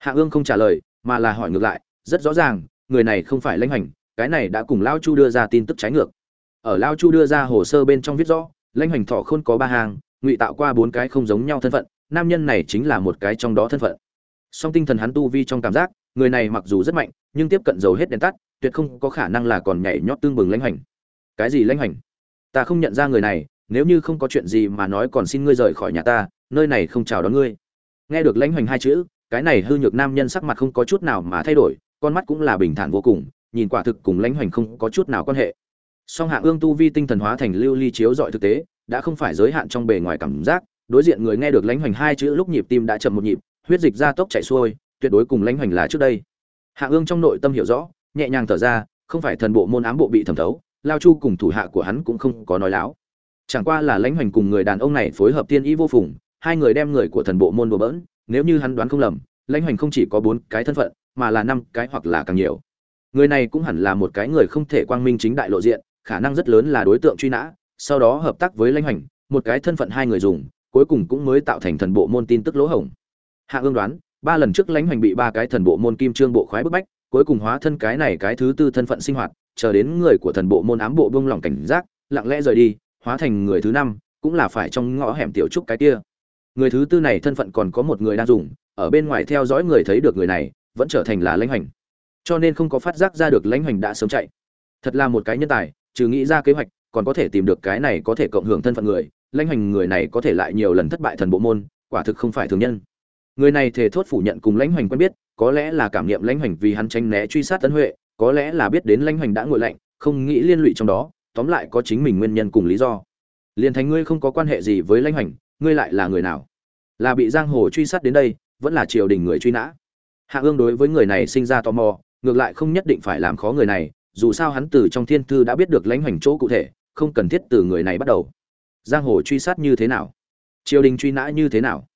hạ ương không trả lời, mà là hỏi ngược lại, rất rõ ràng, người này không phải lãnh hành cái này đã cùng lao chu đưa ra tin tức trái ngược. Ở lao chu đưa ra hồ sơ bên trong viết rõ, lãnh hành thọ khôn có ba hàng, ngụy tạo qua bốn cái không giống nhau thân phận, nam nhân này chính là một cái trong đó thân phận. Song tinh thần hắn tu vi trong cảm giác, người này mặc dù rất mạnh, nhưng tiếp cận dầu hết đèn tắt, tuyệt không có khả năng là còn nhảy nhót tương bừng lãnh hành cái gì lãnh hành ta không nhận ra người này, nếu như không có chuyện gì mà nói còn xin ngươi rời khỏi nhà ta, nơi này không chào đón ngươi. Nghe được lãnh hành hai chữ cái này hư nhược nam nhân sắc mặt không có chút nào mà thay đổi, con mắt cũng là bình thản vô cùng, nhìn quả thực cùng lãnh hoành không có chút nào quan hệ. Song hạ ương tu vi tinh thần hóa thành lưu ly chiếu dọi thực tế, đã không phải giới hạn trong bề ngoài cảm giác, đối diện người nghe được lãnh hoành hai chữ lúc nhịp tim đã chậm một nhịp, huyết dịch ra tốc chạy xuôi, tuyệt đối cùng lãnh hoành là trước đây. Hạ ương trong nội tâm hiểu rõ, nhẹ nhàng thở ra, không phải thần bộ môn ám bộ bị thẩm thấu, lao chu cùng thủ hạ của hắn cũng không có nói láo. Chẳng qua là lãnh hoành cùng người đàn ông này phối hợp tiên ý vô phùng, hai người đem người của thần bộ môn bừa bỡn nếu như hắn đoán không lầm, lãnh hoành không chỉ có bốn cái thân phận, mà là năm cái hoặc là càng nhiều. Người này cũng hẳn là một cái người không thể quang minh chính đại lộ diện, khả năng rất lớn là đối tượng truy nã, sau đó hợp tác với lãnh hoành, một cái thân phận hai người dùng, cuối cùng cũng mới tạo thành thần bộ môn tin tức lỗ hổng. Hạ ương đoán, ba lần trước lãnh hoành bị ba cái thần bộ môn kim trương bộ khoái bức bách, cuối cùng hóa thân cái này cái thứ tư thân phận sinh hoạt, chờ đến người của thần bộ môn ám bộ bông lòng cảnh giác, lặng lẽ rời đi, hóa thành người thứ năm, cũng là phải trong ngõ hẻm tiểu trúc cái kia người thứ tư này thân phận còn có một người đang dùng, ở bên ngoài theo dõi người thấy được người này, vẫn trở thành là lãnh hoành. Cho nên không có phát giác ra được lãnh hoành đã sớm chạy. Thật là một cái nhân tài, trừ nghĩ ra kế hoạch, còn có thể tìm được cái này có thể cộng hưởng thân phận người, lãnh hoành người này có thể lại nhiều lần thất bại thần bộ môn, quả thực không phải thường nhân. Người này thể thốt phủ nhận cùng lãnh hoành quen biết, có lẽ là cảm nghiệm lãnh hoành vì hắn tranh né truy sát tấn huệ, có lẽ là biết đến lãnh hoành đã ngồi lạnh, không nghĩ liên lụy trong đó, tóm lại có chính mình nguyên nhân cùng lý do. Liền thành ngươi không có quan hệ gì với lãnh hoành, ngươi lại là người nào? Là bị giang hồ truy sát đến đây, vẫn là triều đình người truy nã. Hạ ương đối với người này sinh ra tò mò, ngược lại không nhất định phải làm khó người này, dù sao hắn từ trong thiên thư đã biết được lãnh hoành chỗ cụ thể, không cần thiết từ người này bắt đầu. Giang hồ truy sát như thế nào? Triều đình truy nã như thế nào?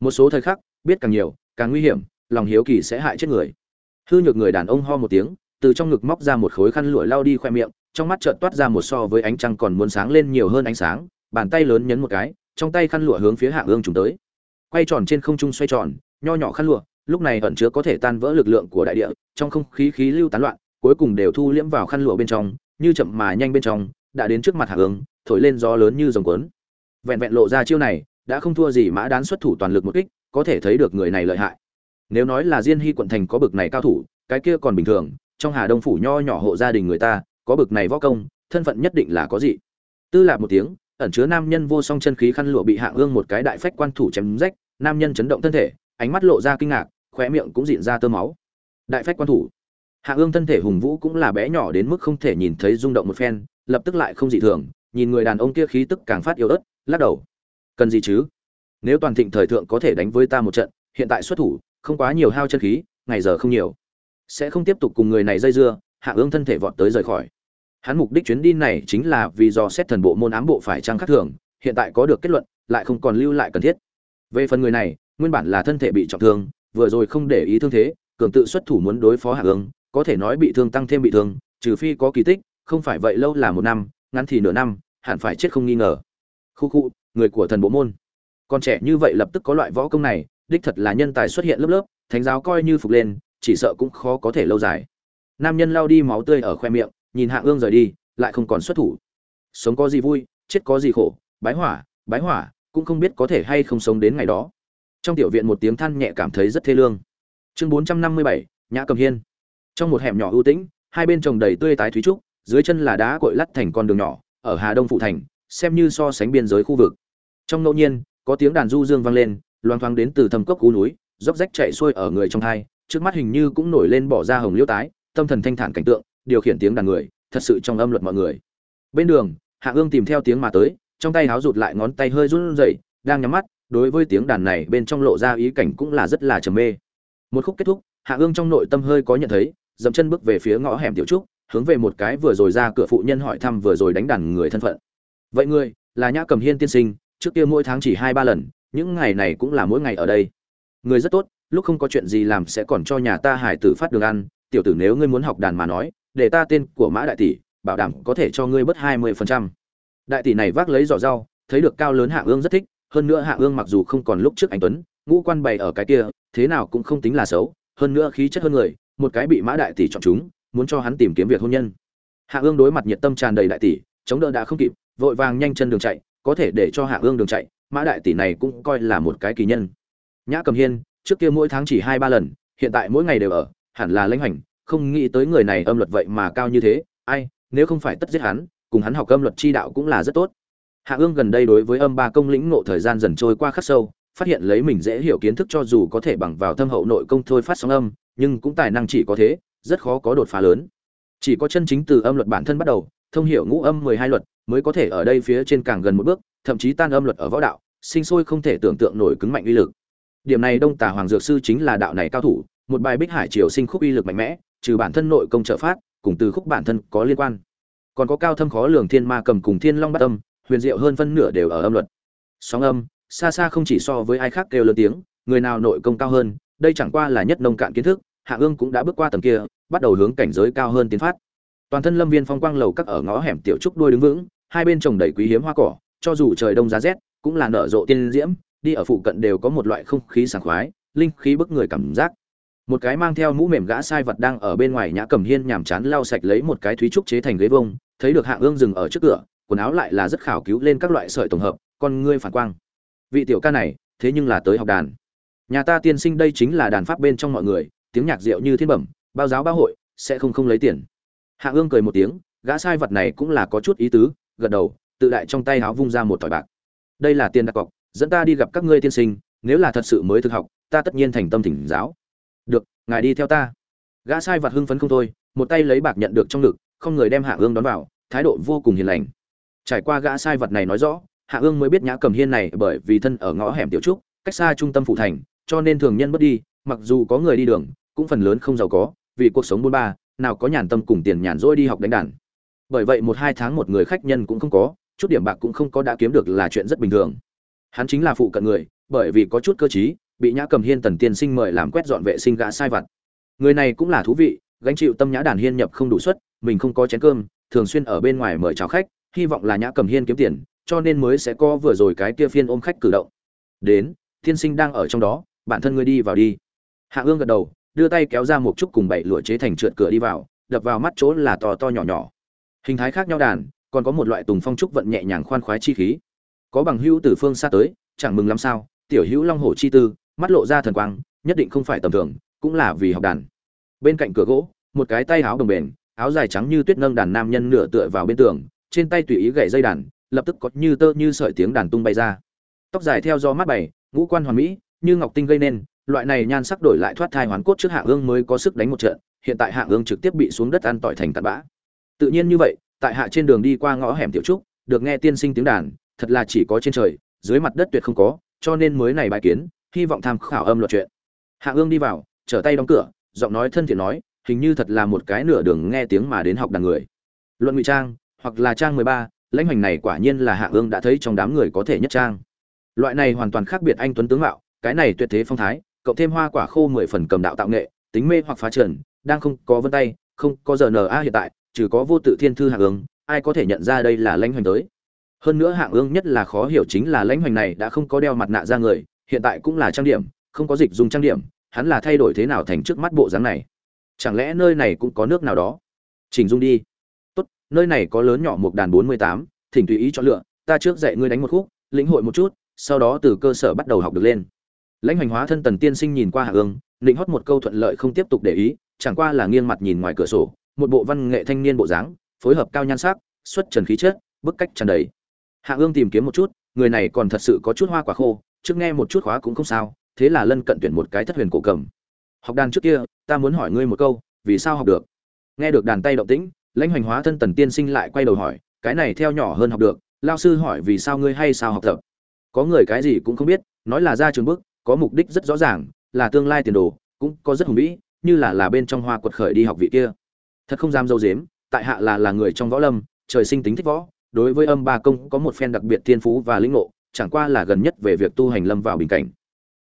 Một số thời khắc, biết càng nhiều, càng nguy hiểm, lòng hiếu kỳ sẽ hại chết người. Hư nhược người đàn ông ho một tiếng, từ trong ngực móc ra một khối khăn lụa lau đi khoe miệng, trong mắt trợn toát ra một so với ánh trăng còn muốn sáng lên nhiều hơn ánh sáng, bàn tay lớn nhấn một cái, trong tay khăn lụa hướng phía hạ ương trùng tới quay tròn trên không trung xoay tròn, nho nhỏ khăn lụa, lúc này ẩn chứa có thể tan vỡ lực lượng của đại địa, trong không khí khí lưu tán loạn, cuối cùng đều thu liễm vào khăn lụa bên trong, như chậm mà nhanh bên trong, đã đến trước mặt hạ hướng thổi lên gió lớn như dòng cuốn. Vẹn vẹn lộ ra chiêu này, đã không thua gì mã đán xuất thủ toàn lực một kích, có thể thấy được người này lợi hại. Nếu nói là diên hy quận thành có bực này cao thủ, cái kia còn bình thường, trong hà đông phủ nho nhỏ hộ gia đình người ta, có bực này võ công, thân phận nhất định là có gì? Tư lạc một tiếng ẩn chứa nam nhân vô song chân khí khăn lụa bị hạng ương một cái đại phách quan thủ chém rách, nam nhân chấn động thân thể, ánh mắt lộ ra kinh ngạc, khóe miệng cũng dịn ra tơ máu. Đại phách quan thủ. Hạng ương thân thể hùng vũ cũng là bé nhỏ đến mức không thể nhìn thấy rung động một phen, lập tức lại không dị thường, nhìn người đàn ông kia khí tức càng phát yếu ớt, lắc đầu. Cần gì chứ? Nếu toàn thịnh thời thượng có thể đánh với ta một trận, hiện tại xuất thủ, không quá nhiều hao chân khí, ngày giờ không nhiều. Sẽ không tiếp tục cùng người này dây dưa hạ ương thân thể vọt tới rời khỏi hắn mục đích chuyến đi này chính là vì do xét thần bộ môn ám bộ phải trang khắc thường hiện tại có được kết luận lại không còn lưu lại cần thiết. Về phần người này nguyên bản là thân thể bị trọng thương vừa rồi không để ý thương thế cường tự xuất thủ muốn đối phó hạ Ưng, có thể nói bị thương tăng thêm bị thương trừ phi có kỳ tích không phải vậy lâu là một năm ngắn thì nửa năm hẳn phải chết không nghi ngờ. Khu khu người của thần bộ môn. Con trẻ như vậy lập tức có loại võ công này đích thật là nhân tài xuất hiện lớp lớp thánh giáo coi như phục lên chỉ sợ cũng khó có thể lâu dài. Nam nhân lao đi máu tươi ở khoe miệng nhìn hạ ương rời đi, lại không còn xuất thủ. Sống có gì vui, chết có gì khổ, bái hỏa bái hỏa, cũng không biết có thể hay không sống đến ngày đó. Trong tiểu viện một tiếng than nhẹ cảm thấy rất thê lương. Chương bốn trăm năm mươi bảy, nhã cầm hiên. Trong một hẻm nhỏ ưu tĩnh, hai bên trồng đầy tươi tái thúy trúc, dưới chân là đá cội lắt thành con đường nhỏ, ở hà đông phụ thành, xem như so sánh biên giới khu vực. Trong ngẫu nhiên, có tiếng đàn du dương vang lên, loang thoáng đến từ thâm cốc cú núi róc rách chạy xuôi ở người trong thai trước mắt hình như cũng nổi lên bỏ ra hồng liêu tái, tâm thần thanh thản cảnh tượng điều khiển tiếng đàn người, thật sự trong âm luật mọi người. Bên đường, hạ ương tìm theo tiếng mà tới, trong tay háo rụt lại ngón tay hơi run rẩy, đang nhắm mắt, đối với tiếng đàn này bên trong lộ ra ý cảnh cũng là rất là trầm mê. Một khúc kết thúc, hạ ương trong nội tâm hơi có nhận thấy, dậm chân bước về phía ngõ hẻm tiểu trúc, hướng về một cái vừa rồi ra cửa phụ nhân hỏi thăm vừa rồi đánh đàn người thân phận. Vậy ngươi, là nhã cầm hiên tiên sinh, trước kia mỗi tháng chỉ hai ba lần, những ngày này cũng là mỗi ngày ở đây. Người rất tốt, lúc không có chuyện gì làm sẽ còn cho nhà ta hải tử phát đường ăn, tiểu tử nếu ngươi muốn học đàn mà nói để ta tên của mã đại tỷ, bảo đảm có thể cho ngươi bớt hai mươi phần trăm. Đại tỷ này vác lấy giỏ rau, thấy được cao lớn hạ ương rất thích, hơn nữa hạ ương mặc dù không còn lúc trước anh tuấn, ngũ quan bày ở cái kia, thế nào cũng không tính là xấu, hơn nữa khí chất hơn người, một cái bị mã đại tỷ chọn chúng, muốn cho hắn tìm kiếm việc hôn nhân. Hạ ương đối mặt nhiệt tâm tràn đầy đại tỷ, chống đỡ đã không kịp, vội vàng nhanh chân đường chạy, có thể để cho hạ ương đường chạy, mã đại tỷ này cũng coi là một cái kỳ nhân. Nhã cầm hiên, trước kia mỗi tháng chỉ hai ba lần, hiện tại mỗi ngày đều ở, hẳn là lãnh hành không nghĩ tới người này âm luật vậy mà cao như thế, ai, nếu không phải tất giết hắn, cùng hắn học âm luật chi đạo cũng là rất tốt. Hạ ương gần đây đối với âm ba công lĩnh ngộ thời gian dần trôi qua khắc sâu, phát hiện lấy mình dễ hiểu kiến thức cho dù có thể bằng vào thâm hậu nội công thôi phát sóng âm, nhưng cũng tài năng chỉ có thế, rất khó có đột phá lớn. Chỉ có chân chính từ âm luật bản thân bắt đầu, thông hiểu ngũ âm mười hai luật, mới có thể ở đây phía trên càng gần một bước, thậm chí tan âm luật ở võ đạo, sinh sôi không thể tưởng tượng nổi cứng mạnh uy lực. Điểm này đông tả hoàng dược sư chính là đạo này cao thủ một bài bích hải triều sinh khúc uy lực mạnh mẽ, trừ bản thân nội công trợ phát, cùng từ khúc bản thân có liên quan. Còn có cao thâm khó lường thiên ma cầm cùng thiên long bát âm, huyền diệu hơn phân nửa đều ở âm luật. Sóng âm, xa xa không chỉ so với ai khác kêu lớn tiếng, người nào nội công cao hơn, đây chẳng qua là nhất nông cạn kiến thức, hạ ương cũng đã bước qua tầm kia, bắt đầu hướng cảnh giới cao hơn tiến phát. Toàn thân lâm viên phong quang lầu các ở ngõ hẻm tiểu trúc đuôi đứng vững, hai bên trồng đầy quý hiếm hoa cỏ, cho dù trời đông giá rét, cũng là nở rộ tiên diễm, đi ở phụ cận đều có một loại không khí sảng khoái, linh khí bức người cảm giác một cái mang theo mũ mềm gã sai vật đang ở bên ngoài nhã cầm hiên nhàm chán lau sạch lấy một cái thúy trúc chế thành ghế vông, thấy được hạ ương dừng ở trước cửa, quần áo lại là rất khảo cứu lên các loại sợi tổng hợp, con ngươi phản quang. Vị tiểu ca này, thế nhưng là tới học đàn. Nhà ta tiên sinh đây chính là đàn pháp bên trong mọi người, tiếng nhạc rượu như thiên bẩm, bao giáo bao hội, sẽ không không lấy tiền. Hạ ương cười một tiếng, gã sai vật này cũng là có chút ý tứ, gật đầu, tự đại trong tay áo vung ra một tỏi bạc. Đây là tiền đặt cọc, dẫn ta đi gặp các ngươi tiên sinh, nếu là thật sự mới thực học, ta tất nhiên thành tâm thỉnh giáo được, ngài đi theo ta. Gã sai vật hưng phấn không thôi, một tay lấy bạc nhận được trong ngực, không người đem hạ ương đón vào, thái độ vô cùng hiền lành. Trải qua gã sai vật này nói rõ, hạ ương mới biết nhã cầm hiên này bởi vì thân ở ngõ hẻm tiểu trúc, cách xa trung tâm phủ thành, cho nên thường nhân mất đi, mặc dù có người đi đường, cũng phần lớn không giàu có, vì cuộc sống buôn ba, nào có nhàn tâm cùng tiền nhàn rỗi đi học đánh đàn. Bởi vậy một hai tháng một người khách nhân cũng không có, chút điểm bạc cũng không có đã kiếm được là chuyện rất bình thường. Hắn chính là phụ cận người, bởi vì có chút cơ chí bị nhã cầm hiên tần tiên sinh mời làm quét dọn vệ sinh gã sai vặt. Người này cũng là thú vị, gánh chịu tâm nhã đàn hiên nhập không đủ suất, mình không có chén cơm, thường xuyên ở bên ngoài mời chào khách, hy vọng là nhã cầm hiên kiếm tiền, cho nên mới sẽ có vừa rồi cái kia phiên ôm khách cử động. Đến, tiên sinh đang ở trong đó, bản thân ngươi đi vào đi. Hạ ương gật đầu, đưa tay kéo ra một chút cùng bảy lụa chế thành trượt cửa đi vào, đập vào mắt chỗ là to to nhỏ nhỏ. Hình thái khác nhau đàn, còn có một loại tùng phong trúc vận nhẹ nhàng khoan khoái chi khí. Có bằng hữu từ phương xa tới, chẳng mừng làm sao, tiểu hữu long hổ chi tư mắt lộ ra thần quang, nhất định không phải tầm thường, cũng là vì học đàn. Bên cạnh cửa gỗ, một cái tay áo đồng bền, áo dài trắng như tuyết nâng đàn nam nhân nửa tựa vào bên tường, trên tay tùy ý gậy dây đàn, lập tức có như tơ như sợi tiếng đàn tung bay ra. Tóc dài theo do mắt bày, ngũ quan hoàn mỹ, như ngọc tinh gây nên, loại này nhan sắc đổi lại thoát thai hoàn cốt trước hạ ương mới có sức đánh một trận, hiện tại hạ ương trực tiếp bị xuống đất ăn tỏi thành tạt bã. Tự nhiên như vậy, tại hạ trên đường đi qua ngõ hẻm tiểu trúc, được nghe tiên sinh tiếng đàn, thật là chỉ có trên trời, dưới mặt đất tuyệt không có, cho nên mới này bài kiến hy vọng tham khảo âm luật chuyện. Hạ ương đi vào, trở tay đóng cửa, giọng nói thân thiện nói, hình như thật là một cái nửa đường nghe tiếng mà đến học đàn người. Luận ngụy trang, hoặc là trang mười ba, lãnh hoành này quả nhiên là hạ ương đã thấy trong đám người có thể nhất trang. Loại này hoàn toàn khác biệt anh tuấn tướng mạo, cái này tuyệt thế phong thái, cộng thêm hoa quả khô mười phần cầm đạo tạo nghệ, tính mê hoặc phá trần, đang không có vân tay, không có giờ na hiện tại, trừ có vô tự thiên thư hạ ương, ai có thể nhận ra đây là lãnh hoành tới. Hơn nữa hạng ương nhất là khó hiểu chính là lãnh hoành này đã không có đeo mặt nạ ra người hiện tại cũng là trang điểm, không có dịch dùng trang điểm, hắn là thay đổi thế nào thành trước mắt bộ dáng này? Chẳng lẽ nơi này cũng có nước nào đó? Chỉnh dung đi. Tốt, nơi này có lớn nhỏ một đàn bốn mươi tám, thỉnh tùy ý chọn lựa, ta trước dạy ngươi đánh một khúc, lĩnh hội một chút, sau đó từ cơ sở bắt đầu học được lên. Lãnh hoành hóa thân tần tiên sinh nhìn qua hạ ương định hót một câu thuận lợi không tiếp tục để ý, chẳng qua là nghiêng mặt nhìn ngoài cửa sổ, một bộ văn nghệ thanh niên bộ dáng, phối hợp cao nhan sắc, xuất trần khí chất, bức cách tràn đầy. Hạ ương tìm kiếm một chút, người này còn thật sự có chút hoa quả khô trước nghe một chút khóa cũng không sao, thế là lân cận tuyển một cái thất huyền cổ cầm. Học đàn trước kia, ta muốn hỏi ngươi một câu, vì sao học được? Nghe được đàn tay động tĩnh, lãnh hoành hóa thân tần tiên sinh lại quay đầu hỏi, cái này theo nhỏ hơn học được, lao sư hỏi vì sao ngươi hay sao học tập? Có người cái gì cũng không biết, nói là ra trường bước có mục đích rất rõ ràng, là tương lai tiền đồ, cũng có rất hùng vĩ, như là là bên trong hoa quật khởi đi học vị kia. Thật không dám dâu dếm, tại hạ là là người trong võ lâm, trời sinh tính thích võ, đối với âm ba công có một phen đặc biệt thiên phú và lĩnh ngộ chẳng qua là gần nhất về việc tu hành lâm vào bình cảnh.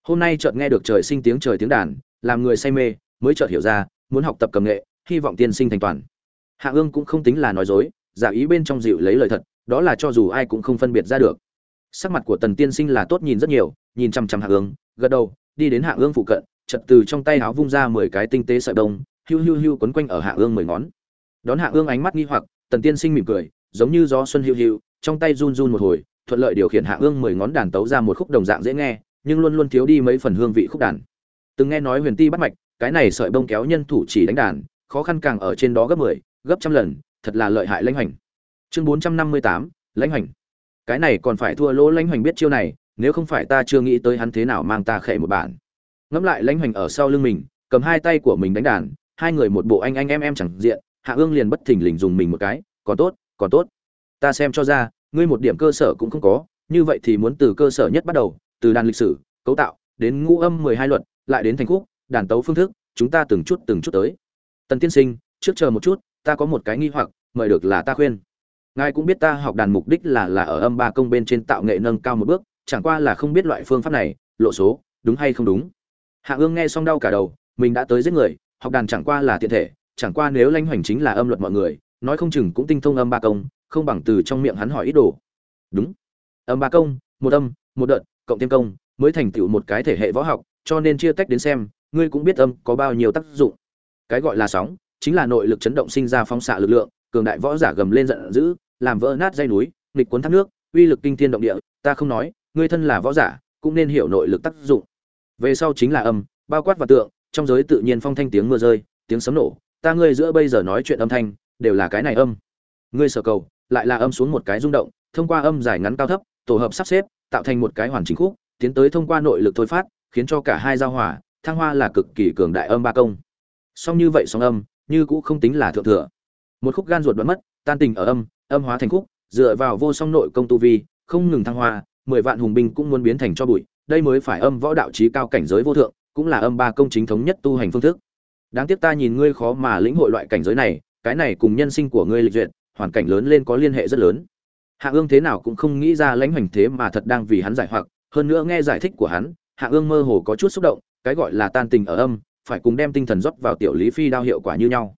Hôm nay chợt nghe được trời sinh tiếng trời tiếng đàn, làm người say mê, mới chợt hiểu ra, muốn học tập cầm nghệ, hy vọng tiên sinh thành toàn. Hạ ương cũng không tính là nói dối, giả ý bên trong dịu lấy lời thật, đó là cho dù ai cũng không phân biệt ra được. Sắc mặt của tần tiên sinh là tốt nhìn rất nhiều, nhìn chằm chằm hạ ương, gật đầu, đi đến hạ ương phụ cận chật từ trong tay áo vung ra mười cái tinh tế sợi đông hiu hiu hiu quấn quanh ở hạ ương mười ngón. Đón hạ ương ánh mắt nghi hoặc, tần tiên sinh mỉm cười, giống như gió xuân hiu hiu, trong tay run run một hồi thuận lợi điều khiển hạ ương mười ngón đàn tấu ra một khúc đồng dạng dễ nghe, nhưng luôn luôn thiếu đi mấy phần hương vị khúc đàn. Từng nghe nói huyền ti bắt mạch, cái này sợi bông kéo nhân thủ chỉ đánh đàn, khó khăn càng ở trên đó gấp mười, gấp trăm lần, thật là lợi hại lãnh hành chương bốn trăm năm mươi tám, lãnh hành cái này còn phải thua lỗ lãnh hoành biết chiêu này, nếu không phải ta chưa nghĩ tới hắn thế nào mang ta khệ một bản. Ngẫm lại lãnh hoành ở sau lưng mình, cầm hai tay của mình đánh đàn, hai người một bộ anh anh em em chẳng diện, hạ ương liền bất thình lình dùng mình một cái, còn tốt còn tốt. Ta xem cho ra ngươi một điểm cơ sở cũng không có, như vậy thì muốn từ cơ sở nhất bắt đầu, từ đàn lịch sử, cấu tạo, đến ngũ âm mười hai luật, lại đến thành khúc, đàn tấu phương thức, chúng ta từng chút từng chút tới. Tần tiên sinh, trước chờ một chút, ta có một cái nghi hoặc, mời được là ta khuyên. Ngài cũng biết ta học đàn mục đích là là ở âm ba công bên trên tạo nghệ nâng cao một bước, chẳng qua là không biết loại phương pháp này, lộ số, đúng hay không đúng. Hạ ương nghe xong đau cả đầu, mình đã tới giết người, học đàn chẳng qua là tiện thể, chẳng qua nếu lanh hoành chính là âm luật mọi người, nói không chừng cũng tinh thông âm ba công không bằng từ trong miệng hắn hỏi ít đồ. Đúng. Âm ba công, một âm, một đợt, cộng thêm công, mới thành tựu một cái thể hệ võ học, cho nên chia tách đến xem, ngươi cũng biết âm có bao nhiêu tác dụng. Cái gọi là sóng, chính là nội lực chấn động sinh ra phóng xạ lực lượng, cường đại võ giả gầm lên giận dữ, làm vỡ nát dây núi, nghịch cuốn thác nước, uy lực kinh thiên động địa, ta không nói, ngươi thân là võ giả, cũng nên hiểu nội lực tác dụng. Về sau chính là âm, bao quát và tượng, trong giới tự nhiên phong thanh tiếng mưa rơi, tiếng sấm nổ, ta ngươi giữa bây giờ nói chuyện âm thanh, đều là cái này âm. Ngươi sở cầu lại là âm xuống một cái rung động, thông qua âm dài ngắn cao thấp, tổ hợp sắp xếp, tạo thành một cái hoàn chỉnh khúc, tiến tới thông qua nội lực thôi phát, khiến cho cả hai giao hòa, thăng hoa là cực kỳ cường đại âm ba công. Song như vậy song âm, như cũng không tính là thượng thừa. Một khúc gan ruột đoạn mất, tan tình ở âm âm hóa thành khúc, dựa vào vô song nội công tu vi, không ngừng thăng hoa, mười vạn hùng binh cũng muốn biến thành cho bụi, đây mới phải âm võ đạo chí cao cảnh giới vô thượng, cũng là âm ba công chính thống nhất tu hành phương thức. Đáng tiếc ta nhìn ngươi khó mà lĩnh hội loại cảnh giới này, cái này cùng nhân sinh của ngươi lịch duyệt hoàn cảnh lớn lên có liên hệ rất lớn. Hạ ương thế nào cũng không nghĩ ra lãnh hoành thế mà thật đang vì hắn giải hoặc, hơn nữa nghe giải thích của hắn, hạ ương mơ hồ có chút xúc động, cái gọi là tan tình ở âm, phải cùng đem tinh thần rót vào tiểu lý phi đao hiệu quả như nhau.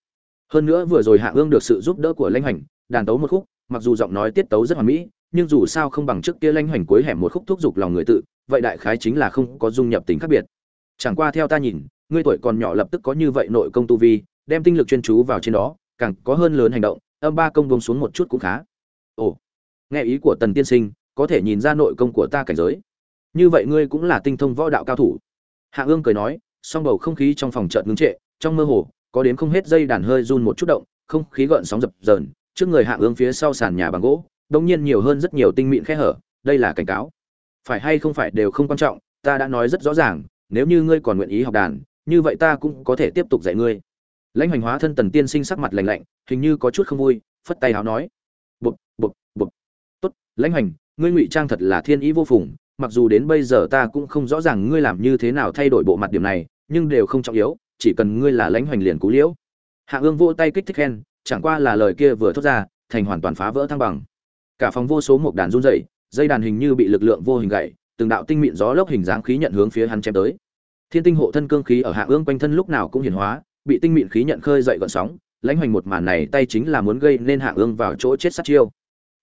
Hơn nữa vừa rồi hạ ương được sự giúp đỡ của lãnh hoành, đàn tấu một khúc, mặc dù giọng nói tiết tấu rất hoàn mỹ, nhưng dù sao không bằng trước kia lãnh hoành cuối hẻm một khúc thúc giục lòng người tự, vậy đại khái chính là không có dung nhập tính khác biệt. Chẳng qua theo ta nhìn, ngươi tuổi còn nhỏ lập tức có như vậy nội công tu vi, đem tinh lực chuyên chú vào trên đó, càng có hơn lớn hành động âm ba công bông xuống một chút cũng khá. Ồ, nghe ý của tần tiên sinh, có thể nhìn ra nội công của ta cảnh giới. Như vậy ngươi cũng là tinh thông võ đạo cao thủ. Hạ ương cười nói, song bầu không khí trong phòng chợt ngưng trệ, trong mơ hồ, có đến không hết dây đàn hơi run một chút động, không khí gợn sóng dập dờn, trước người hạ ương phía sau sàn nhà bằng gỗ đông nhiên nhiều hơn rất nhiều tinh mịn khe hở, đây là cảnh cáo. Phải hay không phải đều không quan trọng, ta đã nói rất rõ ràng, nếu như ngươi còn nguyện ý học đàn, như vậy ta cũng có thể tiếp tục dạy ngươi lãnh hoành hóa thân tần tiên sinh sắc mặt lạnh lạnh, hình như có chút không vui, phất tay áo nói. Bụp bụp bụp. Tốt, lãnh hoành, ngươi ngụy trang thật là thiên ý vô phùng, mặc dù đến bây giờ ta cũng không rõ ràng ngươi làm như thế nào thay đổi bộ mặt điểm này, nhưng đều không trọng yếu, chỉ cần ngươi là lãnh hoành liền cú liễu. Hạ ương vỗ tay kích thích khen, chẳng qua là lời kia vừa thốt ra, thành hoàn toàn phá vỡ thăng bằng. Cả phòng vô số một đàn run rẩy, dây đàn hình như bị lực lượng vô hình gậy, từng đạo tinh mịn gió lốc hình dáng khí nhận hướng phía hắn chém tới. Thiên tinh hộ thân cương khí ở hạ ương quanh thân lúc nào cũng hiển hóa bị tinh mịn khí nhận khơi dậy gọn sóng, lãnh hoành một màn này tay chính là muốn gây nên hạ ương vào chỗ chết sát chiêu.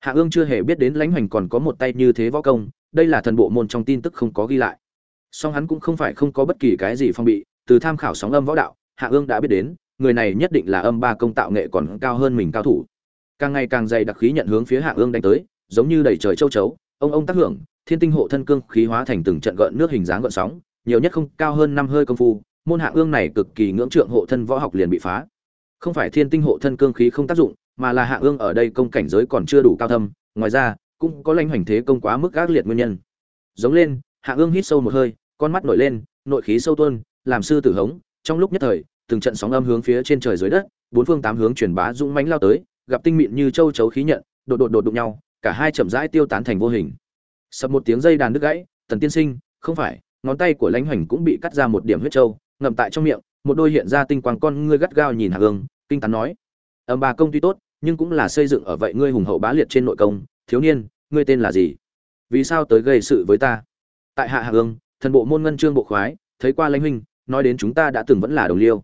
Hạ ương chưa hề biết đến lãnh hoành còn có một tay như thế võ công, đây là thần bộ môn trong tin tức không có ghi lại. Song hắn cũng không phải không có bất kỳ cái gì phong bị, từ tham khảo sóng âm võ đạo, hạ ương đã biết đến, người này nhất định là âm ba công tạo nghệ còn cao hơn mình cao thủ. Càng ngày càng dày đặc khí nhận hướng phía hạ ương đánh tới, giống như đầy trời châu chấu, ông ông tác hưởng, thiên tinh hộ thân cương khí hóa thành từng trận gợn nước hình dáng gợn sóng, nhiều nhất không cao hơn năm hơi công phu môn hạ ương này cực kỳ ngưỡng trượng hộ thân võ học liền bị phá. Không phải thiên tinh hộ thân cương khí không tác dụng, mà là hạ ương ở đây công cảnh giới còn chưa đủ cao thâm, ngoài ra, cũng có lãnh hoành thế công quá mức ác liệt nguyên nhân. Giống lên, hạ ương hít sâu một hơi, con mắt nổi lên, nội khí sâu tuôn, làm sư tử hống, trong lúc nhất thời, từng trận sóng âm hướng phía trên trời dưới đất, bốn phương tám hướng truyền bá dũng mãnh lao tới, gặp tinh mịn như châu chấu khí nhận, đột đột đột đụng nhau, cả hai chậm rãi tiêu tán thành vô hình. Sập một tiếng dây đàn đứt gãy, tần tiên sinh, không phải, ngón tay của lãnh hoành cũng bị cắt ra một điểm huyết châu ngậm tại trong miệng một đôi hiện ra tinh quang con ngươi gắt gao nhìn hạ Hương, kinh tán nói âm bà công tuy tốt nhưng cũng là xây dựng ở vậy ngươi hùng hậu bá liệt trên nội công thiếu niên ngươi tên là gì? Vì sao tới gây sự với ta? Tại hạ hạ ương thần bộ môn ngân trương bộ khoái thấy qua lãnh huynh nói đến chúng ta đã từng vẫn là đồng liêu.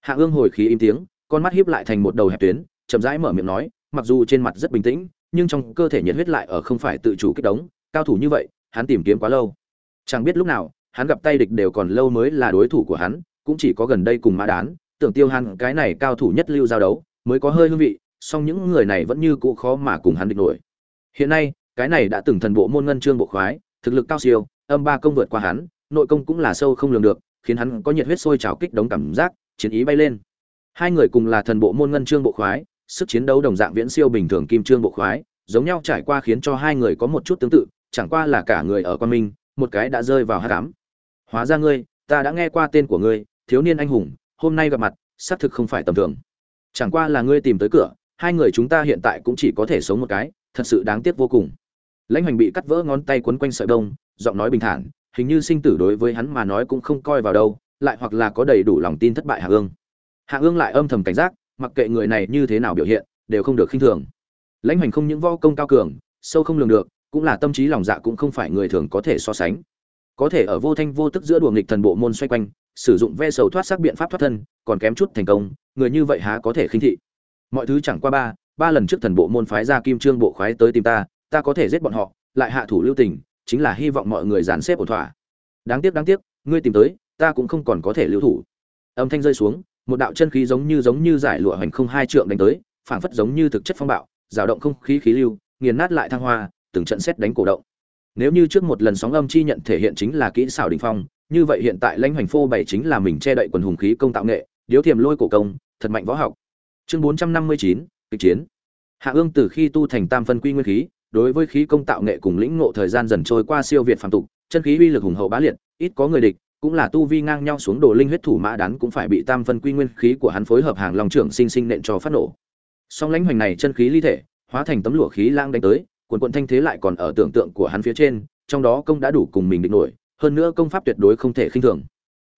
Hạ ương hồi khí im tiếng con mắt hiếp lại thành một đầu hẹp tuyến chậm rãi mở miệng nói mặc dù trên mặt rất bình tĩnh nhưng trong cơ thể nhiệt huyết lại ở không phải tự chủ kích đống cao thủ như vậy hắn tìm kiếm quá lâu. Chẳng biết lúc nào hắn gặp tay địch đều còn lâu mới là đối thủ của hắn cũng chỉ có gần đây cùng mã đán tưởng tiêu Hàn cái này cao thủ nhất lưu giao đấu mới có hơi hương vị song những người này vẫn như cũ khó mà cùng hắn địch nổi. Hiện nay cái này đã từng thần bộ môn ngân trương bộ khoái thực lực cao siêu âm ba công vượt qua hắn nội công cũng là sâu không lường được khiến hắn có nhiệt huyết sôi trào kích đống cảm giác chiến ý bay lên. Hai người cùng là thần bộ môn ngân trương bộ khoái sức chiến đấu đồng dạng viễn siêu bình thường kim trương bộ khoái giống nhau trải qua khiến cho hai người có một chút tương tự chẳng qua là cả người ở quan minh một cái đã rơi vào hắc ám, hóa ra ngươi, ta đã nghe qua tên của ngươi, thiếu niên anh hùng, hôm nay gặp mặt, xác thực không phải tầm thường. Chẳng qua là ngươi tìm tới cửa, hai người chúng ta hiện tại cũng chỉ có thể sống một cái, thật sự đáng tiếc vô cùng. Lãnh hoành bị cắt vỡ ngón tay quấn quanh sợi đông giọng nói bình thản, hình như sinh tử đối với hắn mà nói cũng không coi vào đâu, lại hoặc là có đầy đủ lòng tin thất bại hạ ương. Hạ ương lại âm thầm cảnh giác, mặc kệ người này như thế nào biểu hiện, đều không được khinh thường. Lãnh hoành không những võ công cao cường, sâu không lường được, cũng là tâm trí lòng dạ cũng không phải người thường có thể so sánh có thể ở vô thanh vô tức giữa đùa nghịch thần bộ môn xoay quanh, sử dụng ve sầu thoát sắc biện pháp thoát thân, còn kém chút thành công, người như vậy há có thể khinh thị. Mọi thứ chẳng qua ba ba lần trước thần bộ môn phái ra kim trương bộ khoái tới tìm ta ta có thể giết bọn họ, lại hạ thủ lưu tình, chính là hy vọng mọi người dàn xếp ổn thỏa. Đáng tiếc đáng tiếc, ngươi tìm tới, ta cũng không còn có thể lưu thủ. Âm thanh rơi xuống, một đạo chân khí giống như giống như giải lụa hoành không hai trượng đánh tới, phảng phất giống như thực chất phong bạo, rào động không khí khí lưu, nghiền nát lại thăng hoa, từng trận xét đánh cổ động nếu như trước một lần sóng âm chi nhận thể hiện chính là kỹ xảo đỉnh phong, như vậy hiện tại lãnh hoành phô bày chính là mình che đậy quần hùng khí công tạo nghệ, điếu thiềm lôi cổ công, thật mạnh võ học. Chương bốn trăm năm mươi chín, kịch chiến. Hạ ương từ khi tu thành tam phân quy nguyên khí, đối với khí công tạo nghệ cùng lĩnh ngộ thời gian dần trôi qua siêu việt phàm tục, chân khí uy lực hùng hậu bá liệt, ít có người địch, cũng là tu vi ngang nhau xuống đồ linh huyết thủ mã đán cũng phải bị tam phân quy nguyên khí của hắn phối hợp hàng long trưởng sinh sinh nện cho phát nổ. Song lãnh hoành này chân khí ly thể, hóa thành tấm lụa khí lang đánh tới quần quận thanh thế lại còn ở tưởng tượng của hắn phía trên, trong đó công đã đủ cùng mình địch nổi, hơn nữa công pháp tuyệt đối không thể khinh thường.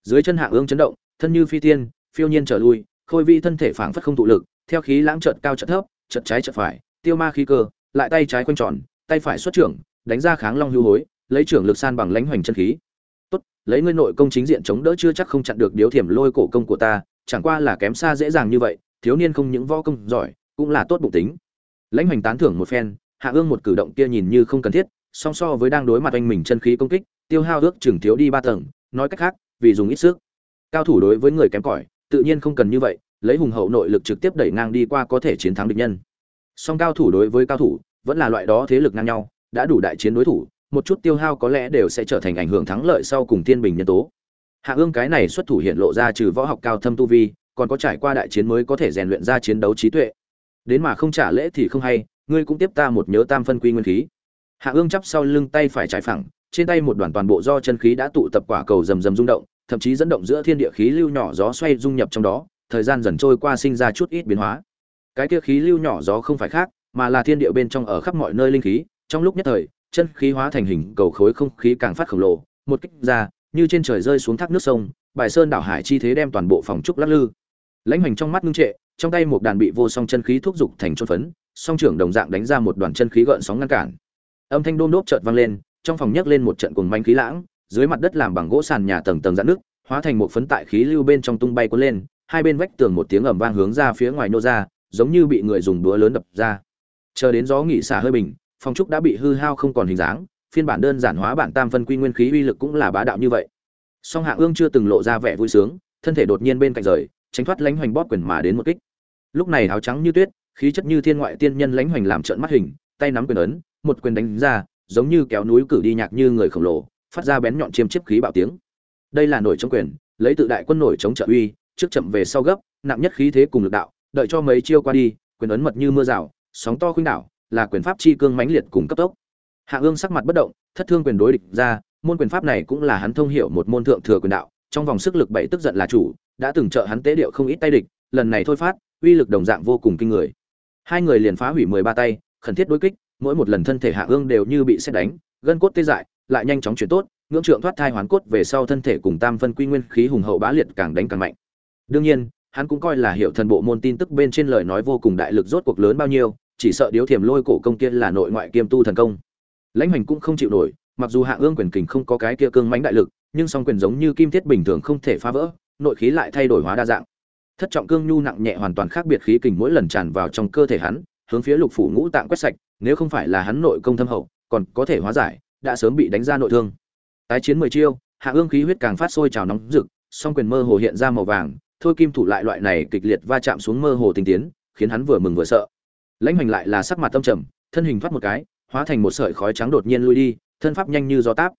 Dưới chân hạ ương chấn động, thân như phi tiên, phiêu nhiên trở lui, khôi vi thân thể phảng phất không tụ lực, theo khí lãng chợt cao chợt thấp, chợt trái chợt phải, tiêu ma khí cơ, lại tay trái quanh tròn, tay phải xuất trưởng, đánh ra kháng long hưu hối, lấy trưởng lực san bằng lãnh hoành chân khí. Tốt, lấy ngươi nội công chính diện chống đỡ chưa chắc không chặn được điếu thiểm lôi cổ công của ta, chẳng qua là kém xa dễ dàng như vậy, thiếu niên không những võ công giỏi, cũng là tốt bụng tính. Lãnh hoành tán thưởng một phen hạ ương một cử động kia nhìn như không cần thiết, song so với đang đối mặt anh mình chân khí công kích, tiêu hao ước chừng thiếu đi ba tầng, nói cách khác, vì dùng ít sức. Cao thủ đối với người kém cỏi, tự nhiên không cần như vậy, lấy hùng hậu nội lực trực tiếp đẩy ngang đi qua có thể chiến thắng địch nhân. Song cao thủ đối với cao thủ, vẫn là loại đó thế lực ngang nhau, đã đủ đại chiến đối thủ, một chút tiêu hao có lẽ đều sẽ trở thành ảnh hưởng thắng lợi sau cùng thiên bình nhân tố. Hạ ương cái này xuất thủ hiện lộ ra trừ võ học cao thâm tu vi, còn có trải qua đại chiến mới có thể rèn luyện ra chiến đấu trí tuệ. Đến mà không trả lễ thì không hay ngươi cũng tiếp ta một nhớ tam phân quy nguyên khí. Hạ ương chắp sau lưng tay phải trái phẳng, trên tay một đoàn toàn bộ do chân khí đã tụ tập quả cầu rầm rầm rung động, thậm chí dẫn động giữa thiên địa khí lưu nhỏ gió xoay dung nhập trong đó, thời gian dần trôi qua sinh ra chút ít biến hóa. Cái kia khí lưu nhỏ gió không phải khác, mà là thiên địa bên trong ở khắp mọi nơi linh khí, trong lúc nhất thời, chân khí hóa thành hình cầu khối không khí càng phát khổng lồ, một kích ra, như trên trời rơi xuống thác nước sông, bài sơn đảo hải chi thế đem toàn bộ phòng trúc lắc lư. Lãnh hoành trong mắt ngưng trệ, trong tay một đàn bị vô song chân khí thúc giục thành trôn phấn song trưởng đồng dạng đánh ra một đoàn chân khí gợn sóng ngăn cản. Âm thanh đôm đốp chợt vang lên, trong phòng nhấc lên một trận cuồng manh khí lãng, dưới mặt đất làm bằng gỗ sàn nhà tầng tầng dạn nước hóa thành một phấn tại khí lưu bên trong tung bay cuốn lên, hai bên vách tường một tiếng ầm vang hướng ra phía ngoài nô ra, giống như bị người dùng đũa lớn đập ra. Chờ đến gió nghỉ xả hơi bình, phòng trúc đã bị hư hao không còn hình dáng, phiên bản đơn giản hóa bản tam phân quy nguyên khí uy lực cũng là bá đạo như vậy. Song hạ ương chưa từng lộ ra vẻ vui sướng, thân thể đột nhiên bên cạnh rời, tránh thoát lãnh hoành bóp quyền mà đến một kích. Lúc này áo trắng như tuyết khí chất như thiên ngoại tiên nhân lãnh hoành làm trợn mắt hình, tay nắm quyền ấn, một quyền đánh ra, giống như kéo núi cử đi nhạc như người khổng lồ, phát ra bén nhọn chiêm chiếp khí bạo tiếng. Đây là nổi chống quyền, lấy tự đại quân nổi chống trợ uy, trước chậm về sau gấp, nặng nhất khí thế cùng lực đạo, đợi cho mấy chiêu qua đi, quyền ấn mật như mưa rào, sóng to khuynh đảo, là quyền pháp chi cương mãnh liệt cùng cấp tốc. Hạ ương sắc mặt bất động, thất thương quyền đối địch ra, môn quyền pháp này cũng là hắn thông hiểu một môn thượng thừa quyền đạo, trong vòng sức lực bảy tức giận là chủ, đã từng trợ hắn tế điệu không ít tay địch, lần này thôi phát, uy lực đồng dạng vô cùng kinh người hai người liền phá hủy mười ba tay, khẩn thiết đối kích, mỗi một lần thân thể hạ ương đều như bị xét đánh, gân cốt tê dại, lại nhanh chóng chuyển tốt, ngưỡng trượng thoát thai hoàn cốt về sau thân thể cùng tam phân quy nguyên khí hùng hậu bá liệt càng đánh càng mạnh. Đương nhiên, hắn cũng coi là hiệu thần bộ môn tin tức bên trên lời nói vô cùng đại lực rốt cuộc lớn bao nhiêu, chỉ sợ điếu thiềm lôi cổ công kia là nội ngoại kiêm tu thần công. Lãnh hoành cũng không chịu nổi, mặc dù hạ ương quyền kình không có cái kia cương mãnh đại lực, nhưng song quyền giống như kim thiết bình thường không thể phá vỡ, nội khí lại thay đổi hóa đa dạng thất trọng cương nhu nặng nhẹ hoàn toàn khác biệt khí kình mỗi lần tràn vào trong cơ thể hắn, hướng phía lục phủ ngũ tạng quét sạch, nếu không phải là hắn nội công thâm hậu, còn có thể hóa giải, đã sớm bị đánh ra nội thương. Tái chiến mười chiêu, hạ ương khí huyết càng phát sôi trào nóng rực, song quyền mơ hồ hiện ra màu vàng, thôi kim thủ lại loại này kịch liệt va chạm xuống mơ hồ tinh tiến, khiến hắn vừa mừng vừa sợ. Lãnh hoành lại là sắc mặt tâm trầm, thân hình thoát một cái, hóa thành một sợi khói trắng đột nhiên lui đi, thân pháp nhanh như gió táp.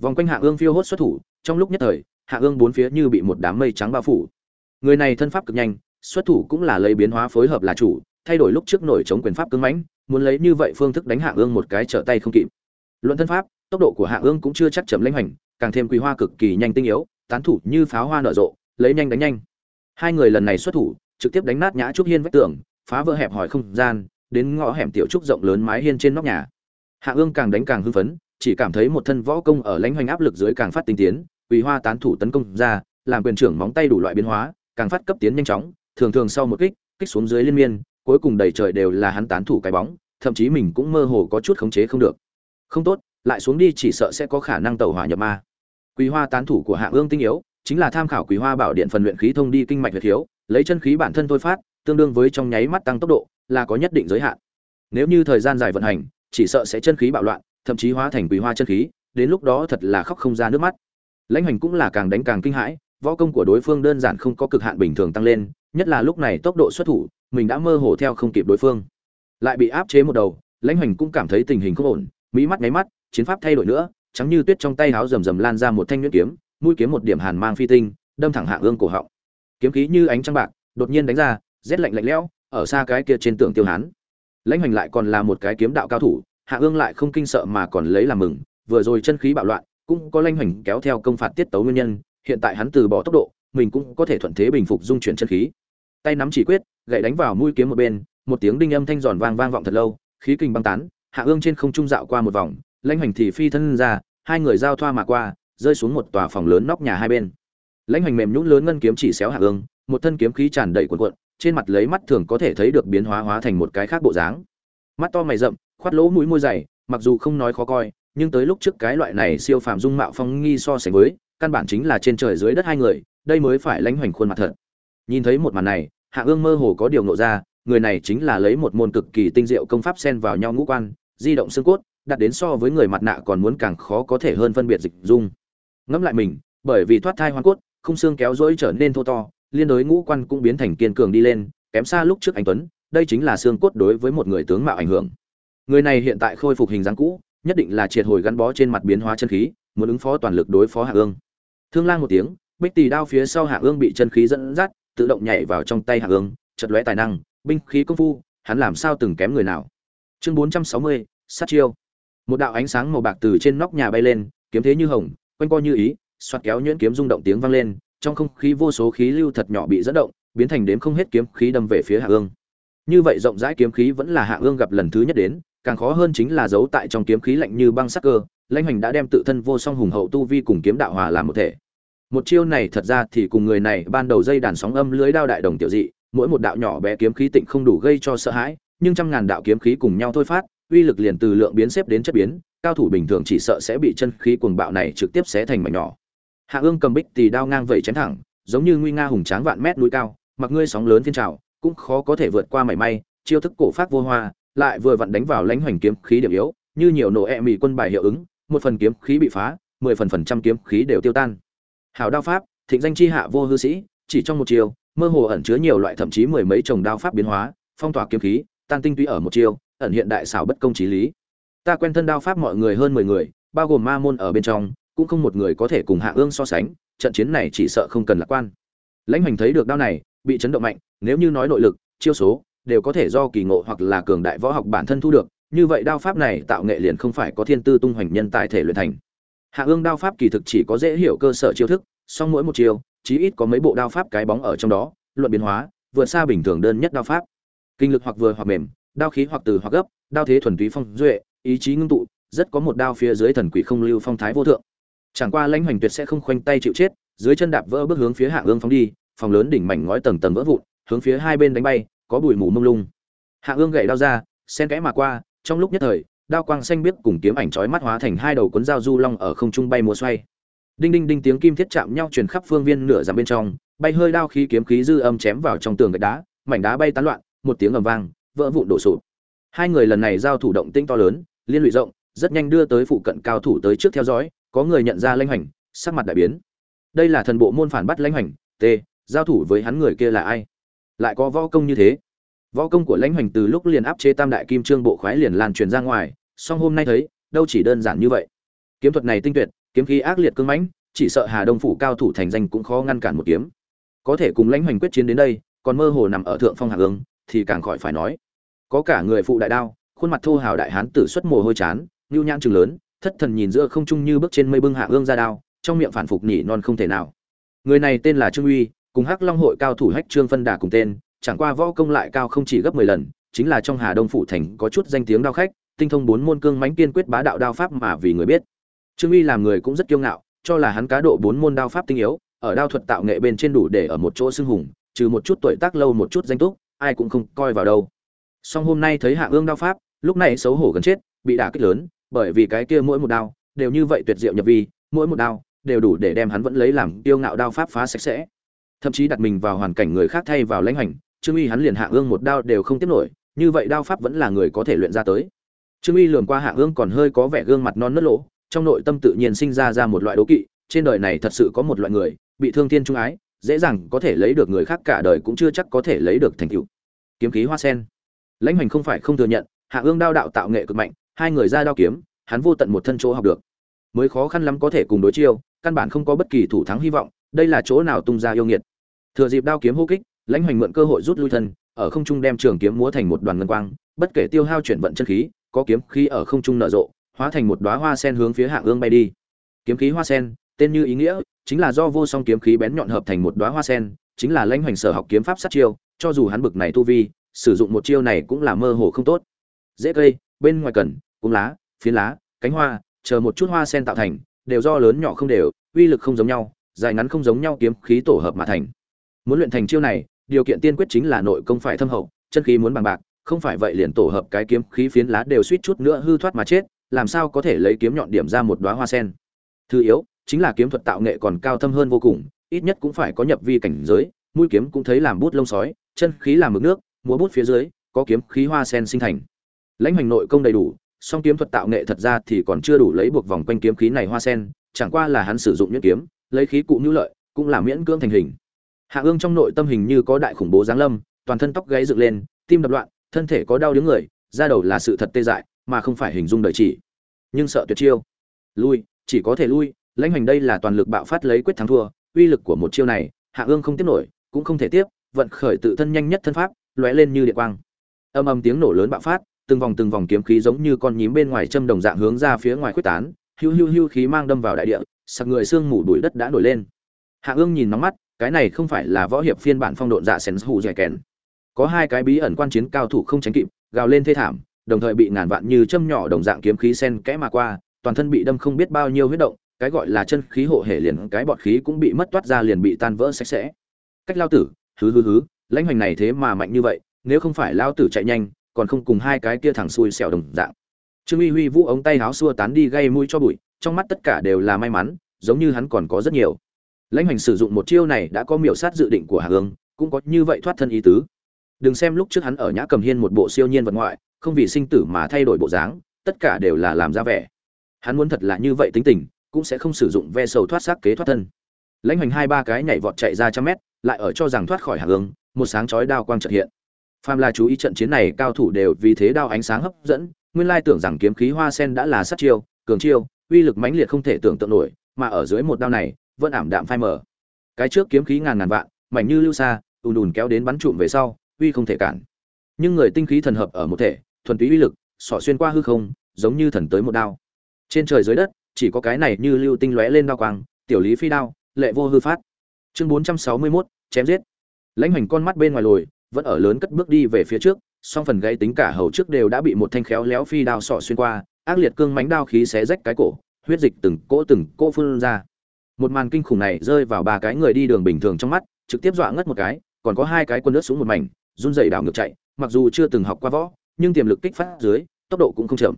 Vòng quanh hạ ương phiêu hốt xuất thủ, trong lúc nhất thời, hạ ương bốn phía như bị một đám mây trắng bao phủ người này thân pháp cực nhanh, xuất thủ cũng là lấy biến hóa phối hợp là chủ, thay đổi lúc trước nổi chống quyền pháp cứng mãnh, muốn lấy như vậy phương thức đánh hạ ương một cái trở tay không kịp. Luận thân pháp, tốc độ của hạ ương cũng chưa chắc chậm lãnh hành càng thêm quý hoa cực kỳ nhanh tinh yếu, tán thủ như pháo hoa nở rộ, lấy nhanh đánh nhanh. Hai người lần này xuất thủ, trực tiếp đánh nát nhã trúc hiên vách tường, phá vỡ hẹp hỏi không gian, đến ngõ hẻm tiểu trúc rộng lớn mái hiên trên nóc nhà. Hạ ương càng đánh càng hưng phấn, chỉ cảm thấy một thân võ công ở lãnh hoành áp lực dưới càng phát tinh tiến quỳ hoa tán thủ tấn công ra, làm quyền trưởng móng tay đủ loại biến hóa càng phát cấp tiến nhanh chóng, thường thường sau một kích kích xuống dưới liên miên, cuối cùng đầy trời đều là hắn tán thủ cái bóng, thậm chí mình cũng mơ hồ có chút khống chế không được. Không tốt, lại xuống đi chỉ sợ sẽ có khả năng tẩu hỏa nhập ma. Quý hoa tán thủ của hạ ương tinh yếu, chính là tham khảo quý hoa bảo điện phần luyện khí thông đi kinh mạch huyết thiếu, lấy chân khí bản thân thôi phát, tương đương với trong nháy mắt tăng tốc độ, là có nhất định giới hạn. Nếu như thời gian dài vận hành, chỉ sợ sẽ chân khí bạo loạn, thậm chí hóa thành quý hoa chân khí, đến lúc đó thật là khóc không ra nước mắt. Lãnh hành cũng là càng đánh càng kinh hãi võ công của đối phương đơn giản không có cực hạn bình thường tăng lên, nhất là lúc này tốc độ xuất thủ, mình đã mơ hồ theo không kịp đối phương. Lại bị áp chế một đầu, lãnh hoành cũng cảm thấy tình hình không ổn, mỹ mắt nháy mắt, chiến pháp thay đổi nữa, trắng như tuyết trong tay háo rầm rầm lan ra một thanh nhuyễn kiếm, mũi kiếm một điểm hàn mang phi tinh, đâm thẳng hạ ương cổ họng. Kiếm khí như ánh trăng bạc, đột nhiên đánh ra, rét lạnh lạnh lẽo, ở xa cái kia trên tường tiêu hán. Lãnh hoành lại còn là một cái kiếm đạo cao thủ hạ ương lại không kinh sợ mà còn lấy làm mừng, vừa rồi chân khí bạo loạn, cũng có lãnh hoành kéo theo công phạt tiết tấu nguyên nhân hiện tại hắn từ bỏ tốc độ, mình cũng có thể thuận thế bình phục dung chuyển chân khí. Tay nắm chỉ quyết, gậy đánh vào mũi kiếm một bên, một tiếng đinh âm thanh giòn vang vang vọng thật lâu, khí kinh băng tán, hạ ương trên không trung dạo qua một vòng, lãnh hoành thì phi thân ra, hai người giao thoa mà qua, rơi xuống một tòa phòng lớn nóc nhà hai bên. Lãnh hoành mềm nhũn lớn ngân kiếm chỉ xéo hạ ương, một thân kiếm khí tràn đầy cuộn cuộn, trên mặt lấy mắt thường có thể thấy được biến hóa hóa thành một cái khác bộ dáng. Mắt to mày rậm, khoát lỗ mũi môi dày, mặc dù không nói khó coi, nhưng tới lúc trước cái loại này siêu phàm dung mạo phong nghi so sánh với căn bản chính là trên trời dưới đất hai người, đây mới phải lãnh hoành khuôn mặt thật. Nhìn thấy một màn này, hạ ương mơ hồ có điều nộ ra, người này chính là lấy một môn cực kỳ tinh diệu công pháp xen vào nhau ngũ quan, di động xương cốt, đặt đến so với người mặt nạ còn muốn càng khó có thể hơn phân biệt dịch dung. Ngẫm lại mình, bởi vì thoát thai hoa cốt, không xương kéo rỗi trở nên thô to, liên đối ngũ quan cũng biến thành kiên cường đi lên, kém xa lúc trước anh tuấn, đây chính là xương cốt đối với một người tướng mạo ảnh hưởng. Người này hiện tại khôi phục hình dáng cũ, nhất định là triệt hồi gắn bó trên mặt biến hóa chân khí, muốn ứng phó toàn lực đối phó hạ ương thương lang một tiếng, bích tỳ đao phía sau hạ ương bị chân khí dẫn dắt, tự động nhảy vào trong tay hạ ương, chật lóe tài năng, binh khí công phu, hắn làm sao từng kém người nào. Chương bốn trăm sáu mươi, sát chiêu. Một đạo ánh sáng màu bạc từ trên nóc nhà bay lên, kiếm thế như hồng, quanh co như ý xoát kéo nhuyễn kiếm rung động tiếng vang lên, trong không khí vô số khí lưu thật nhỏ bị dẫn động, biến thành đếm không hết kiếm khí đâm về phía hạ ương. Như vậy rộng rãi kiếm khí vẫn là hạ ương gặp lần thứ nhất đến, càng khó hơn chính là giấu tại trong kiếm khí lạnh như băng sắc cơ lãnh hành đã đem tự thân vô song hùng hậu tu vi cùng kiếm đạo hòa làm một thể. Một chiêu này thật ra thì cùng người này ban đầu dây đàn sóng âm lưới đao đại đồng tiểu dị, mỗi một đạo nhỏ bé kiếm khí tịnh không đủ gây cho sợ hãi, nhưng trăm ngàn đạo kiếm khí cùng nhau thôi phát, uy lực liền từ lượng biến xếp đến chất biến, cao thủ bình thường chỉ sợ sẽ bị chân khí cuồng bạo này trực tiếp xé thành mảnh nhỏ. Hạ ương cầm bích tì đao ngang vẩy chém thẳng, giống như nguy nga hùng tráng vạn mét núi cao, mặc ngươi sóng lớn phiên trào, cũng khó có thể vượt qua mảy may, chiêu thức cổ phát vô hoa, lại vừa vặn đánh vào lãnh hoành kiếm khí điểm yếu, như nhiều nổ e mì quân bài hiệu ứng một phần kiếm khí bị phá, mười phần phần trăm kiếm khí đều tiêu tan. Hào đao pháp, thịnh danh chi hạ vô hư sĩ, chỉ trong một chiều, mơ hồ ẩn chứa nhiều loại thậm chí mười mấy chồng đao pháp biến hóa, phong tỏa kiếm khí, tan tinh túy ở một chiều, ẩn hiện đại xảo bất công trí lý. Ta quen thân đao pháp mọi người hơn mười người, bao gồm ma môn ở bên trong, cũng không một người có thể cùng hạ ương so sánh, trận chiến này chỉ sợ không cần lạc quan. Lãnh hoành thấy được đao này, bị chấn động mạnh, nếu như nói nội lực, chiêu số, đều có thể do kỳ ngộ hoặc là cường đại võ học bản thân thu được như vậy đao pháp này tạo nghệ liền không phải có thiên tư tung hoành nhân tài thể luyện thành. Hạ ương đao pháp kỳ thực chỉ có dễ hiểu cơ sở chiêu thức, song mỗi một chiêu, chí ít có mấy bộ đao pháp cái bóng ở trong đó, luận biến hóa, vượt xa bình thường đơn nhất đao pháp. Kinh lực hoặc vừa hoặc mềm, đao khí hoặc từ hoặc gấp, đao thế thuần túy phong duệ, ý chí ngưng tụ, rất có một đao phía dưới thần quỷ không lưu phong thái vô thượng. Chẳng qua lãnh hoành tuyệt sẽ không khoanh tay chịu chết, dưới chân đạp vỡ bước hướng phía hạ ương phóng đi, phòng lớn đỉnh mảnh ngói tầng tầng vỡ vụn, hướng phía hai bên đánh bay, có bụi mù mông lung. Hạ ương gậy đao ra sen kẽ mà qua trong lúc nhất thời, đao quang xanh biếc cùng kiếm ảnh chói mắt hóa thành hai đầu cuốn dao du long ở không trung bay múa xoay. Đinh đinh đinh tiếng kim thiết chạm nhau truyền khắp phương viên nửa dặm bên trong, bay hơi đao khí kiếm khí dư âm chém vào trong tường gạch đá, mảnh đá bay tán loạn, một tiếng ầm vang, vỡ vụn đổ sụp. Hai người lần này giao thủ động tinh to lớn, liên lụy rộng, rất nhanh đưa tới phụ cận cao thủ tới trước theo dõi, có người nhận ra lãnh hành sắc mặt đại biến. Đây là thần bộ môn phản bắt lãnh hành t, giao thủ với hắn người kia là ai? Lại có võ công như thế võ công của lãnh hoành từ lúc liền áp chế tam đại kim trương bộ khoái liền lan truyền ra ngoài, song hôm nay thấy, đâu chỉ đơn giản như vậy. Kiếm thuật này tinh tuyệt, kiếm khí ác liệt cương mãnh, chỉ sợ hà đông phủ cao thủ thành danh cũng khó ngăn cản một kiếm. Có thể cùng lãnh hoành quyết chiến đến đây, còn mơ hồ nằm ở thượng phong hạ ương thì càng khỏi phải nói. Có cả người phụ đại đao, khuôn mặt thô hào đại hán tử xuất mồ hôi chán ngưu nhãn chừng lớn, thất thần nhìn giữa không trung như bước trên mây bưng hạ ương ra đao, trong miệng phản phục nỉ non không thể nào. Người này tên là trương uy, cùng hắc long hội cao thủ hách trương phân đà cùng tên chẳng qua võ công lại cao không chỉ gấp mười lần, chính là trong hà đông phủ thành có chút danh tiếng đao khách, tinh thông bốn môn cương mãnh kiên quyết bá đạo đao pháp mà vì người biết. Trương uy làm người cũng rất kiêu ngạo, cho là hắn cá độ bốn môn đao pháp tinh yếu, ở đao thuật tạo nghệ bên trên đủ để ở một chỗ xưng hùng, trừ một chút tuổi tác lâu một chút danh túc, ai cũng không coi vào đâu. Song hôm nay thấy hạ ương đao pháp, lúc này xấu hổ gần chết, bị đả kích lớn, bởi vì cái kia mỗi một đao đều như vậy tuyệt diệu nhập vi, mỗi một đao đều đủ để đem hắn vẫn lấy làm kiêu ngạo đao pháp phá sạch sẽ. Thậm chí đặt mình vào hoàn cảnh người khác thay vào lãnh hành trương uy hắn liền hạ ương một đao đều không tiếp nổi, như vậy đao pháp vẫn là người có thể luyện ra tới. Trương uy lường qua hạ ương còn hơi có vẻ gương mặt non nớt lỗ, trong nội tâm tự nhiên sinh ra ra một loại đố kỵ, trên đời này thật sự có một loại người, bị thương thiên trung ái, dễ dàng có thể lấy được người khác cả đời cũng chưa chắc có thể lấy được thành tựu. Kiếm khí hoa sen. Lãnh hoành không phải không thừa nhận hạ ương đao đạo tạo nghệ cực mạnh, hai người ra đao kiếm, hắn vô tận một thân chỗ học được. Mới khó khăn lắm có thể cùng đối chiêu, căn bản không có bất kỳ thủ thắng hy vọng, đây là chỗ nào tung ra yêu nghiệt. Thừa dịp đao kiếm hô kích lãnh hoành mượn cơ hội rút lui thân, ở không trung đem trường kiếm múa thành một đoàn ngân quang, bất kể tiêu hao chuyển vận chân khí, có kiếm khí ở không trung nở rộ, hóa thành một đóa hoa sen hướng phía hạ ương bay đi. Kiếm khí hoa sen, tên như ý nghĩa, chính là do vô song kiếm khí bén nhọn hợp thành một đóa hoa sen, chính là lãnh hoành sở học kiếm pháp sát chiêu, cho dù hắn bực này tu vi, sử dụng một chiêu này cũng là mơ hồ không tốt. Dễ cây, bên ngoài cần, cung lá, phiến lá, cánh hoa, chờ một chút hoa sen tạo thành, đều do lớn nhỏ không đều, uy lực không giống nhau, dài ngắn không giống nhau kiếm khí tổ hợp mà thành. Muốn luyện thành chiêu này điều kiện tiên quyết chính là nội công phải thâm hậu, chân khí muốn bằng bạc, không phải vậy liền tổ hợp cái kiếm khí phiến lá đều suýt chút nữa hư thoát mà chết, làm sao có thể lấy kiếm nhọn điểm ra một đóa hoa sen. Thứ yếu, chính là kiếm thuật tạo nghệ còn cao thâm hơn vô cùng, ít nhất cũng phải có nhập vi cảnh giới, mũi kiếm cũng thấy làm bút lông sói, chân khí làm mực nước, múa bút phía dưới, có kiếm khí hoa sen sinh thành. Lãnh hoành nội công đầy đủ, song kiếm thuật tạo nghệ thật ra thì còn chưa đủ lấy buộc vòng quanh kiếm khí này hoa sen, chẳng qua là hắn sử dụng nhuyễn kiếm, lấy khí cụ nhu lợi, cũng là miễn cưỡng thành hình hạ ương trong nội tâm hình như có đại khủng bố giáng lâm, toàn thân tóc gáy dựng lên, tim đập loạn, thân thể có đau đứng người, da đầu là sự thật tê dại, mà không phải hình dung đời chỉ. Nhưng sợ tuyệt chiêu. Lui, chỉ có thể lui, lãnh hành đây là toàn lực bạo phát lấy quyết thắng thua, uy lực của một chiêu này, hạ ương không tiếp nổi, cũng không thể tiếp, vận khởi tự thân nhanh nhất thân pháp, lóe lên như điện quang. Âm âm tiếng nổ lớn bạo phát, từng vòng từng vòng kiếm khí giống như con nhím bên ngoài châm đồng dạng hướng ra phía ngoài quyết tán hưu hưu hưu khí mang đâm vào đại địa, sặc người xương mù bụi đất đã nổi lên. Hạ ương nhìn nóng mắt cái này không phải là võ hiệp phiên bản phong độn dạ sén hù dẻ kèn. Có hai cái bí ẩn quan chiến cao thủ không tránh kịp, gào lên thê thảm, đồng thời bị ngàn vạn như châm nhỏ đồng dạng kiếm khí sen kẽ mà qua, toàn thân bị đâm không biết bao nhiêu huyết động, cái gọi là chân khí hộ hệ liền cái bọt khí cũng bị mất toát ra liền bị tan vỡ sạch sẽ. Cách lao tử, hứ hứ hứ, lãnh hoành này thế mà mạnh như vậy, nếu không phải lao tử chạy nhanh, còn không cùng hai cái kia thẳng xuôi xẻo đồng dạng. Trương uy huy vũ ống tay áo xua tán đi gây mũi cho bụi, trong mắt tất cả đều là may mắn, giống như hắn còn có rất nhiều lãnh hoành sử dụng một chiêu này đã có miểu sát dự định của hà hương, cũng có như vậy thoát thân ý tứ. Đừng xem lúc trước hắn ở nhã cầm hiên một bộ siêu nhiên vật ngoại, không vì sinh tử mà thay đổi bộ dáng, tất cả đều là làm ra vẻ. Hắn muốn thật là như vậy tính tình, cũng sẽ không sử dụng ve sầu thoát xác kế thoát thân. Lãnh hoành hai ba cái nhảy vọt chạy ra trăm mét, lại ở cho rằng thoát khỏi hà hương, một sáng chói đao quang trợt hiện. Phàm là chú ý trận chiến này, cao thủ đều vì thế đao ánh sáng hấp dẫn, nguyên lai tưởng rằng kiếm khí hoa sen đã là sát chiêu, cường chiêu, uy lực mãnh liệt không thể tưởng tượng nổi, mà ở dưới một đao này vẫn ảm đạm phai mờ. Cái trước kiếm khí ngàn ngàn vạn mảnh như lưu xa ùn ùn kéo đến bắn trụm về sau uy không thể cản. Nhưng người tinh khí thần hợp ở một thể thuần túy uy lực xỏ xuyên qua hư không giống như thần tới một đao. Trên trời dưới đất chỉ có cái này như lưu tinh lóe lên đao quang tiểu lý phi đao lệ vô hư phát. Chương bốn trăm sáu mươi 461, chém giết. Lãnh hoành con mắt bên ngoài lồi vẫn ở lớn cất bước đi về phía trước song phần gãy tính cả hầu trước đều đã bị một thanh khéo léo phi đao sọ xuyên qua ác liệt cương mánh đao khí xé rách cái cổ huyết dịch từng cỗ từng cỗ phun ra một màn kinh khủng này rơi vào ba cái người đi đường bình thường trong mắt, trực tiếp dọa ngất một cái, còn có hai cái quân nước xuống một mảnh, run rẩy đảo ngược chạy, mặc dù chưa từng học qua võ, nhưng tiềm lực kích phát dưới, tốc độ cũng không chậm.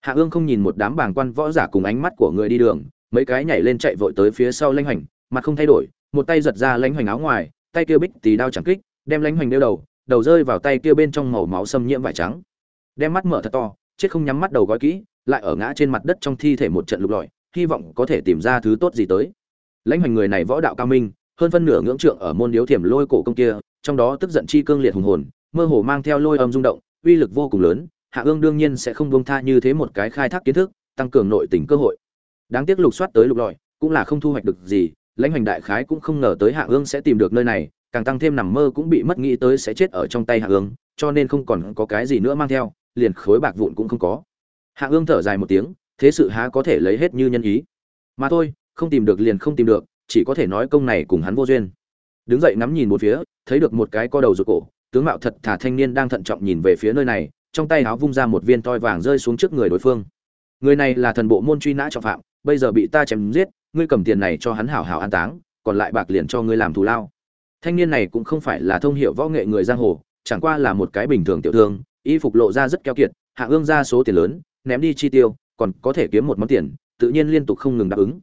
Hạ ương không nhìn một đám bàng quan võ giả cùng ánh mắt của người đi đường, mấy cái nhảy lên chạy vội tới phía sau lãnh hoành, mặt không thay đổi, một tay giật ra lãnh hoành áo ngoài, tay kia bích tì đao chẳng kích, đem lãnh hoành đeo đầu đầu rơi vào tay kia bên trong màu máu xâm nhiễm vải trắng. Đem mắt mở thật to, chết không nhắm mắt đầu gói kỹ, lại ở ngã trên mặt đất trong thi thể một trận lục lọi, hy vọng có thể tìm ra thứ tốt gì tới lãnh hoành người này võ đạo cao minh, hơn phân nửa ngưỡng trượng ở môn điếu thiểm lôi cổ công kia, trong đó tức giận chi cương liệt hùng hồn, mơ hồ mang theo lôi âm rung động, uy lực vô cùng lớn, hạ ương đương nhiên sẽ không buông tha như thế một cái khai thác kiến thức, tăng cường nội tình cơ hội. Đáng tiếc lục soát tới lục lọi, cũng là không thu hoạch được gì, lãnh hoành đại khái cũng không ngờ tới hạ ương sẽ tìm được nơi này, càng tăng thêm nằm mơ cũng bị mất nghĩ tới sẽ chết ở trong tay hạ ương, cho nên không còn có cái gì nữa mang theo, liền khối bạc vụn cũng không có. Hạ ương thở dài một tiếng, thế sự há có thể lấy hết như nhân ý. Mà thôi không tìm được liền không tìm được, chỉ có thể nói công này cùng hắn vô duyên. Đứng dậy ngắm nhìn một phía, thấy được một cái co đầu rụt cổ, tướng mạo thật thả thanh niên đang thận trọng nhìn về phía nơi này, trong tay áo vung ra một viên toi vàng rơi xuống trước người đối phương. Người này là thần bộ môn truy nã trọng phạm, bây giờ bị ta chém giết, ngươi cầm tiền này cho hắn hảo hảo an táng, còn lại bạc liền cho ngươi làm thù lao. Thanh niên này cũng không phải là thông hiệu võ nghệ người giang hồ, chẳng qua là một cái bình thường tiểu thương, y phục lộ ra rất keo kiệt, hạ ương ra số tiền lớn, ném đi chi tiêu, còn có thể kiếm một món tiền, tự nhiên liên tục không ngừng đáp ứng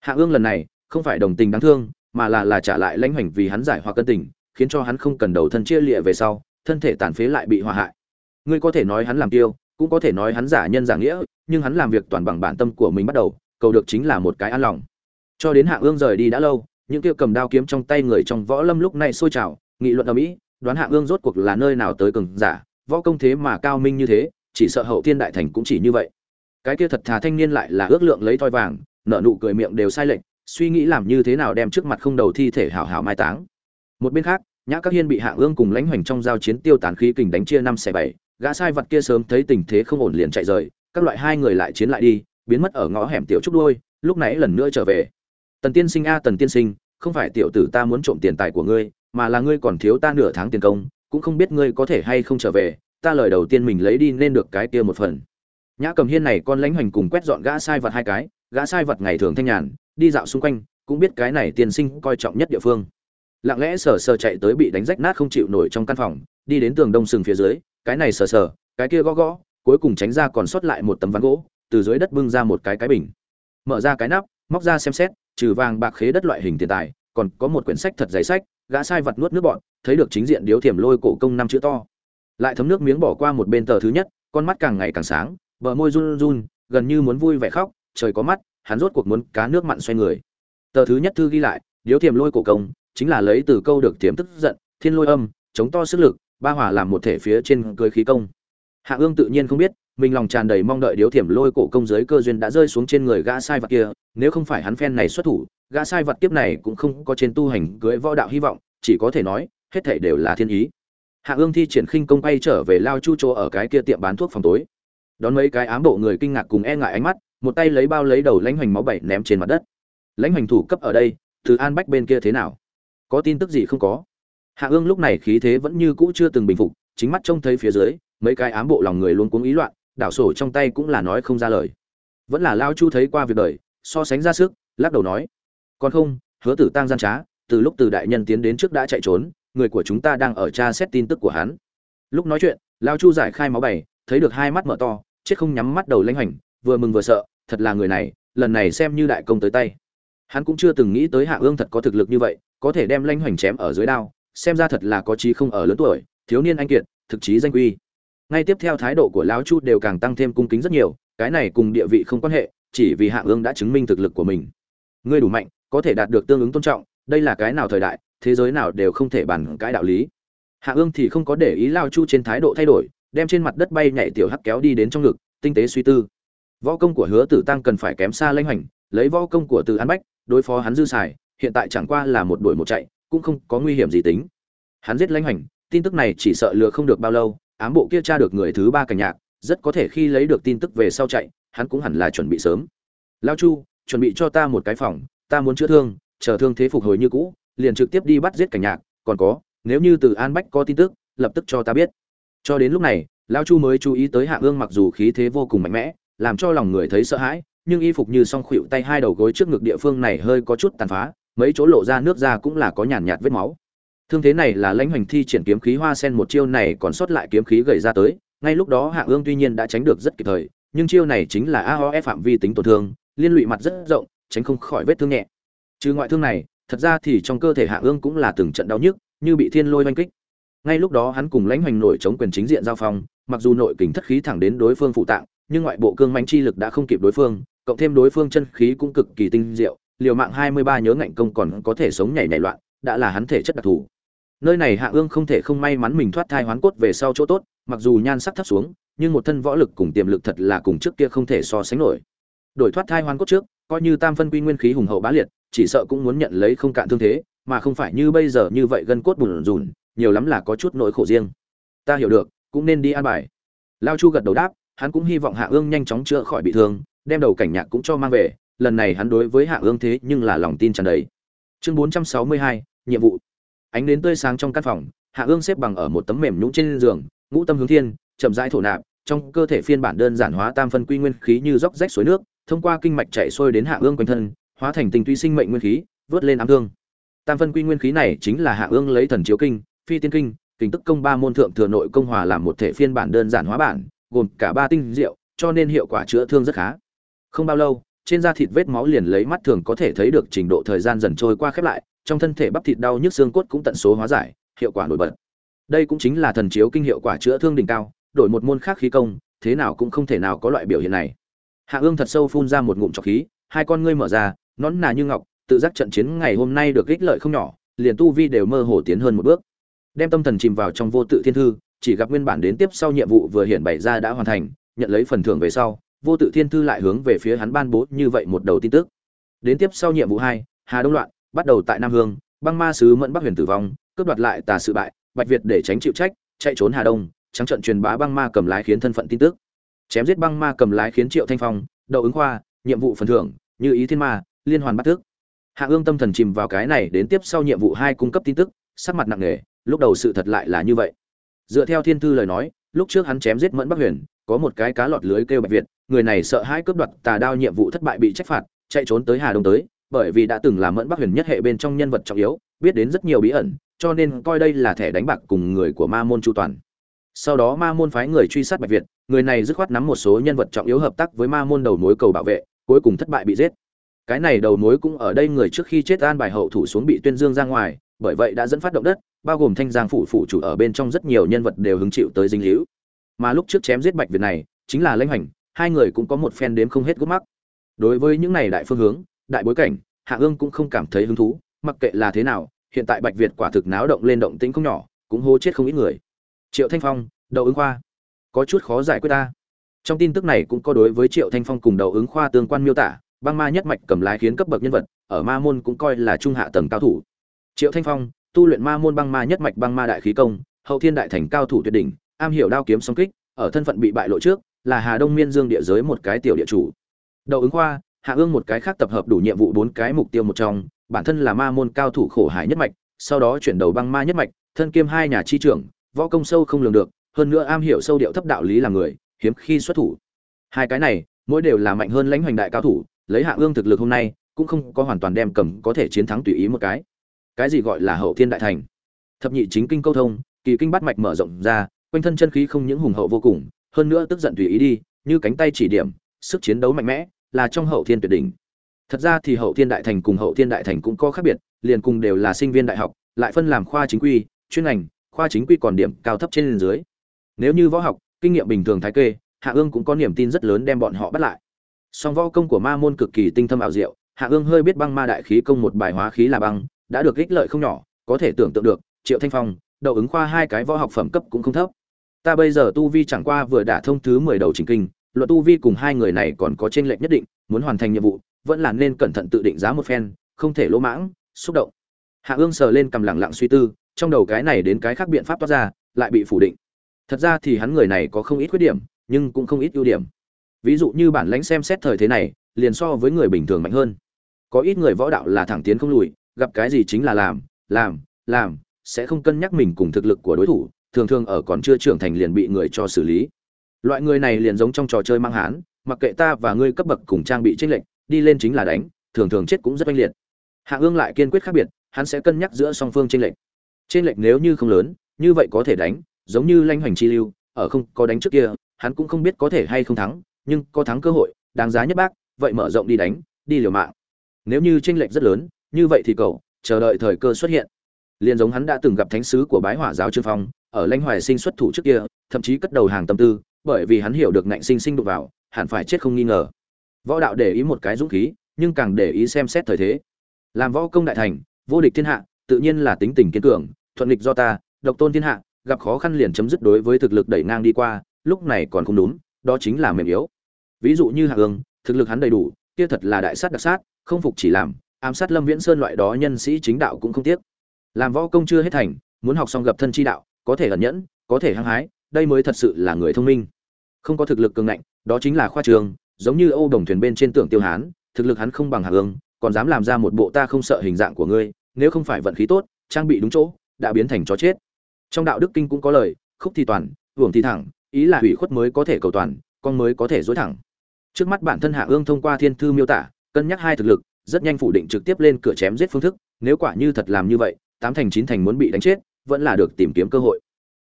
hạ ương lần này không phải đồng tình đáng thương, mà là là trả lại lãnh hoành vì hắn giải hoặc cân tình, khiến cho hắn không cần đầu thân chia lịa về sau, thân thể tàn phế lại bị hòa hại. Ngươi có thể nói hắn làm tiêu, cũng có thể nói hắn giả nhân giả nghĩa, nhưng hắn làm việc toàn bằng bản tâm của mình bắt đầu, cầu được chính là một cái an lòng. Cho đến hạ ương rời đi đã lâu, những kia cầm đao kiếm trong tay người trong võ lâm lúc này sôi trào, nghị luận ở mỹ, đoán hạ ương rốt cuộc là nơi nào tới cường giả, võ công thế mà cao minh như thế, chỉ sợ hậu thiên đại thành cũng chỉ như vậy. Cái kia thật thà thanh niên lại là ước lượng lấy thoi vàng nợ nụ cười miệng đều sai lệch, suy nghĩ làm như thế nào đem trước mặt không đầu thi thể hảo hảo mai táng. Một bên khác, nhã các hiên bị hạ ương cùng lãnh hoành trong giao chiến tiêu tán khí kình đánh chia năm xẻ bảy, gã sai vật kia sớm thấy tình thế không ổn liền chạy rời, các loại hai người lại chiến lại đi, biến mất ở ngõ hẻm tiểu trúc đôi lúc nãy lần nữa trở về. Tần tiên sinh a, tần tiên sinh, không phải tiểu tử ta muốn trộm tiền tài của ngươi, mà là ngươi còn thiếu ta nửa tháng tiền công, cũng không biết ngươi có thể hay không trở về, ta lời đầu tiên mình lấy đi nên được cái kia một phần. Nhã cầm hiên này con lãnh hoành cùng quét dọn gã sai vật hai cái gã sai vật ngày thường thanh nhàn, đi dạo xung quanh, cũng biết cái này tiên sinh coi trọng nhất địa phương. Lặng lẽ sờ sờ chạy tới bị đánh rách nát không chịu nổi trong căn phòng, đi đến tường đông sừng phía dưới, cái này sờ sờ, cái kia gõ gõ, cuối cùng tránh ra còn sót lại một tấm ván gỗ, từ dưới đất bưng ra một cái cái bình. Mở ra cái nắp, móc ra xem xét, trừ vàng bạc khế đất loại hình tiền tài, còn có một quyển sách thật dày sách, gã sai vật nuốt nước bọn thấy được chính diện điếu thiểm lôi cổ công năm chữ to. Lại thấm nước miếng bỏ qua một bên tờ thứ nhất, con mắt càng ngày càng sáng, bờ môi run run, gần như muốn vui vẻ khóc trời có mắt, hắn rốt cuộc muốn cá nước mặn xoay người. Tờ thứ nhất thư ghi lại, điếu thiềm lôi cổ công, chính là lấy từ câu được tiềm tức giận, thiên lôi âm, chống to sức lực, ba hỏa làm một thể phía trên cưới khí công. Hạ ương tự nhiên không biết, mình lòng tràn đầy mong đợi điếu thiểm lôi cổ công giới cơ duyên đã rơi xuống trên người gã sai vật kia, nếu không phải hắn phen này xuất thủ, gã sai vật kiếp này cũng không có trên tu hành cưỡi võ đạo hy vọng, chỉ có thể nói, hết thảy đều là thiên ý. Hạ ương thi triển khinh công bay trở về lao chu chỗ ở cái kia tiệm bán thuốc phòng tối. Đón mấy cái ám bộ người kinh ngạc cùng e ngại ánh mắt một tay lấy bao lấy đầu lãnh hoành máu bảy ném trên mặt đất. Lãnh hoành thủ cấp ở đây, từ an bách bên kia thế nào? Có tin tức gì không có? Hạ ương lúc này khí thế vẫn như cũ chưa từng bình phục, chính mắt trông thấy phía dưới, mấy cái ám bộ lòng người luôn cuống ý loạn, đảo sổ trong tay cũng là nói không ra lời. Vẫn là lao chu thấy qua việc đời, so sánh ra sức, lắc đầu nói, còn không, hứa tử tăng gian trá, từ lúc từ đại nhân tiến đến trước đã chạy trốn, người của chúng ta đang ở tra xét tin tức của hắn. Lúc nói chuyện, lao chu giải khai máu bày thấy được hai mắt mở to, chết không nhắm mắt đầu lãnh hoành vừa mừng vừa sợ, thật là người này, lần này xem như đại công tới tay. Hắn cũng chưa từng nghĩ tới hạ ương thật có thực lực như vậy, có thể đem lãnh hoành chém ở dưới đao, xem ra thật là có trí không ở lớn tuổi, thiếu niên anh kiệt, thực chí danh quy ngay tiếp theo thái độ của lão chu đều càng tăng thêm cung kính rất nhiều, cái này cùng địa vị không quan hệ, chỉ vì hạ ương đã chứng minh thực lực của mình. Ngươi đủ mạnh, có thể đạt được tương ứng tôn trọng, đây là cái nào thời đại, thế giới nào đều không thể bàn cái đạo lý. Hạ ương thì không có để ý lao chu trên thái độ thay đổi, đem trên mặt đất bay nhảy tiểu hắc kéo đi đến trong ngực, tinh tế suy tư võ công của hứa tử tăng cần phải kém xa lanh hành lấy võ công của từ an bách, đối phó hắn dư xài, hiện tại chẳng qua là một đuổi một chạy, cũng không có nguy hiểm gì tính. Hắn giết lãnh hành tin tức này chỉ sợ lừa không được bao lâu, ám bộ kia tra được người thứ ba cảnh nhạc, rất có thể khi lấy được tin tức về sau chạy, hắn cũng hẳn là chuẩn bị sớm. Lao chu, chuẩn bị cho ta một cái phòng, ta muốn chữa thương, chờ thương thế phục hồi như cũ, liền trực tiếp đi bắt giết cảnh nhạc, còn có, nếu như từ an bách có tin tức, lập tức cho ta biết. Cho đến lúc này, lao chu mới chú ý tới hạ ương mặc dù khí thế vô cùng mạnh mẽ làm cho lòng người thấy sợ hãi, nhưng y phục như song khuỵu tay hai đầu gối trước ngực địa phương này hơi có chút tàn phá, mấy chỗ lộ ra nước ra cũng là có nhàn nhạt vết máu. Thương thế này là lãnh hoành thi triển kiếm khí hoa sen một chiêu này còn sót lại kiếm khí gầy ra tới, ngay lúc đó hạ ương tuy nhiên đã tránh được rất kịp thời, nhưng chiêu này chính là aoe phạm vi tính tổn thương, liên lụy mặt rất rộng, tránh không khỏi vết thương nhẹ. Trừ ngoại thương này, thật ra thì trong cơ thể hạ ương cũng là từng trận đau nhức, như bị thiên lôi oanh kích. Ngay lúc đó hắn cùng lãnh hoành nổi chống quyền chính diện giao phong, mặc dù nội kình thất khí thẳng đến đối phương phụ tạng nhưng ngoại bộ cương mãnh chi lực đã không kịp đối phương cộng thêm đối phương chân khí cũng cực kỳ tinh diệu, liều mạng 23 nhớ ngạnh công còn có thể sống nhảy nhảy loạn, đã là hắn thể chất đặc thù. Nơi này Hạ Ương không thể không may mắn mình thoát thai hoán cốt về sau chỗ tốt, mặc dù nhan sắc thấp xuống, nhưng một thân võ lực cùng tiềm lực thật là cùng trước kia không thể so sánh nổi. Đổi thoát thai hoán cốt trước, coi như tam phân quy nguyên khí hùng hậu bá liệt, chỉ sợ cũng muốn nhận lấy không cạn thương thế, mà không phải như bây giờ như vậy gân cốt bùn rùn, nhiều lắm là có chút nỗi khổ riêng. Ta hiểu được, cũng nên đi an bài. Lao Chu gật đầu đáp, hắn cũng hy vọng Hạ Ương nhanh chóng chữa khỏi bị thương, đem đầu cảnh nhạc cũng cho mang về, lần này hắn đối với Hạ Ương thế nhưng là lòng tin tràn đầy. Chương 462, nhiệm vụ. Ánh đến tươi sáng trong căn phòng, Hạ Ương xếp bằng ở một tấm mềm nhũng trên giường, ngũ tâm hướng thiên, chậm rãi thổ nạp, trong cơ thể phiên bản đơn giản hóa tam phân quy nguyên khí như róc rách suối nước, thông qua kinh mạch chảy sôi đến Hạ Ương quanh thân, hóa thành tình tuy sinh mệnh nguyên khí, vớt lên ám thương. Tam phân quy nguyên khí này chính là Hạ Ương lấy thần chiếu kinh, phi tiên kinh, kính tức công ba môn thượng thừa nội công hòa làm một thể phiên bản đơn giản hóa bản, gồm cả ba tinh rượu, cho nên hiệu quả chữa thương rất khá. Không bao lâu, trên da thịt vết máu liền lấy mắt thường có thể thấy được trình độ thời gian dần trôi qua khép lại, trong thân thể bắp thịt đau nhức xương cốt cũng tận số hóa giải, hiệu quả nổi bật. Đây cũng chính là thần chiếu kinh hiệu quả chữa thương đỉnh cao, đổi một môn khác khí công, thế nào cũng không thể nào có loại biểu hiện này. Hạ Ương thật sâu phun ra một ngụm trọc khí, hai con ngươi mở ra, nón nà như ngọc, tự giác trận chiến ngày hôm nay được ích lợi không nhỏ, liền tu vi đều mơ hồ tiến hơn một bước. Đem tâm thần chìm vào trong vô tự thiên thư, chỉ gặp nguyên bản đến tiếp sau nhiệm vụ vừa hiện bày ra đã hoàn thành, nhận lấy phần thưởng về sau, vô tự thiên thư lại hướng về phía hắn ban bố như vậy một đầu tin tức. Đến tiếp sau nhiệm vụ hai, Hà Đông loạn, bắt đầu tại Nam Hương, băng ma sứ Mẫn Bắc Huyền tử vong, cướp đoạt lại tà sự bại, Bạch Việt để tránh chịu trách, chạy trốn Hà Đông, trắng trận truyền bá băng ma cầm lái khiến thân phận tin tức. Chém giết băng ma cầm lái khiến Triệu Thanh Phong, đậu ứng khoa, nhiệm vụ phần thưởng, như ý thiên ma, liên hoàn bắt tức. Hạ Ương tâm thần chìm vào cái này đến tiếp sau nhiệm vụ hai cung cấp tin tức, sắc mặt nặng nề, lúc đầu sự thật lại là như vậy. Dựa theo thiên thư lời nói, lúc trước hắn chém giết Mẫn Bắc Huyền, có một cái cá lọt lưới kêu Bạch Việt, người này sợ hãi cướp đoạt tà đao nhiệm vụ thất bại bị trách phạt, chạy trốn tới Hà Đông tới, bởi vì đã từng là Mẫn Bắc Huyền nhất hệ bên trong nhân vật trọng yếu, biết đến rất nhiều bí ẩn, cho nên coi đây là thẻ đánh bạc cùng người của Ma môn Chu Toàn. Sau đó Ma môn phái người truy sát Bạch Việt, người này dứt khoát nắm một số nhân vật trọng yếu hợp tác với Ma môn đầu mối cầu bảo vệ, cuối cùng thất bại bị giết. Cái này đầu mối cũng ở đây người trước khi chết an bài hậu thủ xuống bị tuyên dương ra ngoài, bởi vậy đã dẫn phát động đất, bao gồm Thanh Giang phủ phủ chủ ở bên trong rất nhiều nhân vật đều hứng chịu tới dính líu. Mà lúc trước chém giết Bạch Việt này, chính là Lãnh Hành, hai người cũng có một phen đếm không hết gút mắc. Đối với những này đại phương hướng, đại bối cảnh, Hạ Ương cũng không cảm thấy hứng thú, mặc kệ là thế nào, hiện tại Bạch Việt quả thực náo động lên động tĩnh không nhỏ, cũng hô chết không ít người. Triệu Thanh Phong, Đậu ứng khoa, có chút khó giải quyết ta. Trong tin tức này cũng có đối với Triệu Thanh Phong cùng Đậu ứng khoa tương quan miêu tả, băng ma nhất mạch cầm lái khiến cấp bậc nhân vật, ở ma môn cũng coi là trung hạ tầng cao thủ. Triệu Thanh Phong, tu luyện ma môn băng ma nhất mạch băng ma đại khí công, hậu thiên đại thành cao thủ tuyệt đỉnh, am hiểu đao kiếm song kích, ở thân phận bị bại lộ trước, là Hà Đông Miên Dương địa giới một cái tiểu địa chủ. Đậu ứng khoa, Hạ Ương một cái khác tập hợp đủ nhiệm vụ bốn cái mục tiêu một trong, bản thân là ma môn cao thủ khổ hải nhất mạch, sau đó chuyển đầu băng ma nhất mạch, thân kiêm hai nhà chi trưởng, võ công sâu không lường được, hơn nữa am hiểu sâu điệu thấp đạo lý là người, hiếm khi xuất thủ. Hai cái này, mỗi đều là mạnh hơn lãnh hoành đại cao thủ, lấy Hạ Ương thực lực hôm nay, cũng không có hoàn toàn đem cầm có thể chiến thắng tùy ý một cái. Cái gì gọi là hậu thiên đại thành? Thập nhị chính kinh câu thông, kỳ kinh bắt mạch mở rộng ra, quanh thân chân khí không những hùng hậu vô cùng, hơn nữa tức giận tùy ý đi, như cánh tay chỉ điểm, sức chiến đấu mạnh mẽ, là trong hậu thiên tuyệt đỉnh. Thật ra thì hậu thiên đại thành cùng hậu thiên đại thành cũng có khác biệt, liền cùng đều là sinh viên đại học, lại phân làm khoa chính quy, chuyên ngành, khoa chính quy còn điểm cao thấp trên dưới. Nếu như võ học, kinh nghiệm bình thường thái kê, Hạ Ương cũng có niềm tin rất lớn đem bọn họ bắt lại. Song võ công của Ma môn cực kỳ tinh thâm ảo diệu, Hạ Ương hơi biết băng ma đại khí công một bài hóa khí là băng, đã được ích lợi không nhỏ, có thể tưởng tượng được, Triệu Thanh Phong, đậu ứng khoa hai cái võ học phẩm cấp cũng không thấp. Ta bây giờ tu vi chẳng qua vừa đả thông thứ mười đầu chỉnh kinh, luận tu vi cùng hai người này còn có chênh lệch nhất định, muốn hoàn thành nhiệm vụ, vẫn là nên cẩn thận tự định giá một phen, không thể lỗ mãng, xúc động. Hạ Ương sờ lên cầm lặng lặng suy tư, trong đầu cái này đến cái khác biện pháp toát ra, lại bị phủ định. Thật ra thì hắn người này có không ít khuyết điểm, nhưng cũng không ít ưu điểm. Ví dụ như bản lãnh xem xét thời thế này, liền so với người bình thường mạnh hơn. Có ít người võ đạo là thẳng tiến không lùi, gặp cái gì chính là làm, làm, làm, sẽ không cân nhắc mình cùng thực lực của đối thủ, thường thường ở còn chưa trưởng thành liền bị người cho xử lý. Loại người này liền giống trong trò chơi mang hán, mặc kệ ta và ngươi cấp bậc cùng trang bị chênh lệch, đi lên chính là đánh, thường thường chết cũng rất oanh liệt. Hạ Ương lại kiên quyết khác biệt, hắn sẽ cân nhắc giữa song phương chênh lệch. Chênh lệch nếu như không lớn, như vậy có thể đánh, giống như Lanh Hoành Chi Lưu, ở không có đánh trước kia, hắn cũng không biết có thể hay không thắng, nhưng có thắng cơ hội, đáng giá nhất bác, vậy mở rộng đi đánh, đi liều mạng. Nếu như chênh lệch rất lớn, như vậy thì cậu chờ đợi thời cơ xuất hiện. Liên giống hắn đã từng gặp thánh sứ của Bái Hỏa giáo Trương Phong, ở Lãnh Hoài Sinh xuất thủ trước kia, thậm chí cất đầu hàng tâm tư, bởi vì hắn hiểu được ngạnh sinh sinh đụng vào, hẳn phải chết không nghi ngờ. võ đạo để ý một cái dũng khí nhưng càng để ý xem xét thời thế làm võ công đại thành vô địch thiên hạ tự nhiên là tính tình kiên cường thuận địch do ta độc tôn thiên hạ gặp khó khăn liền chấm dứt đối với thực lực đẩy ngang đi qua lúc này còn không đúng đó chính là mềm yếu ví dụ như hạ ương thực lực hắn đầy đủ kia thật là đại sát đặc sát không phục chỉ làm ám sát lâm viễn sơn loại đó nhân sĩ chính đạo cũng không tiếc. Làm võ công chưa hết thành, muốn học xong gặp thân chi đạo, có thể ẩn nhẫn, có thể hăng hái, đây mới thật sự là người thông minh. Không có thực lực cường ngạnh, đó chính là khoa trường, giống như âu đồng thuyền bên trên tưởng tiêu hán, thực lực hắn không bằng hạ ương còn dám làm ra một bộ ta không sợ hình dạng của ngươi, nếu không phải vận khí tốt, trang bị đúng chỗ, đã biến thành chó chết. Trong đạo đức kinh cũng có lời, khúc thì toàn, hưởng thì thẳng, ý là hủy khuất mới có thể cầu toàn, con mới có thể dối thẳng. Trước mắt bản thân hạ ương thông qua thiên thư miêu tả, cân nhắc hai thực lực rất nhanh phủ định trực tiếp lên cửa chém giết phương thức, nếu quả như thật làm như vậy, tám thành chín thành muốn bị đánh chết, vẫn là được tìm kiếm cơ hội.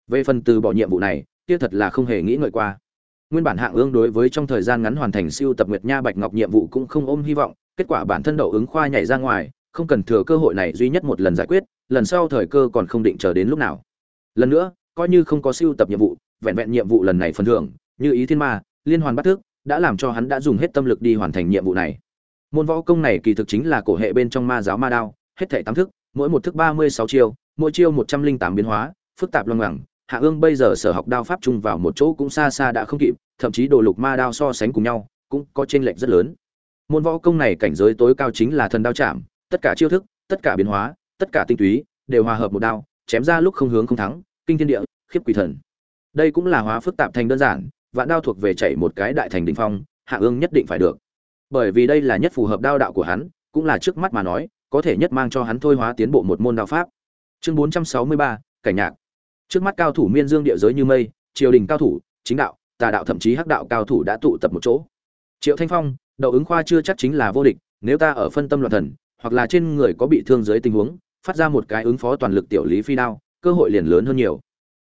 Về phần từ bỏ nhiệm vụ này, kia thật là không hề nghĩ ngợi qua. Nguyên bản hạng ương đối với trong thời gian ngắn hoàn thành siêu tập nguyệt nha bạch ngọc nhiệm vụ cũng không ôm hy vọng, kết quả bản thân đậu ứng khoa nhảy ra ngoài, không cần thừa cơ hội này duy nhất một lần giải quyết, lần sau thời cơ còn không định chờ đến lúc nào. Lần nữa, coi như không có siêu tập nhiệm vụ, vẹn vẹn nhiệm vụ lần này phần thưởng, như ý thiên ma, liên hoàn bắt thức, đã làm cho hắn đã dùng hết tâm lực đi hoàn thành nhiệm vụ này môn võ công này kỳ thực chính là cổ hệ bên trong ma giáo ma đao, hết thảy tám thức, mỗi một thức ba mươi sáu chiêu, mỗi chiêu một trăm linh tám biến hóa, phức tạp loang ngoằng. Hạ ương bây giờ sở học đao pháp chung vào một chỗ cũng xa xa đã không kịp, thậm chí đồ lục ma đao so sánh cùng nhau, cũng có chênh lệch rất lớn. Môn võ công này cảnh giới tối cao chính là thần đao chạm, tất cả chiêu thức, tất cả biến hóa, tất cả tinh túy, đều hòa hợp một đao, chém ra lúc không hướng không thắng, kinh thiên địa, khiếp quỷ thần. Đây cũng là hóa phức tạp thành đơn giản, vạn đao thuộc về chạy một cái đại thành đỉnh phong, hạ ương nhất định phải được bởi vì đây là nhất phù hợp đao đạo của hắn, cũng là trước mắt mà nói, có thể nhất mang cho hắn thôi hóa tiến bộ một môn đao pháp. Chương bốn trăm sáu mươi ba, cảnh nhạc. Trước mắt cao thủ miên dương địa giới như mây, triều đình cao thủ, chính đạo, tà đạo thậm chí hắc đạo cao thủ đã tụ tập một chỗ. Triệu thanh phong đậu ứng khoa chưa chắc chính là vô địch, nếu ta ở phân tâm loạn thần, hoặc là trên người có bị thương dưới tình huống, phát ra một cái ứng phó toàn lực tiểu lý phi đao, cơ hội liền lớn hơn nhiều.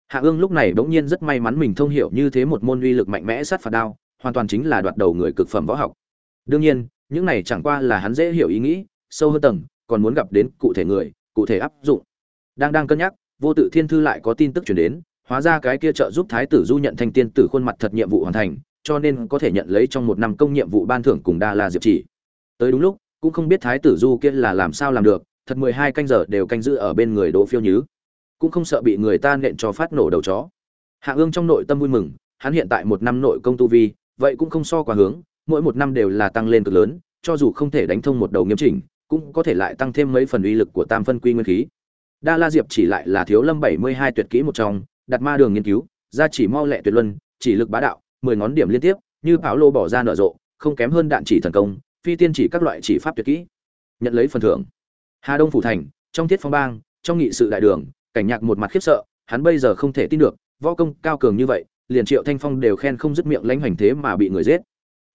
Hạ ương lúc này bỗng nhiên rất may mắn mình thông hiểu như thế một môn uy lực mạnh mẽ sát phạt đao, hoàn toàn chính là đoạt đầu người cực phẩm võ học đương nhiên, những này chẳng qua là hắn dễ hiểu ý nghĩ, sâu hơn tầng, còn muốn gặp đến cụ thể người, cụ thể áp dụng. Đang đang cân nhắc, vô tự thiên thư lại có tin tức chuyển đến, hóa ra cái kia trợ giúp thái tử du nhận thanh tiên tử khuôn mặt thật nhiệm vụ hoàn thành, cho nên có thể nhận lấy trong một năm công nhiệm vụ ban thưởng cùng đa la diệp chỉ. Tới đúng lúc, cũng không biết thái tử du kia là làm sao làm được, thật mười hai canh giờ đều canh giữ ở bên người đỗ phiêu nhứ. Cũng không sợ bị người ta nện cho phát nổ đầu chó. Hạ ương trong nội tâm vui mừng, hắn hiện tại một năm nội công tu vi, vậy cũng không so quá hướng mỗi một năm đều là tăng lên cực lớn, cho dù không thể đánh thông một đầu nghiêm chỉnh, cũng có thể lại tăng thêm mấy phần uy lực của tam phân quy nguyên khí. Đa la diệp chỉ lại là thiếu lâm bảy mươi hai tuyệt kỹ một trong, đặt ma đường nghiên cứu, ra chỉ mau lẹ tuyệt luân, chỉ lực bá đạo, mười ngón điểm liên tiếp, như bảo lô bỏ ra nở rộ, không kém hơn đạn chỉ thần công, phi tiên chỉ các loại chỉ pháp tuyệt kỹ. Nhận lấy phần thưởng. Hà đông phủ thành, trong thiết phong bang, trong nghị sự đại đường, cảnh nhạc một mặt khiếp sợ, hắn bây giờ không thể tin được, võ công cao cường như vậy, liền triệu thanh phong đều khen không dứt miệng lãnh hoành thế mà bị người giết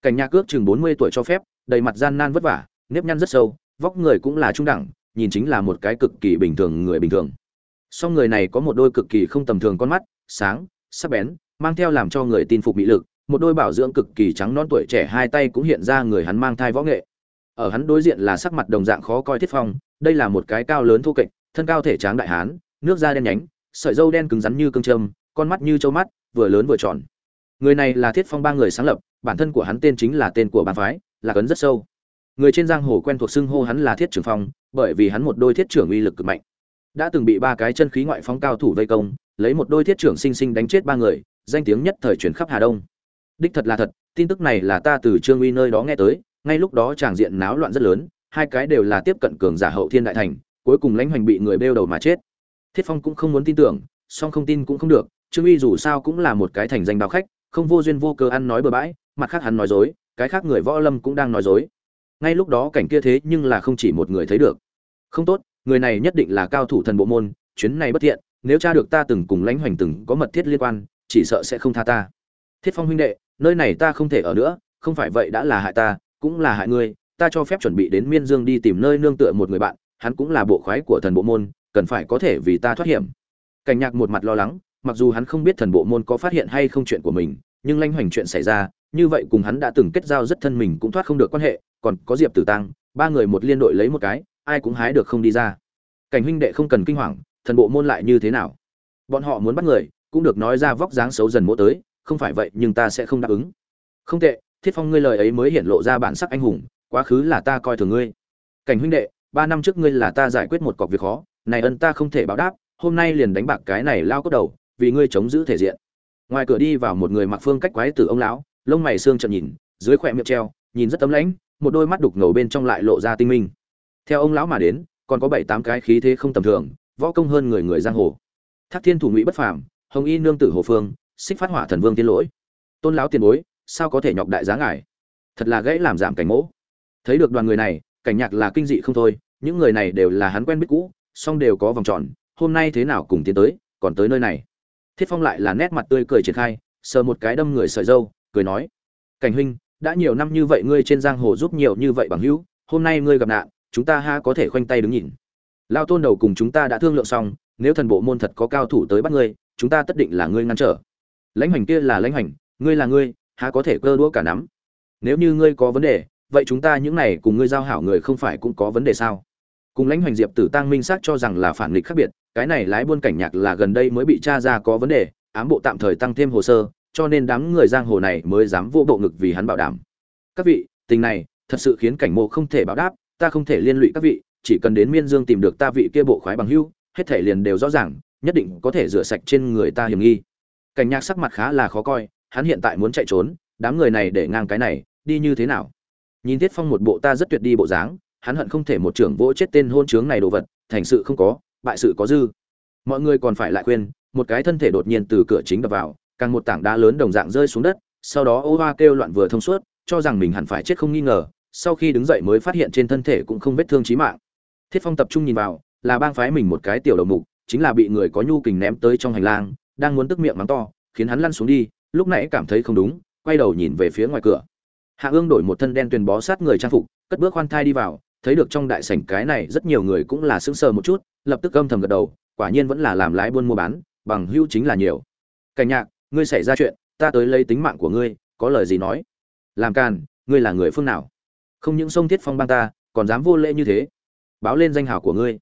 cảnh nhạc ước chừng bốn mươi tuổi cho phép, đầy mặt gian nan vất vả, nếp nhăn rất sâu, vóc người cũng là trung đẳng, nhìn chính là một cái cực kỳ bình thường người bình thường. Song người này có một đôi cực kỳ không tầm thường con mắt, sáng, sắc bén, mang theo làm cho người tin phục mỹ lực, một đôi bảo dưỡng cực kỳ trắng non tuổi trẻ hai tay cũng hiện ra người hắn mang thai võ nghệ. Ở hắn đối diện là sắc mặt đồng dạng khó coi thiết phong, đây là một cái cao lớn thô kệch, thân cao thể tráng đại hán, nước da đen nhánh, sợi dâu đen cứng rắn như cương trâm con mắt như châu mắt, vừa lớn vừa tròn. Người này là thiết phong ba người sáng lập bản thân của hắn tên chính là tên của bàn phái, là cấn rất sâu. Người trên giang hồ quen thuộc xưng hô hắn là thiết trưởng phong, bởi vì hắn một đôi thiết trưởng uy lực cực mạnh. Đã từng bị ba cái chân khí ngoại phóng cao thủ vây công, lấy một đôi thiết trưởng sinh sinh đánh chết ba người, danh tiếng nhất thời chuyển khắp hà đông. Đích thật là thật, tin tức này là ta từ trương uy nơi đó nghe tới, ngay lúc đó tràng diện náo loạn rất lớn, hai cái đều là tiếp cận cường giả hậu thiên đại thành, cuối cùng lãnh hoành bị người bêu đầu mà chết. Thiết phong cũng không muốn tin tưởng, song không tin cũng không được, trương uy dù sao cũng là một cái thành danh báo khách, không vô duyên vô cơ ăn nói bừa bãi mặt khác hắn nói dối, cái khác người võ lâm cũng đang nói dối. Ngay lúc đó cảnh kia thế nhưng là không chỉ một người thấy được. Không tốt, người này nhất định là cao thủ thần bộ môn, chuyến này bất thiện, nếu cha được ta từng cùng lãnh hoành từng có mật thiết liên quan, chỉ sợ sẽ không tha ta. Thiết phong huynh đệ, nơi này ta không thể ở nữa, không phải vậy đã là hại ta, cũng là hại ngươi, ta cho phép chuẩn bị đến miên dương đi tìm nơi nương tựa một người bạn, hắn cũng là bộ khoái của thần bộ môn, cần phải có thể vì ta thoát hiểm. Cảnh nhạc một mặt lo lắng, mặc dù hắn không biết thần bộ môn có phát hiện hay không chuyện của mình, nhưng lanh hoành chuyện xảy ra như vậy cùng hắn đã từng kết giao rất thân mình cũng thoát không được quan hệ, còn có diệp tử tăng, ba người một liên đội lấy một cái, ai cũng hái được không đi ra. Cảnh huynh đệ không cần kinh hoàng, thần bộ môn lại như thế nào? Bọn họ muốn bắt người, cũng được nói ra vóc dáng xấu dần mỗ tới, không phải vậy nhưng ta sẽ không đáp ứng. Không tệ, thiết phong ngươi lời ấy mới hiện lộ ra bản sắc anh hùng, quá khứ là ta coi thường ngươi. Cảnh huynh đệ, ba năm trước ngươi là ta giải quyết một cọc việc khó, này ân ta không thể báo đáp, hôm nay liền đánh bạc cái này lao cốt đầu, vì ngươi chống giữ thể diện. Ngoài cửa đi vào một người mặc phương cách quái tử ông lão lông mày xương trận nhìn, dưới khỏe miệng treo, nhìn rất tấm lãnh, một đôi mắt đục ngầu bên trong lại lộ ra tinh minh. Theo ông lão mà đến, còn có bảy tám cái khí thế không tầm thường, võ công hơn người người giang hồ. Thác thiên thủ ngụy bất phàm, hồng y nương tử hồ phương, xích phát hỏa thần vương tiên lỗi. Tôn lão tiền bối, sao có thể nhọc đại giá ngài? Thật là gãy làm giảm cảnh mỗ. Thấy được đoàn người này, cảnh nhạc là kinh dị không thôi, những người này đều là hắn quen biết cũ, song đều có vòng tròn, hôm nay thế nào cùng tiến tới, còn tới nơi này. Thiết phong lại là nét mặt tươi cười triển khai, sờ một cái đâm người sợi dâu cười nói, cảnh huynh, đã nhiều năm như vậy ngươi trên giang hồ giúp nhiều như vậy bằng hữu, hôm nay ngươi gặp nạn, chúng ta ha có thể khoanh tay đứng nhìn. Lao tôn đầu cùng chúng ta đã thương lượng xong, nếu thần bộ môn thật có cao thủ tới bắt ngươi, chúng ta tất định là ngươi ngăn trở. Lãnh hoành kia là lãnh hoành, ngươi là ngươi, há có thể cơ đũa cả nắm? Nếu như ngươi có vấn đề, vậy chúng ta những này cùng ngươi giao hảo người không phải cũng có vấn đề sao? Cùng lãnh hoành diệp tử tăng minh xác cho rằng là phản nghịch khác biệt, cái này lái buôn cảnh nhạc là gần đây mới bị tra ra có vấn đề, ám bộ tạm thời tăng thêm hồ sơ cho nên đám người giang hồ này mới dám vô bộ ngực vì hắn bảo đảm. Các vị, tình này, thật sự khiến cảnh mộ không thể báo đáp, ta không thể liên lụy các vị, chỉ cần đến miên dương tìm được ta vị kia bộ khoái bằng hưu, hết thể liền đều rõ ràng, nhất định có thể rửa sạch trên người ta hiểm nghi. Cảnh nhạc sắc mặt khá là khó coi, hắn hiện tại muốn chạy trốn, đám người này để ngang cái này, đi như thế nào? Nhìn thiết phong một bộ ta rất tuyệt đi bộ dáng, hắn hận không thể một trưởng vỗ chết tên hôn trướng này đồ vật, thành sự không có, bại sự có dư. Mọi người còn phải lại khuyên, một cái thân thể đột nhiên từ cửa chính đập vào càng một tảng đá lớn đồng dạng rơi xuống đất, sau đó ô hoa kêu loạn vừa thông suốt, cho rằng mình hẳn phải chết không nghi ngờ, sau khi đứng dậy mới phát hiện trên thân thể cũng không vết thương chí mạng. Thiết phong tập trung nhìn vào, là bang phái mình một cái tiểu đầu mục, chính là bị người có nhu kình ném tới trong hành lang, đang muốn tức miệng mắng to, khiến hắn lăn xuống đi, lúc nãy cảm thấy không đúng, quay đầu nhìn về phía ngoài cửa. Hạ ương đổi một thân đen tuyền bó sát người trang phục, cất bước khoan thai đi vào, thấy được trong đại sảnh cái này rất nhiều người cũng là sững sờ một chút, lập tức âm thầm gật đầu, quả nhiên vẫn là làm lái buôn mua bán, bằng hữu chính là nhiều. Cảnh nhạc ngươi xảy ra chuyện, ta tới lấy tính mạng của ngươi, có lời gì nói? Làm càn, ngươi là người phương nào? Không những sông thiết phong bang ta, còn dám vô lễ như thế. Báo lên danh hào của ngươi.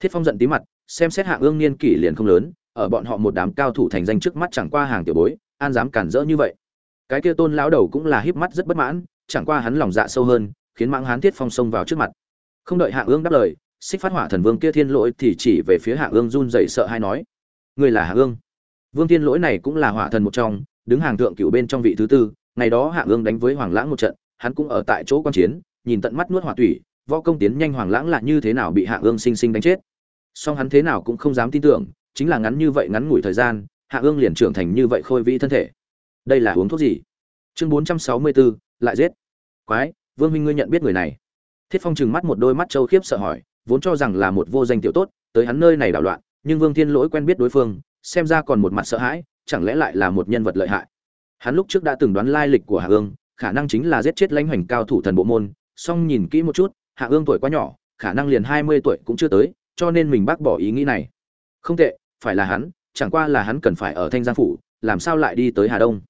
Thiết phong giận tí mặt, xem xét hạng ương niên kỷ liền không lớn, ở bọn họ một đám cao thủ thành danh trước mắt chẳng qua hàng tiểu bối, an dám cản rỡ như vậy. Cái kia tôn lão đầu cũng là híp mắt rất bất mãn, chẳng qua hắn lòng dạ sâu hơn, khiến mãng hán thiết phong xông vào trước mặt. Không đợi hạng ương đáp lời, xích phát hỏa thần vương kia thiên lỗi thì chỉ về phía hạng ương run rẩy sợ hay nói người là hạng ương? Vương thiên lỗi này cũng là hỏa thần một trong, đứng hàng thượng cựu bên trong vị thứ tư, ngày đó Hạ ương đánh với hoàng lãng một trận, hắn cũng ở tại chỗ quan chiến, nhìn tận mắt nuốt hỏa thủy võ công tiến nhanh hoàng lãng là như thế nào bị Hạ ương sinh sinh đánh chết. Song hắn thế nào cũng không dám tin tưởng, chính là ngắn như vậy ngắn ngủi thời gian Hạ ương liền trưởng thành như vậy khôi vĩ thân thể. Đây là uống thuốc gì? Chương bốn trăm sáu mươi bốn lại giết. Quái, vương minh ngươi nhận biết người này. Thiết phong trừng mắt một đôi mắt châu khiếp sợ hỏi, vốn cho rằng là một vô danh tiểu tốt, tới hắn nơi này đảo loạn, nhưng vương thiên lỗi quen biết đối phương xem ra còn một mặt sợ hãi, chẳng lẽ lại là một nhân vật lợi hại? Hắn lúc trước đã từng đoán lai lịch của hạ ương, khả năng chính là giết chết lãnh hoành cao thủ thần bộ môn, song nhìn kỹ một chút, hạ ương tuổi quá nhỏ, khả năng liền hai mươi tuổi cũng chưa tới, cho nên mình bác bỏ ý nghĩ này. Không tệ, phải là hắn, chẳng qua là hắn cần phải ở thanh giang phủ, làm sao lại đi tới hà đông?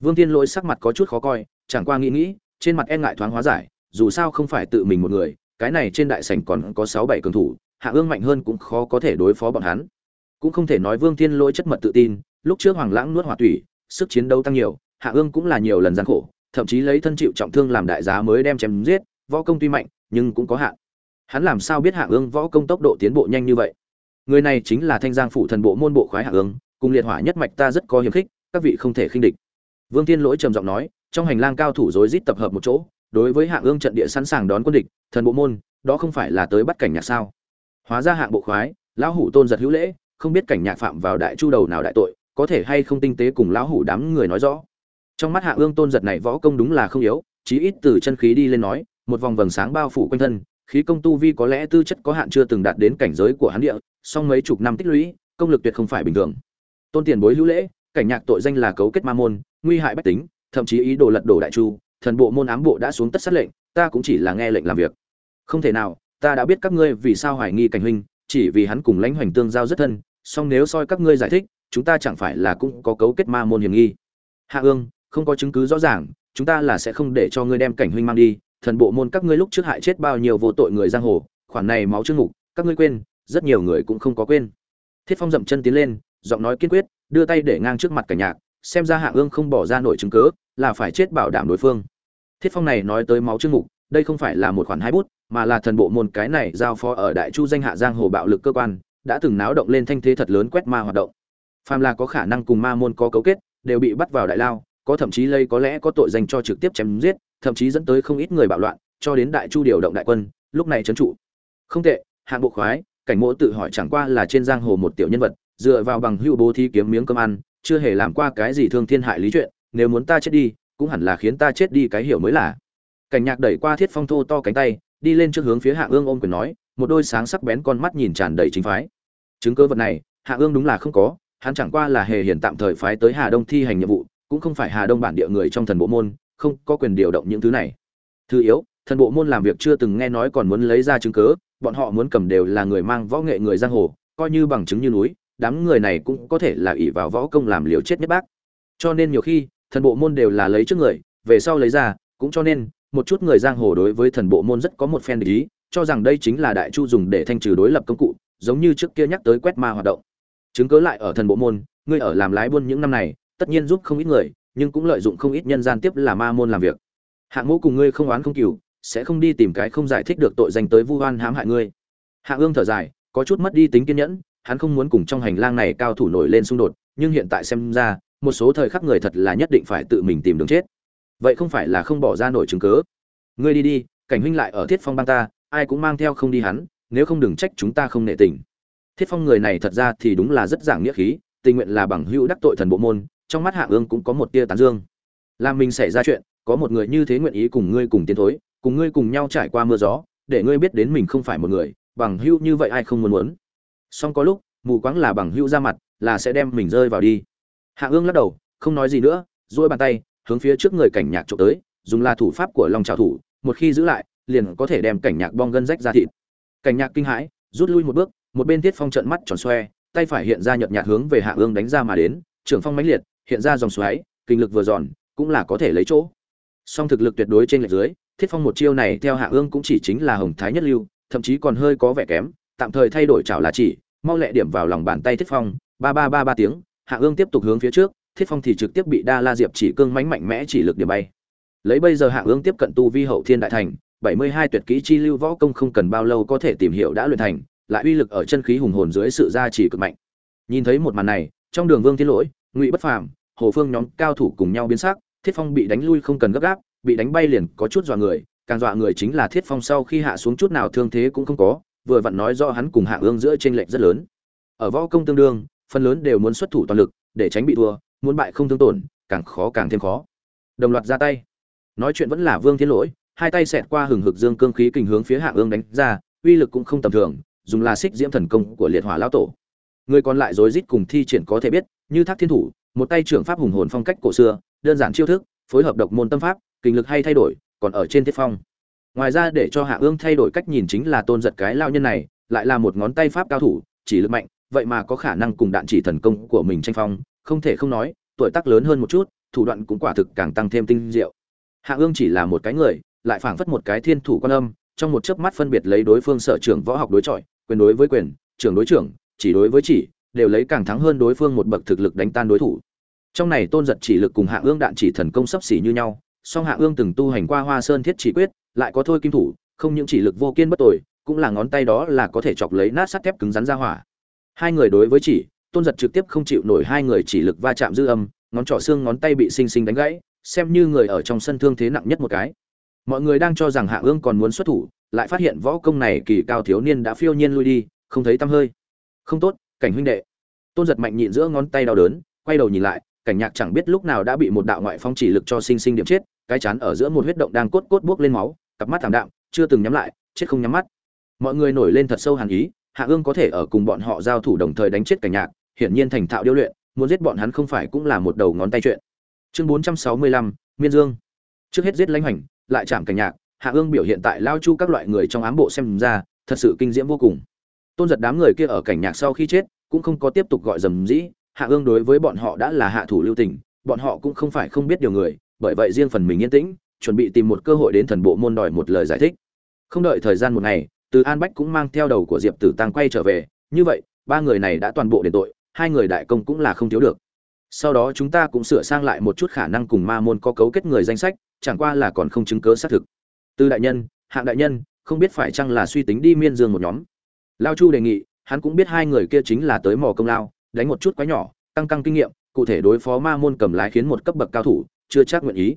Vương thiên lỗi sắc mặt có chút khó coi, chẳng qua nghĩ nghĩ, trên mặt e ngại thoáng hóa giải, dù sao không phải tự mình một người, cái này trên đại sảnh còn có sáu bảy cường thủ, hạ ương mạnh hơn cũng khó có thể đối phó bọn hắn cũng không thể nói vương thiên lỗi chất mật tự tin, lúc trước hoàng lãng nuốt hỏa tủy, sức chiến đấu tăng nhiều, hạ ương cũng là nhiều lần gian khổ, thậm chí lấy thân chịu trọng thương làm đại giá mới đem chém giết, võ công tuy mạnh, nhưng cũng có hạn. Hắn làm sao biết hạ ương võ công tốc độ tiến bộ nhanh như vậy? Người này chính là thanh giang phụ thần bộ môn bộ khoái hạ ương, cùng liệt hỏa nhất mạch ta rất có hiềm khích, các vị không thể khinh địch. Vương thiên lỗi trầm giọng nói, trong hành lang cao thủ rối rít tập hợp một chỗ, đối với hạ ương trận địa sẵn sàng đón quân địch, thần bộ môn, đó không phải là tới bắt cảnh nhạc sao? Hóa ra hạng bộ khoái, lão hủ tôn giật hữu lễ không biết cảnh nhạc phạm vào đại chu đầu nào đại tội, có thể hay không tinh tế cùng lão hủ đám người nói rõ. Trong mắt hạ ương tôn giật này võ công đúng là không yếu, chí ít từ chân khí đi lên nói, một vòng vầng sáng bao phủ quanh thân, khí công tu vi có lẽ tư chất có hạn chưa từng đạt đến cảnh giới của hắn địa, song mấy chục năm tích lũy, công lực tuyệt không phải bình thường. Tôn tiền bối hữu lễ, cảnh nhạc tội danh là cấu kết ma môn, nguy hại bách tính, thậm chí ý đồ lật đổ đại chu, thần bộ môn ám bộ đã xuống tất sát lệnh, ta cũng chỉ là nghe lệnh làm việc. Không thể nào, ta đã biết các ngươi vì sao hoài nghi cảnh huynh, chỉ vì hắn cùng lãnh hoành tương giao rất thân song nếu soi các ngươi giải thích, chúng ta chẳng phải là cũng có cấu kết ma môn hiểm nghi. Hạ ương, không có chứng cứ rõ ràng, chúng ta là sẽ không để cho ngươi đem cảnh huynh mang đi, thần bộ môn các ngươi lúc trước hại chết bao nhiêu vô tội người giang hồ, khoản này máu chương mục các ngươi quên, rất nhiều người cũng không có quên. Thiết phong dậm chân tiến lên, giọng nói kiên quyết, đưa tay để ngang trước mặt cảnh nhạc, xem ra hạ ương không bỏ ra nổi chứng cớ, là phải chết bảo đảm đối phương. Thiết phong này nói tới máu chương mục đây không phải là một khoản hai bút, mà là thần bộ môn cái này giao phó ở đại chu danh hạ giang hồ bạo lực cơ quan đã từng náo động lên thanh thế thật lớn quét ma hoạt động. Phàm là có khả năng cùng ma môn có cấu kết, đều bị bắt vào đại lao, có thậm chí lây có lẽ có tội dành cho trực tiếp chém giết, thậm chí dẫn tới không ít người bạo loạn, cho đến đại chu điều động đại quân, lúc này trấn trụ. Không tệ, hạng bộ khoái, cảnh mỗ tự hỏi chẳng qua là trên giang hồ một tiểu nhân vật, dựa vào bằng hưu bố thi kiếm miếng cơm ăn, chưa hề làm qua cái gì thương thiên hại lý chuyện, nếu muốn ta chết đi, cũng hẳn là khiến ta chết đi cái hiểu mới là. Cảnh nhạc đẩy qua thiết phong thô to cánh tay, đi lên trước hướng phía hạ ương ôm quyền nói, một đôi sáng sắc bén con mắt nhìn tràn đầy chính phái chứng cơ vật này, hạ ương đúng là không có, hắn chẳng qua là hề hiển tạm thời phái tới hà đông thi hành nhiệm vụ, cũng không phải hà đông bản địa người trong thần bộ môn, không có quyền điều động những thứ này. Thứ yếu, thần bộ môn làm việc chưa từng nghe nói còn muốn lấy ra chứng cớ bọn họ muốn cầm đều là người mang võ nghệ người giang hồ, coi như bằng chứng như núi, đám người này cũng có thể là ỷ vào võ công làm liều chết nhất bác. Cho nên nhiều khi, thần bộ môn đều là lấy trước người, về sau lấy ra, cũng cho nên, một chút người giang hồ đối với thần bộ môn rất có một phen ý, cho rằng đây chính là đại chu dùng để thanh trừ đối lập công cụ giống như trước kia nhắc tới quét ma hoạt động. Chứng cớ lại ở thần bộ môn, ngươi ở làm lái buôn những năm này, tất nhiên giúp không ít người, nhưng cũng lợi dụng không ít nhân gian tiếp là ma môn làm việc. Hạng ngũ cùng ngươi không oán không cừu, sẽ không đi tìm cái không giải thích được tội danh tới vu oan hãm hại ngươi. Hạng ương thở dài, có chút mất đi tính kiên nhẫn, hắn không muốn cùng trong hành lang này cao thủ nổi lên xung đột, nhưng hiện tại xem ra, một số thời khắc người thật là nhất định phải tự mình tìm đường chết. Vậy không phải là không bỏ ra nổi chứng cớ ngươi đi đi, cảnh huynh lại ở thiết phong bang ta, ai cũng mang theo không đi hắn nếu không đừng trách chúng ta không nệ tình. Thiết phong người này thật ra thì đúng là rất giảng nghĩa khí, tình nguyện là bằng hữu đắc tội thần bộ môn, trong mắt hạ ương cũng có một tia tán dương. Làm mình xảy ra chuyện, có một người như thế nguyện ý cùng ngươi cùng tiến thối, cùng ngươi cùng nhau trải qua mưa gió, để ngươi biết đến mình không phải một người, bằng hữu như vậy ai không muốn muốn. Song có lúc, mù quáng là bằng hữu ra mặt, là sẽ đem mình rơi vào đi. Hạ ương lắc đầu, không nói gì nữa, duỗi bàn tay, hướng phía trước người cảnh nhạc trộm tới, dùng là thủ pháp của long trào thủ, một khi giữ lại, liền có thể đem cảnh nhạc bong gân rách ra thịt cảnh nhạc kinh hãi, rút lui một bước, một bên thiết phong trận mắt tròn xoe, tay phải hiện ra nhợt nhạt hướng về hạ ương đánh ra mà đến, trưởng phong mãnh liệt, hiện ra dòng xoáy, kinh lực vừa giòn, cũng là có thể lấy chỗ. Song thực lực tuyệt đối trên lệch dưới thiết phong một chiêu này theo hạ ương cũng chỉ chính là hồng thái nhất lưu, thậm chí còn hơi có vẻ kém, tạm thời thay đổi chảo là chỉ, mau lẹ điểm vào lòng bàn tay thiết phong, ba ba ba ba tiếng, hạ ương tiếp tục hướng phía trước thiết phong thì trực tiếp bị đa la diệp chỉ cương mánh mạnh mẽ chỉ lực điểm bay. Lấy bây giờ hạ ương tiếp cận tu vi hậu thiên đại thành bảy mươi hai tuyệt kỹ chi lưu võ công không cần bao lâu có thể tìm hiểu đã luyện thành, lại uy lực ở chân khí hùng hồn dưới sự gia trì cực mạnh. Nhìn thấy một màn này, trong đường vương thiên lỗi, ngụy bất phàm, hồ phương nhóm cao thủ cùng nhau biến sắc, thiết phong bị đánh lui không cần gấp gáp, bị đánh bay liền có chút dọa người, càng dọa người chính là thiết phong sau khi hạ xuống chút nào thương thế cũng không có, vừa vặn nói do hắn cùng hạ ương giữa trên lệch rất lớn. Ở võ công tương đương, phần lớn đều muốn xuất thủ toàn lực, để tránh bị thua, muốn bại không thương tổn, càng khó càng thêm khó. Đồng loạt ra tay. Nói chuyện vẫn là vương thiên lỗi hai tay xẹt qua hừng hực dương cương khí kình hướng phía hạ ương đánh ra, uy lực cũng không tầm thường, dùng là xích diễm thần công của liệt hỏa lão tổ. Người còn lại rối rít cùng thi triển có thể biết, như thác thiên thủ, một tay trưởng pháp hùng hồn phong cách cổ xưa, đơn giản chiêu thức, phối hợp độc môn tâm pháp kình lực hay thay đổi, còn ở trên thiết phong. Ngoài ra để cho hạ ương thay đổi cách nhìn chính là tôn giật cái lão nhân này, lại là một ngón tay pháp cao thủ, chỉ lực mạnh, vậy mà có khả năng cùng đạn chỉ thần công của mình tranh phong, không thể không nói, tuổi tác lớn hơn một chút, thủ đoạn cũng quả thực càng tăng thêm tinh diệu. Hạ ương chỉ là một cái người lại phảng phất một cái thiên thủ quan âm, trong một chớp mắt phân biệt lấy đối phương sở trưởng võ học đối chọi, quyền đối với quyền, trưởng đối trưởng, chỉ đối với chỉ, đều lấy càng thắng hơn đối phương một bậc thực lực đánh tan đối thủ. Trong này tôn giật chỉ lực cùng hạ ương đạn chỉ thần công sấp xỉ như nhau, song hạ ương từng tu hành qua hoa sơn thiết chỉ quyết, lại có thôi kim thủ, không những chỉ lực vô kiên bất tồi, cũng là ngón tay đó là có thể chọc lấy nát sắt thép cứng rắn ra hỏa. Hai người đối với chỉ, tôn giật trực tiếp không chịu nổi hai người chỉ lực va chạm dư âm, ngón trỏ xương ngón tay bị xinh xinh đánh gãy, xem như người ở trong sân thương thế nặng nhất một cái mọi người đang cho rằng hạ ương còn muốn xuất thủ, lại phát hiện võ công này kỳ cao thiếu niên đã phiêu nhiên lui đi, không thấy tăm hơi. Không tốt, cảnh huynh đệ. Tôn giật mạnh nhịn giữa ngón tay đau đớn, quay đầu nhìn lại, cảnh nhạc chẳng biết lúc nào đã bị một đạo ngoại phong chỉ lực cho sinh sinh điểm chết, cái chán ở giữa một huyết động đang cốt cốt buốc lên máu, cặp mắt thảm đạm, chưa từng nhắm lại, chết không nhắm mắt. Mọi người nổi lên thật sâu hàn ý, hạ ương có thể ở cùng bọn họ giao thủ đồng thời đánh chết cảnh nhạc, hiển nhiên thành thạo điêu luyện, muốn giết bọn hắn không phải cũng là một đầu ngón tay chuyện. Chương bốn trăm sáu mươi lăm, miên dương. Trước hết giết lãnh hoành lại chạm cảnh nhạc, hạ ương biểu hiện tại lao chu các loại người trong ám bộ xem ra, thật sự kinh diễm vô cùng. Tôn giật đám người kia ở cảnh nhạc sau khi chết, cũng không có tiếp tục gọi dầm dĩ, hạ ương đối với bọn họ đã là hạ thủ lưu tình, bọn họ cũng không phải không biết điều người, bởi vậy riêng phần mình yên tĩnh, chuẩn bị tìm một cơ hội đến thần bộ môn đòi một lời giải thích. Không đợi thời gian một ngày, từ an bách cũng mang theo đầu của diệp tử tăng quay trở về, như vậy, ba người này đã toàn bộ đền tội, hai người đại công cũng là không thiếu được. Sau đó chúng ta cũng sửa sang lại một chút khả năng cùng ma môn có cấu kết người danh sách chẳng qua là còn không chứng cớ xác thực. Từ đại nhân, hạng đại nhân, không biết phải chăng là suy tính đi miên dương một nhóm. Lao chu đề nghị, hắn cũng biết hai người kia chính là tới mò công lao, đánh một chút quá nhỏ tăng căng kinh nghiệm, cụ thể đối phó ma môn cầm lái khiến một cấp bậc cao thủ, chưa chắc nguyện ý.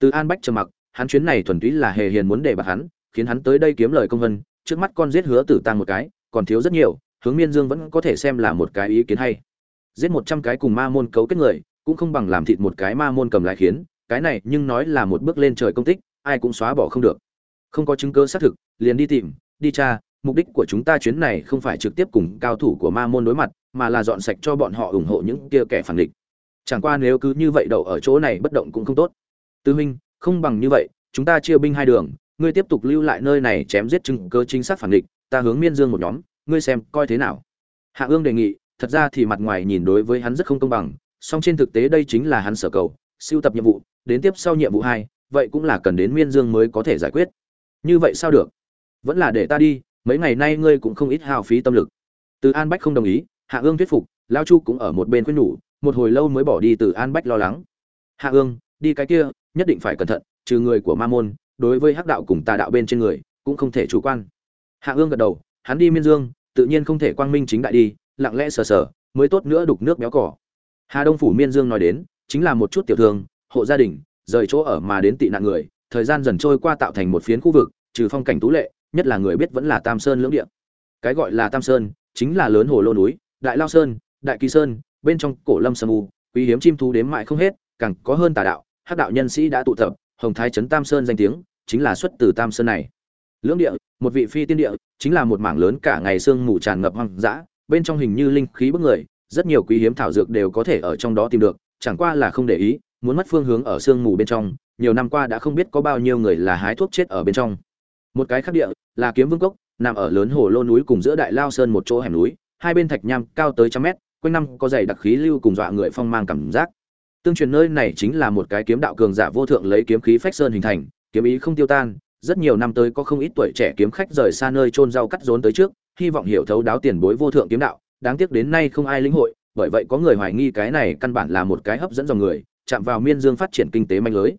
Từ an bách trầm mặc, hắn chuyến này thuần túy là hề hiền muốn để bạc hắn, khiến hắn tới đây kiếm lời công vân, trước mắt con giết hứa tử tăng một cái, còn thiếu rất nhiều, hướng miên dương vẫn có thể xem là một cái ý kiến hay. Giết một trăm cái cùng ma môn cấu kết người, cũng không bằng làm thịt một cái ma môn cầm lái khiến cái này nhưng nói là một bước lên trời công tích, ai cũng xóa bỏ không được. Không có chứng cứ xác thực, liền đi tìm, đi tra, mục đích của chúng ta chuyến này không phải trực tiếp cùng cao thủ của ma môn đối mặt, mà là dọn sạch cho bọn họ ủng hộ những kia kẻ phản địch. Chẳng qua nếu cứ như vậy đậu ở chỗ này bất động cũng không tốt. Tư huynh, không bằng như vậy, chúng ta chia binh hai đường, ngươi tiếp tục lưu lại nơi này chém giết chứng cơ chính xác phản địch, ta hướng miên dương một nhóm, ngươi xem coi thế nào. Hạ ương đề nghị, thật ra thì mặt ngoài nhìn đối với hắn rất không công bằng, song trên thực tế đây chính là hắn sở cầu siêu tập nhiệm vụ, đến tiếp sau nhiệm vụ hai, vậy cũng là cần đến miên dương mới có thể giải quyết. Như vậy sao được? Vẫn là để ta đi, mấy ngày nay ngươi cũng không ít hao phí tâm lực. Từ an bách không đồng ý, hạ ương thuyết phục, lao chu cũng ở một bên khuyên nhủ, một hồi lâu mới bỏ đi từ an bách lo lắng. Hạ ương, đi cái kia, nhất định phải cẩn thận, trừ người của ma môn, đối với hắc đạo cùng tà đạo bên trên người, cũng không thể chủ quan. Hạ ương gật đầu, hắn đi miên dương, tự nhiên không thể quang minh chính đại đi, lặng lẽ sờ sờ, mới tốt nữa đục nước béo cỏ. Hà đông phủ miên dương nói đến chính là một chút tiểu thương, hộ gia đình, rời chỗ ở mà đến tị nạn người, thời gian dần trôi qua tạo thành một phiến khu vực, trừ phong cảnh tú lệ, nhất là người biết vẫn là tam sơn lưỡng địa. Cái gọi là tam sơn, chính là lớn hồ lô núi, đại lao sơn, đại kỳ sơn, bên trong cổ lâm sâm u, quý hiếm chim thú đếm mãi không hết, càng có hơn tà đạo, hắc đạo nhân sĩ đã tụ tập, hồng thái trấn tam sơn danh tiếng, chính là xuất từ tam sơn này. Lưỡng địa, một vị phi tiên địa, chính là một mảng lớn cả ngày sương mù tràn ngập hoang dã, bên trong hình như linh khí bức người, rất nhiều quý hiếm thảo dược đều có thể ở trong đó tìm được chẳng qua là không để ý, muốn mất phương hướng ở sương mù bên trong, nhiều năm qua đã không biết có bao nhiêu người là hái thuốc chết ở bên trong. Một cái khác địa là kiếm vương cốc, nằm ở lớn hồ lô núi cùng giữa đại lao sơn một chỗ hẻm núi, hai bên thạch nham cao tới trăm mét, quanh năm có dày đặc khí lưu cùng dọa người phong mang cảm giác. Tương truyền nơi này chính là một cái kiếm đạo cường giả vô thượng lấy kiếm khí phách sơn hình thành, kiếm ý không tiêu tan, rất nhiều năm tới có không ít tuổi trẻ kiếm khách rời xa nơi trôn rau cắt rốn tới trước, hy vọng hiểu thấu đáo tiền bối vô thượng kiếm đạo, đáng tiếc đến nay không ai lĩnh hội bởi vậy có người hoài nghi cái này căn bản là một cái hấp dẫn dòng người, chạm vào miên dương phát triển kinh tế manh lưới.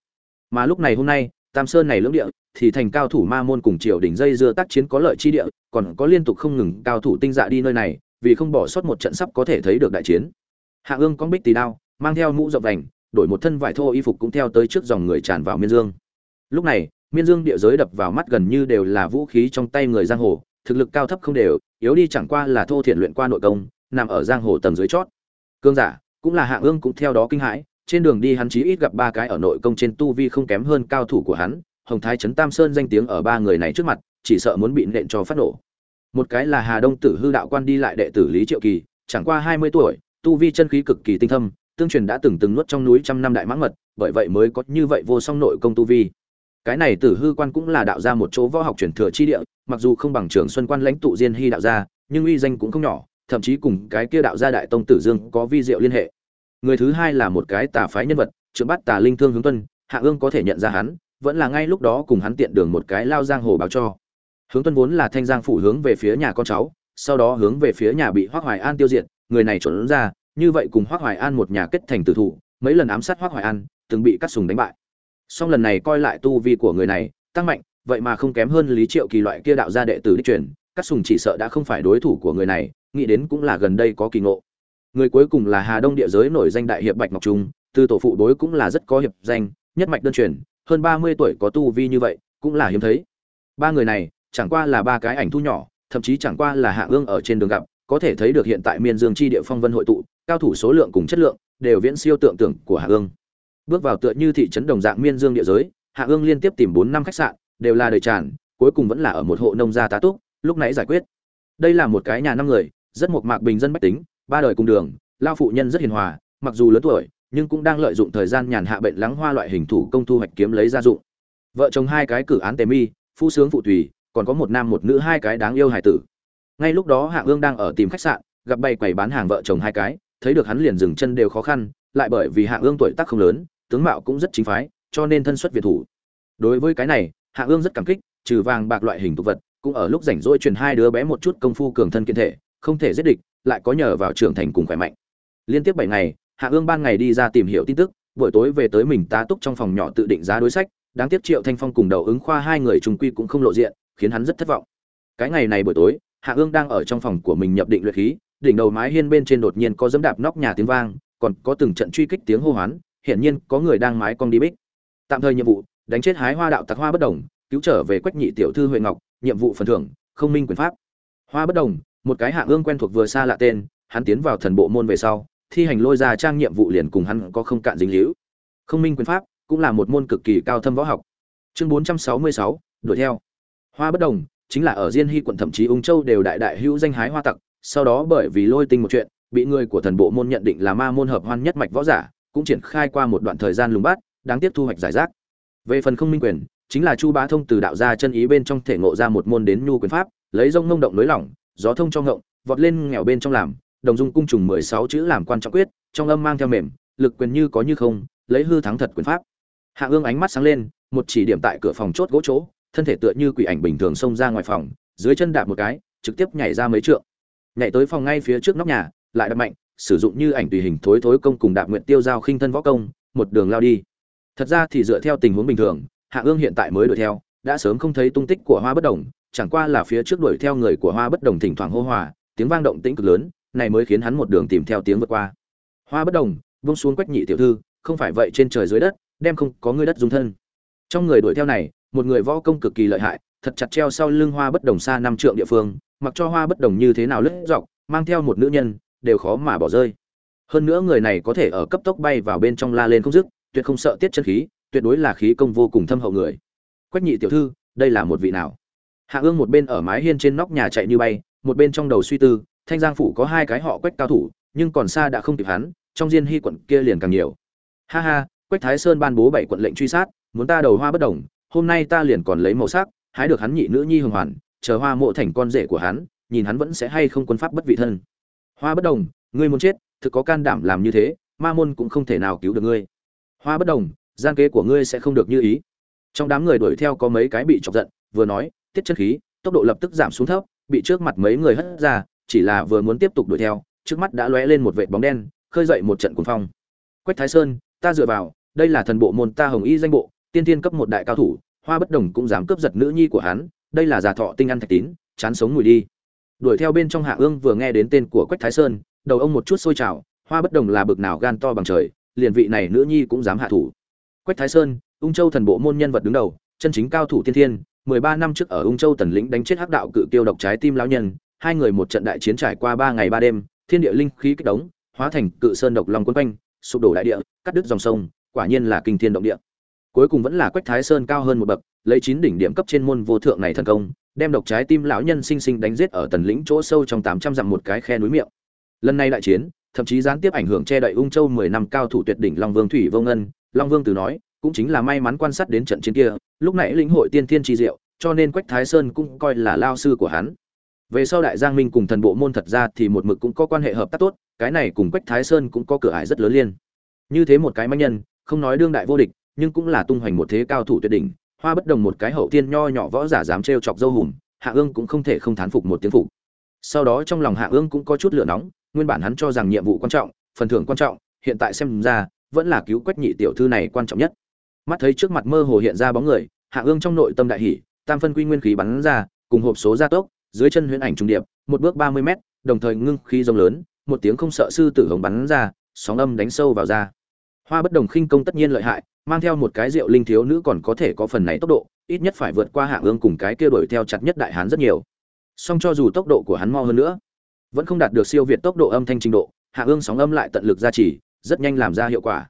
Mà lúc này hôm nay, tam sơn này lưỡng địa, thì thành cao thủ ma môn cùng triều đỉnh dây dưa tác chiến có lợi chi địa, còn có liên tục không ngừng cao thủ tinh dạ đi nơi này, vì không bỏ sót một trận sắp có thể thấy được đại chiến. Hạ ương con bích tì đao, mang theo mũ rộng vành, đổi một thân vải thô y phục cũng theo tới trước dòng người tràn vào miên dương. Lúc này, miên dương địa giới đập vào mắt gần như đều là vũ khí trong tay người giang hồ, thực lực cao thấp không đều, yếu đi chẳng qua là thô thiện luyện qua nội công nằm ở giang hồ tầng dưới chót. Cương giả, cũng là hạ ương cũng theo đó kinh hãi, trên đường đi hắn chí ít gặp ba cái ở nội công trên tu vi không kém hơn cao thủ của hắn, hồng thái trấn tam sơn danh tiếng ở ba người này trước mặt, chỉ sợ muốn bị nện cho phát nổ. Một cái là hà đông tử hư đạo quan đi lại đệ tử lý triệu kỳ, chẳng qua hai mươi tuổi, tu vi chân khí cực kỳ tinh thâm, tương truyền đã từng từng nuốt trong núi trăm năm đại mãng mật, bởi vậy mới có như vậy vô song nội công tu vi. Cái này tử hư quan cũng là đạo ra một chỗ võ học truyền thừa chi địa, mặc dù không bằng trường xuân quan lãnh tụ diên hy đạo gia, nhưng uy danh cũng không nhỏ thậm chí cùng cái kia đạo gia đại tông tử dương có vi diệu liên hệ. Người thứ hai là một cái tà phái nhân vật, trưởng bắt tà linh thương hướng tuân, hạ ương có thể nhận ra hắn, vẫn là ngay lúc đó cùng hắn tiện đường một cái lao giang hồ báo cho. Hướng tuân vốn là thanh giang phủ hướng về phía nhà con cháu, sau đó hướng về phía nhà bị hoác hoài an tiêu diệt, người này trốn ra, như vậy cùng hoác hoài an một nhà kết thành tử thủ, mấy lần ám sát hoác hoài an, từng bị cắt sùng đánh bại. Song lần này coi lại tu vi của người này, tăng mạnh, vậy mà không kém hơn lý triệu kỳ loại kia đạo gia đệ tử đích truyền các sùng chỉ sợ đã không phải đối thủ của người này, nghĩ đến cũng là gần đây có kỳ ngộ. Người cuối cùng là hà đông địa giới nổi danh đại hiệp bạch ngọc trung, từ tổ phụ đối cũng là rất có hiệp danh, nhất mạch đơn truyền, hơn ba mươi tuổi có tu vi như vậy, cũng là hiếm thấy. Ba người này, chẳng qua là ba cái ảnh thu nhỏ, thậm chí chẳng qua là hạ ương ở trên đường gặp, có thể thấy được hiện tại miền dương chi địa phong vân hội tụ, cao thủ số lượng cùng chất lượng, đều viễn siêu tượng tưởng của hạ ương. Bước vào tựa như thị trấn đồng dạng miên dương địa giới, hạ ương liên tiếp tìm bốn năm khách sạn, đều là đời tràn, cuối cùng vẫn là ở một hộ nông gia tá túc lúc nãy giải quyết. Đây là một cái nhà năm người, rất một mạc bình dân bách tính, ba đời cùng đường, lao phụ nhân rất hiền hòa, mặc dù lớn tuổi, nhưng cũng đang lợi dụng thời gian nhàn hạ bệnh lắng hoa loại hình thủ công thu hoạch kiếm lấy gia dụng. Vợ chồng hai cái cử án tề mi, phu sướng phụ tùy, còn có một nam một nữ hai cái đáng yêu hài tử. Ngay lúc đó hạ ương đang ở tìm khách sạn, gặp bày quầy bán hàng vợ chồng hai cái, thấy được hắn liền dừng chân đều khó khăn, lại bởi vì hạ ương tuổi tác không lớn, tướng mạo cũng rất chính phái, cho nên thân xuất việt thủ. Đối với cái này, hạ ương rất cảm kích, trừ vàng bạc loại hình tục vật cũng ở lúc rảnh rỗi truyền hai đứa bé một chút công phu cường thân kiên thể, không thể giết địch, lại có nhờ vào trưởng thành cùng khỏe mạnh. Liên tiếp bảy ngày, hạ ương ban ngày đi ra tìm hiểu tin tức, buổi tối về tới mình tá túc trong phòng nhỏ tự định giá đối sách, đáng tiếc triệu thanh phong cùng đầu ứng khoa hai người trùng quy cũng không lộ diện, khiến hắn rất thất vọng. Cái ngày này buổi tối, hạ ương đang ở trong phòng của mình nhập định luyện khí, đỉnh đầu mái hiên bên trên đột nhiên có dẫm đạp nóc nhà tiếng vang, còn có từng trận truy kích tiếng hô hoán, hiển nhiên có người đang mái cong đi bích. Tạm thời nhiệm vụ, đánh chết hái hoa đạo tặc hoa bất đồng, cứu trở về quách nhị tiểu thư huệ ngọc nhiệm vụ phần thưởng, không minh quyền pháp. Hoa bất đồng, một cái hạ ương quen thuộc vừa xa lạ tên, hắn tiến vào thần bộ môn về sau, thi hành lôi ra trang nhiệm vụ liền cùng hắn có không cạn dính líu. Không minh quyền pháp cũng là một môn cực kỳ cao thâm võ học. Chương bốn trăm sáu mươi sáu, đuổi theo. Hoa bất đồng chính là ở diên hy quận thậm chí ung châu đều đại đại hữu danh hái hoa tặc, sau đó bởi vì lôi tinh một chuyện, bị người của thần bộ môn nhận định là ma môn hợp hoan nhất mạch võ giả, cũng triển khai qua một đoạn thời gian lùng bát, đáng tiếc thu hoạch giải rác. Về phần không minh quyền chính là chu bá thông từ đạo gia chân ý bên trong thể ngộ ra một môn đến nhu quyền pháp, lấy rông ngông động nới lỏng, gió thông cho ngộng, vọt lên nghèo bên trong làm, đồng dung cung trùng mười sáu chữ làm quan trọng quyết, trong âm mang theo mềm, lực quyền như có như không, lấy hư thắng thật quyền pháp. Hạ ương ánh mắt sáng lên, một chỉ điểm tại cửa phòng chốt gỗ chỗ, thân thể tựa như quỷ ảnh bình thường xông ra ngoài phòng, dưới chân đạp một cái, trực tiếp nhảy ra mấy trượng. Nhảy tới phòng ngay phía trước nóc nhà, lại đập mạnh, sử dụng như ảnh tùy hình thối thối công cùng đạp nguyện tiêu giao khinh thân võ công, một đường lao đi. Thật ra thì dựa theo tình huống bình thường hạ ương hiện tại mới đuổi theo, đã sớm không thấy tung tích của hoa bất đồng, chẳng qua là phía trước đuổi theo người của hoa bất đồng thỉnh thoảng hô hòa, tiếng vang động tĩnh cực lớn, này mới khiến hắn một đường tìm theo tiếng vượt qua. Hoa bất đồng vung xuống quách nhị tiểu thư, không phải vậy trên trời dưới đất, đem không có người đất dung thân. Trong người đuổi theo này, một người võ công cực kỳ lợi hại, thật chặt treo sau lưng hoa bất đồng xa năm trượng địa phương, mặc cho hoa bất đồng như thế nào lướt dọc, mang theo một nữ nhân, đều khó mà bỏ rơi. Hơn nữa người này có thể ở cấp tốc bay vào bên trong la lên không dứt, tuyệt không sợ tiết chân khí tuyệt đối là khí công vô cùng thâm hậu người. Quách nhị tiểu thư, đây là một vị nào? Hạ ương một bên ở mái hiên trên nóc nhà chạy như bay, một bên trong đầu suy tư, thanh giang phủ có hai cái họ quách cao thủ, nhưng còn xa đã không kịp hắn, trong diên hy quận kia liền càng nhiều. Ha ha, quách thái sơn ban bố bảy quận lệnh truy sát, muốn ta đầu hoa bất đồng, hôm nay ta liền còn lấy màu sắc, hái được hắn nhị nữ nhi hồng hoàn, chờ hoa mộ thành con rể của hắn, nhìn hắn vẫn sẽ hay không quân pháp bất vị thân. Hoa bất đồng, ngươi muốn chết, thực có can đảm làm như thế, ma môn cũng không thể nào cứu được ngươi. Hoa bất đồng gian kế của ngươi sẽ không được như ý. Trong đám người đuổi theo có mấy cái bị chọc giận, vừa nói, tiết chân khí, tốc độ lập tức giảm xuống thấp, bị trước mặt mấy người hất ra, chỉ là vừa muốn tiếp tục đuổi theo, trước mắt đã lóe lên một vệt bóng đen, khơi dậy một trận cuồng phong. Quách thái sơn, ta dựa vào, đây là thần bộ môn ta hồng y danh bộ, tiên tiên cấp một đại cao thủ, hoa bất đồng cũng dám cướp giật nữ nhi của hắn, đây là giả thọ tinh ăn thạch tín, chán sống mùi đi. Đuổi theo bên trong hạ ương vừa nghe đến tên của quách thái sơn, đầu ông một chút sôi trào, hoa bất đồng là bực nào gan to bằng trời, liền vị này nữ nhi cũng dám hạ thủ quách thái sơn, ung châu thần bộ môn nhân vật đứng đầu, chân chính cao thủ tiên thiên, mười ba năm trước ở ung châu tần lĩnh đánh chết hắc đạo cự tiêu độc trái tim lão nhân, hai người một trận đại chiến trải qua ba ngày ba đêm, thiên địa linh khí kích đống hóa thành cự sơn độc long cuốn quanh, sụp đổ đại địa, cắt đứt dòng sông, quả nhiên là kinh thiên động địa. Cuối cùng vẫn là quách thái sơn cao hơn một bậc, lấy chín đỉnh điểm cấp trên môn vô thượng này thần công, đem độc trái tim lão nhân sinh sinh đánh giết ở tần lĩnh chỗ sâu trong tám trăm dặm một cái khe núi miệng. Lần này đại chiến, thậm chí gián tiếp ảnh hưởng che đậy ung châu mười năm cao thủ tuyệt đỉnh long vương thủy vô ngân long vương từ nói, cũng chính là may mắn quan sát đến trận chiến kia, lúc nãy lĩnh hội tiên thiên tri diệu, cho nên quách thái sơn cũng coi là lao sư của hắn. Về sau đại giang minh cùng thần bộ môn thật ra thì một mực cũng có quan hệ hợp tác tốt, cái này cùng quách thái sơn cũng có cửa ải rất lớn liên. Như thế một cái manh nhân, không nói đương đại vô địch, nhưng cũng là tung hoành một thế cao thủ tuyệt đỉnh, hoa bất đồng một cái hậu tiên nho nhỏ võ giả dám trêu chọc dâu hùm hạ ương cũng không thể không thán phục một tiếng phục. Sau đó trong lòng hạ ương cũng có chút lửa nóng, nguyên bản hắn cho rằng nhiệm vụ quan trọng, phần thưởng quan trọng, hiện tại xem ra vẫn là cứu quách nhị tiểu thư này quan trọng nhất. Mắt thấy trước mặt mơ hồ hiện ra bóng người, hạ ương trong nội tâm đại hỷ tam phân quy nguyên khí bắn ra, cùng hộp số gia tốc, dưới chân huyễn ảnh trung điệp, một bước ba mươi mét, đồng thời ngưng khí rông lớn, một tiếng không sợ sư tử hồng bắn ra, sóng âm đánh sâu vào ra hoa bất đồng khinh công tất nhiên lợi hại, mang theo một cái rượu linh thiếu nữ còn có thể có phần này tốc độ, ít nhất phải vượt qua hạ ương cùng cái kia đuổi theo chặt nhất đại hán rất nhiều. Song cho dù tốc độ của hắn mo hơn nữa, vẫn không đạt được siêu việt tốc độ âm thanh trình độ, hạ ương sóng âm lại tận lực ra chỉ rất nhanh làm ra hiệu quả.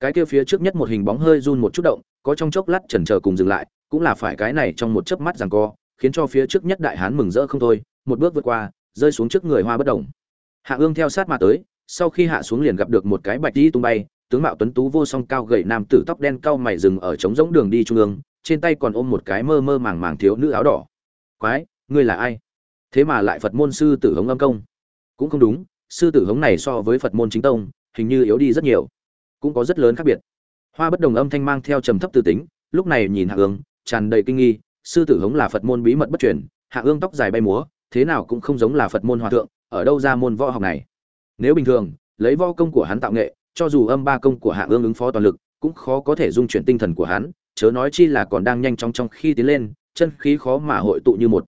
Cái kia phía trước nhất một hình bóng hơi run một chút động, có trong chốc lát chần chờ cùng dừng lại, cũng là phải cái này trong một chớp mắt rằng co, khiến cho phía trước nhất đại hán mừng rỡ không thôi, một bước vượt qua, rơi xuống trước người hoa bất động hạ ương theo sát mà tới, sau khi hạ xuống liền gặp được một cái bạch đi tung bay, tướng mạo tuấn tú vô song cao gầy nam tử tóc đen cao mày dừng ở trống rỗng đường đi trung ương, trên tay còn ôm một cái mơ mơ màng màng thiếu nữ áo đỏ. Quái, ngươi là ai? Thế mà lại phật môn sư tử hống âm công. Cũng không đúng, sư tử hống này so với phật môn chính tông hình như yếu đi rất nhiều. Cũng có rất lớn khác biệt. Hoa bất đồng âm thanh mang theo trầm thấp tư tính, lúc này nhìn hạ ương, tràn đầy kinh nghi, sư tử hống là phật môn bí mật bất truyền, hạ ương tóc dài bay múa, thế nào cũng không giống là phật môn hòa thượng, ở đâu ra môn võ học này? Nếu bình thường, lấy võ công của hắn tạo nghệ, cho dù âm ba công của hạ ương ứng phó toàn lực, cũng khó có thể dung chuyển tinh thần của hắn, chớ nói chi là còn đang nhanh chóng trong khi tiến lên, chân khí khó mà hội tụ như một.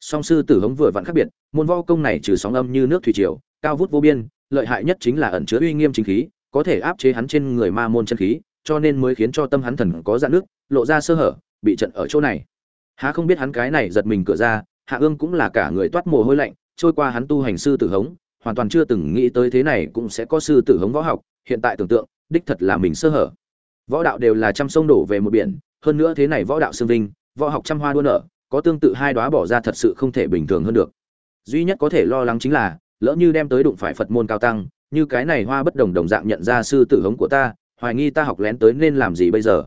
Song sư tử hống vừa vặn khác biệt, môn võ công này trừ sóng âm như nước thủy triều, cao vút vô biên lợi hại nhất chính là ẩn chứa uy nghiêm chính khí, có thể áp chế hắn trên người ma môn chân khí, cho nên mới khiến cho tâm hắn thần có dạn nước lộ ra sơ hở, bị trận ở chỗ này. Há không biết hắn cái này giật mình cửa ra, hạ ương cũng là cả người toát mồ hôi lạnh, trôi qua hắn tu hành sư tử hống, hoàn toàn chưa từng nghĩ tới thế này cũng sẽ có sư tử hống võ học, hiện tại tưởng tượng, đích thật là mình sơ hở. Võ đạo đều là trăm sông đổ về một biển, hơn nữa thế này võ đạo xương vinh, võ học trăm hoa đua nở, có tương tự hai đóa bỏ ra thật sự không thể bình thường hơn được. Duy nhất có thể lo lắng chính là lỡ như đem tới đụng phải phật môn cao tăng, như cái này hoa bất đồng đồng dạng nhận ra sư tử hống của ta, hoài nghi ta học lén tới nên làm gì bây giờ?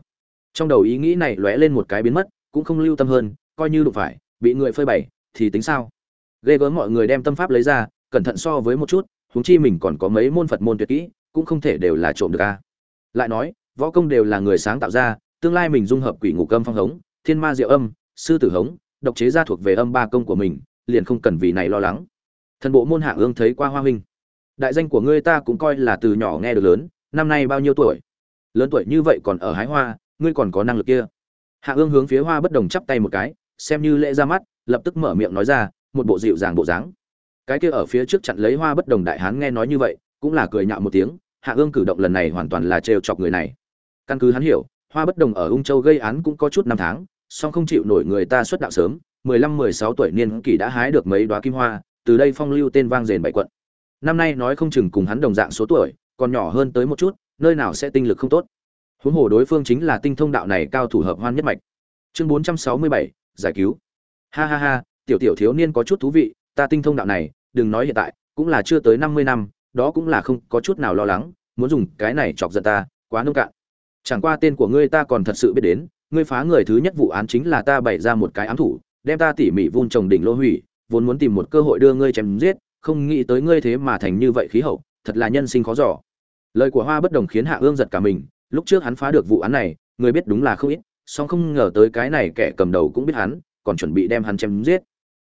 Trong đầu ý nghĩ này lóe lên một cái biến mất, cũng không lưu tâm hơn, coi như đụng phải, bị người phơi bày, thì tính sao? Ghê gớm mọi người đem tâm pháp lấy ra, cẩn thận so với một chút, huống chi mình còn có mấy môn phật môn tuyệt kỹ, cũng không thể đều là trộm được a. Lại nói, võ công đều là người sáng tạo ra, tương lai mình dung hợp quỷ ngục âm phong hống, thiên ma diệu âm, sư tử hống, độc chế ra thuộc về âm ba công của mình, liền không cần vì này lo lắng thần bộ môn hạ ương thấy qua hoa huynh. Đại danh của ngươi ta cũng coi là từ nhỏ nghe được lớn, năm nay bao nhiêu tuổi? Lớn tuổi như vậy còn ở hái hoa, ngươi còn có năng lực kia. Hạ ương hướng phía hoa bất đồng chắp tay một cái, xem như lễ ra mắt, lập tức mở miệng nói ra, một bộ dịu dàng bộ dáng. Cái kia ở phía trước chặn lấy hoa bất đồng đại hán nghe nói như vậy, cũng là cười nhạo một tiếng, hạ ương cử động lần này hoàn toàn là trêu chọc người này. Căn cứ hắn hiểu, hoa bất đồng ở ung châu gây án cũng có chút năm tháng, song không chịu nổi người ta xuất đạo sớm, mười lăm, mười sáu tuổi niên kỷ đã hái được mấy đoá kim hoa từ đây phong lưu tên vang dền bảy quận. Năm nay nói không chừng cùng hắn đồng dạng số tuổi, còn nhỏ hơn tới một chút, nơi nào sẽ tinh lực không tốt. Huống hồ đối phương chính là tinh thông đạo này cao thủ hợp hoan nhất mạch. Chương bốn trăm sáu mươi bảy, giải cứu. Ha ha ha, tiểu tiểu thiếu niên có chút thú vị, ta tinh thông đạo này, đừng nói hiện tại, cũng là chưa tới năm mươi năm, đó cũng là không có chút nào lo lắng, muốn dùng cái này chọc giận ta, quá nông cạn. Chẳng qua tên của ngươi ta còn thật sự biết đến, ngươi phá người thứ nhất vụ án chính là ta bày ra một cái ám thủ, đem ta tỉ mỉ vun trồng đỉnh lô hủy vốn muốn tìm một cơ hội đưa ngươi chém giết, không nghĩ tới ngươi thế mà thành như vậy khí hậu, thật là nhân sinh khó giỏ lời của hoa bất đồng khiến hạ ương giật cả mình, lúc trước hắn phá được vụ án này, người biết đúng là không ít, song không ngờ tới cái này kẻ cầm đầu cũng biết hắn, còn chuẩn bị đem hắn chém giết.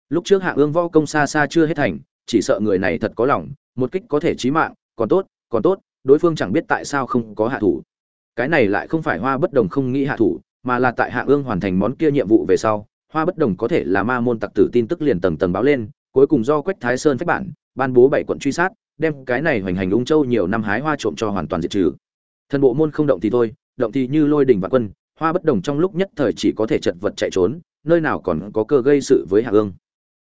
Lúc trước hạ ương võ công xa xa chưa hết thành, chỉ sợ người này thật có lòng, một kích có thể chí mạng, còn tốt còn tốt, đối phương chẳng biết tại sao không có hạ thủ. Cái này lại không phải hoa bất đồng không nghĩ hạ thủ, mà là tại hạ ương hoàn thành món kia nhiệm vụ về sau hoa bất đồng có thể là ma môn tặc tử tin tức liền tầng tầng báo lên, cuối cùng do quách thái sơn phách bản, ban bố bảy quận truy sát, đem cái này hoành hành ung châu nhiều năm hái hoa trộm cho hoàn toàn diệt trừ. Thần bộ môn không động thì thôi, động thì như lôi đỉnh và quân, hoa bất đồng trong lúc nhất thời chỉ có thể chật vật chạy trốn, nơi nào còn có cơ gây sự với hạ ương.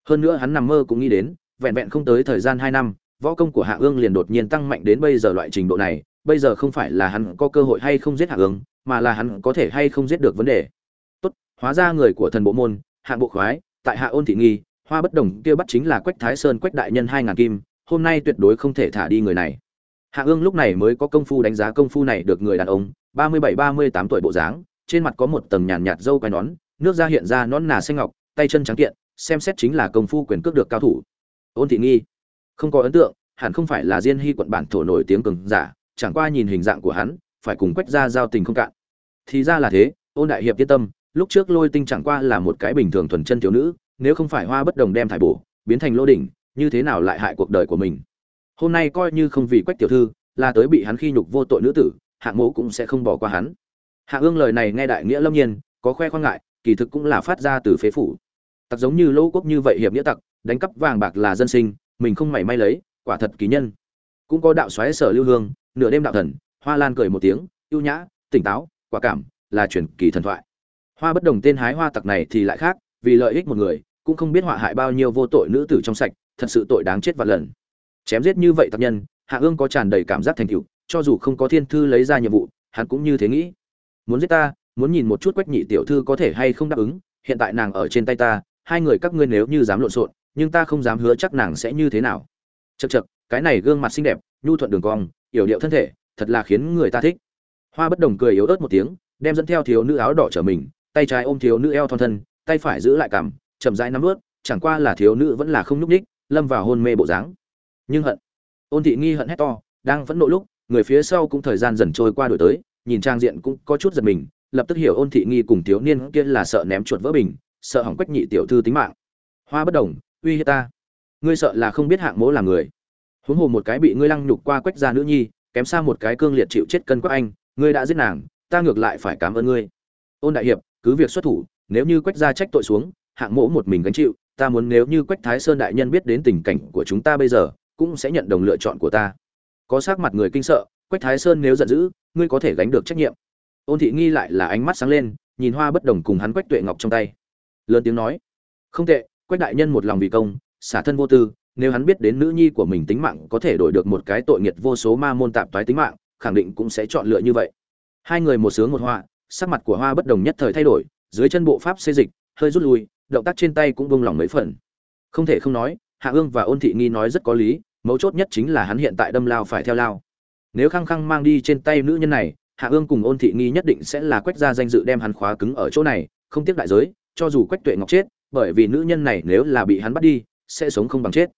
Hơn nữa hắn nằm mơ cũng nghĩ đến, vẹn vẹn không tới thời gian hai năm, võ công của hạ ương liền đột nhiên tăng mạnh đến bây giờ loại trình độ này, bây giờ không phải là hắn có cơ hội hay không giết hạ ương, mà là hắn có thể hay không giết được vấn đề hóa ra người của thần bộ môn, hạng bộ khoái, tại hạ ôn thị nghi, hoa bất đồng kia bắt chính là quách thái sơn quách đại nhân hai ngàn kim, hôm nay tuyệt đối không thể thả đi người này. Hạ ương lúc này mới có công phu đánh giá công phu này được người đàn ông, ba mươi bảy, ba mươi tám tuổi bộ dáng, trên mặt có một tầng nhàn nhạt dâu quai nón, nước da hiện ra nón nà xanh ngọc, tay chân trắng kiện, xem xét chính là công phu quyền cước được cao thủ. Ôn thị nghi, không có ấn tượng, hẳn không phải là diên hy quận bản thổ nổi tiếng cường giả, chẳng qua nhìn hình dạng của hắn, phải cùng quách ra giao tình không cạn. Thì ra là thế, ôn đại hiệp yên tâm lúc trước lôi tinh chẳng qua là một cái bình thường thuần chân thiếu nữ, nếu không phải hoa bất đồng đem thải bổ, biến thành lô đỉnh, như thế nào lại hại cuộc đời của mình? Hôm nay coi như không vì quách tiểu thư, là tới bị hắn khi nhục vô tội nữ tử, hạng mẫu cũng sẽ không bỏ qua hắn. Hạ ương lời này nghe đại nghĩa lâm nhiên, có khoe khoang ngại, kỳ thực cũng là phát ra từ phế phủ. Tặc giống như lỗ quốc như vậy hiệp nghĩa tặc, đánh cắp vàng bạc là dân sinh, mình không mảy may lấy, quả thật kỳ nhân. Cũng có đạo xoáy sở lưu hương, nửa đêm đạo thần, hoa lan cười một tiếng, ưu nhã, tỉnh táo, quả cảm, là truyền kỳ thần thoại hoa bất đồng tên hái hoa tặc này thì lại khác, vì lợi ích một người, cũng không biết họa hại bao nhiêu vô tội nữ tử trong sạch, thật sự tội đáng chết vạn lần. Chém giết như vậy tặc nhân, hạ ương có tràn đầy cảm giác thành tựu, cho dù không có thiên thư lấy ra nhiệm vụ, hắn cũng như thế nghĩ. Muốn giết ta, muốn nhìn một chút quách nhị tiểu thư có thể hay không đáp ứng, hiện tại nàng ở trên tay ta, hai người các ngươi nếu như dám lộn xộn, nhưng ta không dám hứa chắc nàng sẽ như thế nào. Chật chật cái này gương mặt xinh đẹp, nhu thuận đường cong, yểu điệu thân thể, thật là khiến người ta thích. Hoa bất đồng cười yếu ớt một tiếng, đem dẫn theo thiếu nữ áo đỏ trở mình tay trái ôm thiếu nữ eo thon thân, tay phải giữ lại cằm, chậm rãi nắm ướt chẳng qua là thiếu nữ vẫn là không nhúc ních lâm vào hôn mê bộ dáng. Nhưng hận. Ôn thị nghi hận hét to, đang phẫn nộ lúc, người phía sau cũng thời gian dần trôi qua đổi tới, nhìn trang diện cũng có chút giật mình, lập tức hiểu ôn thị nghi cùng thiếu niên kia là sợ ném chuột vỡ bình, sợ hỏng quách nhị tiểu thư tính mạng. Hoa bất đồng, uy hiếp ta. Ngươi sợ là không biết hạng mỗ là người. Huống hồ một cái bị ngươi lăng nhục qua quách gia nữ nhi, kém xa một cái cương liệt chịu chết cân quắc anh, ngươi đã giết nàng, ta ngược lại phải cảm ơn ngươi. Ôn đại hiệp cứ việc xuất thủ, nếu như quách gia trách tội xuống, hạng mỗ một mình gánh chịu, ta muốn nếu như quách thái sơn đại nhân biết đến tình cảnh của chúng ta bây giờ, cũng sẽ nhận đồng lựa chọn của ta. Có sắc mặt người kinh sợ, quách thái sơn nếu giận dữ, ngươi có thể gánh được trách nhiệm. Ôn thị nghi lại là ánh mắt sáng lên, nhìn hoa bất đồng cùng hắn quách tuệ ngọc trong tay. Lớn tiếng nói, không tệ, quách đại nhân một lòng vì công, xả thân vô tư, nếu hắn biết đến nữ nhi của mình tính mạng có thể đổi được một cái tội nghiệt vô số ma môn tạp toái tính mạng, khẳng định cũng sẽ chọn lựa như vậy. Hai người một sướng một họa sắc mặt của hoa bất đồng nhất thời thay đổi, dưới chân bộ pháp xê dịch, hơi rút lui, động tác trên tay cũng bông lỏng mấy phần. Không thể không nói, hạ ương và ôn thị nghi nói rất có lý, mấu chốt nhất chính là hắn hiện tại đâm lao phải theo lao. Nếu khăng khăng mang đi trên tay nữ nhân này, hạ ương cùng ôn thị nghi nhất định sẽ là quách ra danh dự đem hắn khóa cứng ở chỗ này, không tiếc đại giới, cho dù quách tuệ ngọc chết, bởi vì nữ nhân này nếu là bị hắn bắt đi, sẽ sống không bằng chết.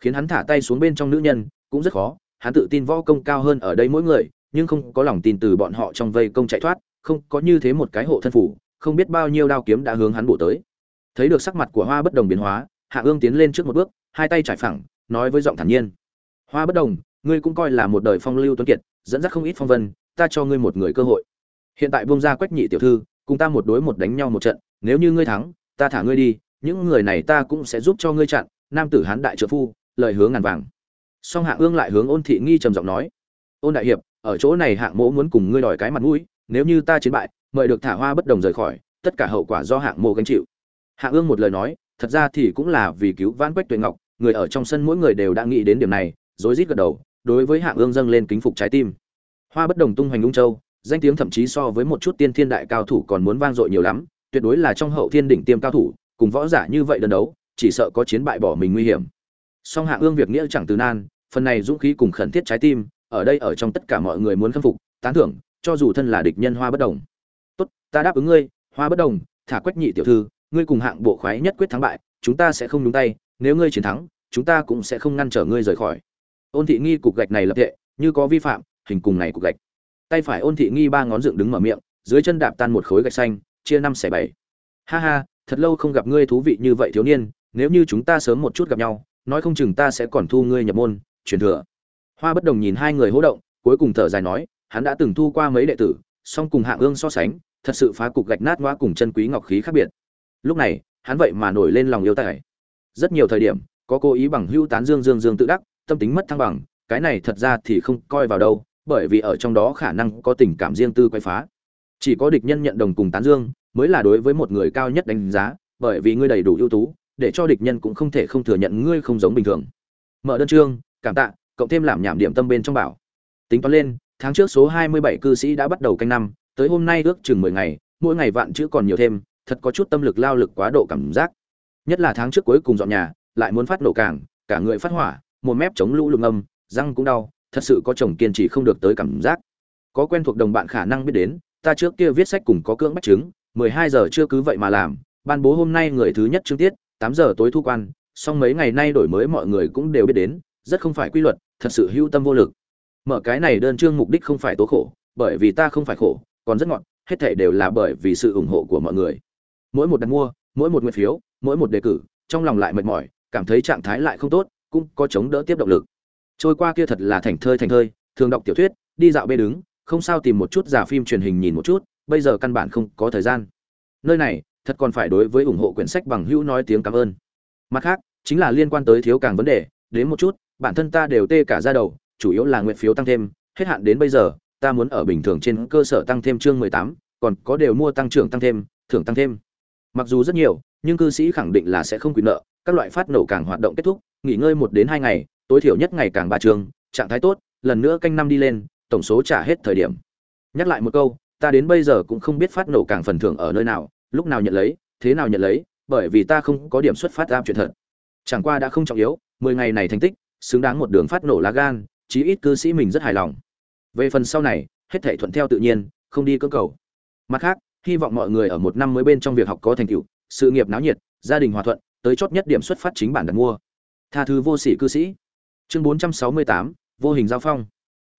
Khiến hắn thả tay xuống bên trong nữ nhân, cũng rất khó, hắn tự tin võ công cao hơn ở đây mỗi người, nhưng không có lòng tin từ bọn họ trong vây công chạy thoát không có như thế một cái hộ thân phủ, không biết bao nhiêu đao kiếm đã hướng hắn bổ tới. Thấy được sắc mặt của hoa bất đồng biến hóa, hạ ương tiến lên trước một bước, hai tay trải phẳng, nói với giọng thản nhiên. Hoa bất đồng, ngươi cũng coi là một đời phong lưu tuấn kiệt, dẫn dắt không ít phong vân, ta cho ngươi một người cơ hội. Hiện tại bông ra quách nhị tiểu thư, cùng ta một đối một đánh nhau một trận, nếu như ngươi thắng, ta thả ngươi đi, những người này ta cũng sẽ giúp cho ngươi chặn, nam tử hán đại trợ phu, lời hướng ngàn vàng. Song Hạ ương lại hướng ôn thị nghi trầm giọng nói, ôn đại hiệp, ở chỗ này hạng mỗ muốn cùng ngươi đòi cái mặt mũi nếu như ta chiến bại, mời được thả hoa bất đồng rời khỏi, tất cả hậu quả do hạng mộ gánh chịu. Hạ ương một lời nói, thật ra thì cũng là vì cứu vãn quách tuệ ngọc, người ở trong sân mỗi người đều đã nghĩ đến điểm này, rối rít gật đầu, đối với Hạ ương dâng lên kính phục trái tim. Hoa bất đồng tung hoành ung châu, danh tiếng thậm chí so với một chút tiên thiên đại cao thủ còn muốn vang dội nhiều lắm, tuyệt đối là trong hậu thiên đỉnh tiêm cao thủ, cùng võ giả như vậy đơn đấu, chỉ sợ có chiến bại bỏ mình nguy hiểm. Song Hạ ương việc nghĩa chẳng từ nan, phần này dũng khí cùng khẩn thiết trái tim, ở đây ở trong tất cả mọi người muốn khâm phục, tán thưởng cho dù thân là địch nhân hoa bất đồng. Tốt, ta đáp ứng ngươi, hoa bất đồng, thả quách nhị tiểu thư, ngươi cùng hạng bộ khoái nhất quyết thắng bại, chúng ta sẽ không đúng tay, nếu ngươi chiến thắng, chúng ta cũng sẽ không ngăn trở ngươi rời khỏi. Ôn thị nghi cục gạch này lập tệ như có vi phạm, hình cùng này cục gạch. Tay phải ôn thị nghi ba ngón dựng đứng mở miệng, dưới chân đạp tan một khối gạch xanh, chia năm xẻ bảy. Ha ha, thật lâu không gặp ngươi thú vị như vậy thiếu niên, nếu như chúng ta sớm một chút gặp nhau, nói không chừng ta sẽ còn thu ngươi nhập môn, truyền thừa. Hoa bất đồng nhìn hai người hỗ động, cuối cùng thở dài nói hắn đã từng thu qua mấy đệ tử, song cùng hạng ương so sánh, thật sự phá cục gạch nát ngoa cùng chân quý ngọc khí khác biệt. Lúc này, hắn vậy mà nổi lên lòng yêu tài. Rất nhiều thời điểm, có cố ý bằng hưu tán dương dương dương tự đắc, tâm tính mất thăng bằng, cái này thật ra thì không coi vào đâu, bởi vì ở trong đó khả năng có tình cảm riêng tư quay phá. Chỉ có địch nhân nhận đồng cùng tán dương, mới là đối với một người cao nhất đánh giá, bởi vì ngươi đầy đủ ưu tú, để cho địch nhân cũng không thể không thừa nhận ngươi không giống bình thường. Mở đơn chương, cảm tạ, cộng thêm làm nhảm điểm tâm bên trong bảo. Tính toán lên tháng trước số 27 cư sĩ đã bắt đầu canh năm, tới hôm nay ước chừng 10 ngày, mỗi ngày vạn chữ còn nhiều thêm, thật có chút tâm lực lao lực quá độ cảm giác. Nhất là tháng trước cuối cùng dọn nhà, lại muốn phát nổ càng cả người phát hỏa, một mép chống lũ lục âm răng cũng đau, thật sự có chồng kiên trì không được tới cảm giác. Có quen thuộc đồng bạn khả năng biết đến, ta trước kia viết sách cùng có cưỡng bách chứng 12 giờ chưa cứ vậy mà làm, ban bố hôm nay người thứ nhất chương tiết 8 giờ tối thu quan song mấy ngày nay đổi mới mọi người cũng đều biết đến, rất không phải quy luật, thật sự hữu tâm vô lực mở cái này đơn chương mục đích không phải tố khổ, bởi vì ta không phải khổ, còn rất ngọn hết thảy đều là bởi vì sự ủng hộ của mọi người. Mỗi một đặt mua, mỗi một nguyện phiếu, mỗi một đề cử, trong lòng lại mệt mỏi, cảm thấy trạng thái lại không tốt, cũng có chống đỡ tiếp động lực. Trôi qua kia thật là thành thơi thành thơi, thường đọc tiểu thuyết, đi dạo bê đứng, không sao tìm một chút giả phim truyền hình nhìn một chút, bây giờ căn bản không có thời gian. Nơi này, thật còn phải đối với ủng hộ quyển sách bằng hữu nói tiếng cảm ơn. Mặt khác, chính là liên quan tới thiếu càng vấn đề đến một chút, bản thân ta đều tê cả ra đầu chủ yếu là nguyện phiếu tăng thêm, hết hạn đến bây giờ, ta muốn ở bình thường trên cơ sở tăng thêm chương mười tám, còn có đều mua tăng trưởng tăng thêm, thưởng tăng thêm. Mặc dù rất nhiều, nhưng cư sĩ khẳng định là sẽ không quyền nợ, các loại phát nổ càng hoạt động kết thúc, nghỉ ngơi một đến hai ngày, tối thiểu nhất ngày càng ba trường trạng thái tốt, lần nữa canh năm đi lên, tổng số trả hết thời điểm. Nhắc lại một câu, ta đến bây giờ cũng không biết phát nổ càng phần thưởng ở nơi nào, lúc nào nhận lấy, thế nào nhận lấy, bởi vì ta không có điểm xuất phát áp chuyện thật. Chẳng qua đã không trọng yếu, mười ngày này thành tích, xứng đáng một đường phát nổ lá gan chí ít cư sĩ mình rất hài lòng. Về phần sau này, hết thể thuận theo tự nhiên, không đi cơ cầu. Mặt khác, hy vọng mọi người ở một năm mới bên trong việc học có thành tựu, sự nghiệp náo nhiệt, gia đình hòa thuận, tới chót nhất điểm xuất phát chính bản đặt mua. Tha thứ vô sĩ cư sĩ. Chương bốn trăm sáu mươi tám, vô hình giao phong.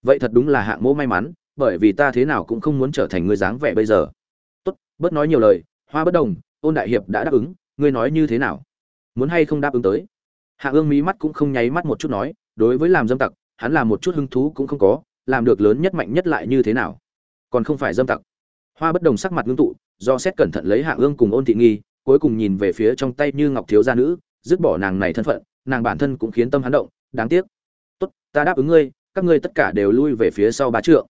Vậy thật đúng là hạng mẫu may mắn, bởi vì ta thế nào cũng không muốn trở thành người dáng vẻ bây giờ. Tốt, bớt nói nhiều lời, hoa bất đồng, ôn đại hiệp đã đáp ứng, ngươi nói như thế nào? Muốn hay không đáp ứng tới? Hạ ương mí mắt cũng không nháy mắt một chút nói, đối với làm dâm tặc hắn là một chút hứng thú cũng không có, làm được lớn nhất mạnh nhất lại như thế nào? Còn không phải dâm tặc. Hoa bất đồng sắc mặt ngưng tụ, do xét cẩn thận lấy hạ ương cùng ôn thị nghi, cuối cùng nhìn về phía trong tay như ngọc thiếu gia nữ, dứt bỏ nàng này thân phận, nàng bản thân cũng khiến tâm hắn động, đáng tiếc. Tốt, ta đáp ứng ngươi, các ngươi tất cả đều lui về phía sau bá trượng.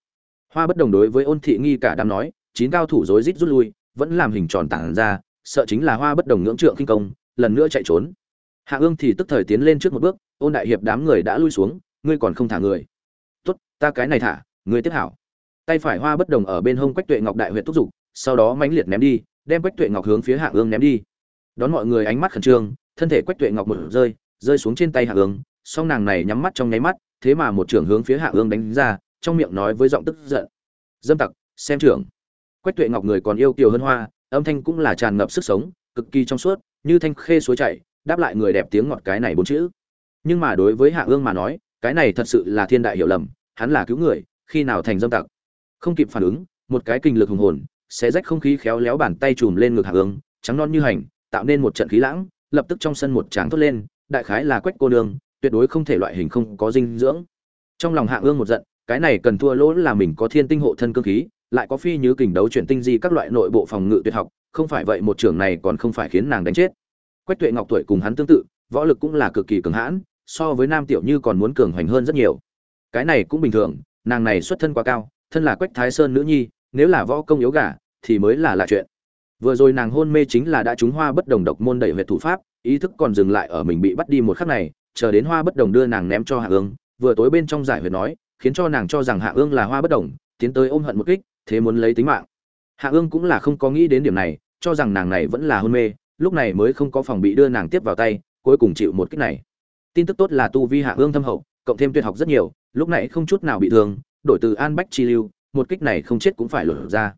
Hoa bất đồng đối với ôn thị nghi cả đám nói, chín cao thủ rối rít rút lui, vẫn làm hình tròn tản ra, sợ chính là hoa bất đồng ngưỡng trượng kinh công, lần nữa chạy trốn. Hạ ương thì tức thời tiến lên trước một bước, ôn đại hiệp đám người đã lui xuống ngươi còn không thả người. Tốt, ta cái này thả, ngươi tiếp hảo. Tay phải hoa bất đồng ở bên hông quách tuệ ngọc đại huyện thúc giục, sau đó mãnh liệt ném đi, đem quách tuệ ngọc hướng phía hạ ương ném đi. Đón mọi người ánh mắt khẩn trương, thân thể quách tuệ ngọc một rơi rơi xuống trên tay hạ ương, song nàng này nhắm mắt trong nháy mắt, thế mà một trưởng hướng phía hạ ương đánh ra, trong miệng nói với giọng tức giận. Dâm tặc, xem trưởng. Quách tuệ ngọc người còn yêu kiều hơn hoa, âm thanh cũng là tràn ngập sức sống, cực kỳ trong suốt, như thanh khê suối chảy, đáp lại người đẹp tiếng ngọt cái này bốn chữ. Nhưng mà đối với hạ ương mà nói cái này thật sự là thiên đại hiểu lầm, hắn là cứu người, khi nào thành dâm tặc? Không kịp phản ứng, một cái kinh lực hùng hồn sẽ rách không khí khéo léo bàn tay chùm lên ngực hạ hướng trắng non như hành, tạo nên một trận khí lãng, lập tức trong sân một tráng thốt lên, đại khái là quách cô đường tuyệt đối không thể loại hình không có dinh dưỡng. Trong lòng hạ ương một giận, cái này cần thua lỗ là mình có thiên tinh hộ thân cương khí, lại có phi như kình đấu chuyển tinh di các loại nội bộ phòng ngự tuyệt học, không phải vậy một trưởng này còn không phải khiến nàng đánh chết. Quách tuệ ngọc tuổi cùng hắn tương tự, võ lực cũng là cực kỳ cường hãn so với nam tiểu như còn muốn cường hoành hơn rất nhiều. Cái này cũng bình thường, nàng này xuất thân quá cao, thân là quách thái sơn nữ nhi, nếu là võ công yếu gà, thì mới là lạ chuyện. Vừa rồi nàng hôn mê chính là đã trúng hoa bất đồng độc môn đẩy huyệt thủ pháp, ý thức còn dừng lại ở mình bị bắt đi một khắc này, chờ đến hoa bất đồng đưa nàng ném cho hạ ương, vừa tối bên trong giải huyệt nói, khiến cho nàng cho rằng hạ ương là hoa bất đồng, tiến tới ôm hận một kích, thế muốn lấy tính mạng. Hạ ương cũng là không có nghĩ đến điểm này, cho rằng nàng này vẫn là hôn mê, lúc này mới không có phòng bị đưa nàng tiếp vào tay, cuối cùng chịu một kích này tin tức tốt là tu vi hạ ương thâm hậu, cộng thêm tuyệt học rất nhiều, lúc này không chút nào bị thương, đổi từ an bách chi lưu, một kích này không chết cũng phải lột ra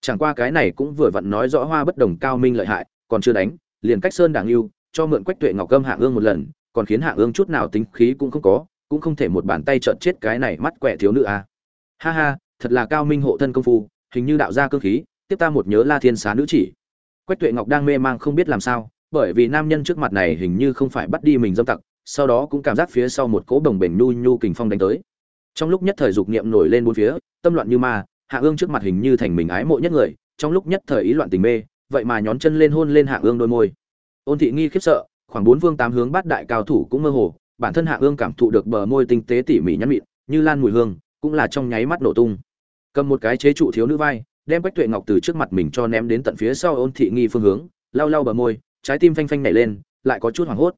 chẳng qua cái này cũng vừa vặn nói rõ hoa bất đồng cao minh lợi hại, còn chưa đánh, liền cách sơn đảng lưu cho mượn quách tuệ ngọc gâm hạ ương một lần, còn khiến hạ ương chút nào tính khí cũng không có, cũng không thể một bàn tay trợn chết cái này mắt quẻ thiếu nữ à. ha ha, thật là cao minh hộ thân công phu, hình như đạo gia cơ khí, tiếp ta một nhớ la thiên xá nữ chỉ quách tuệ ngọc đang mê mang không biết làm sao, bởi vì nam nhân trước mặt này hình như không phải bắt đi mình dâm tặc sau đó cũng cảm giác phía sau một cỗ đồng bềnh nhu nhu kình phong đánh tới. Trong lúc nhất thời dục niệm nổi lên bốn phía, tâm loạn như ma, hạ ương trước mặt hình như thành mình ái mộ nhất người, trong lúc nhất thời ý loạn tình mê, vậy mà nhón chân lên hôn lên hạ ương đôi môi. Ôn thị nghi khiếp sợ, khoảng bốn vương tám hướng bát đại cao thủ cũng mơ hồ, bản thân hạ ương cảm thụ được bờ môi tinh tế tỉ mỉ nhắn mịn, như lan mùi hương, cũng là trong nháy mắt nổ tung. Cầm một cái chế trụ thiếu nữ vai, đem quách tuệ ngọc từ trước mặt mình cho ném đến tận phía sau ôn thị nghi phương hướng, lau lau bờ môi, trái tim phanh phanh nảy lên, lại có chút hoảng hốt.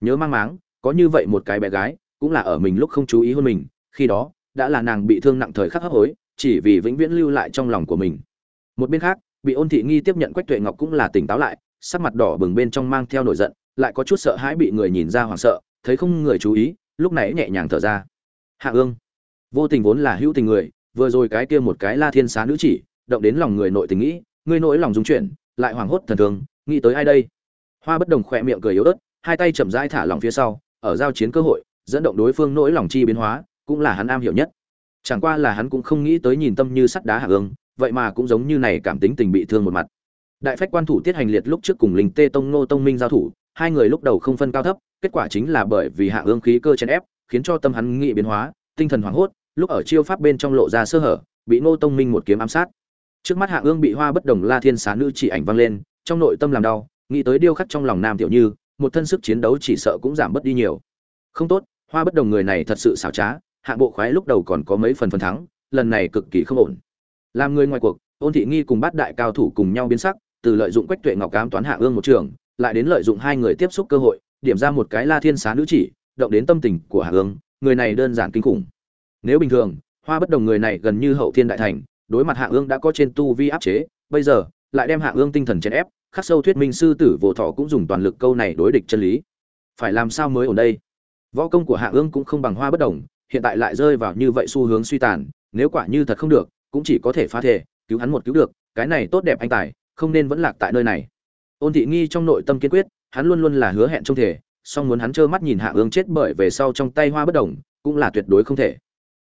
Nhớ mang máng có như vậy một cái bé gái, cũng là ở mình lúc không chú ý hơn mình, khi đó, đã là nàng bị thương nặng thời khắc hấp hối, chỉ vì vĩnh viễn lưu lại trong lòng của mình. Một bên khác, bị ôn thị nghi tiếp nhận quách tuệ ngọc cũng là tỉnh táo lại, sắc mặt đỏ bừng bên trong mang theo nổi giận, lại có chút sợ hãi bị người nhìn ra hoảng sợ, thấy không người chú ý, lúc này nhẹ nhàng thở ra. Hạ ương, vô tình vốn là hữu tình người, vừa rồi cái kia một cái la thiên xá nữ chỉ, động đến lòng người nội tình nghĩ, ngươi nỗi lòng dung chuyển, lại hoảng hốt thần thường nghĩ tới ai đây? Hoa bất đồng khỏe miệng cười yếu ớt, hai tay chậm rãi thả lòng phía sau ở giao chiến cơ hội, dẫn động đối phương nỗi lòng chi biến hóa, cũng là hắn am hiểu nhất. Chẳng qua là hắn cũng không nghĩ tới nhìn tâm như sắt đá hạ ương vậy mà cũng giống như này cảm tính tình bị thương một mặt. Đại phách quan thủ tiết hành liệt lúc trước cùng linh tê tông nô tông minh giao thủ, hai người lúc đầu không phân cao thấp, kết quả chính là bởi vì hạ ương khí cơ chèn ép, khiến cho tâm hắn nghị biến hóa, tinh thần hoảng hốt, lúc ở chiêu pháp bên trong lộ ra sơ hở, bị nô tông minh một kiếm ám sát. Trước mắt hạ ương bị hoa bất đồng la thiên xá nữ chỉ ảnh văng lên, trong nội tâm làm đau, nghĩ tới điêu khắc trong lòng nam tiểu như một thân sức chiến đấu chỉ sợ cũng giảm bớt đi nhiều. Không tốt, hoa bất đồng người này thật sự xảo trá, hạng bộ khoái lúc đầu còn có mấy phần phần thắng, lần này cực kỳ không ổn. Làm người ngoài cuộc, ôn thị nghi cùng bát đại cao thủ cùng nhau biến sắc, từ lợi dụng quách tuệ ngọc cám toán hạ ương một trường, lại đến lợi dụng hai người tiếp xúc cơ hội, điểm ra một cái la thiên xá nữ chỉ, động đến tâm tình của hạ ương người này đơn giản kinh khủng. Nếu bình thường, hoa bất đồng người này gần như hậu thiên đại thành, đối mặt hạ ương đã có trên tu vi áp chế, bây giờ lại đem hạ ương tinh thần chèn ép, khắc sâu thuyết minh sư tử vô thọ cũng dùng toàn lực câu này đối địch chân lý. Phải làm sao mới ở đây? Võ công của hạ ương cũng không bằng hoa bất đồng, hiện tại lại rơi vào như vậy xu hướng suy tàn, nếu quả như thật không được, cũng chỉ có thể phá thể cứu hắn một cứu được, cái này tốt đẹp anh tài, không nên vẫn lạc tại nơi này. Ôn thị nghi trong nội tâm kiên quyết, hắn luôn luôn là hứa hẹn trong thể song muốn hắn trơ mắt nhìn hạ ương chết bởi về sau trong tay hoa bất đồng, cũng là tuyệt đối không thể.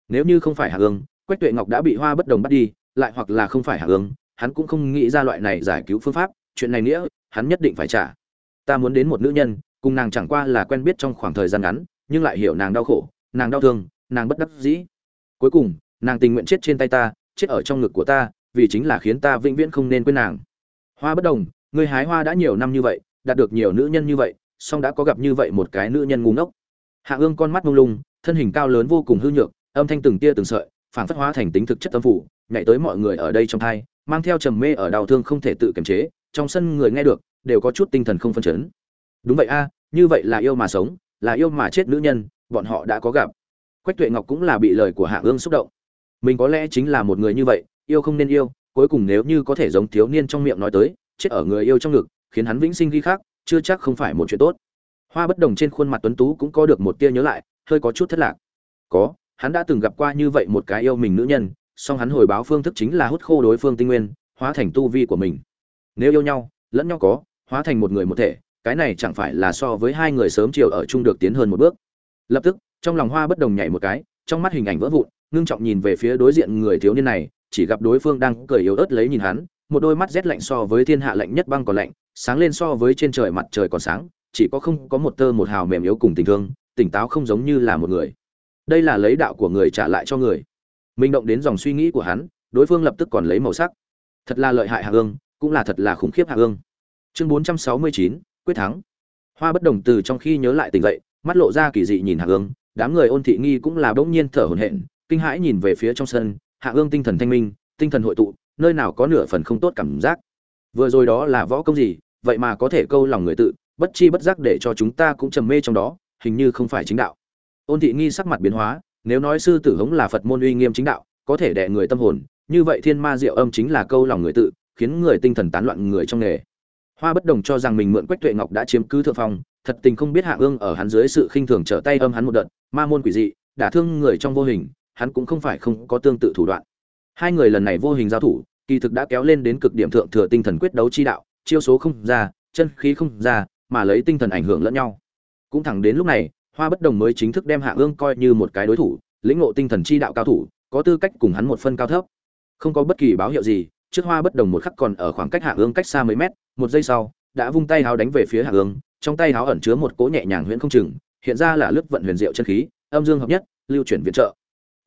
Nếu như không phải hạ ương, quách tuệ ngọc đã bị hoa bất đồng bắt đi, lại hoặc là không phải hạ ương hắn cũng không nghĩ ra loại này giải cứu phương pháp, chuyện này nghĩa, hắn nhất định phải trả. Ta muốn đến một nữ nhân, cùng nàng chẳng qua là quen biết trong khoảng thời gian ngắn, nhưng lại hiểu nàng đau khổ, nàng đau thương, nàng bất đắc dĩ. Cuối cùng, nàng tình nguyện chết trên tay ta, chết ở trong ngực của ta, vì chính là khiến ta vĩnh viễn không nên quên nàng. Hoa bất đồng, người hái hoa đã nhiều năm như vậy, đạt được nhiều nữ nhân như vậy, song đã có gặp như vậy một cái nữ nhân ngu ngốc. Hạ ương con mắt mông lung, thân hình cao lớn vô cùng hư nhược, âm thanh từng tia từng sợi phản phất hóa thành tính thực chất tâm phủ, nhảy tới mọi người ở đây trong thai mang theo trầm mê ở đau thương không thể tự kiềm chế, trong sân người nghe được, đều có chút tinh thần không phân chấn. Đúng vậy a, như vậy là yêu mà sống, là yêu mà chết nữ nhân, bọn họ đã có gặp. Quách tuệ ngọc cũng là bị lời của hạ ương xúc động. Mình có lẽ chính là một người như vậy, yêu không nên yêu, cuối cùng nếu như có thể giống thiếu niên trong miệng nói tới, chết ở người yêu trong ngực, khiến hắn vĩnh sinh ghi khác chưa chắc không phải một chuyện tốt. Hoa bất đồng trên khuôn mặt tuấn tú cũng có được một tia nhớ lại, hơi có chút thất lạc. Có, hắn đã từng gặp qua như vậy một cái yêu mình nữ nhân song hắn hồi báo phương thức chính là hút khô đối phương tinh nguyên, hóa thành tu vi của mình. Nếu yêu nhau, lẫn nhau có, hóa thành một người một thể, cái này chẳng phải là so với hai người sớm chiều ở chung được tiến hơn một bước. Lập tức, trong lòng hoa bất đồng nhảy một cái, trong mắt hình ảnh vỡ vụn, ngưng trọng nhìn về phía đối diện người thiếu niên này, chỉ gặp đối phương đang cười yếu ớt lấy nhìn hắn, một đôi mắt rét lạnh so với thiên hạ lạnh nhất băng còn lạnh, sáng lên so với trên trời mặt trời còn sáng, chỉ có không có một tơ một hào mềm yếu cùng tình thương, tỉnh táo không giống như là một người. Đây là lấy đạo của người trả lại cho người mình động đến dòng suy nghĩ của hắn, đối phương lập tức còn lấy màu sắc. Thật là lợi hại hạ ương cũng là thật là khủng khiếp hạ ương chương bốn trăm sáu mươi chín, quyết thắng. Hoa bất đồng từ trong khi nhớ lại tình dậy, mắt lộ ra kỳ dị nhìn hạ ương đám người ôn thị nghi cũng là bỗng nhiên thở hổn hển, kinh hãi nhìn về phía trong sân, hạ ương tinh thần thanh minh, tinh thần hội tụ, nơi nào có nửa phần không tốt cảm giác. Vừa rồi đó là võ công gì, vậy mà có thể câu lòng người tự, bất chi bất giác để cho chúng ta cũng trầm mê trong đó, hình như không phải chính đạo. Ôn thị nghi sắc mặt biến hóa nếu nói sư tử hống là phật môn uy nghiêm chính đạo, có thể đè người tâm hồn, như vậy thiên ma diệu âm chính là câu lòng người tự, khiến người tinh thần tán loạn người trong nghề. Hoa bất đồng cho rằng mình mượn quách tuệ ngọc đã chiếm cứ thượng phong, thật tình không biết hạ ương ở hắn dưới sự khinh thường trở tay âm hắn một đợt, ma môn quỷ dị, đả thương người trong vô hình, hắn cũng không phải không có tương tự thủ đoạn. Hai người lần này vô hình giao thủ, kỳ thực đã kéo lên đến cực điểm thượng thừa tinh thần quyết đấu chi đạo, chiêu số không ra, chân khí không ra, mà lấy tinh thần ảnh hưởng lẫn nhau. Cũng thẳng đến lúc này hoa bất đồng mới chính thức đem hạ ương coi như một cái đối thủ, lĩnh ngộ tinh thần chi đạo cao thủ, có tư cách cùng hắn một phân cao thấp. Không có bất kỳ báo hiệu gì, trước hoa bất đồng một khắc còn ở khoảng cách hạ ương cách xa mấy mét, một giây sau, đã vung tay háo đánh về phía hạ ương, trong tay háo ẩn chứa một cỗ nhẹ nhàng huyễn không chừng, hiện ra là lướt vận huyền diệu chân khí, âm dương hợp nhất, lưu chuyển viện trợ.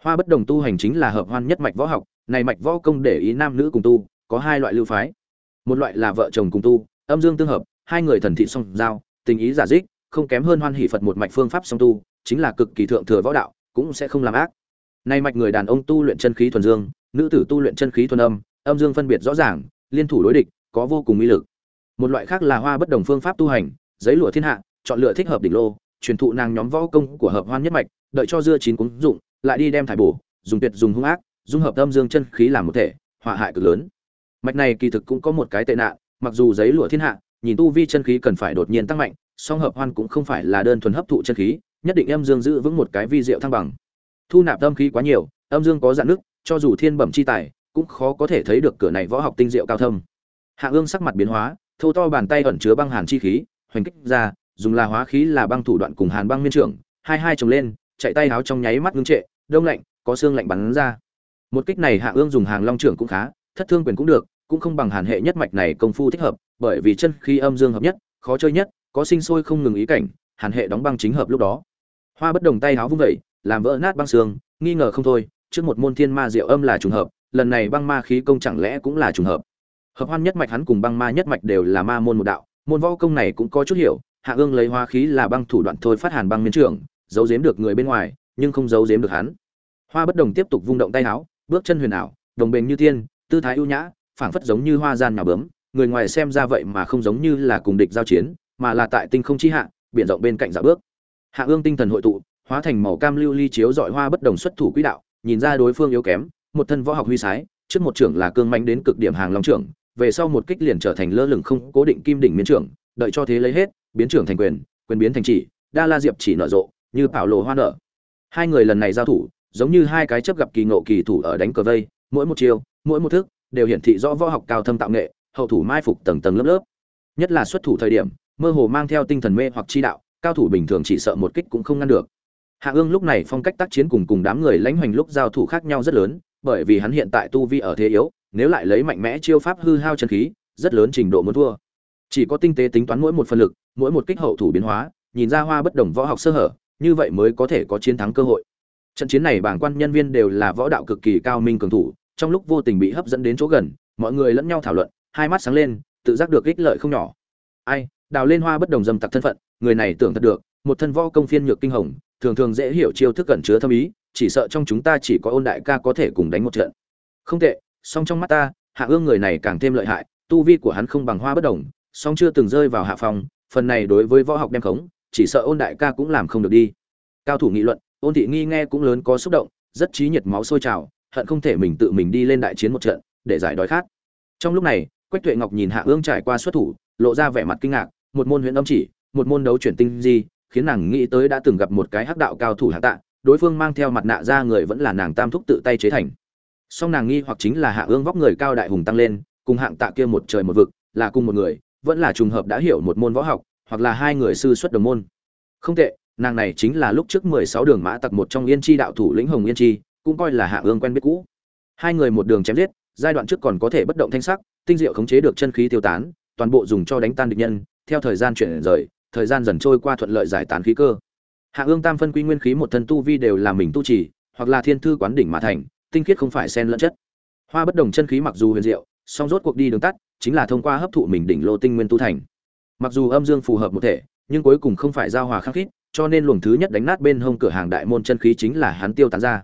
Hoa bất đồng tu hành chính là hợp hoan nhất mạch võ học, này mạch võ công để ý nam nữ cùng tu, có hai loại lưu phái. Một loại là vợ chồng cùng tu, âm dương tương hợp, hai người thần thị song giao, tình ý giả dích không kém hơn hoan hỷ phật một mạch phương pháp song tu, chính là cực kỳ thượng thừa võ đạo, cũng sẽ không làm ác. Nay mạch người đàn ông tu luyện chân khí thuần dương, nữ tử tu luyện chân khí thuần âm âm dương phân biệt rõ ràng, liên thủ đối địch, có vô cùng uy lực. Một loại khác là hoa bất đồng phương pháp tu hành, giấy lụa thiên hạ, chọn lựa thích hợp đỉnh lô, truyền thụ nàng nhóm võ công của hợp hoan nhất mạch, đợi cho dưa chín cúng dụng, lại đi đem thải bổ, dùng tuyệt dùng hung ác, dung hợp âm dương chân khí làm một thể, hỏa hại cực lớn. Mạch này kỳ thực cũng có một cái tệ nạn, mặc dù giấy lụa thiên hạ, nhìn tu vi chân khí cần phải đột nhiên tăng mạnh song hợp hoan cũng không phải là đơn thuần hấp thụ chân khí, nhất định âm dương giữ vững một cái vi diệu thăng bằng. Thu nạp âm khí quá nhiều, âm dương có dạn nước, cho dù thiên bẩm chi tài, cũng khó có thể thấy được cửa này võ học tinh diệu cao thâm. Hạ ương sắc mặt biến hóa, thô to bàn tay ẩn chứa băng hàn chi khí, hoành kích ra, dùng là hóa khí là băng thủ đoạn cùng hàn băng miên trưởng, hai hai chồng lên, chạy tay háo trong nháy mắt ngưng trệ, đông lạnh, có xương lạnh bắn ra. Một kích này hạ ương dùng hàng long trưởng cũng khá, thất thương quyền cũng được, cũng không bằng hàn hệ nhất mạch này công phu thích hợp, bởi vì chân khí âm dương hợp nhất, khó chơi nhất có sinh sôi không ngừng ý cảnh hàn hệ đóng băng chính hợp lúc đó. Hoa bất đồng tay háo vung vẩy làm vỡ nát băng xương nghi ngờ không thôi trước một môn thiên ma diệu âm là trùng hợp lần này băng ma khí công chẳng lẽ cũng là trùng hợp. Hợp hoan nhất mạch hắn cùng băng ma nhất mạch đều là ma môn một đạo môn võ công này cũng có chút hiểu hạ ương lấy hoa khí là băng thủ đoạn thôi phát hàn băng miến trưởng giấu giếm được người bên ngoài nhưng không giấu giếm được hắn. Hoa bất đồng tiếp tục vung động tay háo, bước chân huyền ảo đồng bền như tiên tư thái ưu nhã phảng phất giống như hoa gian nhà bướm người ngoài xem ra vậy mà không giống như là cùng địch giao chiến mà là tại tinh không chi hạ, biển rộng bên cạnh dạo bước. Hạ ương tinh thần hội tụ, hóa thành màu cam lưu ly chiếu dọi hoa bất đồng xuất thủ quỹ đạo, nhìn ra đối phương yếu kém, một thân võ học huy sái, trước một trưởng là cương manh đến cực điểm hàng long trưởng, về sau một kích liền trở thành lơ lửng không cố định kim đỉnh miến trưởng, đợi cho thế lấy hết, biến trưởng thành quyền quyền biến thành chỉ, đa la diệp chỉ nở rộ, như bảo lộ hoa nở. Hai người lần này giao thủ, giống như hai cái chấp gặp kỳ ngộ kỳ thủ ở đánh cờ vây, mỗi một chiêu, mỗi một thức, đều hiển thị rõ võ học cao thâm tạo nghệ, hậu thủ mai phục tầng tầng lớp lớp. Nhất là xuất thủ thời điểm mơ hồ mang theo tinh thần mê hoặc chi đạo, cao thủ bình thường chỉ sợ một kích cũng không ngăn được. Hạ ương lúc này phong cách tác chiến cùng cùng đám người lãnh hoành lúc giao thủ khác nhau rất lớn, bởi vì hắn hiện tại tu vi ở thế yếu, nếu lại lấy mạnh mẽ chiêu pháp hư hao chân khí, rất lớn trình độ muốn thua. Chỉ có tinh tế tính toán mỗi một phần lực, mỗi một kích hậu thủ biến hóa, nhìn ra hoa bất đồng võ học sơ hở, như vậy mới có thể có chiến thắng cơ hội. Trận chiến này bảng quan nhân viên đều là võ đạo cực kỳ cao minh cường thủ, trong lúc vô tình bị hấp dẫn đến chỗ gần, mọi người lẫn nhau thảo luận, hai mắt sáng lên, tự giác được ích lợi không nhỏ. Ai đào lên hoa bất đồng dâm tặc thân phận, người này tưởng thật được, một thân võ công phiên nhược kinh hồng, thường thường dễ hiểu chiêu thức cẩn chứa thâm ý, chỉ sợ trong chúng ta chỉ có ôn đại ca có thể cùng đánh một trận. Không tệ, song trong mắt ta, hạ ương người này càng thêm lợi hại, tu vi của hắn không bằng hoa bất đồng, song chưa từng rơi vào hạ phòng phần này đối với võ học đem khống, chỉ sợ ôn đại ca cũng làm không được đi. Cao thủ nghị luận, ôn thị nghi nghe cũng lớn có xúc động, rất trí nhiệt máu sôi trào, hận không thể mình tự mình đi lên đại chiến một trận, để giải đói khát. Trong lúc này, quách tuệ ngọc nhìn hạ ương trải qua xuất thủ, lộ ra vẻ mặt kinh ngạc một môn huyện âm chỉ, một môn đấu chuyển tinh di, khiến nàng nghĩ tới đã từng gặp một cái hắc đạo cao thủ hạ tạ, đối phương mang theo mặt nạ ra người vẫn là nàng tam thúc tự tay chế thành. Song nàng nghi hoặc chính là hạ ương vóc người cao đại hùng tăng lên, cùng hạng tạ kia một trời một vực, là cùng một người, vẫn là trùng hợp đã hiểu một môn võ học, hoặc là hai người sư xuất đồng môn. Không tệ, nàng này chính là lúc trước mười sáu đường mã tặc một trong yên chi đạo thủ lĩnh hồng yên chi, cũng coi là hạ ương quen biết cũ. Hai người một đường chém giết, giai đoạn trước còn có thể bất động thanh sắc, tinh diệu khống chế được chân khí tiêu tán, toàn bộ dùng cho đánh tan địch nhân theo thời gian chuyển rời, thời gian dần trôi qua thuận lợi giải tán khí cơ. Hạ ương tam phân quy nguyên khí một thân tu vi đều là mình tu trì, hoặc là thiên thư quán đỉnh mà thành, tinh khiết không phải sen lẫn chất. Hoa bất đồng chân khí mặc dù huyền diệu, song rốt cuộc đi đường tắt, chính là thông qua hấp thụ mình đỉnh lô tinh nguyên tu thành. Mặc dù âm dương phù hợp một thể, nhưng cuối cùng không phải giao hòa khắc khít, cho nên luồng thứ nhất đánh nát bên hông cửa hàng đại môn chân khí chính là hắn tiêu tán ra.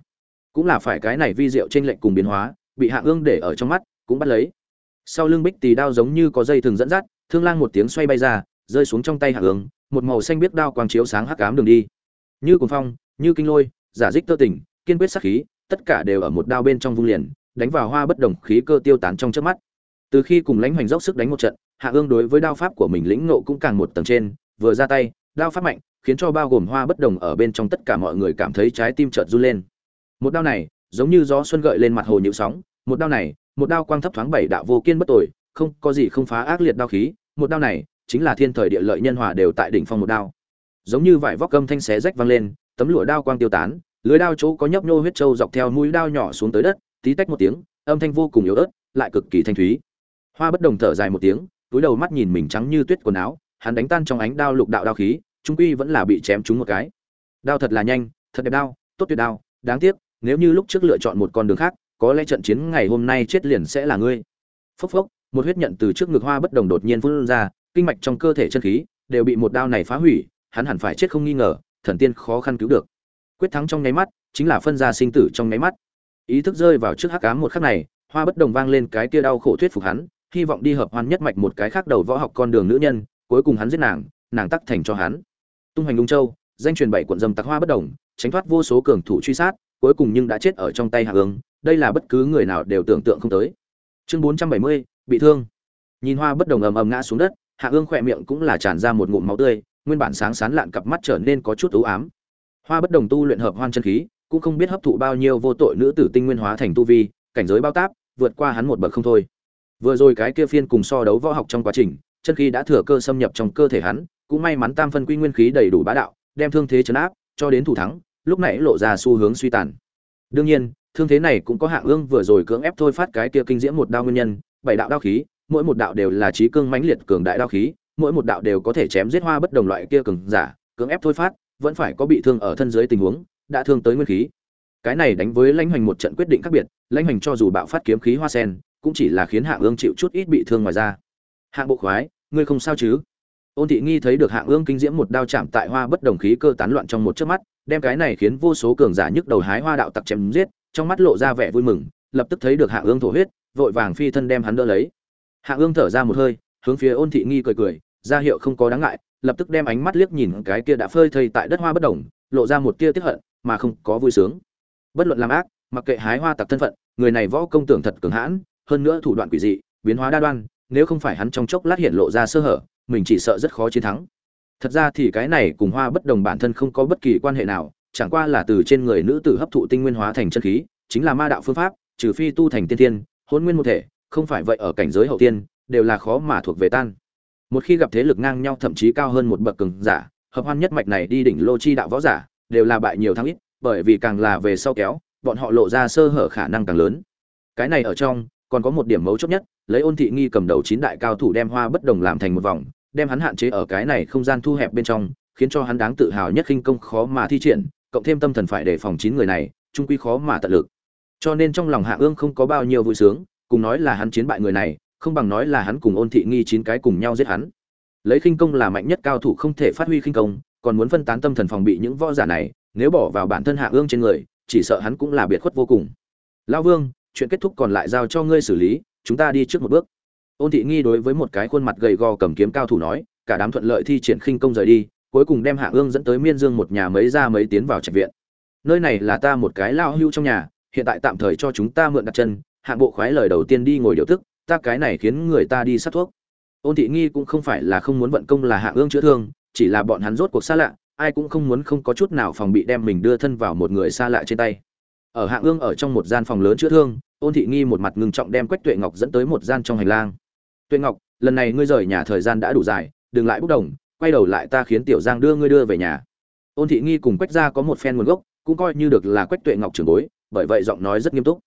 Cũng là phải cái này vi diệu trên lệnh cùng biến hóa, bị hạ ương để ở trong mắt, cũng bắt lấy. Sau lưng bích tỳ đao giống như có dây thường dẫn dắt thương lang một tiếng xoay bay ra, rơi xuống trong tay hạ hướng, một màu xanh biết đao quang chiếu sáng hắc ám đường đi. Như cuồng phong, như kinh lôi, giả dích tơ tỉnh, kiên quyết sắc khí, tất cả đều ở một đao bên trong vung liền, đánh vào hoa bất đồng khí cơ tiêu tán trong trước mắt. Từ khi cùng lãnh hoành dốc sức đánh một trận, hạ ương đối với đao pháp của mình lĩnh nộ cũng càng một tầng trên, vừa ra tay, đao pháp mạnh, khiến cho bao gồm hoa bất đồng ở bên trong tất cả mọi người cảm thấy trái tim chợt run lên. Một đao này, giống như gió xuân gợi lên mặt hồ nhịu sóng, một đao này, một đao quang thấp thoáng bảy đạo vô kiên bất tội không có gì không phá ác liệt đao khí, một đao này chính là thiên thời địa lợi nhân hòa đều tại đỉnh phong một đao. Giống như vải vóc cơm thanh xé rách văng lên, tấm lụa đao quang tiêu tán, lưới đao chỗ có nhấp nhô huyết trâu dọc theo mũi đao nhỏ xuống tới đất, tí tách một tiếng, âm thanh vô cùng yếu ớt, lại cực kỳ thanh thúy. Hoa bất đồng thở dài một tiếng, túi đầu mắt nhìn mình trắng như tuyết quần áo, hắn đánh tan trong ánh đao lục đạo đao khí, trung quy vẫn là bị chém trúng một cái. Đao thật là nhanh, thật đẹp đao, tốt tuyệt đao, đáng tiếc, nếu như lúc trước lựa chọn một con đường khác, có lẽ trận chiến ngày hôm nay chết liền sẽ là ngươi. Phốc phốc một huyết nhận từ trước ngực hoa bất đồng đột nhiên phun ra, kinh mạch trong cơ thể chân khí đều bị một đao này phá hủy, hắn hẳn phải chết không nghi ngờ, thần tiên khó khăn cứu được. Quyết thắng trong nháy mắt, chính là phân ra sinh tử trong nháy mắt. Ý thức rơi vào trước hắc ám một khắc này, hoa bất đồng vang lên cái kia đau khổ thuyết phục hắn, hy vọng đi hợp hoan nhất mạch một cái khác đầu võ học con đường nữ nhân, cuối cùng hắn giết nàng nàng tắc thành cho hắn. Tung hoành lung châu, danh truyền bảy quận dâm tặc hoa bất đồng, tránh thoát vô số cường thủ truy sát, cuối cùng nhưng đã chết ở trong tay hạ ương đây là bất cứ người nào đều tưởng tượng không tới. Chương bốn trăm bảy mươi bị thương. Nhìn hoa bất đồng ầm ầm ngã xuống đất, hạ ương khỏe miệng cũng là tràn ra một ngụm máu tươi, nguyên bản sáng sán lạn cặp mắt trở nên có chút ưu ám. Hoa bất đồng tu luyện hợp hoan chân khí, cũng không biết hấp thụ bao nhiêu vô tội nữ tử tinh nguyên hóa thành tu vi, cảnh giới bao táp, vượt qua hắn một bậc không thôi. Vừa rồi cái kia phiên cùng so đấu võ học trong quá trình, chân khí đã thừa cơ xâm nhập trong cơ thể hắn, cũng may mắn tam phân quy nguyên khí đầy đủ bá đạo, đem thương thế chấn áp, cho đến thủ thắng, lúc nãy lộ ra xu hướng suy tàn. Đương nhiên, thương thế này cũng có hạ ương vừa rồi cưỡng ép thôi phát cái kia kinh diễm một đao nguyên nhân bảy đạo đao khí, mỗi một đạo đều là trí cương mãnh liệt cường đại đao khí, mỗi một đạo đều có thể chém giết hoa bất đồng loại kia cường giả, cưỡng ép thôi phát, vẫn phải có bị thương ở thân dưới tình huống, đã thương tới nguyên khí. Cái này đánh với lãnh hoành một trận quyết định khác biệt, lãnh hoành cho dù bạo phát kiếm khí hoa sen, cũng chỉ là khiến hạng ương chịu chút ít bị thương ngoài ra hạng bộ khoái, ngươi không sao chứ? Ôn thị nghi thấy được hạng ương kinh diễm một đao chạm tại hoa bất đồng khí cơ tán loạn trong một chớp mắt, đem cái này khiến vô số cường giả nhức đầu hái hoa đạo tặc chém giết, trong mắt lộ ra vẻ vui mừng, lập tức thấy được hạng ương thổ huyết vội vàng phi thân đem hắn đỡ lấy. Hạ ương thở ra một hơi, hướng phía ôn thị nghi cười cười, ra hiệu không có đáng ngại, lập tức đem ánh mắt liếc nhìn cái kia đã phơi thây tại đất hoa bất đồng lộ ra một tia tiếc hận, mà không có vui sướng. Bất luận làm ác, mặc kệ hái hoa tặc thân phận, người này võ công tưởng thật cường hãn, hơn nữa thủ đoạn quỷ dị, biến hóa đa đoan, nếu không phải hắn trong chốc lát hiện lộ ra sơ hở, mình chỉ sợ rất khó chiến thắng. Thật ra thì cái này cùng hoa bất đồng bản thân không có bất kỳ quan hệ nào, chẳng qua là từ trên người nữ tử hấp thụ tinh nguyên hóa thành chân khí, chính là ma đạo phương pháp, trừ phi tu thành tiên thiên hôn nguyên một thể, không phải vậy ở cảnh giới hậu tiên, đều là khó mà thuộc về tan. Một khi gặp thế lực ngang nhau thậm chí cao hơn một bậc cường giả, hợp hoan nhất mạch này đi đỉnh lô chi đạo võ giả, đều là bại nhiều thắng ít, bởi vì càng là về sau kéo, bọn họ lộ ra sơ hở khả năng càng lớn. Cái này ở trong, còn có một điểm mấu chốt nhất, lấy ôn thị nghi cầm đầu chín đại cao thủ đem hoa bất đồng làm thành một vòng, đem hắn hạn chế ở cái này không gian thu hẹp bên trong, khiến cho hắn đáng tự hào nhất khinh công khó mà thi triển, cộng thêm tâm thần phải đề phòng chín người này, trung quy khó mà tận lực cho nên trong lòng hạ ương không có bao nhiêu vui sướng, cùng nói là hắn chiến bại người này, không bằng nói là hắn cùng ôn thị nghi chín cái cùng nhau giết hắn. Lấy khinh công là mạnh nhất cao thủ không thể phát huy khinh công, còn muốn phân tán tâm thần phòng bị những võ giả này, nếu bỏ vào bản thân hạ ương trên người, chỉ sợ hắn cũng là biệt khuất vô cùng. Lão vương, chuyện kết thúc còn lại giao cho ngươi xử lý, chúng ta đi trước một bước. Ôn thị nghi đối với một cái khuôn mặt gầy gò cầm kiếm cao thủ nói, cả đám thuận lợi thi triển khinh công rời đi, cuối cùng đem hạ ương dẫn tới miên dương một nhà mấy ra mấy tiến vào trạch viện. Nơi này là ta một cái lao hưu trong nhà hiện tại tạm thời cho chúng ta mượn đặt chân, hạng bộ khoái lời đầu tiên đi ngồi điều tức, ta cái này khiến người ta đi sát thuốc. Ôn thị nghi cũng không phải là không muốn vận công là hạng ương chữa thương, chỉ là bọn hắn rốt cuộc xa lạ, ai cũng không muốn không có chút nào phòng bị đem mình đưa thân vào một người xa lạ trên tay. Ở hạng ương ở trong một gian phòng lớn chữa thương, ôn thị nghi một mặt ngừng trọng đem quách tuệ ngọc dẫn tới một gian trong hành lang. Tuệ ngọc, lần này ngươi rời nhà thời gian đã đủ dài, đừng lại bốc đồng, quay đầu lại ta khiến tiểu giang đưa ngươi đưa về nhà. Ôn thị nghi cùng quách gia có một phen nguồn gốc, cũng coi như được là quách tuệ ngọc trưởng bối bởi vậy giọng nói rất nghiêm túc.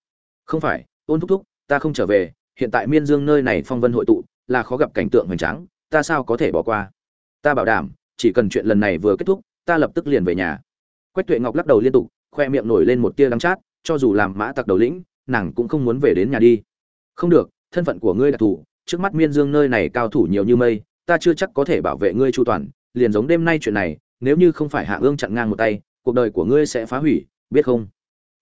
Không phải ôn thúc thúc, ta không trở về, hiện tại miên dương nơi này phong vân hội tụ, là khó gặp cảnh tượng hoành tráng, ta sao có thể bỏ qua? Ta bảo đảm, chỉ cần chuyện lần này vừa kết thúc, ta lập tức liền về nhà. Quách tuệ ngọc lắc đầu liên tục, khoe miệng nổi lên một tia đắng chát, cho dù làm mã tặc đầu lĩnh, nàng cũng không muốn về đến nhà đi. Không được, thân phận của ngươi đặc thù trước mắt miên dương nơi này cao thủ nhiều như mây, ta chưa chắc có thể bảo vệ ngươi chu toàn, liền giống đêm nay chuyện này, nếu như không phải hạ ương chặn ngang một tay, cuộc đời của ngươi sẽ phá hủy, biết không?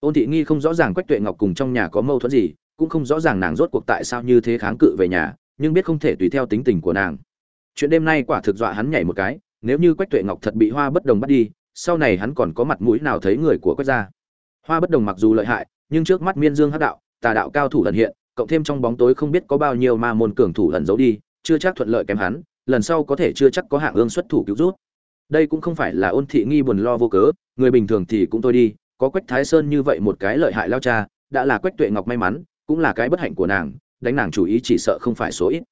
Ôn thị nghi không rõ ràng quách tuệ ngọc cùng trong nhà có mâu thuẫn gì, cũng không rõ ràng nàng rốt cuộc tại sao như thế kháng cự về nhà, nhưng biết không thể tùy theo tính tình của nàng. Chuyện đêm nay quả thực dọa hắn nhảy một cái, nếu như quách tuệ ngọc thật bị hoa bất đồng bắt đi, sau này hắn còn có mặt mũi nào thấy người của quách gia? Hoa bất đồng mặc dù lợi hại, nhưng trước mắt miên dương hắc đạo, tà đạo cao thủ lần hiện, cộng thêm trong bóng tối không biết có bao nhiêu ma môn cường thủ lần giấu đi, chưa chắc thuận lợi kém hắn, lần sau có thể chưa chắc có hạng ương xuất thủ cứu rút đây cũng không phải là ôn thị nghi buồn lo vô cớ, người bình thường thì cũng thôi đi có quách thái sơn như vậy một cái lợi hại lao cha, đã là quách tuệ ngọc may mắn, cũng là cái bất hạnh của nàng, đánh nàng chủ ý chỉ sợ không phải số ít.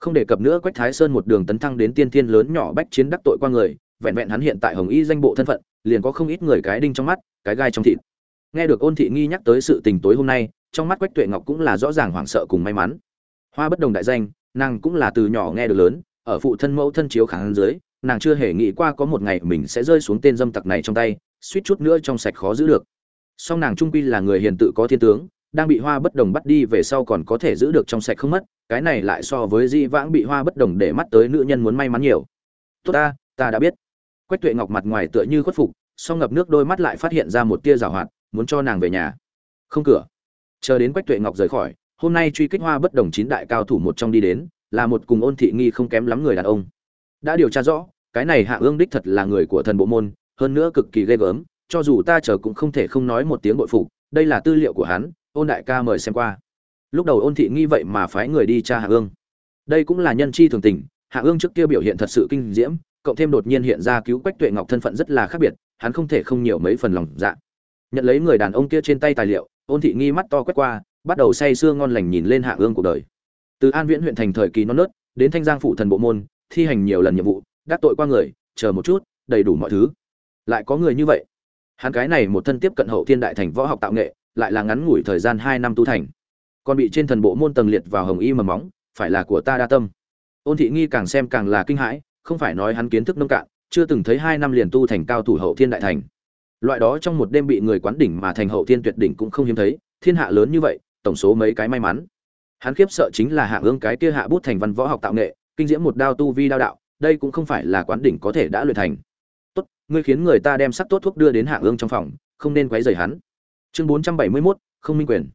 Không đề cập nữa, quách thái sơn một đường tấn thăng đến tiên thiên lớn nhỏ bách chiến đắc tội qua người, vẹn vẹn hắn hiện tại hồng y danh bộ thân phận, liền có không ít người cái đinh trong mắt, cái gai trong thịt. Nghe được ôn thị nghi nhắc tới sự tình tối hôm nay, trong mắt quách tuệ ngọc cũng là rõ ràng hoảng sợ cùng may mắn. Hoa bất đồng đại danh, nàng cũng là từ nhỏ nghe được lớn, ở phụ thân mẫu thân chiếu kháng dưới, nàng chưa hề nghĩ qua có một ngày mình sẽ rơi xuống tên dâm tặc này trong tay suýt chút nữa trong sạch khó giữ được. Song nàng trung quy là người hiền tự có thiên tướng, đang bị hoa bất đồng bắt đi về sau còn có thể giữ được trong sạch không mất, cái này lại so với di vãng bị hoa bất đồng để mắt tới nữ nhân muốn may mắn nhiều. Tốt ta ta đã biết. Quách tuệ ngọc mặt ngoài tựa như khuất phục, song ngập nước đôi mắt lại phát hiện ra một tia rào hoạt, muốn cho nàng về nhà. Không cửa. Chờ đến quách tuệ ngọc rời khỏi, hôm nay truy kích hoa bất đồng chín đại cao thủ một trong đi đến, là một cùng ôn thị nghi không kém lắm người đàn ông. Đã điều tra rõ, cái này hạ ương đích thật là người của thần bộ môn hơn nữa cực kỳ ghê gớm, cho dù ta chờ cũng không thể không nói một tiếng bội phục, đây là tư liệu của hắn, ôn đại ca mời xem qua. Lúc đầu ôn thị nghi vậy mà phái người đi tra hạ ương. Đây cũng là nhân chi thường tình, hạ ương trước kia biểu hiện thật sự kinh diễm, cộng thêm đột nhiên hiện ra cứu quách tuệ ngọc thân phận rất là khác biệt, hắn không thể không nhiều mấy phần lòng dạ. Nhận lấy người đàn ông kia trên tay tài liệu, ôn thị nghi mắt to quét qua, bắt đầu say sưa ngon lành nhìn lên hạ ương cuộc đời. Từ an viễn huyện thành thời kỳ non nớt, đến thanh giang phụ thần bộ môn, thi hành nhiều lần nhiệm vụ, đắc tội qua người, chờ một chút, đầy đủ mọi thứ lại có người như vậy. Hắn cái này một thân tiếp cận hậu thiên đại thành võ học tạo nghệ, lại là ngắn ngủi thời gian hai năm tu thành. Còn bị trên thần bộ môn tầng liệt vào hồng y mầm móng, phải là của ta đa tâm. Ôn thị nghi càng xem càng là kinh hãi, không phải nói hắn kiến thức nông cạn, chưa từng thấy hai năm liền tu thành cao thủ hậu thiên đại thành. Loại đó trong một đêm bị người quán đỉnh mà thành hậu thiên tuyệt đỉnh cũng không hiếm thấy, thiên hạ lớn như vậy, tổng số mấy cái may mắn. Hắn khiếp sợ chính là hạ ương cái kia hạ bút thành văn võ học tạo nghệ, kinh diễm một đao tu vi đao đạo, đây cũng không phải là quán đỉnh có thể đã luyện thành ngươi khiến người ta đem sắc tốt thuốc đưa đến hạ ương trong phòng không nên quấy rầy hắn. Chương bốn trăm bảy mươi 471, không minh quyền.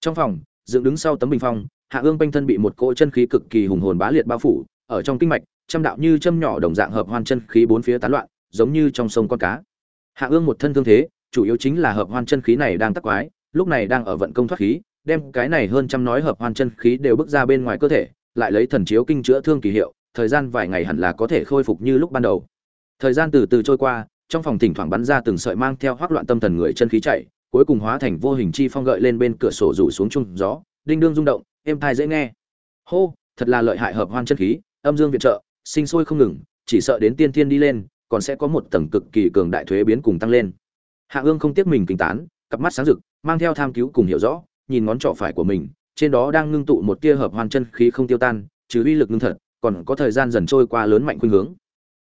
Trong phòng dựng đứng sau tấm bình phong hạ ương quanh thân bị một cỗ chân khí cực kỳ hùng hồn bá liệt bao phủ ở trong kinh mạch trăm đạo như châm nhỏ đồng dạng hợp hoan chân khí bốn phía tán loạn giống như trong sông con cá. Hạ ương một thân thương thế chủ yếu chính là hợp hoan chân khí này đang tắc quái lúc này đang ở vận công thoát khí đem cái này hơn trăm nói hợp hoan chân khí đều bước ra bên ngoài cơ thể lại lấy thần chiếu kinh chữa thương kỳ hiệu thời gian vài ngày hẳn là có thể khôi phục như lúc ban đầu thời gian từ từ trôi qua, trong phòng thỉnh thoảng bắn ra từng sợi mang theo hoác loạn tâm thần người chân khí chạy, cuối cùng hóa thành vô hình chi phong gợi lên bên cửa sổ rủ xuống chung gió, đinh đương rung động, êm thai dễ nghe. Hô, thật là lợi hại hợp hoan chân khí, âm dương viện trợ, sinh sôi không ngừng, chỉ sợ đến tiên thiên đi lên, còn sẽ có một tầng cực kỳ cường đại thuế biến cùng tăng lên. Hạ ương không tiếc mình kinh tán, cặp mắt sáng rực, mang theo tham cứu cùng hiểu rõ, nhìn ngón trỏ phải của mình, trên đó đang ngưng tụ một tia hợp hoàn chân khí không tiêu tan, trừ uy lực ngưng thật, còn có thời gian dần trôi qua lớn mạnh khuynh hướng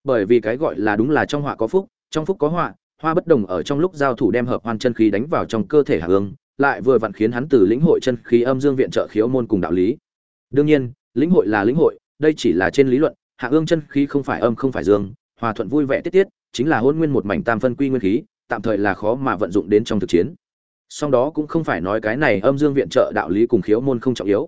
bởi vì cái gọi là đúng là trong họa có phúc, trong phúc có họa, hoa bất đồng ở trong lúc giao thủ đem hợp hoan chân khí đánh vào trong cơ thể hạ ương lại vừa vặn khiến hắn từ lĩnh hội chân khí âm dương viện trợ khiếu môn cùng đạo lý. Đương nhiên, lĩnh hội là lĩnh hội, đây chỉ là trên lý luận hạ ương chân khí không phải âm không phải dương, hòa thuận vui vẻ tiết tiết, chính là hôn nguyên một mảnh tam phân quy nguyên khí, tạm thời là khó mà vận dụng đến trong thực chiến. Song đó cũng không phải nói cái này âm dương viện trợ đạo lý cùng khiếu môn không trọng yếu.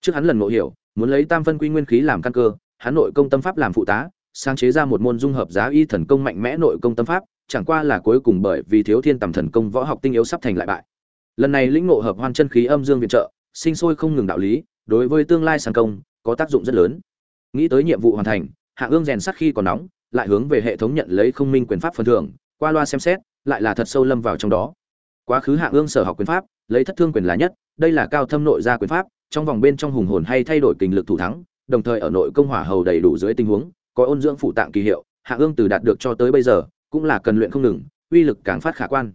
Trước hắn lần ngộ hiểu, muốn lấy tam phân quy nguyên khí làm căn cơ, hắn nội công tâm pháp làm phụ tá sáng chế ra một môn dung hợp giá y thần công mạnh mẽ nội công tâm pháp, chẳng qua là cuối cùng bởi vì thiếu thiên tầm thần công võ học tinh yếu sắp thành lại bại. Lần này lĩnh ngộ hợp hoan chân khí âm dương viện trợ, sinh sôi không ngừng đạo lý, đối với tương lai sáng công, có tác dụng rất lớn. Nghĩ tới nhiệm vụ hoàn thành, hạ ương rèn sắt khi còn nóng, lại hướng về hệ thống nhận lấy không minh quyền pháp phần thưởng, qua loa xem xét, lại là thật sâu lâm vào trong đó. Quá khứ hạ ương sở học quyền pháp, lấy thất thương quyền là nhất, đây là cao thâm nội gia quyền pháp, trong vòng bên trong hùng hồn hay thay đổi kình lực thủ thắng, đồng thời ở nội công hỏa hầu đầy đủ dưới tình huống có ôn dưỡng phụ tạng kỳ hiệu, hạ ương từ đạt được cho tới bây giờ, cũng là cần luyện không ngừng, uy lực càng phát khả quan.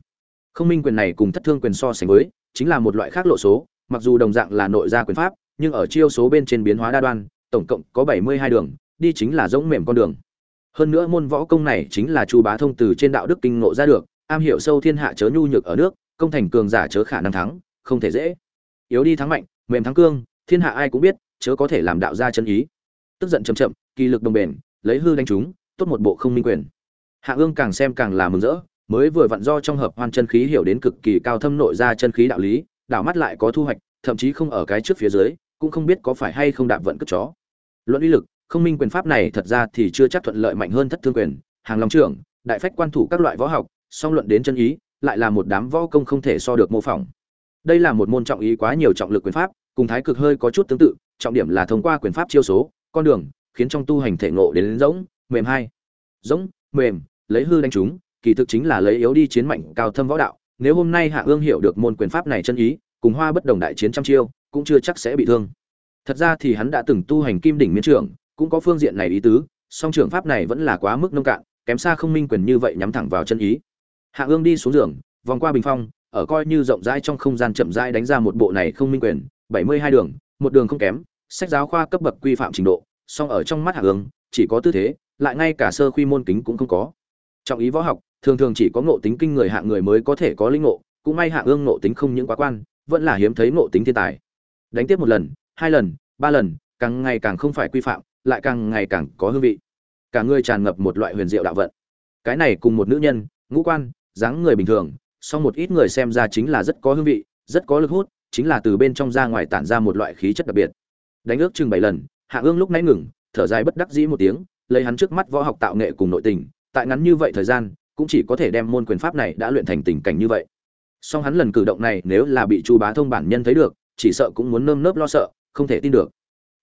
Không minh quyền này cùng thất thương quyền so sánh với, chính là một loại khác lộ số, mặc dù đồng dạng là nội gia quyền pháp, nhưng ở chiêu số bên trên biến hóa đa đoan, tổng cộng có bảy mươi hai đường, đi chính là giống mềm con đường. Hơn nữa môn võ công này chính là chu bá thông từ trên đạo đức kinh ngộ ra được, am hiểu sâu thiên hạ chớ nhu nhược ở nước, công thành cường giả chớ khả năng thắng, không thể dễ. Yếu đi thắng mạnh, mềm thắng cương, thiên hạ ai cũng biết, chớ có thể làm đạo ra chân ý. Tức giận chậm chậm, kỳ lực đồng bền lấy hư đánh chúng, tốt một bộ không minh quyền. Hạ ương càng xem càng là mừng rỡ, mới vừa vặn do trong hợp hoan chân khí hiểu đến cực kỳ cao thâm nội ra chân khí đạo lý, đảo mắt lại có thu hoạch, thậm chí không ở cái trước phía dưới, cũng không biết có phải hay không đạp vận cất chó. Luận uy lực, không minh quyền pháp này thật ra thì chưa chắc thuận lợi mạnh hơn thất thương quyền, hàng long trưởng, đại phách quan thủ các loại võ học, song luận đến chân ý, lại là một đám võ công không thể so được mô phỏng. Đây là một môn trọng ý quá nhiều trọng lực quyền pháp, cùng thái cực hơi có chút tương tự, trọng điểm là thông qua quyền pháp chiêu số, con đường khiến trong tu hành thể ngộ đến, đến rỗng mềm hai. Rỗng mềm lấy hư đánh chúng kỳ thực chính là lấy yếu đi chiến mạnh cao thâm võ đạo. Nếu hôm nay hạ ương hiểu được môn quyền pháp này chân ý cùng hoa bất đồng đại chiến trăm chiêu cũng chưa chắc sẽ bị thương. Thật ra thì hắn đã từng tu hành kim đỉnh miên trưởng cũng có phương diện này ý tứ song trưởng pháp này vẫn là quá mức nông cạn kém xa không minh quyền như vậy nhắm thẳng vào chân ý. Hạ ương đi xuống giường vòng qua bình phong ở coi như rộng rãi trong không gian chậm rãi đánh ra một bộ này không minh quyền bảy mươi hai đường một đường không kém sách giáo khoa cấp bậc quy phạm trình độ song ở trong mắt hạ ương chỉ có tư thế, lại ngay cả sơ khuy môn kính cũng không có. Trọng ý võ học, thường thường chỉ có ngộ tính kinh người hạ người mới có thể có linh ngộ, cũng may hạ ương ngộ tính không những quá quan, vẫn là hiếm thấy ngộ tính thiên tài. Đánh tiếp một lần, hai lần, ba lần, càng ngày càng không phải quy phạm, lại càng ngày càng có hương vị. Cả người tràn ngập một loại huyền diệu đạo vận. Cái này cùng một nữ nhân, ngũ quan, dáng người bình thường, song một ít người xem ra chính là rất có hương vị, rất có lực hút, chính là từ bên trong ra ngoài tản ra một loại khí chất đặc biệt. Đánh ước chừng bảy lần hạ ương lúc nãy ngừng, thở dài bất đắc dĩ một tiếng, lấy hắn trước mắt võ học tạo nghệ cùng nội tình, tại ngắn như vậy thời gian, cũng chỉ có thể đem môn quyền pháp này đã luyện thành tình cảnh như vậy. Song hắn lần cử động này nếu là bị chu bá thông bản nhân thấy được, chỉ sợ cũng muốn nơm nớp lo sợ, không thể tin được.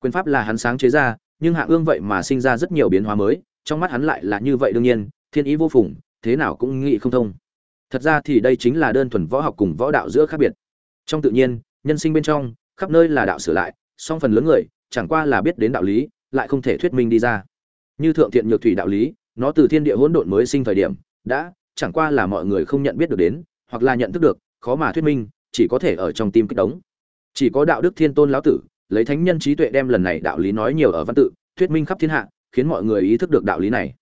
Quyền pháp là hắn sáng chế ra, nhưng hạ ương vậy mà sinh ra rất nhiều biến hóa mới, trong mắt hắn lại là như vậy đương nhiên, thiên ý vô phùng, thế nào cũng nghĩ không thông. Thật ra thì đây chính là đơn thuần võ học cùng võ đạo giữa khác biệt. Trong tự nhiên, nhân sinh bên trong, khắp nơi là đạo sửa lại, song phần lớn người chẳng qua là biết đến đạo lý, lại không thể thuyết minh đi ra. Như thượng thiện nhược thủy đạo lý, nó từ thiên địa hỗn độn mới sinh thời điểm, đã, chẳng qua là mọi người không nhận biết được đến, hoặc là nhận thức được, khó mà thuyết minh, chỉ có thể ở trong tim kích đống chỉ có đạo đức thiên tôn lão tử, lấy thánh nhân trí tuệ đem lần này đạo lý nói nhiều ở văn tự, thuyết minh khắp thiên hạ, khiến mọi người ý thức được đạo lý này.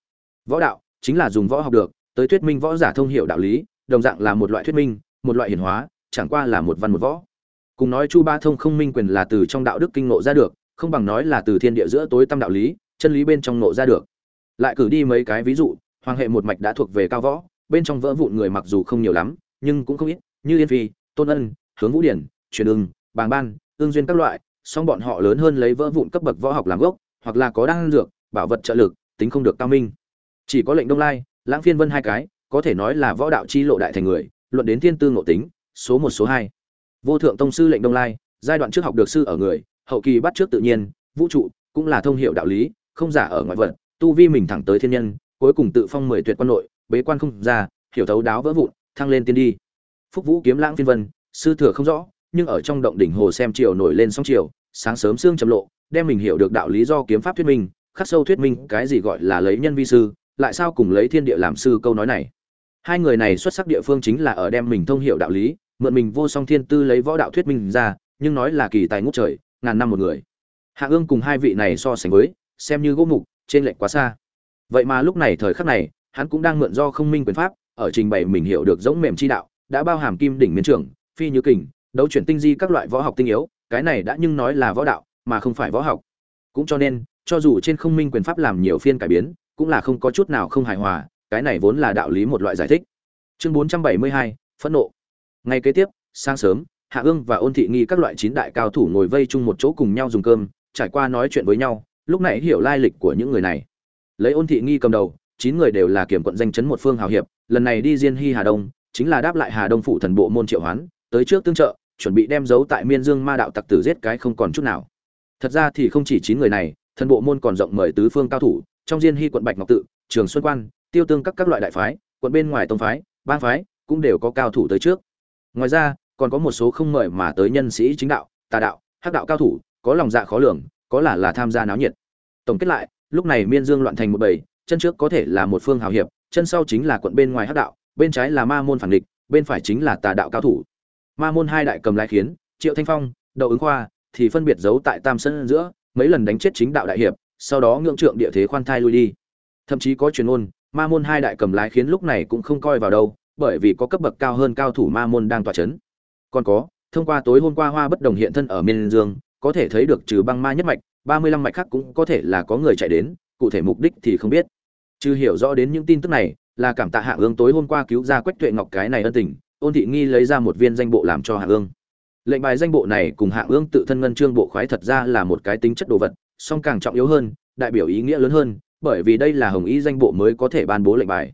Võ đạo, chính là dùng võ học được, tới thuyết minh võ giả thông hiểu đạo lý, đồng dạng là một loại thuyết minh, một loại hiển hóa, chẳng qua là một văn một võ. Cùng nói chu ba thông không minh quyền là từ trong đạo đức kinh ngộ ra được không bằng nói là từ thiên địa giữa tối tâm đạo lý, chân lý bên trong ngộ ra được. Lại cử đi mấy cái ví dụ, hoàng hệ một mạch đã thuộc về cao võ, bên trong vỡ vụn người mặc dù không nhiều lắm, nhưng cũng không ít, như yên phi, tôn ân, hướng vũ điển, truyền ưng, bàng ban ương duyên các loại, song bọn họ lớn hơn lấy vỡ vụn cấp bậc võ học làm gốc, hoặc là có đan dược, bảo vật trợ lực, tính không được cao minh. Chỉ có lệnh đông lai, lãng phiên vân hai cái, có thể nói là võ đạo chi lộ đại thành người, luận đến thiên tư ngộ tính, số một, số hai. Vô thượng tông sư lệnh đông lai, giai đoạn trước học được sư ở người hậu kỳ bắt trước tự nhiên, vũ trụ cũng là thông hiệu đạo lý, không giả ở ngoại vật, tu vi mình thẳng tới thiên nhân, cuối cùng tự phong mười tuyệt quan nội, bế quan không ra, hiểu thấu đáo vỡ vụn, thăng lên tiên đi. Phúc vũ kiếm lãng phiên vân, sư thừa không rõ, nhưng ở trong động đỉnh hồ xem chiều nổi lên sóng chiều sáng sớm sương trầm lộ, đem mình hiểu được đạo lý do kiếm pháp thuyết minh, khắc sâu thuyết minh cái gì gọi là lấy nhân vi sư, lại sao cùng lấy thiên địa làm sư câu nói này. Hai người này xuất sắc địa phương chính là ở đem mình thông hiểu đạo lý, mượn mình vô song thiên tư lấy võ đạo thuyết minh ra, nhưng nói là kỳ tài ngút trời ngàn năm một người. Hạ ương cùng hai vị này so sánh với xem như gỗ mục trên lệnh quá xa. Vậy mà lúc này thời khắc này hắn cũng đang mượn do không minh quyền pháp ở trình bày mình hiểu được giống mềm chi đạo đã bao hàm kim đỉnh miến trưởng phi như kình đấu chuyển tinh di các loại võ học tinh yếu cái này đã nhưng nói là võ đạo mà không phải võ học. Cũng cho nên cho dù trên không minh quyền pháp làm nhiều phiên cải biến cũng là không có chút nào không hài hòa cái này vốn là đạo lý một loại giải thích. Chương 472, phẫn nộ. Ngay kế tiếp sáng sớm hạ ương và ôn thị nghi các loại chín đại cao thủ ngồi vây chung một chỗ cùng nhau dùng cơm, trải qua nói chuyện với nhau, lúc này hiểu lai lịch của những người này. Lấy ôn thị nghi cầm đầu, chín người đều là kiểm quận danh chấn một phương hào hiệp, lần này đi diên hy hà đông, chính là đáp lại hà đông phụ thần bộ môn triệu hoán, tới trước tương trợ, chuẩn bị đem giấu tại miên dương ma đạo tặc tử giết cái không còn chút nào. Thật ra thì không chỉ chín người này, thần bộ môn còn rộng mời tứ phương cao thủ, trong diên hy quận bạch ngọc tự, trường xuân quan, tiêu tương các các loại đại phái, quận bên ngoài tông phái, bang phái, cũng đều có cao thủ tới trước. Ngoài ra còn có một số không mời mà tới nhân sĩ chính đạo, tà đạo, hắc đạo cao thủ, có lòng dạ khó lường, có là là tham gia náo nhiệt. Tổng kết lại, lúc này miên dương loạn thành một bầy, chân trước có thể là một phương hào hiệp, chân sau chính là quận bên ngoài hắc đạo, bên trái là ma môn phản địch, bên phải chính là tà đạo cao thủ. Ma môn hai đại cầm lái khiến, triệu thanh phong, đậu ứng khoa thì phân biệt giấu tại tam sân giữa, mấy lần đánh chết chính đạo đại hiệp, sau đó ngưỡng trượng địa thế khoan thai lui đi. Thậm chí có truyền ôn ma môn hai đại cầm lái khiến lúc này cũng không coi vào đâu, bởi vì có cấp bậc cao hơn cao thủ ma môn đang tỏa chấn còn có, thông qua tối hôm qua hoa bất đồng hiện thân ở miền dương, có thể thấy được trừ băng ma nhất mạch, ba mươi lăm mạch khác cũng có thể là có người chạy đến, cụ thể mục đích thì không biết. Chứ hiểu rõ đến những tin tức này, là cảm tạ hạ ương tối hôm qua cứu ra quách tuệ ngọc cái này ân tình, ôn thị nghi lấy ra một viên danh bộ làm cho hạ ương. Lệnh bài danh bộ này cùng hạ ương tự thân ngân trương bộ khoái thật ra là một cái tính chất đồ vật, song càng trọng yếu hơn, đại biểu ý nghĩa lớn hơn, bởi vì đây là hồng y danh bộ mới có thể ban bố lệnh bài.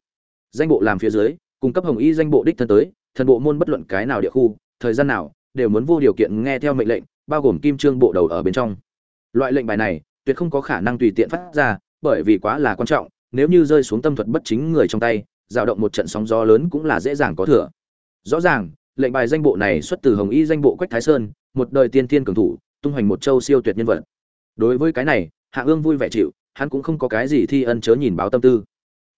Danh bộ làm phía dưới, cung cấp hồng y danh bộ đích thân tới, thần bộ môn bất luận cái nào địa khu thời gian nào, đều muốn vô điều kiện nghe theo mệnh lệnh, bao gồm kim trương bộ đầu ở bên trong. Loại lệnh bài này, tuyệt không có khả năng tùy tiện phát ra, bởi vì quá là quan trọng, nếu như rơi xuống tâm thuật bất chính người trong tay, dao động một trận sóng gió lớn cũng là dễ dàng có thừa. Rõ ràng, lệnh bài danh bộ này xuất từ hồng y danh bộ quách thái sơn, một đời tiên tiên cường thủ, tung hoành một châu siêu tuyệt nhân vật. Đối với cái này, hạ ương vui vẻ chịu, hắn cũng không có cái gì thi ân chớ nhìn báo tâm tư.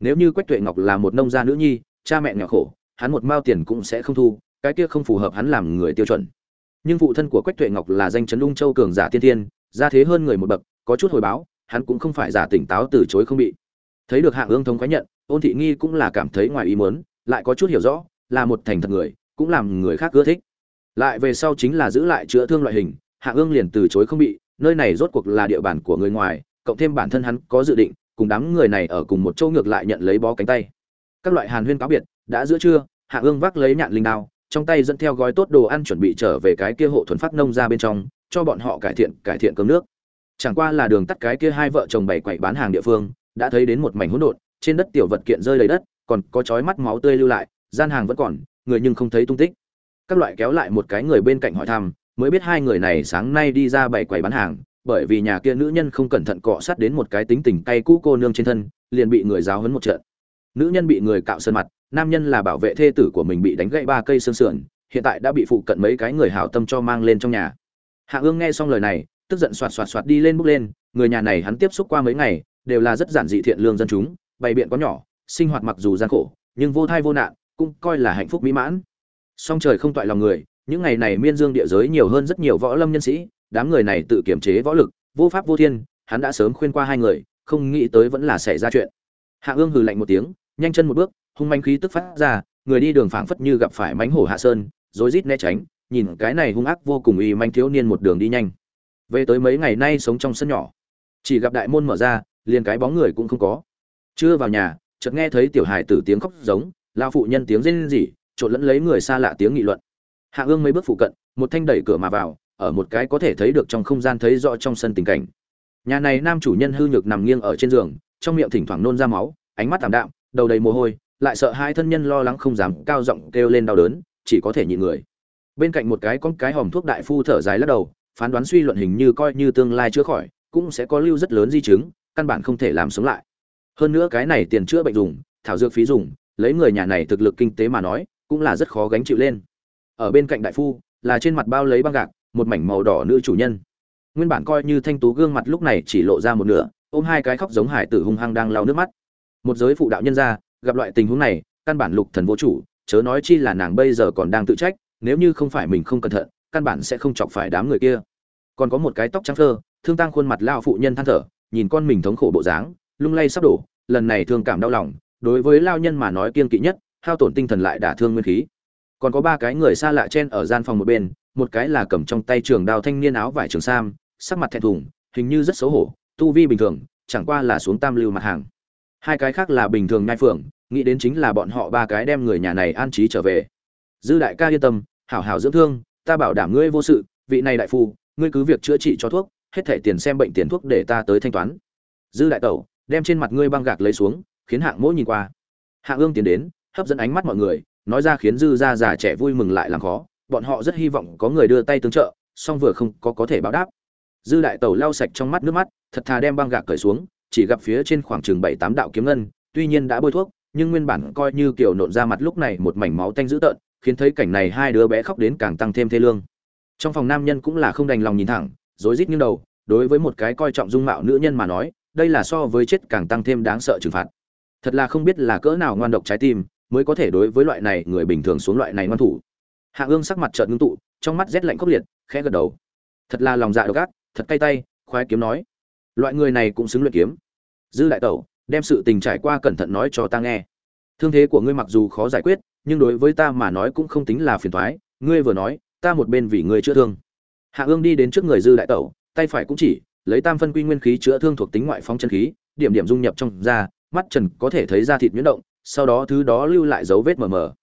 Nếu như quách tuệ ngọc là một nông gia nữ nhi, cha mẹ nghèo khổ, hắn một mao tiền cũng sẽ không thu cái kia không phù hợp hắn làm người tiêu chuẩn. Nhưng phụ thân của quách tuệ ngọc là danh chấn lung châu cường giả tiên Thiên, gia thế hơn người một bậc có chút hồi báo hắn cũng không phải giả tỉnh táo từ chối không bị. Thấy được hạng ương thống khoái nhận ôn thị nghi cũng là cảm thấy ngoài ý muốn lại có chút hiểu rõ là một thành thật người cũng làm người khác ưa thích. Lại về sau chính là giữ lại chữa thương loại hình hạng ương liền từ chối không bị nơi này rốt cuộc là địa bàn của người ngoài cộng thêm bản thân hắn có dự định cùng đám người này ở cùng một chỗ ngược lại nhận lấy bó cánh tay. Các loại hàn huyên cáo biệt đã giữa trưa hạ ương vác lấy nhạn linh đao trong tay dẫn theo gói tốt đồ ăn chuẩn bị trở về cái kia hộ thuần phát nông ra bên trong, cho bọn họ cải thiện cải thiện cơm nước. Chẳng qua là đường tắt cái kia hai vợ chồng bày quậy bán hàng địa phương, đã thấy đến một mảnh hỗn độn, trên đất tiểu vật kiện rơi đầy đất, còn có chói mắt máu tươi lưu lại, gian hàng vẫn còn, người nhưng không thấy tung tích. Các loại kéo lại một cái người bên cạnh hỏi thăm, mới biết hai người này sáng nay đi ra bày quầy bán hàng, bởi vì nhà kia nữ nhân không cẩn thận cọ sát đến một cái tính tình cay cũ cô nương trên thân, liền bị người giáo hấn một trận nữ nhân bị người cạo sơn mặt, nam nhân là bảo vệ thê tử của mình bị đánh gãy ba cây xương sườn, hiện tại đã bị phụ cận mấy cái người hảo tâm cho mang lên trong nhà. Hạ ương nghe xong lời này, tức giận soạt soạt soạt đi lên bước lên, người nhà này hắn tiếp xúc qua mấy ngày, đều là rất giản dị thiện lương dân chúng, bày biện có nhỏ, sinh hoạt mặc dù gian khổ, nhưng vô thai vô nạn, cũng coi là hạnh phúc mỹ mãn. Song trời không toại lòng người, những ngày này miên dương địa giới nhiều hơn rất nhiều võ lâm nhân sĩ, đám người này tự kiềm chế võ lực, vô pháp vô thiên, hắn đã sớm khuyên qua hai người, không nghĩ tới vẫn là xảy ra chuyện. Hạ ương hừ lạnh một tiếng nhanh chân một bước, hung manh khí tức phát ra, người đi đường phảng phất như gặp phải mánh hổ hạ sơn, rối rít né tránh, nhìn cái này hung ác vô cùng uy manh thiếu niên một đường đi nhanh. Về tới mấy ngày nay sống trong sân nhỏ, chỉ gặp đại môn mở ra, liền cái bóng người cũng không có. Chưa vào nhà, chợt nghe thấy tiểu hài tử tiếng khóc giống lao phụ nhân tiếng rên rỉ, trộn lẫn lấy người xa lạ tiếng nghị luận. Hạ ương mấy bước phụ cận, một thanh đẩy cửa mà vào, ở một cái có thể thấy được trong không gian thấy rõ trong sân tình cảnh. Nhà này nam chủ nhân hư nhược nằm nghiêng ở trên giường, trong miệng thỉnh thoảng nôn ra máu, ánh mắt tảm đạm đầu đầy mồ hôi, lại sợ hai thân nhân lo lắng không dám cao giọng kêu lên đau đớn, chỉ có thể nhịn người. Bên cạnh một cái con cái hòm thuốc đại phu thở dài lắc đầu, phán đoán suy luận hình như coi như tương lai chữa khỏi, cũng sẽ có lưu rất lớn di chứng, căn bản không thể làm sống lại. Hơn nữa cái này tiền chữa bệnh dùng, thảo dược phí dùng, lấy người nhà này thực lực kinh tế mà nói, cũng là rất khó gánh chịu lên. Ở bên cạnh đại phu, là trên mặt bao lấy băng gạc, một mảnh màu đỏ nữ chủ nhân. Nguyên bản coi như thanh tú gương mặt lúc này chỉ lộ ra một nửa, ôm hai cái khóc giống hải tử hung hăng đang lau nước mắt một giới phụ đạo nhân gia gặp loại tình huống này, căn bản lục thần vô chủ, chớ nói chi là nàng bây giờ còn đang tự trách, nếu như không phải mình không cẩn thận, căn bản sẽ không chọc phải đám người kia. Còn có một cái tóc trắng phơ, thương tăng khuôn mặt lao phụ nhân than thở, nhìn con mình thống khổ bộ dáng, lung lay sắp đổ, lần này thương cảm đau lòng, đối với lao nhân mà nói kiên kỵ nhất, hao tổn tinh thần lại đả thương nguyên khí. Còn có ba cái người xa lạ chen ở gian phòng một bên, một cái là cầm trong tay trường đao thanh niên áo vải trường sam, sắc mặt thẹn thùng, hình như rất xấu hổ, tu vi bình thường, chẳng qua là xuống tam lưu mặt hàng hai cái khác là bình thường nhai phượng, nghĩ đến chính là bọn họ ba cái đem người nhà này an trí trở về. Dư đại ca yên tâm, hảo hảo dưỡng thương, ta bảo đảm ngươi vô sự, vị này đại phu, ngươi cứ việc chữa trị cho thuốc, hết thẻ tiền xem bệnh tiền thuốc để ta tới thanh toán. Dư đại tẩu, đem trên mặt ngươi băng gạc lấy xuống, khiến hạng mỗi nhìn qua. Hạng ương tiến đến, hấp dẫn ánh mắt mọi người, nói ra khiến dư gia già trẻ vui mừng lại làm khó, bọn họ rất hy vọng có người đưa tay tương trợ, song vừa không có có thể báo đáp. Dư đại tẩu lau sạch trong mắt nước mắt, thật thà đem băng gạc cởi xuống chỉ gặp phía trên khoảng chừng bảy tám đạo kiếm ngân, tuy nhiên đã bôi thuốc, nhưng nguyên bản coi như kiểu nộn ra mặt lúc này một mảnh máu tanh dữ tợn, khiến thấy cảnh này hai đứa bé khóc đến càng tăng thêm thê lương. Trong phòng nam nhân cũng là không đành lòng nhìn thẳng, rối rít nghiêng đầu, đối với một cái coi trọng dung mạo nữ nhân mà nói, đây là so với chết càng tăng thêm đáng sợ trừng phạt. Thật là không biết là cỡ nào ngoan độc trái tim, mới có thể đối với loại này người bình thường xuống loại này ngoan thủ. Hạ ương sắc mặt trợn ngưng tụ, trong mắt rét lạnh khốc liệt, khẽ gật đầu. Thật là lòng dạ độc ác, thật cay tay, khoái kiếm nói loại người này cũng xứng luyện kiếm. Dư đại tẩu, đem sự tình trải qua cẩn thận nói cho ta nghe. Thương thế của ngươi mặc dù khó giải quyết, nhưng đối với ta mà nói cũng không tính là phiền thoái ngươi vừa nói, ta một bên vì ngươi chữa thương. Hạ ương đi đến trước người dư đại tẩu, tay phải cũng chỉ, lấy tam phân quy nguyên khí chữa thương thuộc tính ngoại phong chân khí, điểm điểm dung nhập trong da, mắt trần có thể thấy da thịt nhuyễn động, sau đó thứ đó lưu lại dấu vết mờ mờ.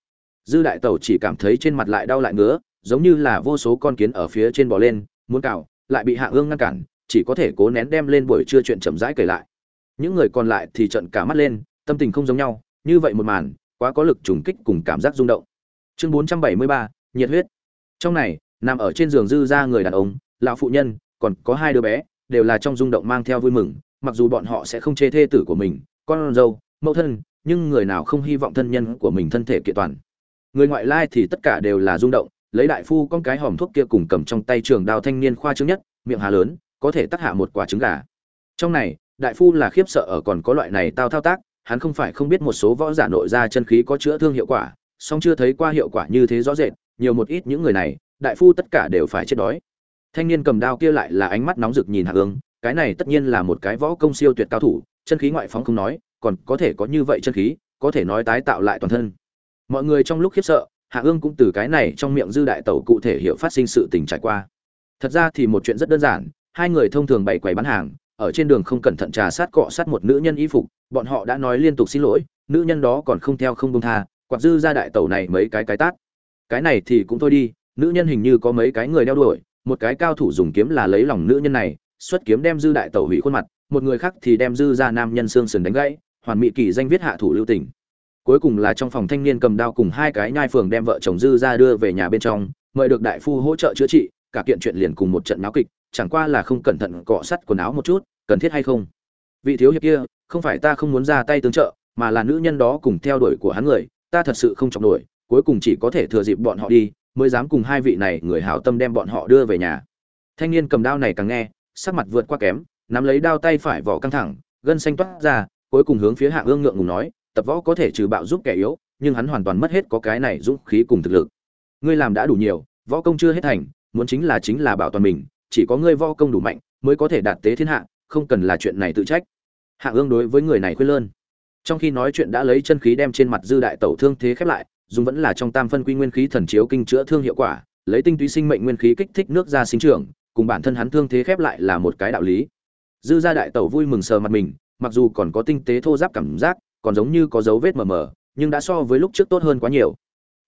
Dư đại tẩu chỉ cảm thấy trên mặt lại đau lại ngứa, giống như là vô số con kiến ở phía trên bò lên, muốn cào, lại bị hạ ương ngăn cản chỉ có thể cố nén đem lên buổi trưa chuyện chậm rãi kể lại. Những người còn lại thì trận cả mắt lên, tâm tình không giống nhau, như vậy một màn, quá có lực trùng kích cùng cảm giác rung động. Chương bốn trăm bảy mươi ba, nhiệt huyết. Trong này, nằm ở trên giường dư ra người đàn ông, lão phụ nhân, còn có hai đứa bé, đều là trong rung động mang theo vui mừng, mặc dù bọn họ sẽ không chê thê tử của mình, con dâu, mẫu thân, nhưng người nào không hy vọng thân nhân của mình thân thể kiện toàn. Người ngoại lai thì tất cả đều là rung động, lấy đại phu con cái hòm thuốc kia cùng cầm trong tay trường đào thanh niên khoa trương nhất, miệng hà lớn có thể tác hạ một quả trứng gà. Trong này, đại phu là khiếp sợ ở còn có loại này tao thao tác, hắn không phải không biết một số võ giả nội ra chân khí có chữa thương hiệu quả, song chưa thấy qua hiệu quả như thế rõ rệt, nhiều một ít những người này, đại phu tất cả đều phải chết đói. Thanh niên cầm đao kia lại là ánh mắt nóng rực nhìn hạ ương, cái này tất nhiên là một cái võ công siêu tuyệt cao thủ, chân khí ngoại phóng không nói, còn có thể có như vậy chân khí, có thể nói tái tạo lại toàn thân. Mọi người trong lúc khiếp sợ, hạ ương cũng từ cái này trong miệng dư đại tẩu cụ thể hiểu phát sinh sự tình trải qua. Thật ra thì một chuyện rất đơn giản hai người thông thường bày quầy bán hàng, ở trên đường không cẩn thận trà sát cọ sát một nữ nhân y phục, bọn họ đã nói liên tục xin lỗi, nữ nhân đó còn không theo không buông tha, quạt dư ra đại tẩu này mấy cái cái tát. Cái này thì cũng thôi đi, nữ nhân hình như có mấy cái người đeo đuổi, một cái cao thủ dùng kiếm là lấy lòng nữ nhân này, xuất kiếm đem dư đại tẩu hủy khuôn mặt, một người khác thì đem dư ra nam nhân xương sườn đánh gãy, hoàn mỹ kỳ danh viết hạ thủ lưu tình. Cuối cùng là trong phòng thanh niên cầm đao cùng hai cái nhai phường đem vợ chồng dư ra đưa về nhà bên trong, mời được đại phu hỗ trợ chữa trị, cả kiện chuyện liền cùng một trận náo kịch chẳng qua là không cẩn thận cọ sắt quần áo một chút, cần thiết hay không? Vị thiếu hiệp kia, không phải ta không muốn ra tay tương trợ, mà là nữ nhân đó cùng theo đuổi của hắn người, ta thật sự không chọc nổi, cuối cùng chỉ có thể thừa dịp bọn họ đi, mới dám cùng hai vị này người hảo tâm đem bọn họ đưa về nhà. Thanh niên cầm đao này càng nghe, sắc mặt vượt qua kém, nắm lấy đao tay phải vỏ căng thẳng, gân xanh toát ra, cuối cùng hướng phía hạ ương ngượng ngùng nói, tập võ có thể trừ bạo giúp kẻ yếu, nhưng hắn hoàn toàn mất hết có cái này dũng khí cùng thực lực. Ngươi làm đã đủ nhiều, võ công chưa hết thành, muốn chính là chính là bảo toàn mình chỉ có ngươi võ công đủ mạnh mới có thể đạt tế thiên hạ, không cần là chuyện này tự trách. Hạ ương đối với người này khuyên lơn. Trong khi nói chuyện đã lấy chân khí đem trên mặt dư đại tẩu thương thế khép lại, dùng vẫn là trong tam phân quy nguyên khí thần chiếu kinh chữa thương hiệu quả, lấy tinh túy sinh mệnh nguyên khí kích thích nước ra sinh trưởng, cùng bản thân hắn thương thế khép lại là một cái đạo lý. Dư gia đại tẩu vui mừng sờ mặt mình, mặc dù còn có tinh tế thô giáp cảm giác, còn giống như có dấu vết mờ mờ, nhưng đã so với lúc trước tốt hơn quá nhiều.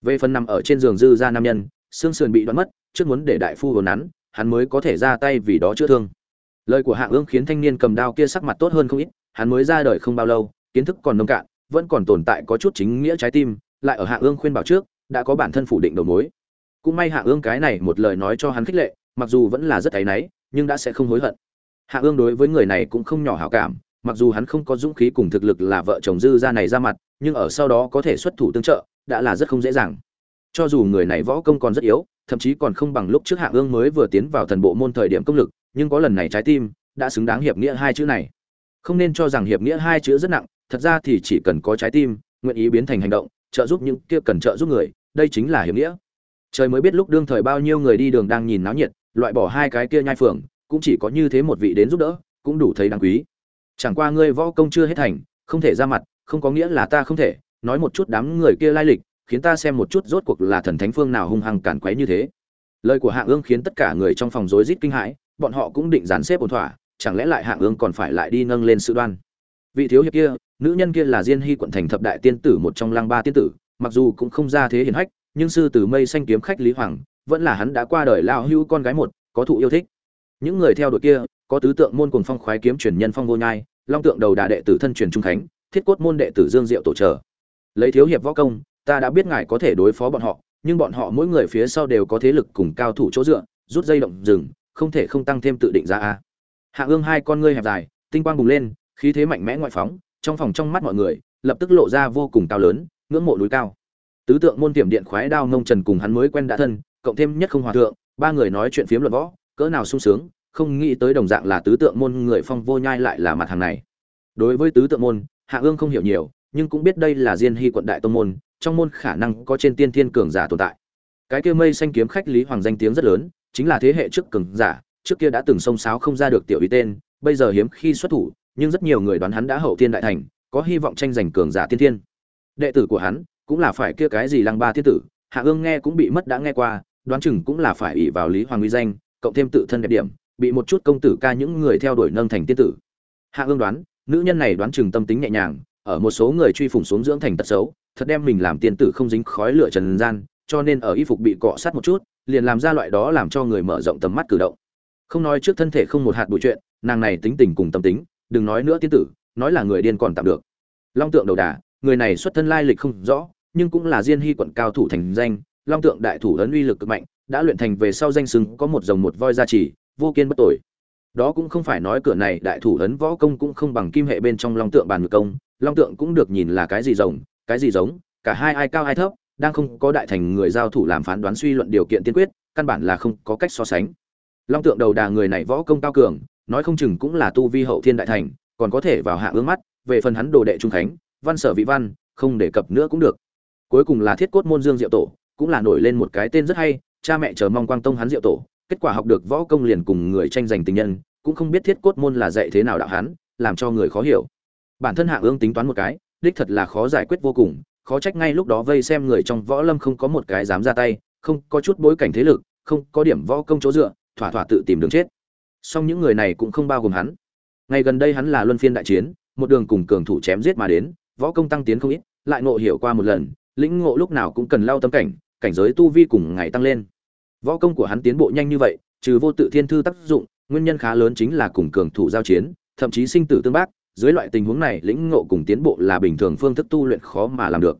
Về phần nằm ở trên giường dư gia nam nhân, xương sườn bị đoán mất, trước muốn để đại phu hồn nắn hắn mới có thể ra tay vì đó chữa thương. Lời của hạ ương khiến thanh niên cầm đao kia sắc mặt tốt hơn không ít, hắn mới ra đời không bao lâu, kiến thức còn nông cạn, vẫn còn tồn tại có chút chính nghĩa trái tim, lại ở hạ ương khuyên bảo trước, đã có bản thân phủ định đầu mối. Cũng may hạ ương cái này một lời nói cho hắn khích lệ, mặc dù vẫn là rất áy náy, nhưng đã sẽ không hối hận. Hạ ương đối với người này cũng không nhỏ hảo cảm, mặc dù hắn không có dũng khí cùng thực lực là vợ chồng dư ra này ra mặt, nhưng ở sau đó có thể xuất thủ tương trợ, đã là rất không dễ dàng cho dù người này võ công còn rất yếu, thậm chí còn không bằng lúc trước hạ ương mới vừa tiến vào thần bộ môn thời điểm công lực, nhưng có lần này trái tim đã xứng đáng hiệp nghĩa hai chữ này. Không nên cho rằng hiệp nghĩa hai chữ rất nặng, thật ra thì chỉ cần có trái tim, nguyện ý biến thành hành động, trợ giúp những kia cần trợ giúp người, đây chính là hiệp nghĩa. Trời mới biết lúc đương thời bao nhiêu người đi đường đang nhìn náo nhiệt, loại bỏ hai cái kia nhai phường, cũng chỉ có như thế một vị đến giúp đỡ, cũng đủ thấy đáng quý. Chẳng qua ngươi võ công chưa hết thành, không thể ra mặt, không có nghĩa là ta không thể, nói một chút đám người kia lai lịch khiến ta xem một chút rốt cuộc là thần thánh phương nào hung hăng cản quấy như thế. Lời của hạng ương khiến tất cả người trong phòng rối rít kinh hãi, bọn họ cũng định dàn xếp ổn thỏa, chẳng lẽ lại hạng ương còn phải lại đi nâng lên sự đoan? Vị thiếu hiệp kia, nữ nhân kia là diên hy quận thành thập đại tiên tử một trong lăng ba tiên tử, mặc dù cũng không ra thế hiển hách, nhưng sư tử mây xanh kiếm khách lý hoàng, vẫn là hắn đã qua đời lao hưu con gái một, có thụ yêu thích. Những người theo đuổi kia, có tứ tượng môn cùng phong khoái kiếm truyền nhân phong vô nhai, long tượng đầu đà đệ tử thân truyền trung khánh, thiết cốt môn đệ tử dương diệu tổ trợ. Lấy thiếu hiệp võ công ta đã biết ngài có thể đối phó bọn họ, nhưng bọn họ mỗi người phía sau đều có thế lực cùng cao thủ chỗ dựa, rút dây động rừng, không thể không tăng thêm tự định ra a. Hạ ương hai con ngươi hẹp dài, tinh quang bùng lên, khí thế mạnh mẽ ngoại phóng, trong phòng trong mắt mọi người, lập tức lộ ra vô cùng cao lớn, ngưỡng mộ núi cao. Tứ tượng môn tiềm điện khoái đao nông trần cùng hắn mới quen đã thân, cộng thêm nhất không hòa thượng, ba người nói chuyện phiếm luận võ, cỡ nào sung sướng, không nghĩ tới đồng dạng là tứ tượng môn người phong vô nhai lại là mặt hàng này. Đối với tứ tượng môn, hạ ương không hiểu nhiều, nhưng cũng biết đây là diên hy quận đại tông môn trong môn khả năng có trên tiên thiên cường giả tồn tại. Cái kia mây xanh kiếm khách lý hoàng danh tiếng rất lớn, chính là thế hệ trước cường giả, trước kia đã từng sông sáo không ra được tiểu ý tên, bây giờ hiếm khi xuất thủ, nhưng rất nhiều người đoán hắn đã hậu thiên đại thành, có hy vọng tranh giành cường giả tiên thiên. Đệ tử của hắn cũng là phải kia cái gì lăng ba thiên tử, hạ ương nghe cũng bị mất đã nghe qua, đoán chừng cũng là phải ỷ vào lý hoàng uy danh, cộng thêm tự thân đẹp điểm, bị một chút công tử ca những người theo đuổi nâng thành tiên tử. Hạ ương đoán, nữ nhân này đoán chừng tâm tính nhẹ nhàng ở một số người truy phủng xuống dưỡng thành tật xấu, thật đem mình làm tiên tử không dính khói lửa trần gian, cho nên ở y phục bị cọ sát một chút, liền làm ra loại đó làm cho người mở rộng tầm mắt cử động. Không nói trước thân thể không một hạt bụi chuyện, nàng này tính tình cùng tâm tính, đừng nói nữa tiên tử, nói là người điên còn tạm được. Long tượng đầu đà, người này xuất thân lai lịch không rõ, nhưng cũng là diên hy quận cao thủ thành danh, long tượng đại thủ ấn uy lực cực mạnh, đã luyện thành về sau danh sừng có một dòng một voi gia trì, vô kiên bất tội đó cũng không phải nói cửa này đại thủ ấn võ công cũng không bằng kim hệ bên trong long tượng bàn ngự công long tượng cũng được nhìn là cái gì rồng, cái gì giống, cả hai ai cao ai thấp, đang không có đại thành người giao thủ làm phán đoán suy luận điều kiện tiên quyết, căn bản là không có cách so sánh. Long tượng đầu đà người này võ công cao cường, nói không chừng cũng là tu vi hậu thiên đại thành, còn có thể vào hạ ương mắt, về phần hắn đồ đệ trung khánh, văn sở vị văn, không đề cập nữa cũng được. Cuối cùng là thiết cốt môn dương diệu tổ, cũng là nổi lên một cái tên rất hay, cha mẹ chờ mong quang tông hắn diệu tổ, kết quả học được võ công liền cùng người tranh giành tình nhân, cũng không biết thiết cốt môn là dạy thế nào đạo hắn, làm cho người khó hiểu bản thân hạ ương tính toán một cái, đích thật là khó giải quyết vô cùng, khó trách ngay lúc đó vây xem người trong võ lâm không có một cái dám ra tay, không có chút bối cảnh thế lực, không có điểm võ công chỗ dựa, thỏa thỏa tự tìm đường chết. Song những người này cũng không bao gồm hắn. Ngày gần đây hắn là luân phiên đại chiến, một đường cùng cường thủ chém giết mà đến, võ công tăng tiến không ít, lại ngộ hiểu qua một lần, lĩnh ngộ lúc nào cũng cần lao tâm cảnh cảnh giới tu vi cùng ngày tăng lên. Võ công của hắn tiến bộ nhanh như vậy, trừ vô tự thiên thư tác dụng, nguyên nhân khá lớn chính là cùng cường thủ giao chiến, thậm chí sinh tử tương bác dưới loại tình huống này, lĩnh ngộ cùng tiến bộ là bình thường phương thức tu luyện khó mà làm được.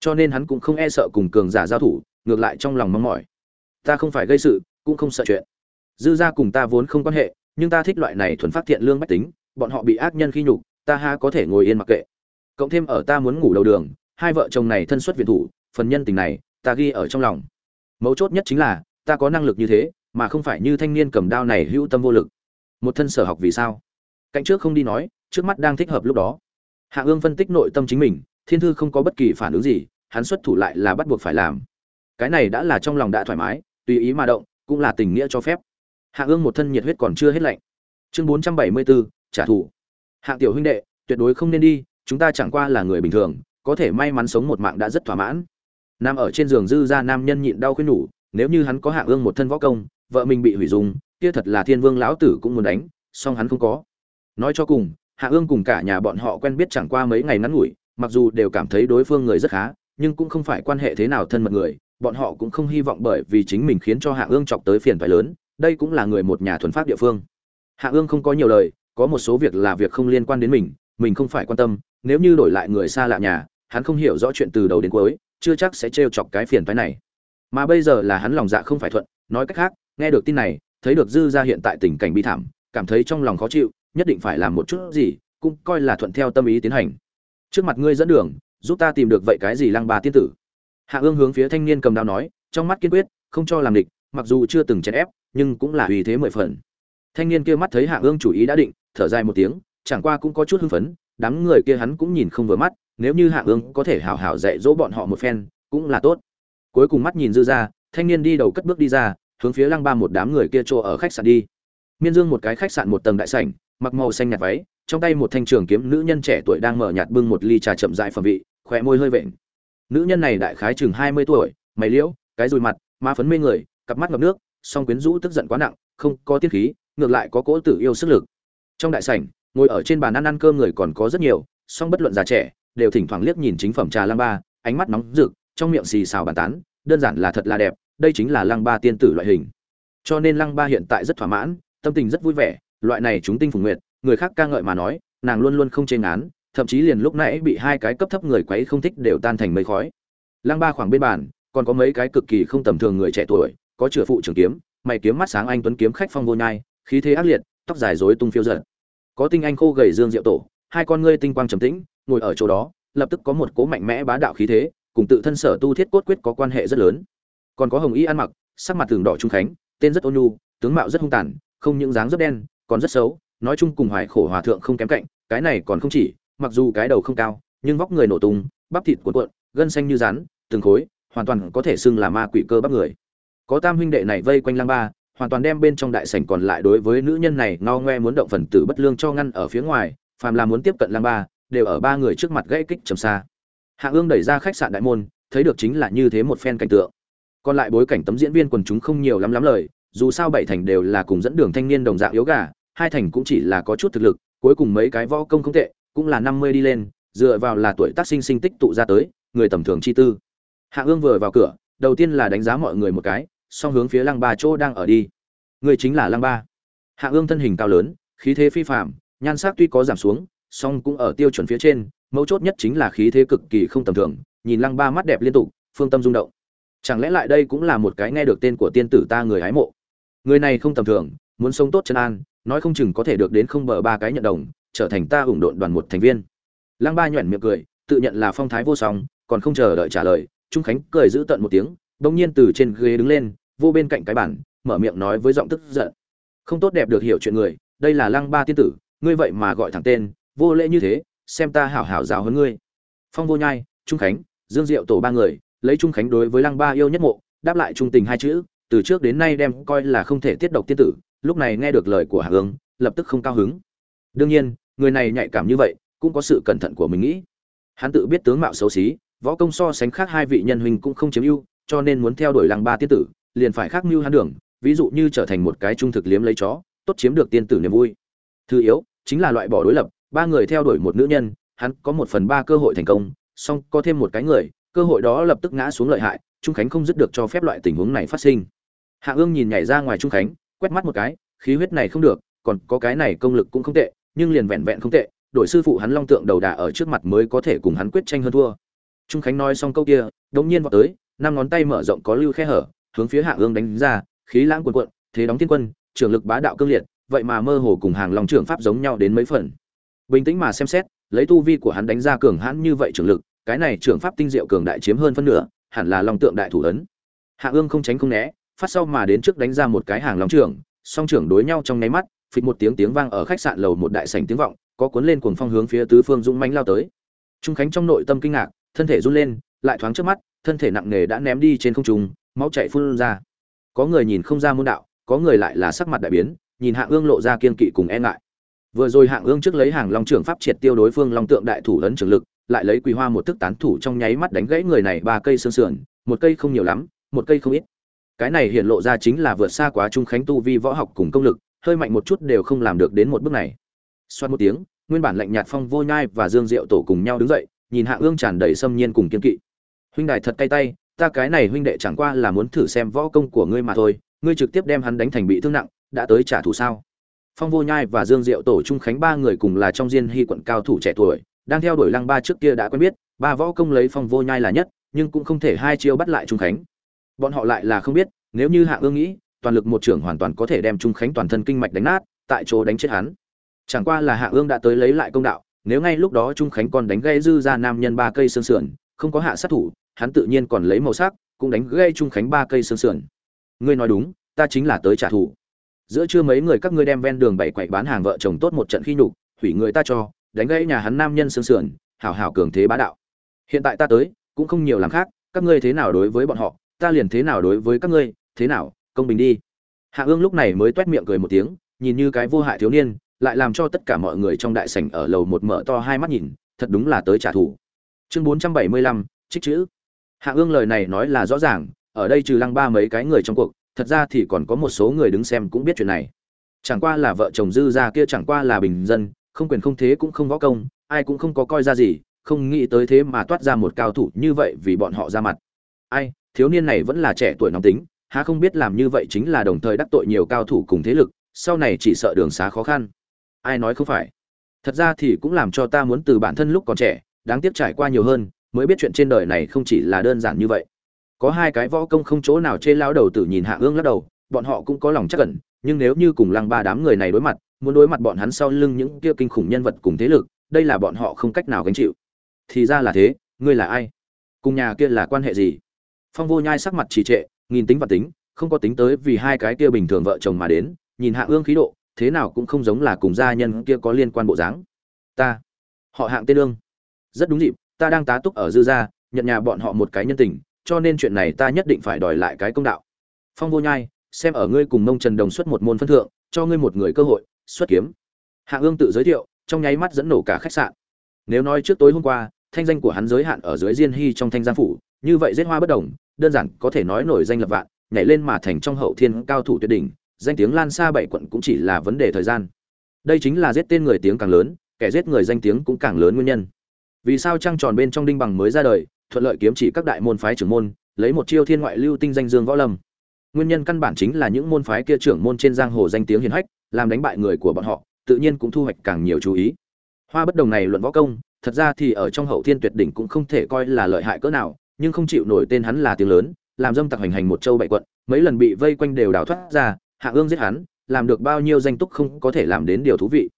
Cho nên hắn cũng không e sợ cùng cường giả giao thủ, ngược lại trong lòng mong mỏi. Ta không phải gây sự, cũng không sợ chuyện. Dư gia cùng ta vốn không quan hệ, nhưng ta thích loại này thuần phát thiện lương bách tính, bọn họ bị ác nhân khi nhục, ta ha có thể ngồi yên mặc kệ. Cộng thêm ở ta muốn ngủ đầu đường, hai vợ chồng này thân xuất viện thủ, phần nhân tình này, ta ghi ở trong lòng. Mấu chốt nhất chính là, ta có năng lực như thế, mà không phải như thanh niên cầm đao này hữu tâm vô lực. Một thân sở học vì sao? Cạnh trước không đi nói trước mắt đang thích hợp lúc đó. Hạ ương phân tích nội tâm chính mình, thiên thư không có bất kỳ phản ứng gì, hắn xuất thủ lại là bắt buộc phải làm. Cái này đã là trong lòng đã thoải mái, tùy ý mà động, cũng là tình nghĩa cho phép. Hạ ương một thân nhiệt huyết còn chưa hết lạnh. Chương bốn trăm bảy mươi bốn, trả thù. Hạ tiểu huynh đệ, tuyệt đối không nên đi, chúng ta chẳng qua là người bình thường, có thể may mắn sống một mạng đã rất thỏa mãn. Nằm ở trên giường dư ra nam nhân nhịn đau khuyên nhủ, nếu như hắn có hạ ương một thân võ công, vợ mình bị hủy dùng kia thật là thiên vương lão tử cũng muốn đánh, song hắn không có. Nói cho cùng hạ ương cùng cả nhà bọn họ quen biết chẳng qua mấy ngày ngắn ngủi, mặc dù đều cảm thấy đối phương người rất khá, nhưng cũng không phải quan hệ thế nào thân mật người, bọn họ cũng không hy vọng bởi vì chính mình khiến cho hạ ương chọc tới phiền phải lớn, đây cũng là người một nhà thuần pháp địa phương. Hạ ương không có nhiều lời, có một số việc là việc không liên quan đến mình mình không phải quan tâm, nếu như đổi lại người xa lạ nhà, hắn không hiểu rõ chuyện từ đầu đến cuối, chưa chắc sẽ trêu chọc cái phiền phải này. Mà bây giờ là hắn lòng dạ không phải thuận, nói cách khác, nghe được tin này, thấy được dư gia hiện tại tình cảnh bi thảm, cảm thấy trong lòng khó chịu nhất định phải làm một chút gì, cũng coi là thuận theo tâm ý tiến hành. Trước mặt ngươi dẫn đường, giúp ta tìm được vậy cái gì lăng ba tiên tử? Hạ ương hướng phía thanh niên cầm đao nói, trong mắt kiên quyết, không cho làm địch, mặc dù chưa từng chèn ép, nhưng cũng là uy thế mười phần. Thanh niên kia mắt thấy hạ ương chủ ý đã định, thở dài một tiếng, chẳng qua cũng có chút hưng phấn, đám người kia hắn cũng nhìn không vừa mắt, nếu như hạ ương có thể hảo hảo dạy dỗ bọn họ một phen, cũng là tốt. Cuối cùng mắt nhìn dư ra, thanh niên đi đầu cất bước đi ra, hướng phía lăng ba một đám người kia chỗ ở khách sạn đi. Miên dương một cái khách sạn một tầng đại sảnh mặc màu xanh nhạt váy, trong tay một thanh trường kiếm, nữ nhân trẻ tuổi đang mở nhạt bưng một ly trà chậm rãi phẩm vị khỏe môi hơi vện. Nữ nhân này đại khái chừng hai mươi tuổi, mày liễu, cái dùi mặt, má phấn mê người, cặp mắt ngập nước, song quyến rũ tức giận quá nặng, không có tiết khí, ngược lại có cỗ tử yêu sức lực. Trong đại sảnh, ngồi ở trên bàn ăn ăn cơm người còn có rất nhiều, song bất luận già trẻ, đều thỉnh thoảng liếc nhìn chính phẩm trà lăng ba, ánh mắt nóng rực, trong miệng xì xào bàn tán, đơn giản là thật là đẹp, đây chính là lăng ba tiên tử loại hình. Cho nên lăng ba hiện tại rất thỏa mãn, tâm tình rất vui vẻ loại này chúng tinh phùng nguyệt, người khác ca ngợi mà nói, nàng luôn luôn không chê ngán, thậm chí liền lúc nãy bị hai cái cấp thấp người quấy không thích đều tan thành mây khói. Lăng ba khoảng bên bàn, còn có mấy cái cực kỳ không tầm thường người trẻ tuổi, có chửa phụ trưởng kiếm, mày kiếm mắt sáng anh tuấn kiếm khách phong vô nhai, khí thế ác liệt, tóc dài rối tung phiêu giật có tinh anh khô gầy dương diệu tổ, hai con ngươi tinh quang trầm tĩnh, ngồi ở chỗ đó, lập tức có một cố mạnh mẽ bá đạo khí thế, cùng tự thân sở tu thiết cốt quyết có quan hệ rất lớn. Còn có hồng y ăn mặc, sắc mặt tường đỏ trung khánh, tên rất ôn nhu, tướng mạo rất hung tàn, không những dáng rất đen còn rất xấu, nói chung cùng hoài khổ hòa thượng không kém cạnh, cái này còn không chỉ, mặc dù cái đầu không cao, nhưng vóc người nổ tung, bắp thịt cuộn cuộn, gân xanh như rắn, từng khối, hoàn toàn có thể xưng là ma quỷ cơ bắp người. Có tam huynh đệ này vây quanh lang ba, hoàn toàn đem bên trong đại sảnh còn lại đối với nữ nhân này ngao ngoe muốn động phần tử bất lương cho ngăn ở phía ngoài, phàm là muốn tiếp cận lang ba, đều ở ba người trước mặt gãy kích trầm xa. Hạ ương đẩy ra khách sạn đại môn, thấy được chính là như thế một phen cảnh tượng. Còn lại bối cảnh tấm diễn viên quần chúng không nhiều lắm lắm lời, dù sao bảy thành đều là cùng dẫn đường thanh niên đồng dạng yếu gà hai thành cũng chỉ là có chút thực lực, cuối cùng mấy cái võ công không tệ, cũng là năm mươi đi lên, dựa vào là tuổi tác sinh sinh tích tụ ra tới, người tầm thường chi tư. Hạ ương vừa vào cửa, đầu tiên là đánh giá mọi người một cái, song hướng phía lăng ba chỗ đang ở đi. Người chính là lăng ba. Hạ ương thân hình cao lớn, khí thế phi phàm, nhan sắc tuy có giảm xuống, song cũng ở tiêu chuẩn phía trên, mấu chốt nhất chính là khí thế cực kỳ không tầm thường, nhìn lăng ba mắt đẹp liên tục, phương tâm rung động. Chẳng lẽ lại đây cũng là một cái nghe được tên của tiên tử ta người hái mộ? Người này không tầm thường, muốn sống tốt chân an nói không chừng có thể được đến không bờ ba cái nhận đồng, trở thành ta ủng độn đoàn một thành viên. Lăng ba nhoẻn miệng cười, tự nhận là phong thái vô song, còn không chờ đợi trả lời, trung khánh cười giữ tận một tiếng, bỗng nhiên từ trên ghế đứng lên, vô bên cạnh cái bản mở miệng nói với giọng tức giận. Không tốt đẹp được hiểu chuyện người, đây là lăng ba tiên tử, ngươi vậy mà gọi thẳng tên, vô lễ như thế, xem ta hảo hảo giáo hơn ngươi. Phong vô nhai, trung khánh, dương diệu tổ ba người, lấy trung khánh đối với lăng ba yêu nhất mộ, đáp lại trung tình hai chữ, từ trước đến nay đem coi là không thể tiết độc tiên tử lúc này nghe được lời của hạ hướng lập tức không cao hứng. Đương nhiên, người này nhạy cảm như vậy, cũng có sự cẩn thận của mình nghĩ. Hắn tự biết tướng mạo xấu xí, võ công so sánh khác hai vị nhân huynh cũng không chiếm ưu, cho nên muốn theo đuổi lăng ba tiên tử, liền phải khác mưu hắn đường, ví dụ như trở thành một cái trung thực liếm lấy chó, tốt chiếm được tiên tử niềm vui. Thứ yếu, chính là loại bỏ đối lập, ba người theo đuổi một nữ nhân, hắn có một phần ba cơ hội thành công, song có thêm một cái người, cơ hội đó lập tức ngã xuống lợi hại, trung khánh không dứt được cho phép loại tình huống này phát sinh. Hạ ương nhìn nhảy ra ngoài trung khánh quét mắt một cái, khí huyết này không được, còn có cái này công lực cũng không tệ, nhưng liền vẹn vẹn không tệ, đội sư phụ hắn long tượng đầu đà ở trước mặt mới có thể cùng hắn quyết tranh hơn thua. Trung khánh nói xong câu kia đống nhiên vào tới, năm ngón tay mở rộng có lưu khe hở, hướng phía hạ ương đánh ra, khí lãng cuồn cuộn, thế đóng tiên quân trường lực bá đạo cương liệt, vậy mà mơ hồ cùng hàng long trưởng pháp giống nhau đến mấy phần. Bình tĩnh mà xem xét, lấy tu vi của hắn đánh ra cường hãn như vậy trường lực, cái này trưởng pháp tinh diệu cường đại chiếm hơn phân nửa, hẳn là long tượng đại thủ ấn. Hạ ương không tránh không né phát sau mà đến trước đánh ra một cái hàng long trưởng, song trưởng đối nhau trong nháy mắt, phịch một tiếng tiếng vang ở khách sạn lầu một đại sảnh tiếng vọng, có cuốn lên cuồng phong hướng phía tứ phương dũng mãnh lao tới. Trung khánh trong nội tâm kinh ngạc, thân thể run lên, lại thoáng trước mắt, thân thể nặng nề đã ném đi trên không trung, máu chảy phun ra. Có người nhìn không ra môn đạo, có người lại là sắc mặt đại biến, nhìn hạng ương lộ ra kiên kỵ cùng e ngại. Vừa rồi hạng ương trước lấy hàng long trưởng pháp triệt tiêu đối phương long tượng đại thủ ấn trường lực, lại lấy quỳ hoa một thức tán thủ trong nháy mắt đánh gãy người này ba cây xương sườn, một cây không nhiều lắm, một cây không ít cái này hiện lộ ra chính là vượt xa quá trung khánh tu vi võ học cùng công lực, hơi mạnh một chút đều không làm được đến một bước này. Xoát một tiếng, nguyên bản lạnh nhạt phong vô nhai và dương diệu tổ cùng nhau đứng dậy, nhìn hạ ương tràn đầy xâm nhiên cùng kiên kỵ. Huynh đài thật tay tay, ta cái này huynh đệ chẳng qua là muốn thử xem võ công của ngươi mà thôi, ngươi trực tiếp đem hắn đánh thành bị thương nặng, đã tới trả thù sao? Phong vô nhai và dương diệu tổ trung khánh ba người cùng là trong diên hy quận cao thủ trẻ tuổi, đang theo đuổi lăng ba trước kia đã quen biết, ba võ công lấy phong vô nhai là nhất, nhưng cũng không thể hai chiêu bắt lại trung khánh bọn họ lại là không biết, nếu như hạ ương nghĩ, toàn lực một trưởng hoàn toàn có thể đem trung khánh toàn thân kinh mạch đánh nát, tại chỗ đánh chết hắn. Chẳng qua là hạ ương đã tới lấy lại công đạo, nếu ngay lúc đó trung khánh còn đánh gây dư ra nam nhân ba cây xương sườn, không có hạ sát thủ, hắn tự nhiên còn lấy màu sắc, cũng đánh gây trung khánh ba cây xương sườn. Ngươi nói đúng, ta chính là tới trả thù. Giữa trưa mấy người các ngươi đem ven đường bảy quậy bán hàng vợ chồng tốt một trận khi nhục, hủy người ta cho, đánh gãy nhà hắn nam nhân xương sườn, hảo hảo cường thế bá đạo. Hiện tại ta tới, cũng không nhiều làm khác, các ngươi thế nào đối với bọn họ ta liền thế nào đối với các ngươi, thế nào, công bình đi. Hạ ương lúc này mới toét miệng cười một tiếng, nhìn như cái vô hại thiếu niên, lại làm cho tất cả mọi người trong đại sảnh ở lầu một mở to hai mắt nhìn, thật đúng là tới trả thù. Chương bốn trăm bảy mươi lăm, trích chữ. Hạ ương lời này nói là rõ ràng, ở đây trừ lăng ba mấy cái người trong cuộc, thật ra thì còn có một số người đứng xem cũng biết chuyện này. Chẳng qua là vợ chồng dư gia kia chẳng qua là bình dân, không quyền không thế cũng không võ công, ai cũng không có coi ra gì, không nghĩ tới thế mà toát ra một cao thủ như vậy vì bọn họ ra mặt. Ai? Thiếu niên này vẫn là trẻ tuổi nóng tính, há không biết làm như vậy chính là đồng thời đắc tội nhiều cao thủ cùng thế lực, sau này chỉ sợ đường xá khó khăn. Ai nói không phải? Thật ra thì cũng làm cho ta muốn từ bản thân lúc còn trẻ, đáng tiếc trải qua nhiều hơn, mới biết chuyện trên đời này không chỉ là đơn giản như vậy. Có hai cái võ công không chỗ nào chê lao đầu tử nhìn hạ ương lắc đầu, bọn họ cũng có lòng chắc cẩn nhưng nếu như cùng lăng ba đám người này đối mặt, muốn đối mặt bọn hắn sau lưng những kia kinh khủng nhân vật cùng thế lực, đây là bọn họ không cách nào gánh chịu. Thì ra là thế, ngươi là ai? Cùng nhà kia là quan hệ gì? Phong vô nhai sắc mặt trì trệ, nghìn tính và tính, không có tính tới vì hai cái kia bình thường vợ chồng mà đến, nhìn hạ ương khí độ, thế nào cũng không giống là cùng gia nhân kia có liên quan bộ dáng. Ta, họ hạng tên lương rất đúng dịp, ta đang tá túc ở dư gia, nhận nhà bọn họ một cái nhân tình, cho nên chuyện này ta nhất định phải đòi lại cái công đạo. Phong vô nhai, xem ở ngươi cùng mông trần đồng xuất một môn phân thượng, cho ngươi một người cơ hội, xuất kiếm. Hạ ương tự giới thiệu, trong nháy mắt dẫn nổ cả khách sạn. Nếu nói trước tối hôm qua, thanh danh của hắn giới hạn ở dưới diên hy trong thanh giang phủ, như vậy giết hoa bất đồng đơn giản có thể nói nổi danh lập vạn, nhảy lên mà thành trong hậu thiên cao thủ tuyệt đỉnh, danh tiếng lan xa bảy quận cũng chỉ là vấn đề thời gian. Đây chính là giết tên người tiếng càng lớn, kẻ giết người danh tiếng cũng càng lớn nguyên nhân. Vì sao trăng tròn bên trong đinh bằng mới ra đời, thuận lợi kiếm chỉ các đại môn phái trưởng môn, lấy một chiêu thiên ngoại lưu tinh danh dương võ lâm. Nguyên nhân căn bản chính là những môn phái kia trưởng môn trên giang hồ danh tiếng hiển hách, làm đánh bại người của bọn họ, tự nhiên cũng thu hoạch càng nhiều chú ý. Hoa bất đồng này luận võ công, thật ra thì ở trong hậu thiên tuyệt đỉnh cũng không thể coi là lợi hại cỡ nào nhưng không chịu nổi tên hắn là tiếng lớn, làm dâm tặc hành hành một châu bảy quận, mấy lần bị vây quanh đều đào thoát ra, hạ ương giết hắn, làm được bao nhiêu danh túc không có thể làm đến điều thú vị.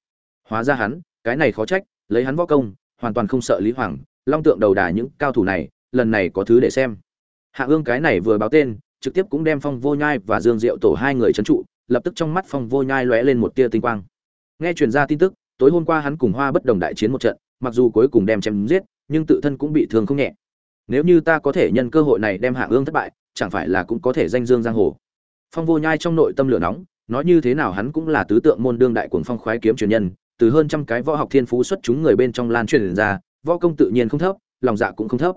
Hóa ra hắn, cái này khó trách, lấy hắn võ công, hoàn toàn không sợ lý hoàng, long tượng đầu đà những cao thủ này, lần này có thứ để xem. Hạ ương cái này vừa báo tên, trực tiếp cũng đem phong vô nhai và dương diệu tổ hai người trấn trụ, lập tức trong mắt phong vô nhai lóe lên một tia tinh quang. Nghe truyền ra tin tức, tối hôm qua hắn cùng hoa bất đồng đại chiến một trận, mặc dù cuối cùng đem chém giết, nhưng tự thân cũng bị thương không nhẹ nếu như ta có thể nhân cơ hội này đem hạ ương thất bại, chẳng phải là cũng có thể danh dương giang hồ. Phong vô nhai trong nội tâm lửa nóng, nói như thế nào hắn cũng là tứ tượng môn đương đại cuồng phong khoái kiếm truyền nhân, từ hơn trăm cái võ học thiên phú xuất chúng người bên trong lan truyền ra, võ công tự nhiên không thấp, lòng dạ cũng không thấp.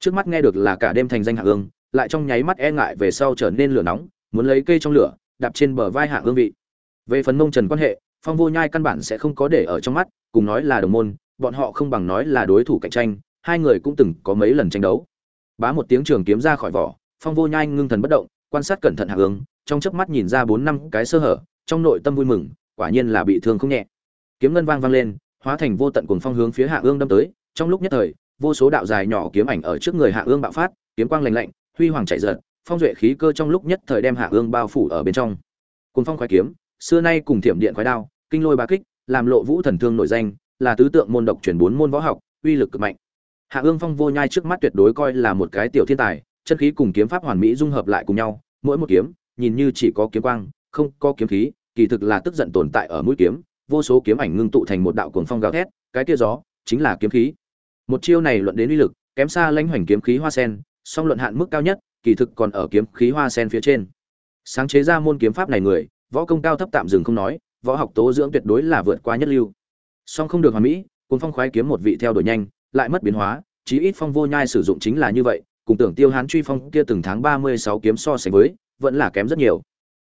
Trước mắt nghe được là cả đêm thành danh hạ ương, lại trong nháy mắt e ngại về sau trở nên lửa nóng, muốn lấy cây trong lửa, đạp trên bờ vai hạ ương vị. Về phần mông trần quan hệ, phong vô nhai căn bản sẽ không có để ở trong mắt, cùng nói là đồng môn, bọn họ không bằng nói là đối thủ cạnh tranh hai người cũng từng có mấy lần tranh đấu. Bá một tiếng trường kiếm ra khỏi vỏ, phong vô nhai ngưng thần bất động, quan sát cẩn thận hạ ương trong chớp mắt nhìn ra bốn năm cái sơ hở, trong nội tâm vui mừng, quả nhiên là bị thương không nhẹ. Kiếm ngân vang vang lên, hóa thành vô tận cuồng phong hướng phía hạ ương đâm tới, trong lúc nhất thời, vô số đạo dài nhỏ kiếm ảnh ở trước người hạ ương bạo phát, kiếm quang lạnh lạnh, huy hoàng chạy giật phong duệ khí cơ trong lúc nhất thời đem hạ ương bao phủ ở bên trong. Cuồng phong khoái kiếm, xưa nay cùng thiểm điện khoái đao, kinh lôi ba kích, làm lộ vũ thần thương nổi danh, là tứ tượng môn độc chuyển bốn môn võ học, uy lực cực mạnh hạ ương phong vô nhai trước mắt tuyệt đối coi là một cái tiểu thiên tài, chân khí cùng kiếm pháp hoàn mỹ dung hợp lại cùng nhau, mỗi một kiếm, nhìn như chỉ có kiếm quang, không có kiếm khí, kỳ thực là tức giận tồn tại ở mũi kiếm, vô số kiếm ảnh ngưng tụ thành một đạo cuồng phong gào thét, cái kia gió chính là kiếm khí. Một chiêu này luận đến uy lực, kém xa lãnh hoành kiếm khí hoa sen, song luận hạn mức cao nhất, kỳ thực còn ở kiếm khí hoa sen phía trên. Sáng chế ra môn kiếm pháp này người, võ công cao thấp tạm dừng không nói, võ học tố dưỡng tuyệt đối là vượt qua nhất lưu. Song không được hoàn mỹ cuốn phong khoái kiếm một vị theo đuổi nhanh lại mất biến hóa, chí ít phong vô nhai sử dụng chính là như vậy, cùng tưởng tiêu hán truy phong kia từng tháng ba mươi sáu kiếm so sánh với, vẫn là kém rất nhiều.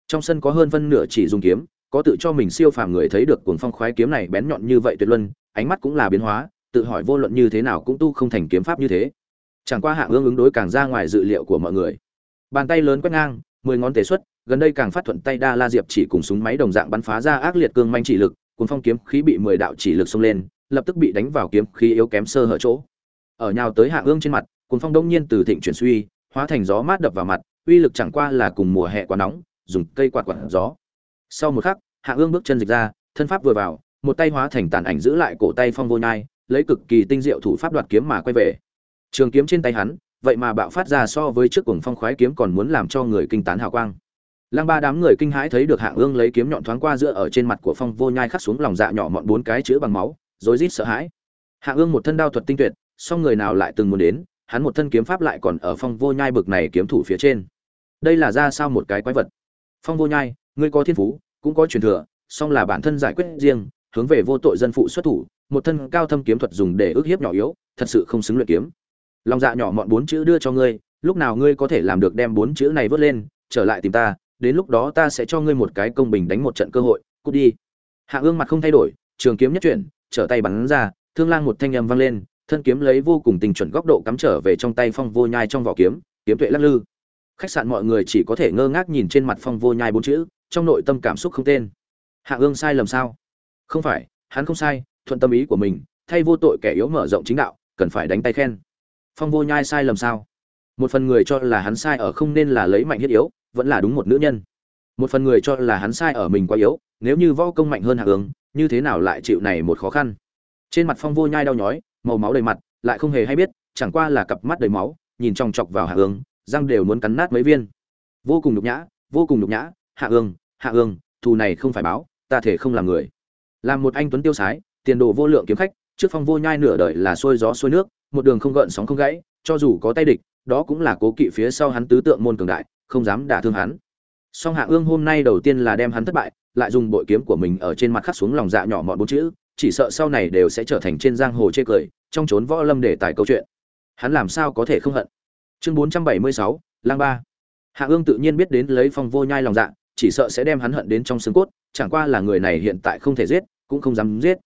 Trong sân có hơn phân nửa chỉ dùng kiếm, có tự cho mình siêu phàm người thấy được cuồng phong khoái kiếm này bén nhọn như vậy tuyệt luân, ánh mắt cũng là biến hóa, tự hỏi vô luận như thế nào cũng tu không thành kiếm pháp như thế. Chẳng qua hạng ương ứng đối càng ra ngoài dự liệu của mọi người. Bàn tay lớn quét ngang, mười ngón tế xuất, gần đây càng phát thuận tay đa la diệp chỉ cùng súng máy đồng dạng bắn phá ra ác liệt cương manh chỉ lực, cuồng phong kiếm khí bị mười đạo chỉ lực xông lên lập tức bị đánh vào kiếm khí yếu kém sơ hở chỗ. Ở nhào tới hạ ương trên mặt cùng phong đông nhiên từ thịnh chuyển suy, hóa thành gió mát đập vào mặt, uy lực chẳng qua là cùng mùa hè quá nóng, dùng cây quạt quạt gió. Sau một khắc, hạ ương bước chân dịch ra, thân pháp vừa vào, một tay hóa thành tàn ảnh giữ lại cổ tay phong vô nhai, lấy cực kỳ tinh diệu thủ pháp đoạt kiếm mà quay về. Trường kiếm trên tay hắn, vậy mà bạo phát ra so với trước cuồng phong khoái kiếm còn muốn làm cho người kinh tán hào quang. Lăng ba đám người kinh hãi thấy được hạng ương lấy kiếm nhọn thoáng qua giữa ở trên mặt của phong vô nhai khắc xuống lòng dạ nhỏ mọn bốn cái chữ bằng máu rối rít sợ hãi. Hạ ương một thân đao thuật tinh tuyệt, song người nào lại từng muốn đến, hắn một thân kiếm pháp lại còn ở phong vô nhai bực này kiếm thủ phía trên. Đây là ra sao một cái quái vật? Phong vô nhai, ngươi có thiên phú, cũng có truyền thừa, song là bản thân giải quyết riêng, hướng về vô tội dân phụ xuất thủ, một thân cao thâm kiếm thuật dùng để ức hiếp nhỏ yếu, thật sự không xứng luyện kiếm. Lòng dạ nhỏ mọn bốn chữ đưa cho ngươi, lúc nào ngươi có thể làm được đem bốn chữ này vớt lên, trở lại tìm ta, đến lúc đó ta sẽ cho ngươi một cái công bình đánh một trận cơ hội, cút đi. Hạ ương mặt không thay đổi, trường kiếm nhất chuyển trở tay bắn ra, thương lang một thanh âm vang lên, thân kiếm lấy vô cùng tình chuẩn góc độ cắm trở về trong tay phong vô nhai trong vỏ kiếm kiếm tuệ lắc lư. Khách sạn mọi người chỉ có thể ngơ ngác nhìn trên mặt phong vô nhai bốn chữ, trong nội tâm cảm xúc không tên. Hạ ương sai lầm sao? Không phải, hắn không sai, thuận tâm ý của mình, thay vô tội kẻ yếu mở rộng chính đạo, cần phải đánh tay khen. Phong vô nhai sai lầm sao? Một phần người cho là hắn sai ở không nên là lấy mạnh hiết yếu, vẫn là đúng một nữ nhân. Một phần người cho là hắn sai ở mình quá yếu, nếu như võ công mạnh hơn hạ ương như thế nào lại chịu này một khó khăn? Trên mặt phong vô nhai đau nhói, màu máu đầy mặt, lại không hề hay biết, chẳng qua là cặp mắt đầy máu, nhìn chòng chọc vào hạ ương răng đều muốn cắn nát mấy viên. Vô cùng nhục nhã, vô cùng nhục nhã, hạ ương hạ ương thù này không phải báo, ta thể không làm người. Làm một anh tuấn tiêu sái, tiền đồ vô lượng kiếm khách, trước phong vô nhai nửa đời là xuôi gió xuôi nước, một đường không gợn sóng không gãy, cho dù có tay địch, đó cũng là cố kỵ phía sau hắn tứ tượng môn cường đại, không dám đả thương hắn. Song hạ ương hôm nay đầu tiên là đem hắn thất bại lại dùng bội kiếm của mình ở trên mặt khắc xuống lòng dạ nhỏ mọn bốn chữ, chỉ sợ sau này đều sẽ trở thành trên giang hồ chê cười, trong trốn võ lâm để tài câu chuyện. Hắn làm sao có thể không hận? Chương bốn trăm bảy mươi sáu, lang ba. Hạ ương tự nhiên biết đến lấy phong vô nhai lòng dạ chỉ sợ sẽ đem hắn hận đến trong xương cốt, chẳng qua là người này hiện tại không thể giết, cũng không dám giết.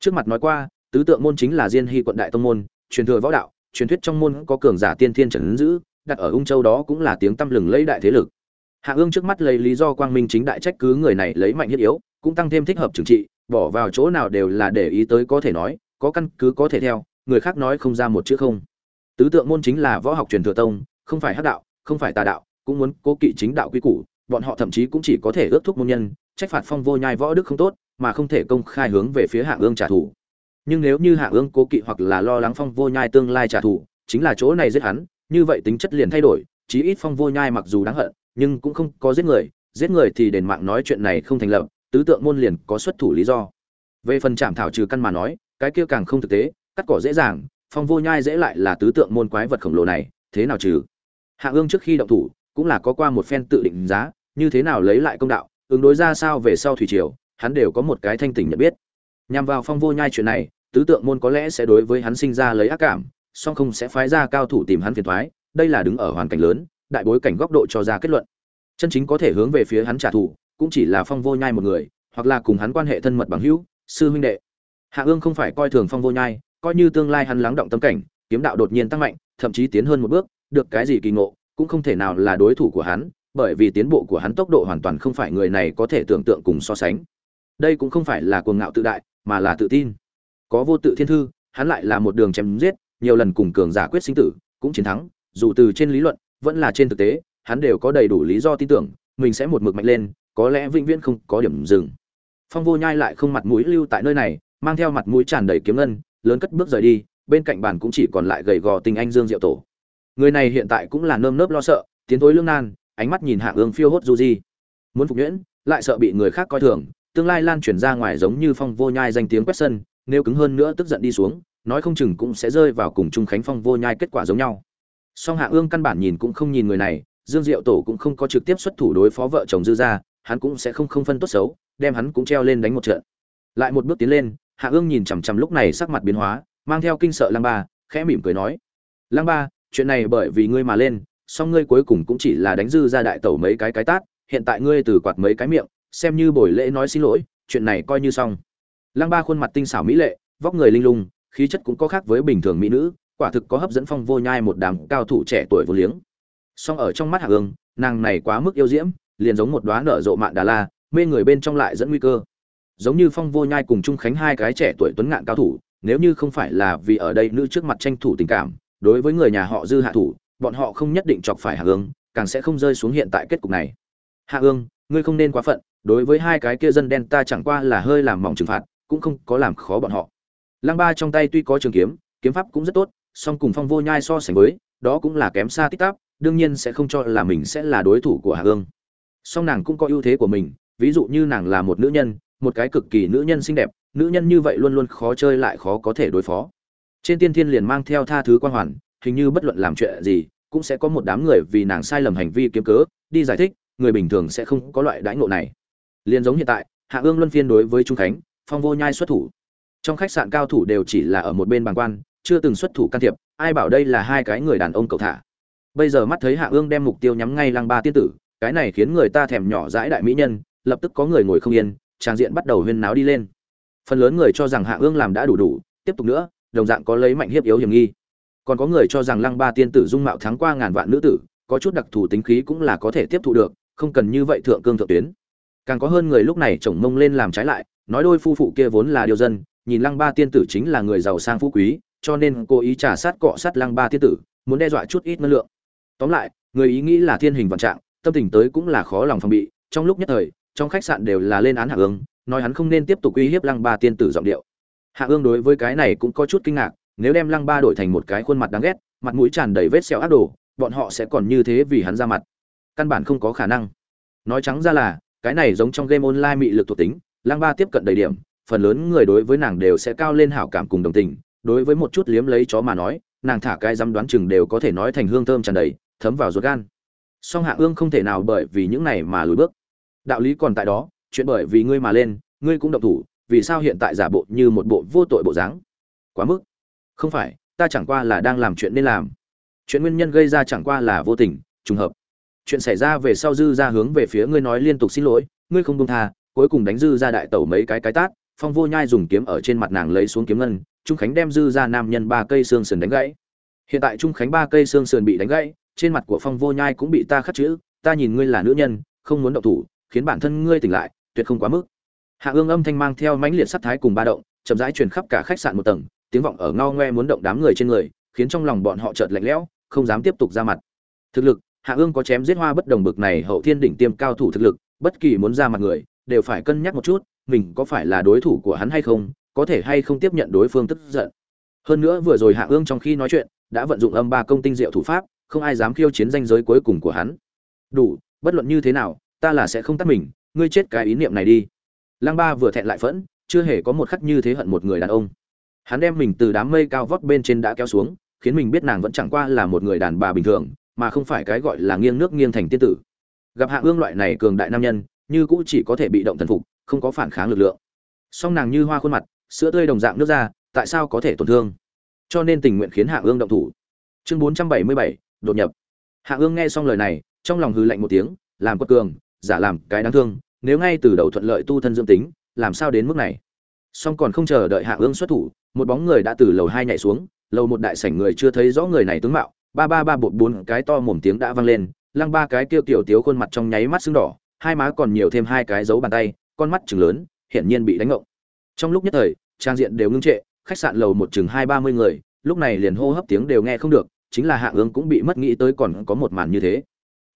Trước mặt nói qua, tứ tượng môn chính là diên hy quận đại tông môn, truyền thừa võ đạo, truyền thuyết trong môn có cường giả tiên thiên trần giữ, đặt ở ung châu đó cũng là tiếng tăm lừng lấy đại thế lực hạ ương trước mắt lấy lý do quang minh chính đại trách cứ người này lấy mạnh thiết yếu, cũng tăng thêm thích hợp trừng trị, bỏ vào chỗ nào đều là để ý tới có thể nói, có căn cứ có thể theo, người khác nói không ra một chữ không. Tứ tượng môn chính là võ học truyền thừa tông, không phải hắc đạo, không phải tà đạo, cũng muốn cố kỵ chính đạo quy củ, bọn họ thậm chí cũng chỉ có thể ước thúc môn nhân, trách phạt phong vô nhai võ đức không tốt, mà không thể công khai hướng về phía hạ ương trả thù. Nhưng nếu như hạ ương cố kỵ hoặc là lo lắng phong vô nhai tương lai trả thù, chính là chỗ này giết hắn, như vậy tính chất liền thay đổi, chí ít phong vô nhai mặc dù đáng hận nhưng cũng không có giết người giết người thì đền mạng nói chuyện này không thành lập, tứ tượng môn liền có xuất thủ lý do. Về phần chạm thảo trừ căn mà nói, cái kia càng không thực tế, cắt cỏ dễ dàng, phong vô nhai dễ lại là tứ tượng môn quái vật khổng lồ này, thế nào trừ? Hạ ương trước khi động thủ, cũng là có qua một phen tự định giá, như thế nào lấy lại công đạo, ứng đối ra sao về sau thủy triều, hắn đều có một cái thanh tỉnh nhận biết. Nhằm vào phong vô nhai chuyện này, tứ tượng môn có lẽ sẽ đối với hắn sinh ra lấy ác cảm, song không sẽ phái ra cao thủ tìm hắn phiền thoái, đây là đứng ở hoàn cảnh lớn đại bối cảnh góc độ cho ra kết luận. Chân chính có thể hướng về phía hắn trả thù, cũng chỉ là phong vô nhai một người, hoặc là cùng hắn quan hệ thân mật bằng hữu, sư huynh đệ. Hạ ương không phải coi thường phong vô nhai, coi như tương lai hắn lắng động tâm cảnh, kiếm đạo đột nhiên tăng mạnh, thậm chí tiến hơn một bước, được cái gì kỳ ngộ, cũng không thể nào là đối thủ của hắn, bởi vì tiến bộ của hắn tốc độ hoàn toàn không phải người này có thể tưởng tượng cùng so sánh. Đây cũng không phải là cuồng ngạo tự đại, mà là tự tin. Có vô tự thiên thư, hắn lại là một đường chém giết, nhiều lần cùng cường giả quyết sinh tử, cũng chiến thắng, dù từ trên lý luận vẫn là trên thực tế, hắn đều có đầy đủ lý do tin tưởng, mình sẽ một mực mạnh lên, có lẽ vĩnh viễn không có điểm dừng. Phong vô nhai lại không mặt mũi lưu tại nơi này, mang theo mặt mũi tràn đầy kiếm ngân, lớn cất bước rời đi, bên cạnh bàn cũng chỉ còn lại gầy gò tình anh dương diệu tổ. Người này hiện tại cũng là nơm nớp lo sợ, tiến tối lương nan, ánh mắt nhìn hạ ương phiêu hốt du di. Muốn phục nhuyễn, lại sợ bị người khác coi thường, tương lai lan truyền ra ngoài giống như phong vô nhai danh tiếng quét sân, nếu cứng hơn nữa tức giận đi xuống, nói không chừng cũng sẽ rơi vào cùng trung khánh phong vô nhai kết quả giống nhau song hạ ương căn bản nhìn cũng không nhìn người này, dương diệu tổ cũng không có trực tiếp xuất thủ đối phó vợ chồng dư gia, hắn cũng sẽ không không phân tốt xấu, đem hắn cũng treo lên đánh một trận. Lại một bước tiến lên, hạ ương nhìn chằm chằm lúc này sắc mặt biến hóa, mang theo kinh sợ lăng ba, khẽ mỉm cười nói, lăng ba, chuyện này bởi vì ngươi mà lên, song ngươi cuối cùng cũng chỉ là đánh dư ra đại tẩu mấy cái cái tát, hiện tại ngươi từ quạt mấy cái miệng, xem như buổi lễ nói xin lỗi, chuyện này coi như xong. Lăng ba khuôn mặt tinh xảo mỹ lệ, vóc người linh lung, khí chất cũng có khác với bình thường mỹ nữ quả thực có hấp dẫn phong vô nhai một đám cao thủ trẻ tuổi vô liếng. Song ở trong mắt hạ ương nàng này quá mức yêu diễm, liền giống một đoá nở rộ mạn đà la, mê người bên trong lại dẫn nguy cơ. Giống như phong vô nhai cùng trung khánh hai cái trẻ tuổi tuấn ngạn cao thủ, nếu như không phải là vì ở đây nữ trước mặt tranh thủ tình cảm, đối với người nhà họ dư hạ thủ, bọn họ không nhất định chọc phải hạ ương càng sẽ không rơi xuống hiện tại kết cục này. Hạ ương ngươi không nên quá phận, đối với hai cái kia dân đen ta chẳng qua là hơi làm mỏng trừng phạt, cũng không có làm khó bọn họ. Lăng ba trong tay tuy có trường kiếm kiếm pháp cũng rất tốt song cùng phong vô nhai so sánh với, đó cũng là kém xa tích tắp đương nhiên sẽ không cho là mình sẽ là đối thủ của hạ ương song nàng cũng có ưu thế của mình, ví dụ như nàng là một nữ nhân, một cái cực kỳ nữ nhân xinh đẹp, nữ nhân như vậy luôn luôn khó chơi lại khó có thể đối phó. Trên tiên thiên liền mang theo tha thứ quan hoàn, hình như bất luận làm chuyện gì, cũng sẽ có một đám người vì nàng sai lầm hành vi kiếm cớ, đi giải thích, người bình thường sẽ không có loại đãi ngộ này. Liền giống hiện tại, hạ ương luân phiên đối với trung khánh, phong vô nhai xuất thủ. Trong khách sạn cao thủ đều chỉ là ở một bên bàn quan chưa từng xuất thủ can thiệp, ai bảo đây là hai cái người đàn ông cầu thả. Bây giờ mắt thấy hạ ương đem mục tiêu nhắm ngay lăng ba tiên tử, cái này khiến người ta thèm nhỏ dãi đại mỹ nhân, lập tức có người ngồi không yên, trang diện bắt đầu huyên náo đi lên. Phần lớn người cho rằng hạ ương làm đã đủ đủ, tiếp tục nữa, đồng dạng có lấy mạnh hiếp yếu hiểm nghi. Còn có người cho rằng lăng ba tiên tử dung mạo thắng qua ngàn vạn nữ tử, có chút đặc thù tính khí cũng là có thể tiếp thụ được, không cần như vậy thượng cương thượng tuyến. Càng có hơn người lúc này chồng mông lên làm trái lại, nói đôi phu phụ kia vốn là điều dân, nhìn lăng ba tiên tử chính là người giàu sang phú quý cho nên cố ý trả sát cọ sát lăng ba tiên tử, muốn đe dọa chút ít năng lượng. Tóm lại, người ý nghĩ là thiên hình vạn trạng, tâm tình tới cũng là khó lòng phòng bị, trong lúc nhất thời, trong khách sạn đều là lên án hạ ương, nói hắn không nên tiếp tục uy hiếp lăng ba tiên tử giọng điệu. Hạ ương đối với cái này cũng có chút kinh ngạc, nếu đem lăng ba đổi thành một cái khuôn mặt đáng ghét, mặt mũi tràn đầy vết sẹo ác đồ, bọn họ sẽ còn như thế vì hắn ra mặt. Căn bản không có khả năng. Nói trắng ra là, cái này giống trong game online mị lực thuộc tính, lăng ba tiếp cận đầy điểm, phần lớn người đối với nàng đều sẽ cao lên hảo cảm cùng đồng tình đối với một chút liếm lấy chó mà nói, nàng thả cái dám đoán chừng đều có thể nói thành hương thơm tràn đầy, thấm vào ruột gan. Song hạ ương không thể nào bởi vì những này mà lùi bước. Đạo lý còn tại đó, chuyện bởi vì ngươi mà lên, ngươi cũng động thủ, vì sao hiện tại giả bộ như một bộ vô tội bộ dáng? Quá mức. Không phải, ta chẳng qua là đang làm chuyện nên làm. Chuyện nguyên nhân gây ra chẳng qua là vô tình, trùng hợp. Chuyện xảy ra về sau dư ra hướng về phía ngươi nói liên tục xin lỗi, ngươi không đông tha, cuối cùng đánh dư ra đại tẩu mấy cái cái tát, phong vô nhai dùng kiếm ở trên mặt nàng lấy xuống kiếm ngân trung khánh đem dư ra nam nhân ba cây xương sườn đánh gãy. Hiện tại trung khánh ba cây xương sườn bị đánh gãy, trên mặt của phong vô nhai cũng bị ta khắc chữ, ta nhìn ngươi là nữ nhân, không muốn động thủ, khiến bản thân ngươi tỉnh lại, tuyệt không quá mức. Hạ ương âm thanh mang theo mãnh liệt sắc thái cùng ba động, chậm rãi truyền khắp cả khách sạn một tầng, tiếng vọng ở ngao ngoe muốn động đám người trên người, khiến trong lòng bọn họ chợt lạnh lẽo, không dám tiếp tục ra mặt. Thực lực, hạ ương có chém giết hoa bất đồng bực này hậu thiên đỉnh tiêm cao thủ thực lực, bất kỳ muốn ra mặt người, đều phải cân nhắc một chút, mình có phải là đối thủ của hắn hay không có thể hay không tiếp nhận đối phương tức giận. Hơn nữa vừa rồi hạ ương trong khi nói chuyện, đã vận dụng âm ba công tinh diệu thủ pháp, không ai dám khiêu chiến danh giới cuối cùng của hắn. Đủ, bất luận như thế nào, ta là sẽ không tắt mình, ngươi chết cái ý niệm này đi. Lăng ba vừa thẹn lại phẫn, chưa hề có một khắc như thế hận một người đàn ông. Hắn đem mình từ đám mây cao vót bên trên đã kéo xuống, khiến mình biết nàng vẫn chẳng qua là một người đàn bà bình thường, mà không phải cái gọi là nghiêng nước nghiêng thành tiên tử. Gặp hạ ương loại này cường đại nam nhân, như cũ chỉ có thể bị động thần phục, không có phản kháng lực lượng. Song nàng như hoa khuôn mặt sữa tươi đồng dạng nước ra, tại sao có thể tổn thương? Cho nên tình nguyện khiến hạ ương động thủ. Chương bốn trăm bảy mươi bảy, đột nhập. Hạ ương nghe xong lời này, trong lòng hư lạnh một tiếng, làm quật cường, giả làm cái đáng thương, nếu ngay từ đầu thuận lợi tu thân dương tính, làm sao đến mức này? Song còn không chờ đợi hạ ương xuất thủ, một bóng người đã từ lầu hai nhảy xuống, lầu một đại sảnh người chưa thấy rõ người này tướng mạo, ba ba ba bột bốn cái to mồm tiếng đã vang lên, lăng ba cái kêu tiểu tiếu khuôn mặt trong nháy mắt sưng đỏ, hai má còn nhiều thêm hai cái dấu bàn tay, con mắt chừng lớn, hiển nhiên bị đánh ngộng trong lúc nhất thời, trang diện đều ngưng trệ, khách sạn lầu một chừng hai ba mươi người, lúc này liền hô hấp tiếng đều nghe không được, chính là hạ ương cũng bị mất nghĩ tới còn có một màn như thế.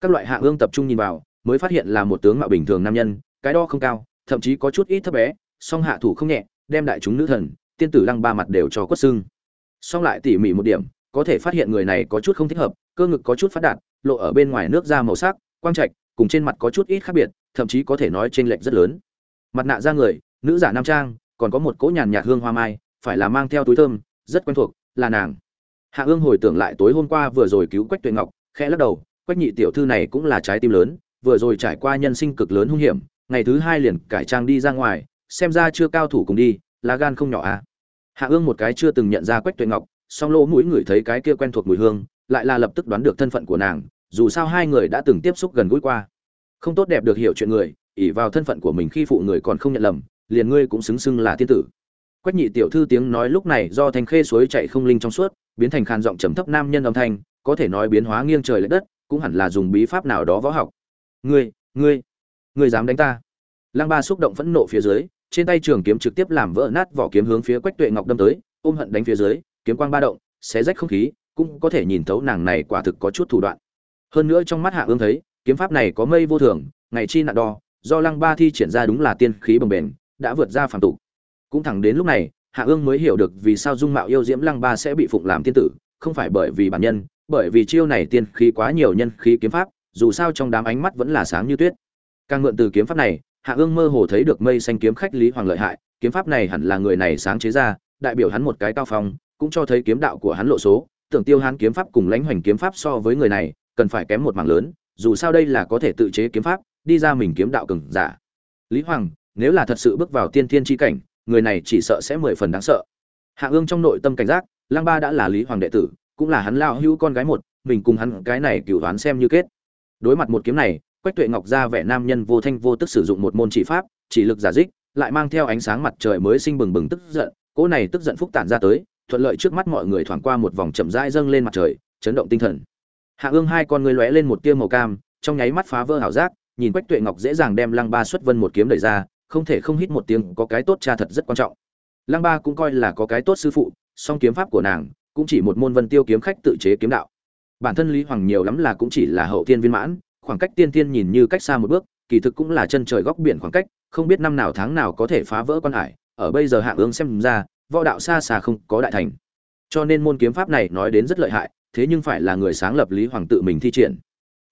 Các loại hạ ương tập trung nhìn vào, mới phát hiện là một tướng mạo bình thường nam nhân, cái đo không cao, thậm chí có chút ít thấp bé, song hạ thủ không nhẹ, đem đại chúng nữ thần, tiên tử lăng ba mặt đều cho quất xương song lại tỉ mỉ một điểm, có thể phát hiện người này có chút không thích hợp, cơ ngực có chút phát đạt, lộ ở bên ngoài nước da màu sắc, quang trạch, cùng trên mặt có chút ít khác biệt, thậm chí có thể nói t r ê n lệch rất lớn. Mặt nạ da người, nữ giả nam trang còn có một cỗ nhàn nhạt hương hoa mai, phải là mang theo túi thơm, rất quen thuộc, là nàng. Hạ ương hồi tưởng lại tối hôm qua vừa rồi cứu quách tuệ ngọc, khẽ lắc đầu, quách nhị tiểu thư này cũng là trái tim lớn, vừa rồi trải qua nhân sinh cực lớn hung hiểm, ngày thứ hai liền cải trang đi ra ngoài, xem ra chưa cao thủ cùng đi, lá gan không nhỏ à. Hạ ương một cái chưa từng nhận ra quách tuệ ngọc, song lỗ mũi ngửi thấy cái kia quen thuộc mùi hương, lại là lập tức đoán được thân phận của nàng, dù sao hai người đã từng tiếp xúc gần gũi qua. Không tốt đẹp được hiểu chuyện người ỉ vào thân phận của mình khi phụ người còn không nhận lầm liền ngươi cũng xứng xưng là tiên tử. Quách nhị tiểu thư tiếng nói lúc này do thành khê suối chạy không linh trong suốt, biến thành khàn giọng trầm thấp nam nhân âm thanh, có thể nói biến hóa nghiêng trời lệch đất, cũng hẳn là dùng bí pháp nào đó võ học. Ngươi ngươi ngươi dám đánh ta? Lăng ba xúc động phẫn nộ phía dưới, trên tay trường kiếm trực tiếp làm vỡ nát vỏ kiếm hướng phía quách tuệ ngọc đâm tới, ôm hận đánh phía dưới, kiếm quang ba động, xé rách không khí, cũng có thể nhìn thấu nàng này quả thực có chút thủ đoạn. Hơn nữa trong mắt hạ ương thấy, kiếm pháp này có mây vô thường, ngày chi nạn đo, do lăng ba thi triển ra đúng là tiên khí bồng bềnh đã vượt ra phàm tục. Cũng thẳng đến lúc này, hạ ương mới hiểu được vì sao dung mạo yêu diễm lăng ba sẽ bị phụng làm tiên tử, không phải bởi vì bản nhân, bởi vì chiêu này tiên khí quá nhiều nhân khí kiếm pháp, dù sao trong đám ánh mắt vẫn là sáng như tuyết. Càng mượn từ kiếm pháp này, hạ ương mơ hồ thấy được mây xanh kiếm khách lý hoàng lợi hại, kiếm pháp này hẳn là người này sáng chế ra, đại biểu hắn một cái cao phong, cũng cho thấy kiếm đạo của hắn lộ số, tưởng tiêu hắn kiếm pháp cùng lãnh hoành kiếm pháp so với người này, cần phải kém một mảng lớn, dù sao đây là có thể tự chế kiếm pháp, đi ra mình kiếm đạo cường giả. Lý hoàng nếu là thật sự bước vào tiên thiên chi cảnh, người này chỉ sợ sẽ mười phần đáng sợ. Hạ ương trong nội tâm cảnh giác, lăng ba đã là lý hoàng đệ tử, cũng là hắn lao hữu con gái một, mình cùng hắn cái này cửu đoán xem như kết. Đối mặt một kiếm này, quách tuệ ngọc ra vẻ nam nhân vô thanh vô tức sử dụng một môn chỉ pháp, chỉ lực giả dích, lại mang theo ánh sáng mặt trời mới sinh bừng bừng tức giận, cỗ này tức giận phúc tản ra tới, thuận lợi trước mắt mọi người thoảng qua một vòng chậm rãi dâng lên mặt trời, chấn động tinh thần. Hạ ương hai con người lóe lên một tia màu cam, trong nháy mắt phá vỡ hảo giác, nhìn quách tuệ ngọc dễ dàng đem lăng ba xuất vân một kiếm đẩy ra không thể không hít một tiếng, có cái tốt cha thật rất quan trọng. Lăng ba cũng coi là có cái tốt sư phụ, song kiếm pháp của nàng cũng chỉ một môn vân tiêu kiếm khách tự chế kiếm đạo. Bản thân lý hoàng nhiều lắm là cũng chỉ là hậu tiên viên mãn, khoảng cách tiên tiên nhìn như cách xa một bước, kỳ thực cũng là chân trời góc biển khoảng cách, không biết năm nào tháng nào có thể phá vỡ quan hải, ở bây giờ hạng ương xem ra, võ đạo xa xa không có đại thành. Cho nên môn kiếm pháp này nói đến rất lợi hại, thế nhưng phải là người sáng lập lý hoàng tự mình thi triển.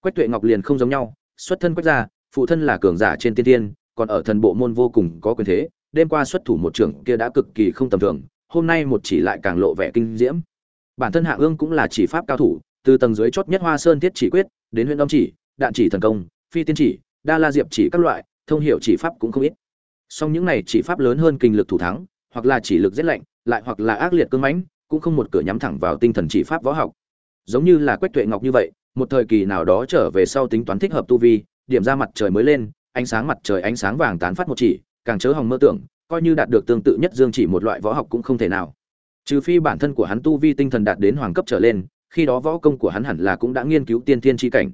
Quách tuệ ngọc liền không giống nhau, xuất thân quách gia, phụ thân là cường giả trên tiên tiên còn ở thần bộ môn vô cùng có quyền thế, đêm qua xuất thủ một trưởng kia đã cực kỳ không tầm thường, hôm nay một chỉ lại càng lộ vẻ kinh diễm. Bản thân hạ ương cũng là chỉ pháp cao thủ, từ tầng dưới chót nhất hoa sơn thiết chỉ quyết, đến huyện âm chỉ, đạn chỉ thần công, phi tiên chỉ, đa la diệp chỉ các loại, thông hiểu chỉ pháp cũng không ít. Song những này chỉ pháp lớn hơn kinh lực thủ thắng, hoặc là chỉ lực giết lạnh, lại hoặc là ác liệt cương mãnh, cũng không một cửa nhắm thẳng vào tinh thần chỉ pháp võ học. Giống như là quách tuệ ngọc như vậy, một thời kỳ nào đó trở về sau tính toán thích hợp tu vi, điểm ra mặt trời mới lên ánh sáng mặt trời ánh sáng vàng tán phát một chỉ, càng chớ hòng mơ tưởng, coi như đạt được tương tự nhất dương chỉ một loại võ học cũng không thể nào. Trừ phi bản thân của hắn tu vi tinh thần đạt đến hoàng cấp trở lên, khi đó võ công của hắn hẳn là cũng đã nghiên cứu tiên thiên chi cảnh.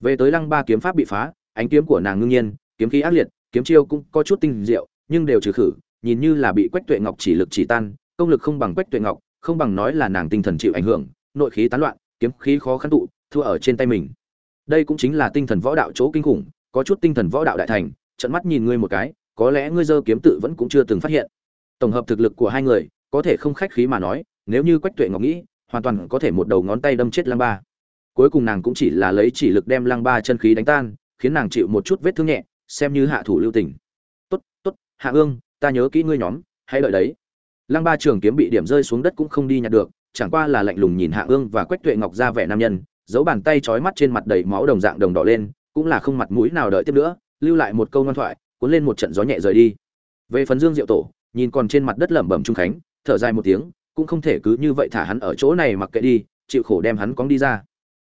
Về tới lăng ba kiếm pháp bị phá, ánh kiếm của nàng ngưng nhiên, kiếm khí ác liệt, kiếm chiêu cũng có chút tinh diệu, nhưng đều trừ khử, nhìn như là bị quách tuệ ngọc chỉ lực chỉ tan, công lực không bằng quách tuệ ngọc, không bằng nói là nàng tinh thần chịu ảnh hưởng, nội khí tán loạn, kiếm khí khó khăn tụ, thua ở trên tay mình. Đây cũng chính là tinh thần võ đạo chỗ kinh khủng có chút tinh thần võ đạo đại thành trận mắt nhìn ngươi một cái, có lẽ ngươi dơ kiếm tự vẫn cũng chưa từng phát hiện. Tổng hợp thực lực của hai người, có thể không khách khí mà nói, nếu như quách tuệ ngọc nghĩ, hoàn toàn có thể một đầu ngón tay đâm chết lăng ba. Cuối cùng nàng cũng chỉ là lấy chỉ lực đem lăng ba chân khí đánh tan, khiến nàng chịu một chút vết thương nhẹ, xem như hạ thủ lưu tình. Tốt tốt, hạ ương, ta nhớ kỹ ngươi nhóm, hãy đợi đấy. Lăng ba trường kiếm bị điểm rơi xuống đất cũng không đi nhặt được, chẳng qua là lạnh lùng nhìn hạ ương và quách tuệ ngọc ra vẻ nam nhân, giấu bàn tay trói mắt trên mặt đầy máu đồng dạng đồng đỏ lên cũng là không mặt mũi nào đợi tiếp nữa, lưu lại một câu ngoan thoại, cuốn lên một trận gió nhẹ rời đi. Về phần dương diệu tổ, nhìn còn trên mặt đất lẩm bẩm trung khánh, thở dài một tiếng, cũng không thể cứ như vậy thả hắn ở chỗ này mặc kệ đi, chịu khổ đem hắn cóng đi ra.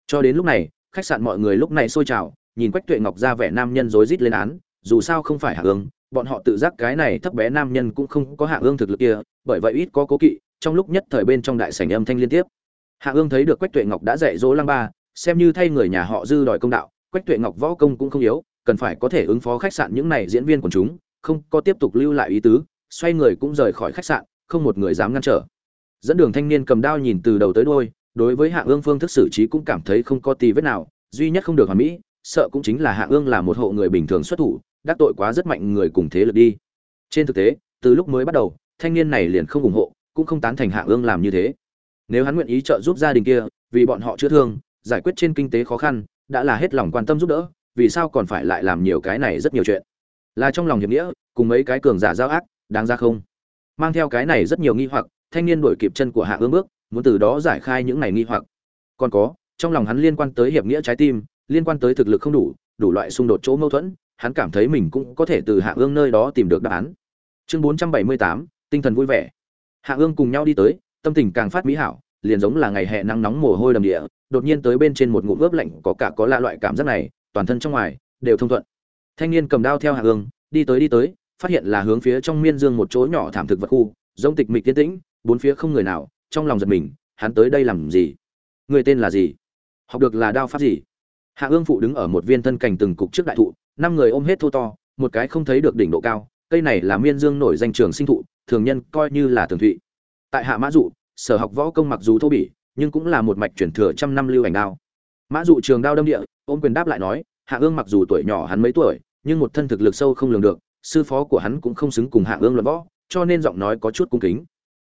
Cho đến lúc này, khách sạn mọi người lúc này sôi trào, nhìn quách tuệ ngọc ra vẻ nam nhân rối rít lên án, dù sao không phải hạ ương, bọn họ tự giác cái này thấp bé nam nhân cũng không có hạ ương thực lực kia, bởi vậy ít có cố kỵ, trong lúc nhất thời bên trong đại sảnh âm thanh liên tiếp. Hạ ương thấy được quách tuệ ngọc đã dạy dỗ lăng ba, xem như thay người nhà họ dư đòi công đạo quách tuệ ngọc võ công cũng không yếu cần phải có thể ứng phó khách sạn những này diễn viên của chúng không có tiếp tục lưu lại ý tứ xoay người cũng rời khỏi khách sạn không một người dám ngăn trở. Dẫn đường thanh niên cầm đao nhìn từ đầu tới đuôi, đối với hạ ương phương thức xử trí cũng cảm thấy không có tì vết nào duy nhất không được hoàn mỹ sợ cũng chính là hạ ương là một hộ người bình thường xuất thủ đắc tội quá rất mạnh người cùng thế lực đi. Trên thực tế từ lúc mới bắt đầu thanh niên này liền không ủng hộ cũng không tán thành hạ ương làm như thế. Nếu hắn nguyện ý trợ giúp gia đình kia vì bọn họ chữa thương giải quyết trên kinh tế khó khăn đã là hết lòng quan tâm giúp đỡ, vì sao còn phải lại làm nhiều cái này rất nhiều chuyện? Là trong lòng hiệp nghĩa, cùng mấy cái cường giả giao ác, đáng ra không? Mang theo cái này rất nhiều nghi hoặc, thanh niên đổi kịp chân của hạ ương bước, muốn từ đó giải khai những này nghi hoặc. Còn có, trong lòng hắn liên quan tới hiệp nghĩa trái tim, liên quan tới thực lực không đủ đủ loại xung đột chỗ mâu thuẫn, hắn cảm thấy mình cũng có thể từ hạ ương nơi đó tìm được đáp án. Chương bốn trăm bảy mươi tám, tinh thần vui vẻ. Hạ ương cùng nhau đi tới, tâm tình càng phát mỹ hảo, liền giống là ngày hè nắng nóng mồ hôi đầm địa đột nhiên tới bên trên một ngụm ướp lạnh có cả có lạ loại cảm giác này, toàn thân trong ngoài đều thông thuận. Thanh niên cầm đao theo hạ Hương đi tới đi tới, phát hiện là hướng phía trong miên dương một chỗ nhỏ thảm thực vật khu, giống tịch mịch tiến tĩnh, bốn phía không người nào, trong lòng giật mình, hắn tới đây làm gì? Người tên là gì? Học được là đao pháp gì? Hạ ương phụ đứng ở một viên thân cành từng cục trước đại thụ, năm người ôm hết thô to, một cái không thấy được đỉnh độ cao, cây này là miên dương nổi danh trường sinh thụ, thường nhân coi như là tường thụy. Tại hạ mã dụ, sở học võ công mặc dù thô bỉ nhưng cũng là một mạch chuyển thừa trăm năm lưu ảnh đao. Mã dụ trường đao đâm địa, ôm quyền đáp lại nói, hạ ương mặc dù tuổi nhỏ hắn mấy tuổi, nhưng một thân thực lực sâu không lường được, sư phó của hắn cũng không xứng cùng hạ ương luận võ, cho nên giọng nói có chút cung kính.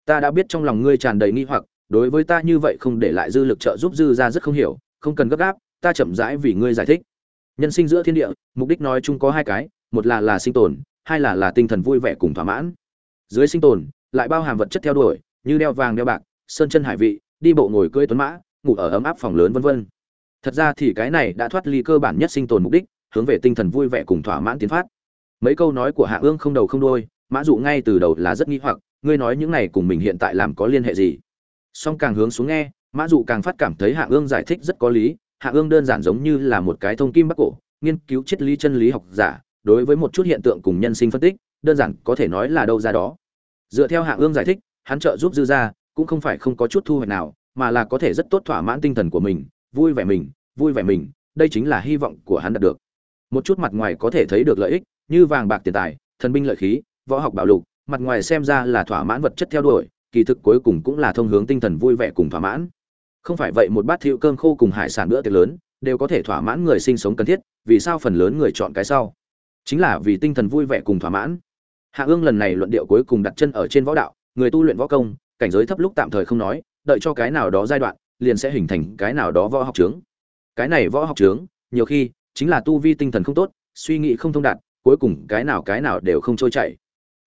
Ta đã biết trong lòng ngươi tràn đầy nghi hoặc, đối với ta như vậy không để lại dư lực trợ giúp dư ra rất không hiểu, không cần gấp gáp, ta chậm rãi vì ngươi giải thích. Nhân sinh giữa thiên địa, mục đích nói chung có hai cái, một là là sinh tồn, hai là là tinh thần vui vẻ cùng thỏa mãn. Dưới sinh tồn, lại bao hàm vật chất theo đuổi, như đeo vàng đeo bạc, sơn chân hải vị đi bộ ngồi cưỡi tuấn mã, ngủ ở ấm áp phòng lớn vân vân. Thật ra thì cái này đã thoát ly cơ bản nhất sinh tồn mục đích, hướng về tinh thần vui vẻ cùng thỏa mãn tiến phát. Mấy câu nói của hạ ương không đầu không đôi mã dụ ngay từ đầu là rất nghi hoặc, ngươi nói những này cùng mình hiện tại làm có liên hệ gì? Song càng hướng xuống nghe, mã dụ càng phát cảm thấy hạ ương giải thích rất có lý, hạ ương đơn giản giống như là một cái thông kim bắc cổ, nghiên cứu triết lý chân lý học giả, đối với một chút hiện tượng cùng nhân sinh phân tích, đơn giản có thể nói là đâu ra đó. Dựa theo hạ ương giải thích, hắn trợ giúp dư ra cũng không phải không có chút thu hoạch nào, mà là có thể rất tốt thỏa mãn tinh thần của mình, vui vẻ mình, vui vẻ mình, đây chính là hy vọng của hắn đạt được. Một chút mặt ngoài có thể thấy được lợi ích, như vàng bạc tiền tài, thần binh lợi khí, võ học bảo lục, mặt ngoài xem ra là thỏa mãn vật chất theo đuổi, kỳ thực cuối cùng cũng là thông hướng tinh thần vui vẻ cùng thỏa mãn. Không phải vậy một bát thiệu cơm khô cùng hải sản bữa tiệc lớn, đều có thể thỏa mãn người sinh sống cần thiết, vì sao phần lớn người chọn cái sau? Chính là vì tinh thần vui vẻ cùng thỏa mãn. Hạ ương lần này luận điệu cuối cùng đặt chân ở trên võ đạo, người tu luyện võ công cảnh giới thấp lúc tạm thời không nói, đợi cho cái nào đó giai đoạn, liền sẽ hình thành cái nào đó võ học trướng cái này võ học trướng nhiều khi, chính là tu vi tinh thần không tốt, suy nghĩ không thông đạt, cuối cùng cái nào cái nào đều không trôi chảy.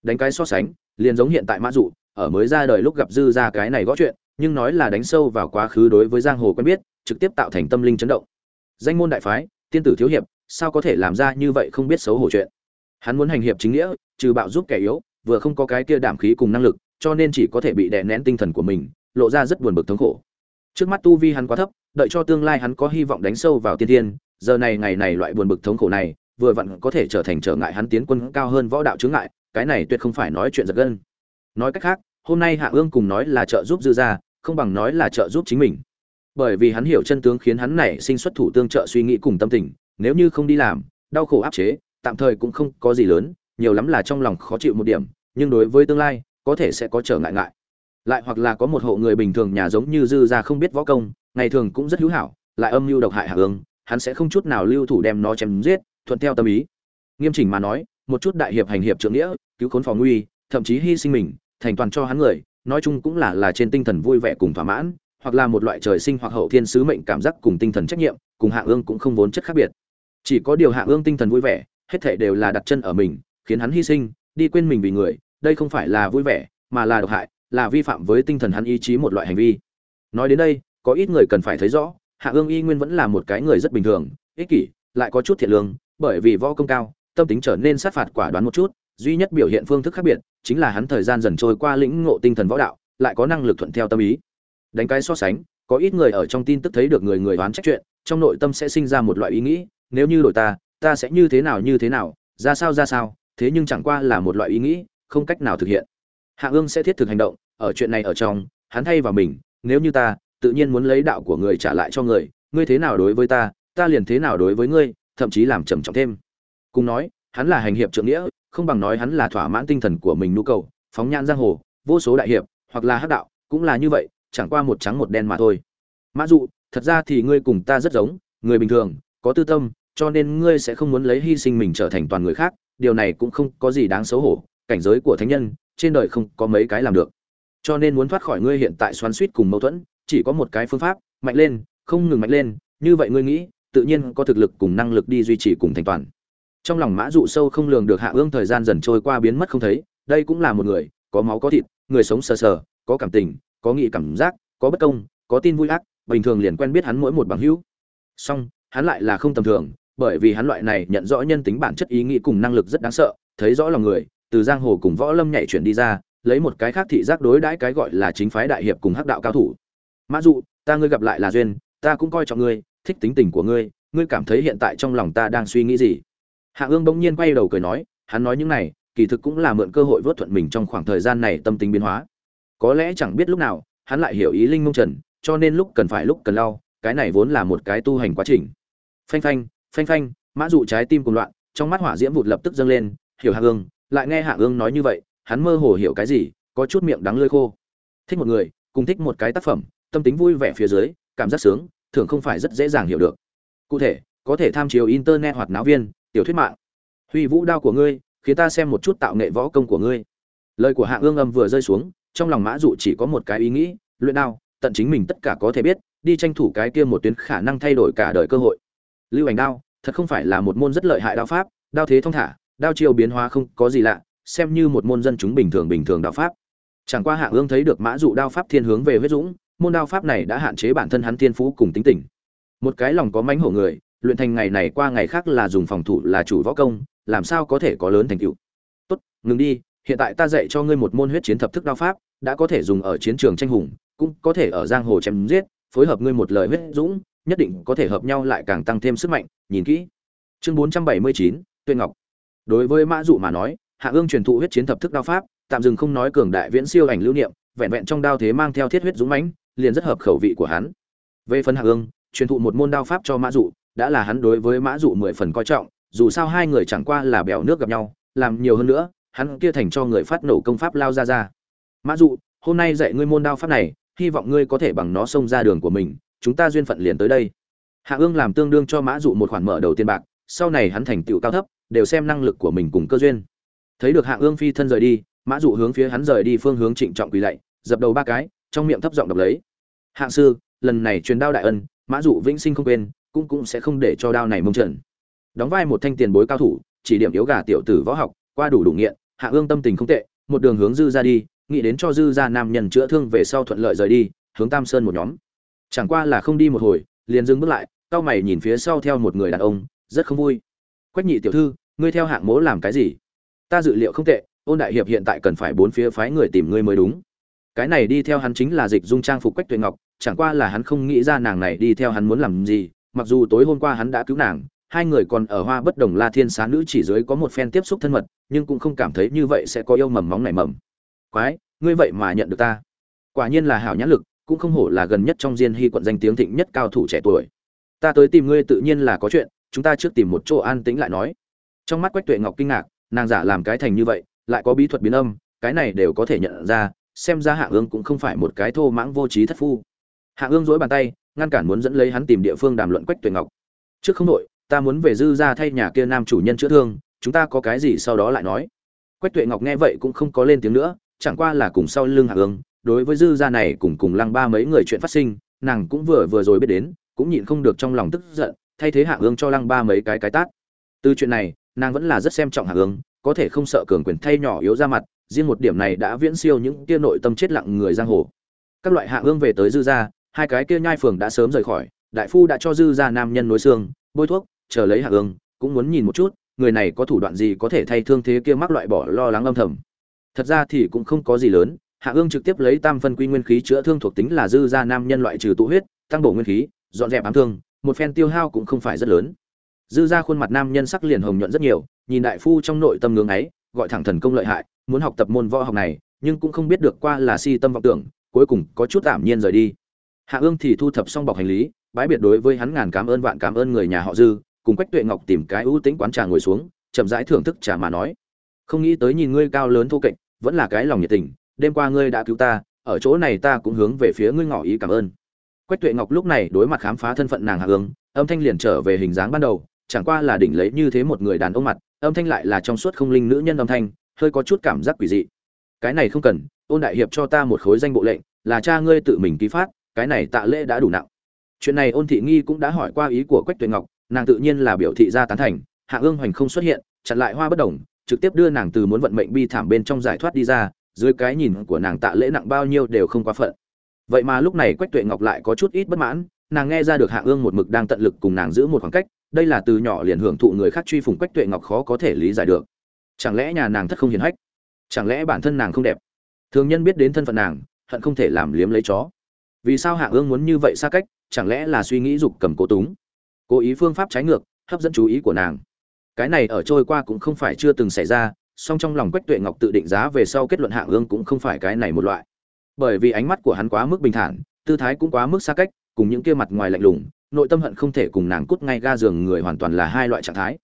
Đánh cái so sánh, liền giống hiện tại mã dụ, ở mới ra đời lúc gặp dư ra cái này gõ chuyện, nhưng nói là đánh sâu vào quá khứ đối với giang hồ quen biết, trực tiếp tạo thành tâm linh chấn động. Danh môn đại phái, tiên tử thiếu hiệp, sao có thể làm ra như vậy không biết xấu hổ chuyện? Hắn muốn hành hiệp chính nghĩa, trừ bạo giúp kẻ yếu, vừa không có cái kia đảm khí cùng năng lực cho nên chỉ có thể bị đè nén tinh thần của mình, lộ ra rất buồn bực thống khổ. Trước mắt tu vi hắn quá thấp, đợi cho tương lai hắn có hy vọng đánh sâu vào tiên thiên, giờ này ngày này loại buồn bực thống khổ này, vừa vặn có thể trở thành trở ngại hắn tiến quân cao hơn võ đạo chướng ngại, cái này tuyệt không phải nói chuyện giật gân. Nói cách khác, hôm nay hạ ương cùng nói là trợ giúp dư gia, không bằng nói là trợ giúp chính mình. Bởi vì hắn hiểu chân tướng khiến hắn này sinh xuất thủ tương trợ suy nghĩ cùng tâm tình, nếu như không đi làm, đau khổ áp chế, tạm thời cũng không có gì lớn, nhiều lắm là trong lòng khó chịu một điểm, nhưng đối với tương lai có thể sẽ có trở ngại ngại. Lại hoặc là có một hộ người bình thường nhà giống như dư gia không biết võ công, ngày thường cũng rất hữu hảo, lại âm mưu độc hại hạ ương hắn sẽ không chút nào lưu thủ đem nó chém giết, thuận theo tâm ý. Nghiêm chỉnh mà nói, một chút đại hiệp hành hiệp trưởng nghĩa, cứu khốn phòng nguy, thậm chí hy sinh mình, thành toàn cho hắn người, nói chung cũng là là trên tinh thần vui vẻ cùng thỏa mãn, hoặc là một loại trời sinh hoặc hậu thiên sứ mệnh cảm giác cùng tinh thần trách nhiệm, cùng hạ ương cũng không vốn chất khác biệt. Chỉ có điều hạ ương tinh thần vui vẻ, hết thể đều là đặt chân ở mình, khiến hắn hy sinh, đi quên mình vì người đây không phải là vui vẻ, mà là độc hại, là vi phạm với tinh thần hắn ý chí một loại hành vi. Nói đến đây, có ít người cần phải thấy rõ, hạ ương y nguyên vẫn là một cái người rất bình thường, ích kỷ, lại có chút thiện lương, bởi vì võ công cao, tâm tính trở nên sát phạt quả đoán một chút, duy nhất biểu hiện phương thức khác biệt, chính là hắn thời gian dần trôi qua lĩnh ngộ tinh thần võ đạo, lại có năng lực thuận theo tâm ý. Đánh cái so sánh, có ít người ở trong tin tức thấy được người người đoán trách chuyện, trong nội tâm sẽ sinh ra một loại ý nghĩ, nếu như đổi ta ta sẽ như thế nào như thế nào, ra sao ra sao, thế nhưng chẳng qua là một loại ý nghĩ không cách nào thực hiện. Hạ ương sẽ thiết thực hành động, ở chuyện này ở trong, hắn thay vào mình, nếu như ta, tự nhiên muốn lấy đạo của người trả lại cho người, ngươi thế nào đối với ta ta liền thế nào đối với ngươi, thậm chí làm trầm trọng thêm. Cùng nói, hắn là hành hiệp trượng nghĩa, không bằng nói hắn là thỏa mãn tinh thần của mình nhu cầu, phóng nhãn giang hồ, vô số đại hiệp, hoặc là hắc đạo, cũng là như vậy, chẳng qua một trắng một đen mà thôi. Mã dụ, thật ra thì ngươi cùng ta rất giống, người bình thường, có tư tâm, cho nên ngươi sẽ không muốn lấy hy sinh mình trở thành toàn người khác, điều này cũng không có gì đáng xấu hổ cảnh giới của thánh nhân, trên đời không có mấy cái làm được. Cho nên muốn thoát khỏi ngươi hiện tại xoắn suýt cùng mâu thuẫn, chỉ có một cái phương pháp, mạnh lên, không ngừng mạnh lên, như vậy ngươi nghĩ, tự nhiên có thực lực cùng năng lực đi duy trì cùng thành toàn. Trong lòng mã dụ sâu không lường được hạ ương thời gian dần trôi qua biến mất không thấy, đây cũng là một người, có máu có thịt, người sống sờ sờ, có cảm tình, có nghị cảm giác, có bất công, có tin vui ác, bình thường liền quen biết hắn mỗi một bằng hữu. Song, hắn lại là không tầm thường, bởi vì hắn loại này nhận rõ nhân tính bản chất ý nghĩ cùng năng lực rất đáng sợ, thấy rõ lòng người từ giang hồ cùng võ lâm nhảy chuyển đi ra, lấy một cái khác thị giác đối đãi cái gọi là chính phái đại hiệp cùng hắc đạo cao thủ. Mã dụ, ta ngươi gặp lại là duyên, ta cũng coi trọng ngươi, thích tính tình của ngươi ngươi cảm thấy hiện tại trong lòng ta đang suy nghĩ gì? Hạ ương bỗng nhiên quay đầu cười nói, hắn nói những này, kỳ thực cũng là mượn cơ hội vớt thuận mình trong khoảng thời gian này tâm tính biến hóa. Có lẽ chẳng biết lúc nào, hắn lại hiểu ý linh mông trần, cho nên lúc cần phải lúc cần lau, cái này vốn là một cái tu hành quá trình. Phanh phanh phanh phanh, mã dụ trái tim cùng loạn, trong mắt hỏa diễm vụt lập tức dâng lên, hiểu hạ ương lại nghe hạ ương nói như vậy, hắn mơ hồ hiểu cái gì, có chút miệng đắng lơi khô. Thích một người, cùng thích một cái tác phẩm, tâm tính vui vẻ phía dưới, cảm giác sướng, thường không phải rất dễ dàng hiểu được. Cụ thể, có thể tham chiếu internet hoặc náo viên, tiểu thuyết mạng. Huy vũ đao của ngươi, khiến ta xem một chút tạo nghệ võ công của ngươi. Lời của hạ ương âm vừa rơi xuống, trong lòng mã dụ chỉ có một cái ý nghĩ, luyện đao, tận chính mình tất cả có thể biết, đi tranh thủ cái kia một tuyến khả năng thay đổi cả đời cơ hội. Lưu ảnh đao, thật không phải là một môn rất lợi hại đao pháp, đao thế thông thả đao chiêu biến hóa không có gì lạ, xem như một môn dân chúng bình thường bình thường đạo pháp. Chẳng qua hạ ương thấy được mã dụ đao pháp thiên hướng về huyết dũng, môn đao pháp này đã hạn chế bản thân hắn thiên phú cùng tính tình. Một cái lòng có mánh hổ người, luyện thành ngày này qua ngày khác là dùng phòng thủ là chủ võ công, làm sao có thể có lớn thành tựu? Tốt, ngừng đi, hiện tại ta dạy cho ngươi một môn huyết chiến thập thức đao pháp, đã có thể dùng ở chiến trường tranh hùng, cũng có thể ở giang hồ chém giết, phối hợp ngươi một lời huyết dũng, nhất định có thể hợp nhau lại càng tăng thêm sức mạnh, nhìn kỹ. Chương bốn trăm bảy mươi chín tuyên ngọc đối với mã dụ mà nói, hạ ương truyền thụ huyết chiến thập thức đao pháp, tạm dừng không nói cường đại viễn siêu ảnh lưu niệm, vẹn vẹn trong đao thế mang theo thiết huyết dũng mãnh, liền rất hợp khẩu vị của hắn. Về phần hạ ương, truyền thụ một môn đao pháp cho mã dụ, đã là hắn đối với mã dụ mười phần coi trọng, dù sao hai người chẳng qua là bèo nước gặp nhau, làm nhiều hơn nữa, hắn kia thành cho người phát nổ công pháp lao ra ra. Mã dụ, hôm nay dạy ngươi môn đao pháp này, hy vọng ngươi có thể bằng nó xông ra đường của mình, chúng ta duyên phận liền tới đây. Hạ ương làm tương đương cho mã dụ một khoản mở đầu tiền bạc, sau này hắn thành tựu cao thấp đều xem năng lực của mình cùng cơ duyên. Thấy được hạng ương phi thân rời đi, mã dụ hướng phía hắn rời đi phương hướng trịnh trọng quỳ lạy, dập đầu ba cái, trong miệng thấp giọng đọc lấy. Hạng sư, lần này truyền đao đại ân, mã dụ vĩnh sinh không quên, cũng cũng sẽ không để cho đao này mông trần. Đóng vai một thanh tiền bối cao thủ, chỉ điểm yếu gà tiểu tử võ học, qua đủ đủ nghiện hạ ương tâm tình không tệ, một đường hướng dư ra đi, nghĩ đến cho dư ra nam nhân chữa thương về sau thuận lợi rời đi, hướng tam sơn một nhóm. Chẳng qua là không đi một hồi, liền dừng bước lại, cao mày nhìn phía sau theo một người đàn ông, rất không vui. Quách nhị tiểu thư ngươi theo hạng mỗ làm cái gì? Ta dự liệu không tệ, ôn đại hiệp hiện tại cần phải bốn phía phái người tìm ngươi mới đúng. Cái này đi theo hắn chính là dịch dung trang phục quách tuệ ngọc, chẳng qua là hắn không nghĩ ra nàng này đi theo hắn muốn làm gì, mặc dù tối hôm qua hắn đã cứu nàng, hai người còn ở hoa bất đồng la thiên xá nữ chỉ dưới có một phen tiếp xúc thân mật, nhưng cũng không cảm thấy như vậy sẽ có yêu mầm móng nảy mầm. Quái, ngươi vậy mà nhận được ta. Quả nhiên là hảo nhãn lực, cũng không hổ là gần nhất trong diên hy quận danh tiếng thịnh nhất cao thủ trẻ tuổi. Ta tới tìm ngươi tự nhiên là có chuyện, chúng ta trước tìm một chỗ an tĩnh lại nói trong mắt quách tuệ ngọc kinh ngạc, nàng giả làm cái thành như vậy, lại có bí thuật biến âm, cái này đều có thể nhận ra, xem ra hạ ương cũng không phải một cái thô mãng vô trí thất phu. Hạ ương dối bàn tay, ngăn cản muốn dẫn lấy hắn tìm địa phương đàm luận quách tuệ ngọc. Trước không đội ta muốn về dư ra thay nhà kia nam chủ nhân chữa thương, chúng ta có cái gì sau đó lại nói. Quách tuệ ngọc nghe vậy cũng không có lên tiếng nữa, chẳng qua là cùng sau lưng hạ ương, đối với dư gia này cùng cùng lăng ba mấy người chuyện phát sinh, nàng cũng vừa vừa rồi biết đến, cũng nhịn không được trong lòng tức giận, thay thế hạ ương cho lăng ba mấy cái cái tát. Từ chuyện này nàng vẫn là rất xem trọng hạ ương có thể không sợ cường quyền thay nhỏ yếu ra mặt, riêng một điểm này đã viễn siêu những kia nội tâm chết lặng người giang hồ. Các loại hạ ương về tới dư gia, hai cái kia nhai phường đã sớm rời khỏi, đại phu đã cho dư gia nam nhân nối xương, bôi thuốc, chờ lấy hạ ương cũng muốn nhìn một chút, người này có thủ đoạn gì có thể thay thương thế kia mắc loại bỏ lo lắng âm thầm. Thật ra thì cũng không có gì lớn, hạ ương trực tiếp lấy tam phân quy nguyên khí chữa thương thuộc tính là dư gia nam nhân loại trừ tụ huyết, tăng bổ nguyên khí, dọn dẹp ám thương, một phen tiêu hao cũng không phải rất lớn dư ra khuôn mặt nam nhân sắc liền hồng nhuận rất nhiều, nhìn đại phu trong nội tâm ngưỡng ấy, gọi thẳng thần công lợi hại, muốn học tập môn võ học này, nhưng cũng không biết được qua là si tâm vọng tưởng, cuối cùng có chút tạm nhiên rời đi. Hạ ương thì thu thập xong bọc hành lý, bãi biệt đối với hắn ngàn cảm ơn vạn cảm ơn người nhà họ dư, cùng quách tuệ ngọc tìm cái ưu tĩnh quán trà ngồi xuống, chậm rãi thưởng thức trà mà nói. Không nghĩ tới nhìn ngươi cao lớn thô kệch, vẫn là cái lòng nhiệt tình, đêm qua ngươi đã cứu ta, ở chỗ này ta cũng hướng về phía ngươi ngỏ ý cảm ơn. Quách tuệ ngọc lúc này đối mặt khám phá thân phận nàng hạ ương, âm thanh liền trở về hình dáng ban đầu chẳng qua là đỉnh lấy như thế một người đàn ông mặt, âm thanh lại là trong suốt không linh nữ nhân âm thanh, hơi có chút cảm giác quỷ dị. Cái này không cần, ôn đại hiệp cho ta một khối danh bộ lệnh, là cha ngươi tự mình ký phát, cái này tạ lễ đã đủ nặng. Chuyện này ôn thị nghi cũng đã hỏi qua ý của quách tuệ ngọc, nàng tự nhiên là biểu thị ra tán thành, hạ ương hoành không xuất hiện, chặn lại hoa bất đồng, trực tiếp đưa nàng từ muốn vận mệnh bi thảm bên trong giải thoát đi ra, dưới cái nhìn của nàng tạ lễ nặng bao nhiêu đều không quá phận. Vậy mà lúc này quách tuệ ngọc lại có chút ít bất mãn, nàng nghe ra được hạ ương một mực đang tận lực cùng nàng giữ một khoảng cách đây là từ nhỏ liền hưởng thụ người khác truy phủng quách tuệ ngọc khó có thể lý giải được. Chẳng lẽ nhà nàng thất không hiền hách? Chẳng lẽ bản thân nàng không đẹp? Thường nhân biết đến thân phận nàng, hận không thể làm liếm lấy chó. Vì sao hạ ương muốn như vậy xa cách, chẳng lẽ là suy nghĩ dục cầm cố túng? Cố ý phương pháp trái ngược, hấp dẫn chú ý của nàng. Cái này ở trôi qua cũng không phải chưa từng xảy ra, song trong lòng quách tuệ ngọc tự định giá về sau kết luận hạ ương cũng không phải cái này một loại. Bởi vì ánh mắt của hắn quá mức bình thản, tư thái cũng quá mức xa cách, cùng những kia mặt ngoài lạnh lùng nội tâm hận không thể cùng nàng cút ngay ga giường người hoàn toàn là hai loại trạng thái.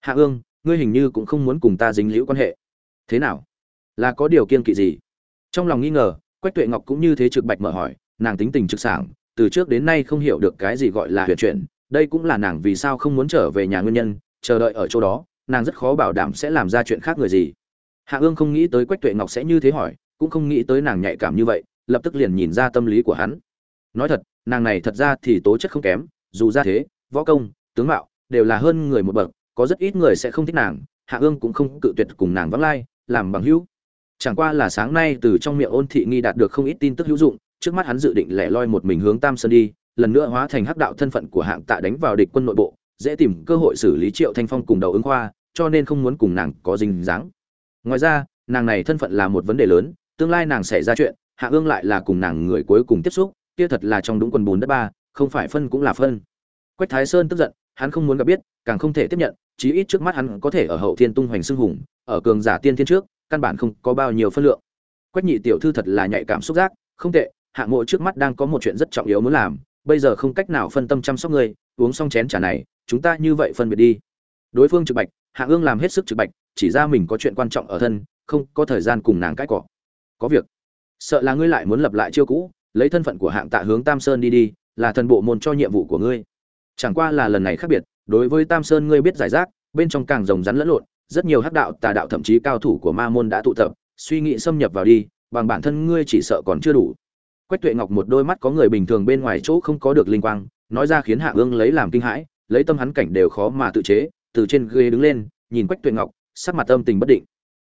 Hạ ương, ngươi hình như cũng không muốn cùng ta dính liễu quan hệ. Thế nào? Là có điều kiên kỵ gì? Trong lòng nghi ngờ, quách tuệ ngọc cũng như thế trực bạch mở hỏi, nàng tính tình trực sảng, từ trước đến nay không hiểu được cái gì gọi là huyền chuyển, đây cũng là nàng vì sao không muốn trở về nhà nguyên nhân, chờ đợi ở chỗ đó, nàng rất khó bảo đảm sẽ làm ra chuyện khác người gì. Hạ ương không nghĩ tới quách tuệ ngọc sẽ như thế hỏi, cũng không nghĩ tới nàng nhạy cảm như vậy, lập tức liền nhìn ra tâm lý của hắn. Nói thật, nàng này thật ra thì tố chất không kém dù ra thế, võ công, tướng mạo đều là hơn người một bậc, có rất ít người sẽ không thích nàng, hạ ương cũng không cự tuyệt cùng nàng vắng lai, làm bằng hữu. Chẳng qua là sáng nay từ trong miệng ôn thị nghi đạt được không ít tin tức hữu dụng, trước mắt hắn dự định lẻ loi một mình hướng tam sơn đi, lần nữa hóa thành hắc đạo thân phận của hạng tạ đánh vào địch quân nội bộ, dễ tìm cơ hội xử lý triệu thanh phong cùng đầu ứng khoa, cho nên không muốn cùng nàng có dinh dáng. Ngoài ra, nàng này thân phận là một vấn đề lớn, tương lai nàng xảy ra chuyện, hạ ương lại là cùng nàng người cuối cùng tiếp xúc, kia thật là trong đúng quần bùn đất ba không phải phân cũng là phân. Quách thái sơn tức giận, hắn không muốn gặp biết, càng không thể tiếp nhận, chí ít trước mắt hắn có thể ở hậu thiên tung hoành xưng hùng, ở cường giả tiên thiên trước, căn bản không có bao nhiêu phân lượng. Quách nhị tiểu thư thật là nhạy cảm xúc giác, không tệ hạng mộ trước mắt đang có một chuyện rất trọng yếu muốn làm, bây giờ không cách nào phân tâm chăm sóc ngươi, uống xong chén trà này, chúng ta như vậy phân biệt đi. Đối phương trực bạch, Hạ ương làm hết sức trực bạch, chỉ ra mình có chuyện quan trọng ở thân, không có thời gian cùng nàng cãi cọ. Có việc. Sợ là ngươi lại muốn lập lại chiêu cũ, lấy thân phận của hạng tạ hướng tam sơn đi đi là thần bộ môn cho nhiệm vụ của ngươi. Chẳng qua là lần này khác biệt, đối với tam sơn ngươi biết giải rác, bên trong càng rồng rắn lẫn lộn, rất nhiều hắc đạo, tà đạo thậm chí cao thủ của ma môn đã tụ tập, suy nghĩ xâm nhập vào đi, bằng bản thân ngươi chỉ sợ còn chưa đủ. Quách tuệ ngọc một đôi mắt có người bình thường bên ngoài chỗ không có được linh quang, nói ra khiến hạ ương lấy làm kinh hãi, lấy tâm hắn cảnh đều khó mà tự chế, từ trên ghế đứng lên, nhìn quách tuệ ngọc, sắc mặt âm tình bất định.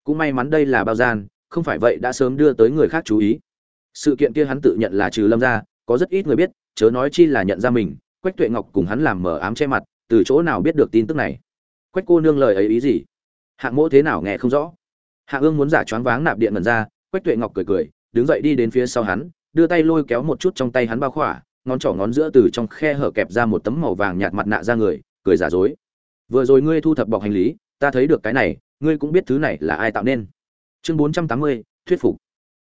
Cũng may mắn đây là bao gian, không phải vậy đã sớm đưa tới người khác chú ý. Sự kiện kia hắn tự nhận là trừ lâm ra có rất ít người biết, chớ nói chi là nhận ra mình, quách tuệ ngọc cùng hắn làm mờ ám che mặt, từ chỗ nào biết được tin tức này? Quách cô nương lời ấy ý gì? Hạng mỗ thế nào nghe không rõ? Hạ ương muốn giả choáng váng nạp điện mần ra, quách tuệ ngọc cười cười, đứng dậy đi đến phía sau hắn, đưa tay lôi kéo một chút trong tay hắn bao khỏa, ngón trỏ ngón giữa từ trong khe hở kẹp ra một tấm màu vàng nhạt mặt nạ ra người, cười giả dối. Vừa rồi ngươi thu thập bọc hành lý, ta thấy được cái này, ngươi cũng biết thứ này là ai tạo nên. Chương bốn trăm tám mươi, thuyết phục.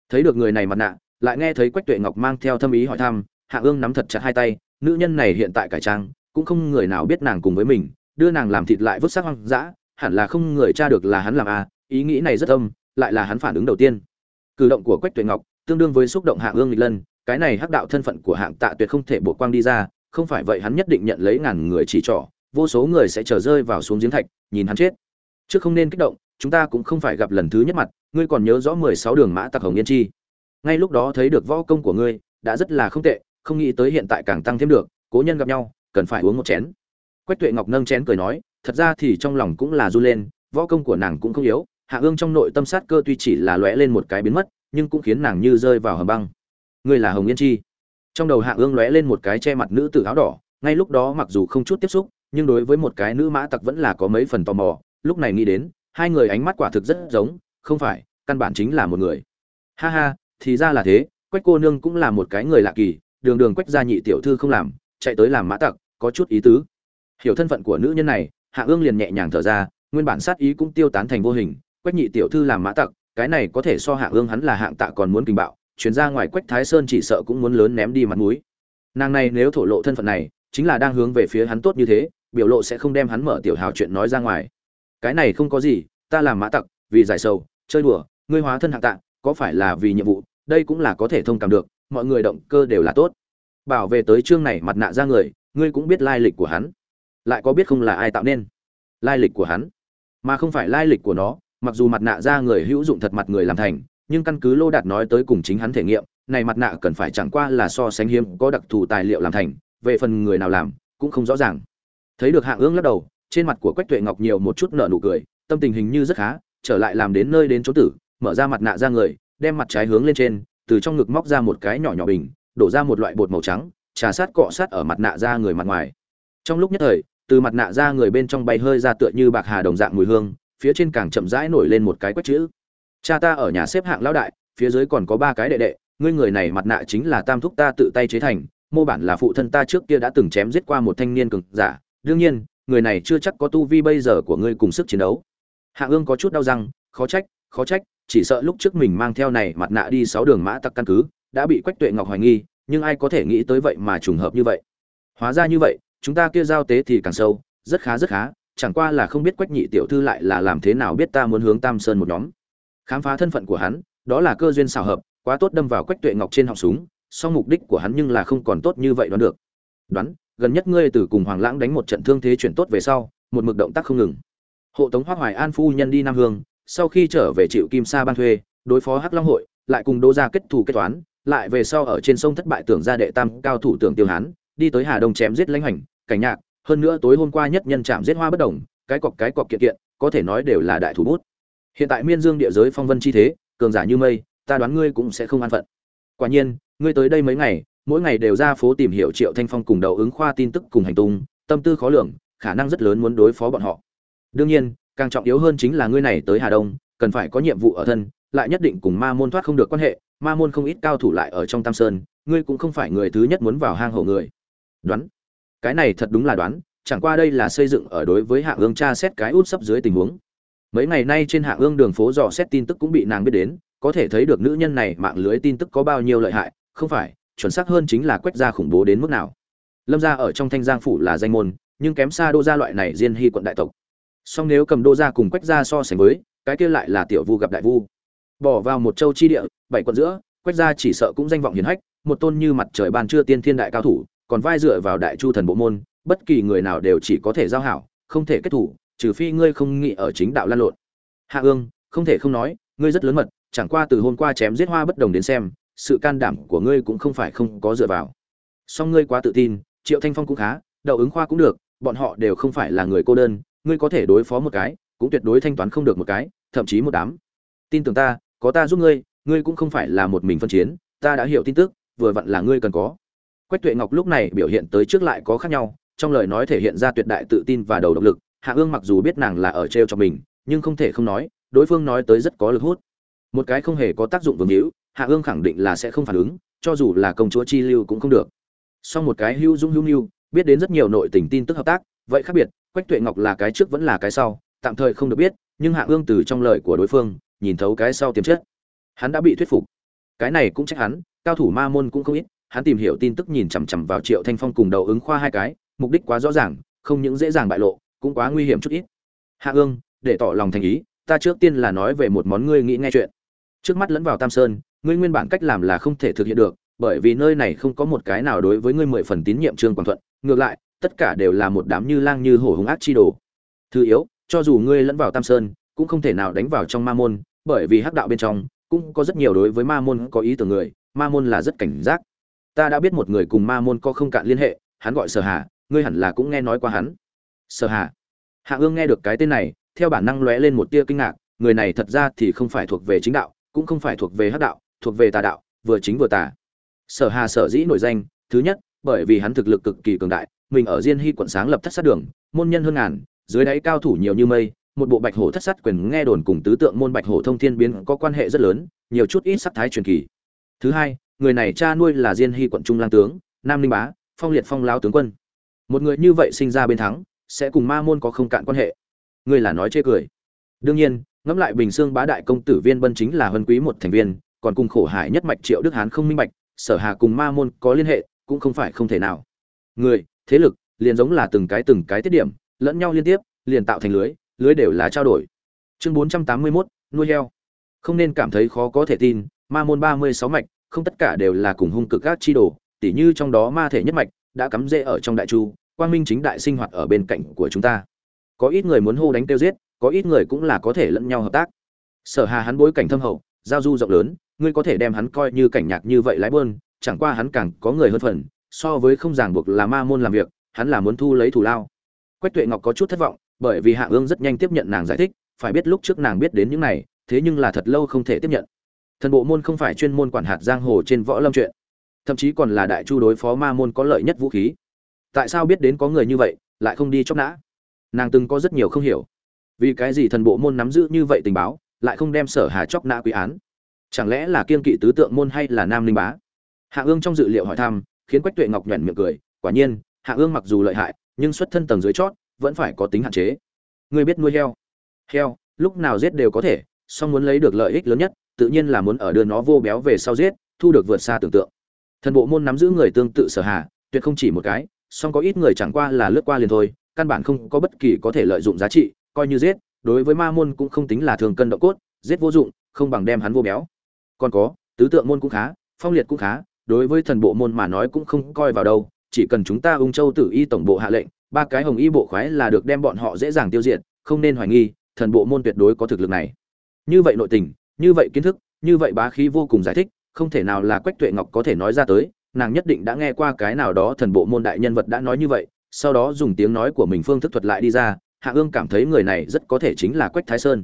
Thấy được người này mặt nạ lại nghe thấy quách tuệ ngọc mang theo thâm ý hỏi thăm, hạ ương nắm thật chặt hai tay, nữ nhân này hiện tại cải trang, cũng không người nào biết nàng cùng với mình, đưa nàng làm thịt lại vứt xác hoang dã, hẳn là không người tra được là hắn làm à ý nghĩ này rất âm, lại là hắn phản ứng đầu tiên. Cử động của quách tuệ ngọc tương đương với xúc động hạ ương nghịch lân, cái này hắc đạo thân phận của hạng tạ tuyệt không thể bổ quang đi ra, không phải vậy hắn nhất định nhận lấy ngàn người chỉ trỏ, vô số người sẽ trở rơi vào xuống giếng thạch, nhìn hắn chết. Chứ không nên kích động, chúng ta cũng không phải gặp lần thứ nhất mặt, ngươi còn nhớ rõ mười sáu đường mã tặc hồng yên chi ngay lúc đó thấy được võ công của ngươi, đã rất là không tệ, không nghĩ tới hiện tại càng tăng thêm được, cố nhân gặp nhau, cần phải uống một chén. Quách tuệ ngọc nâng chén cười nói, thật ra thì trong lòng cũng là run lên, võ công của nàng cũng không yếu, hạ ương trong nội tâm sát cơ tuy chỉ là lóe lên một cái biến mất, nhưng cũng khiến nàng như rơi vào hầm băng. Ngươi là hồng yên chi. Trong đầu hạ ương lóe lên một cái che mặt nữ tử áo đỏ, ngay lúc đó mặc dù không chút tiếp xúc, nhưng đối với một cái nữ mã tặc vẫn là có mấy phần tò mò, lúc này nghĩ đến, hai người ánh mắt quả thực rất giống, không phải, căn bản chính là một người. Ha ha thì ra là thế, quách cô nương cũng là một cái người lạ kỳ, đường đường quách gia nhị tiểu thư không làm, chạy tới làm mã tặc, có chút ý tứ. Hiểu thân phận của nữ nhân này, hạ ương liền nhẹ nhàng thở ra, nguyên bản sát ý cũng tiêu tán thành vô hình, quách nhị tiểu thư làm mã tặc, cái này có thể so hạ ương hắn là hạng tạ còn muốn kinh bạo, chuyển ra ngoài quách thái sơn chỉ sợ cũng muốn lớn ném đi mặt mũi. Nàng này nếu thổ lộ thân phận này, chính là đang hướng về phía hắn tốt như thế, biểu lộ sẽ không đem hắn mở tiểu hào chuyện nói ra ngoài. Cái này không có gì, ta làm mã tặc, vì giải sầu, chơi đùa, ngươi hóa thân hạng tạ, có phải là vì nhiệm vụ đây cũng là có thể thông cảm được, mọi người động cơ đều là tốt. Bảo về tới chương này mặt nạ ra người, ngươi cũng biết lai lịch của hắn. Lại có biết không là ai tạo nên? Lai lịch của hắn. Mà không phải lai lịch của nó, mặc dù mặt nạ ra người hữu dụng thật mặt người làm thành, nhưng căn cứ lô đạt nói tới cùng chính hắn thể nghiệm, này mặt nạ cần phải chẳng qua là so sánh hiếm có đặc thù tài liệu làm thành, về phần người nào làm, cũng không rõ ràng. Thấy được hạng ương lắc đầu, trên mặt của quách tuệ ngọc nhiều một chút nợ nụ cười, tâm tình hình như rất khá, trở lại làm đến nơi đến chỗ tử, mở ra mặt nạ ra người đem mặt trái hướng lên trên, từ trong ngực móc ra một cái nhỏ nhỏ bình, đổ ra một loại bột màu trắng, trà sát cọ sát ở mặt nạ ra người mặt ngoài. Trong lúc nhất thời, từ mặt nạ ra người bên trong bay hơi ra tựa như bạc hà đồng dạng mùi hương, phía trên càng chậm rãi nổi lên một cái quét chữ. Cha ta ở nhà xếp hạng lão đại, phía dưới còn có ba cái đệ đệ, ngươi người này mặt nạ chính là tam thúc ta tự tay chế thành, mô bản là phụ thân ta trước kia đã từng chém giết qua một thanh niên cường giả. Đương nhiên, người này chưa chắc có tu vi bây giờ của ngươi cùng sức chiến đấu. Hạ ương có chút đau răng, khó trách khó trách chỉ sợ lúc trước mình mang theo này mặt nạ đi sáu đường mã tặc căn cứ, đã bị quách tuệ ngọc hoài nghi, nhưng ai có thể nghĩ tới vậy mà trùng hợp như vậy. Hóa ra như vậy, chúng ta kia giao tế thì càng sâu, rất khá rất khá, chẳng qua là không biết quách nhị tiểu thư lại là làm thế nào biết ta muốn hướng tam sơn một nhóm. Khám phá thân phận của hắn, đó là cơ duyên xào hợp, quá tốt đâm vào quách tuệ ngọc trên họng súng, song mục đích của hắn nhưng là không còn tốt như vậy đoán được. Đoán, gần nhất ngươi từ cùng hoàng lãng đánh một trận thương thế chuyển tốt về sau, một mực động tác không ngừng. Hộ tống hoác hoài an phu nhân đi nam hương sau khi trở về chịu kim sa ban thuê, đối phó hắc long hội, lại cùng đô gia kết thù kết toán, lại về sau ở trên sông thất bại tưởng gia đệ tam cao thủ tưởng tiêu hán, đi tới hà đông chém giết lãnh hành cảnh nhạc, hơn nữa tối hôm qua nhất nhân chạm giết hoa bất đồng, cái cọc cái cọc kiện kiện, có thể nói đều là đại thủ bút. Hiện tại miên dương địa giới phong vân chi thế, cường giả như mây, ta đoán ngươi cũng sẽ không an phận. Quả nhiên, ngươi tới đây mấy ngày, mỗi ngày đều ra phố tìm hiểu triệu thanh phong cùng đầu ứng khoa tin tức cùng hành tung, tâm tư khó lường, khả năng rất lớn muốn đối phó bọn họ. Đương nhiên càng trọng yếu hơn chính là ngươi này tới hà đông, cần phải có nhiệm vụ ở thân, lại nhất định cùng ma môn thoát không được quan hệ, ma môn không ít cao thủ lại ở trong tam sơn, ngươi cũng không phải người thứ nhất muốn vào hang hổ người. Đoán. Cái này thật đúng là đoán, chẳng qua đây là xây dựng ở đối với hạ ương tra xét cái út sấp dưới tình huống. Mấy ngày nay trên hạ ương đường phố dò xét tin tức cũng bị nàng biết đến, có thể thấy được nữ nhân này mạng lưới tin tức có bao nhiêu lợi hại, không phải, chuẩn xác hơn chính là quét ra khủng bố đến mức nào. Lâm gia ở trong thanh giang phủ là danh môn, nhưng kém xa đô gia loại này diên hy quận đại tộc song nếu cầm đô ra cùng quách ra so sánh với, cái kia lại là tiểu vu gặp đại vu. Bỏ vào một châu chi địa, bảy quận giữa, quách gia chỉ sợ cũng danh vọng hiển hách, một tôn như mặt trời ban trưa tiên thiên đại cao thủ, còn vai dựa vào đại chu thần bộ môn, bất kỳ người nào đều chỉ có thể giao hảo, không thể kết thủ, trừ phi ngươi không nghĩ ở chính đạo lan lộn. Hạ ương, không thể không nói, ngươi rất lớn mật, chẳng qua từ hôm qua chém giết hoa bất đồng đến xem, sự can đảm của ngươi cũng không phải không có dựa vào. Song ngươi quá tự tin, triệu thanh phong cũng khá, đậu ứng khoa cũng được, bọn họ đều không phải là người cô đơn ngươi có thể đối phó một cái, cũng tuyệt đối thanh toán không được một cái, thậm chí một đám. Tin tưởng ta, có ta giúp ngươi ngươi cũng không phải là một mình phân chiến, ta đã hiểu tin tức, vừa vặn là ngươi cần có. Quách tuệ ngọc lúc này biểu hiện tới trước lại có khác nhau, trong lời nói thể hiện ra tuyệt đại tự tin và đầu động lực, hạ ương mặc dù biết nàng là ở t cho mình, nhưng không thể không nói, đối phương nói tới rất có lực hút. Một cái không hề có tác dụng vương hữu, hạ ương khẳng định là sẽ không phản ứng, cho dù là công chúa chi lưu cũng không được. Song một cái hưu dũng hưu mưu biết đến rất nhiều nội tình tin tức hợp tác, vậy khác biệt, quách tuệ ngọc là cái trước vẫn là cái sau, tạm thời không được biết, nhưng hạ ương từ trong lời của đối phương, nhìn thấu cái sau tiềm chất. Hắn đã bị thuyết phục. Cái này cũng trách hắn, cao thủ ma môn cũng không ít, hắn tìm hiểu tin tức nhìn chằm chằm vào triệu thanh phong cùng đầu ứng khoa hai cái, mục đích quá rõ ràng, không những dễ dàng bại lộ, cũng quá nguy hiểm chút ít. Hạ ương để tỏ lòng thành ý, ta trước tiên là nói về một món ngươi nghĩ nghe chuyện. Trước mắt lẫn vào tam sơn, ngươi nguyên bản cách làm là không thể thực hiện được, bởi vì nơi này không có một cái nào đối với ngươi mười phần tín nhiệm trương quảng thuận ngược lại, tất cả đều là một đám như lang như hổ hung ác chi đồ. Thứ yếu, cho dù ngươi lẫn vào tam sơn, cũng không thể nào đánh vào trong ma môn, bởi vì hắc đạo bên trong, cũng có rất nhiều đối với ma môn có ý tưởng người, ma môn là rất cảnh giác. Ta đã biết một người cùng ma môn có không cạn liên hệ, hắn gọi sở hà, ngươi hẳn là cũng nghe nói qua hắn. Sở hà. Hạ ương nghe được cái tên này, theo bản năng lóe lên một tia kinh ngạc, người này thật ra thì không phải thuộc về chính đạo, cũng không phải thuộc về hắc đạo, thuộc về tà đạo, vừa chính vừa tà. Sở hà sở dĩ nổi danh, thứ nhất bởi vì hắn thực lực cực kỳ cường đại, mình ở diên hy quận sáng lập thất sát đường, môn nhân hơn ngàn, dưới đáy cao thủ nhiều như mây, một bộ bạch hổ thất sát quyền nghe đồn cùng tứ tượng môn bạch hổ thông thiên biến có quan hệ rất lớn, nhiều chút ít sắc thái truyền kỳ. Thứ hai, người này cha nuôi là diên hy quận trung lang tướng, nam ninh bá, phong liệt phong lão tướng quân. Một người như vậy sinh ra bên thắng, sẽ cùng ma môn có không cạn quan hệ. Ngươi là nói chê cười. Đương nhiên, ngẫm lại bình xương bá đại công tử viên bân chính là huân quý một thành viên, còn cùng khổ hải nhất mạch triệu đức hán không minh bạch, sở hà cùng ma môn có liên hệ cũng không phải không thể nào. Người thế lực liền giống là từng cái từng cái tiết điểm lẫn nhau liên tiếp liền tạo thành lưới lưới đều là trao đổi. Chương bốn trăm tám mươi 481, nuôi heo. Không nên cảm thấy khó có thể tin ma môn ba mươi sáu mạch không tất cả đều là cùng hung cực các chi đồ tỉ như trong đó ma thể nhất mạch đã cắm rễ ở trong đại chu quang minh chính đại sinh hoạt ở bên cạnh của chúng ta. Có ít người muốn hô đánh tiêu giết có ít người cũng là có thể lẫn nhau hợp tác. Sở hà hắn bối cảnh thâm hậu giao du rộng lớn ngươi có thể đem hắn coi như cảnh nhạc như vậy lái bơn chẳng qua hắn càng có người hơn phần, so với không ràng buộc là ma môn làm việc, hắn là muốn thu lấy thù lao. Quách tuệ ngọc có chút thất vọng, bởi vì hạ ương rất nhanh tiếp nhận nàng giải thích, phải biết lúc trước nàng biết đến những này, thế nhưng là thật lâu không thể tiếp nhận. Thần bộ môn không phải chuyên môn quản hạt giang hồ trên võ lâm chuyện, thậm chí còn là đại chu đối phó ma môn có lợi nhất vũ khí. Tại sao biết đến có người như vậy, lại không đi chóc nã? Nàng từng có rất nhiều không hiểu. Vì cái gì thần bộ môn nắm giữ như vậy tình báo, lại không đem sở hà chóc nã quý án? Chẳng lẽ là kiên kỵ tứ tượng môn hay là nam linh bá? Hạ ương trong dự liệu hỏi thăm, khiến quách tuệ ngọc nhuận miệng cười, quả nhiên, hạ ương mặc dù lợi hại, nhưng xuất thân tầng dưới chót, vẫn phải có tính hạn chế. Ngươi biết nuôi heo? Heo, lúc nào giết đều có thể, song muốn lấy được lợi ích lớn nhất, tự nhiên là muốn ở đưa nó vô béo về sau giết, thu được vượt xa tưởng tượng. Thần bộ môn nắm giữ người tương tự sở hạ tuyệt không chỉ một cái, song có ít người chẳng qua là lướt qua liền thôi, căn bản không có bất kỳ có thể lợi dụng giá trị, coi như giết, đối với ma môn cũng không tính là thường cân độ cốt, giết vô dụng, không bằng đem hắn vô béo. Còn có, tứ tượng môn cũng khá, phong liệt cũng khá đối với thần bộ môn mà nói cũng không coi vào đâu, chỉ cần chúng ta ung châu tử y tổng bộ hạ lệnh, ba cái hồng y bộ khoái là được đem bọn họ dễ dàng tiêu diệt, không nên hoài nghi, thần bộ môn tuyệt đối có thực lực này. Như vậy nội tình, như vậy kiến thức, như vậy bá khí vô cùng giải thích, không thể nào là quách tuệ ngọc có thể nói ra tới, nàng nhất định đã nghe qua cái nào đó thần bộ môn đại nhân vật đã nói như vậy, sau đó dùng tiếng nói của mình phương thức thuật lại đi ra, hạ ương cảm thấy người này rất có thể chính là quách thái sơn.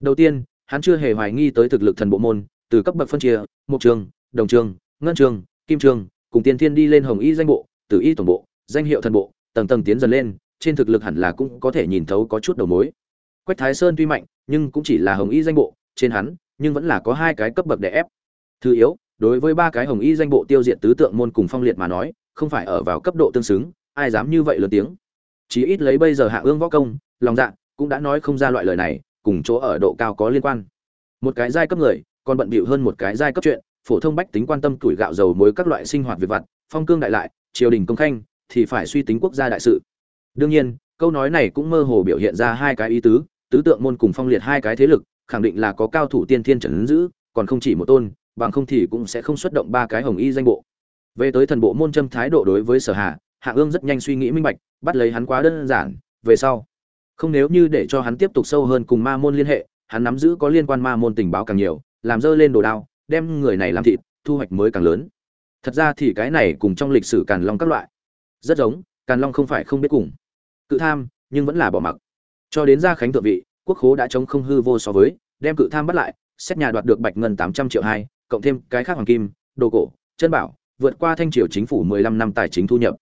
Đầu tiên, hắn chưa hề hoài nghi tới thực lực thần bộ môn, từ cấp bậc phân chia, mục trường, đồng trường ngân trường, kim trường, cùng tiên thiên đi lên hồng y danh bộ, tử y tổng bộ, danh hiệu thần bộ, tầng tầng tiến dần lên, trên thực lực hẳn là cũng có thể nhìn thấu có chút đầu mối. Quách thái sơn tuy mạnh, nhưng cũng chỉ là hồng y danh bộ, trên hắn, nhưng vẫn là có hai cái cấp bậc để ép. Thứ yếu, đối với ba cái hồng y danh bộ tiêu diệt tứ tượng môn cùng phong liệt mà nói, không phải ở vào cấp độ tương xứng, ai dám như vậy lớn tiếng. Chí ít lấy bây giờ hạ ương võ công, lòng dạ cũng đã nói không ra loại lời này, cùng chỗ ở độ cao có liên quan. Một cái giai cấp người, còn bận bịu hơn một cái giai cấp chuyện phổ thông bách tính quan tâm tuổi gạo dầu muối các loại sinh hoạt việc vặt, phong cương đại lại, triều đình công khanh, thì phải suy tính quốc gia đại sự. Đương nhiên, câu nói này cũng mơ hồ biểu hiện ra hai cái ý tứ tứ tượng môn cùng phong liệt hai cái thế lực, khẳng định là có cao thủ tiên thiên trần giữ, còn không chỉ một tôn, bằng không thì cũng sẽ không xuất động ba cái hồng y danh bộ. Về tới thần bộ môn châm thái độ đối với sở hạ hạ ương rất nhanh suy nghĩ minh bạch, bắt lấy hắn quá đơn giản, về sau. Không nếu như để cho hắn tiếp tục sâu hơn cùng ma môn liên hệ, hắn nắm giữ có liên quan ma môn tình báo càng nhiều, làm dơ lên đồ đao đem người này làm thịt, thu hoạch mới càng lớn. Thật ra thì cái này cùng trong lịch sử càn long các loại, rất giống, càn long không phải không biết cùng. Cự tham, nhưng vẫn là bỏ mặc. Cho đến gia khánh thượng vị, quốc khố đã chống không hư vô so với, đem cự tham bắt lại, xét nhà đoạt được bạch ngân tám trăm triệu hai, cộng thêm cái khác hoàng kim, đồ cổ, chân bảo, vượt qua thanh triều chính phủ mười lăm năm tài chính thu nhập.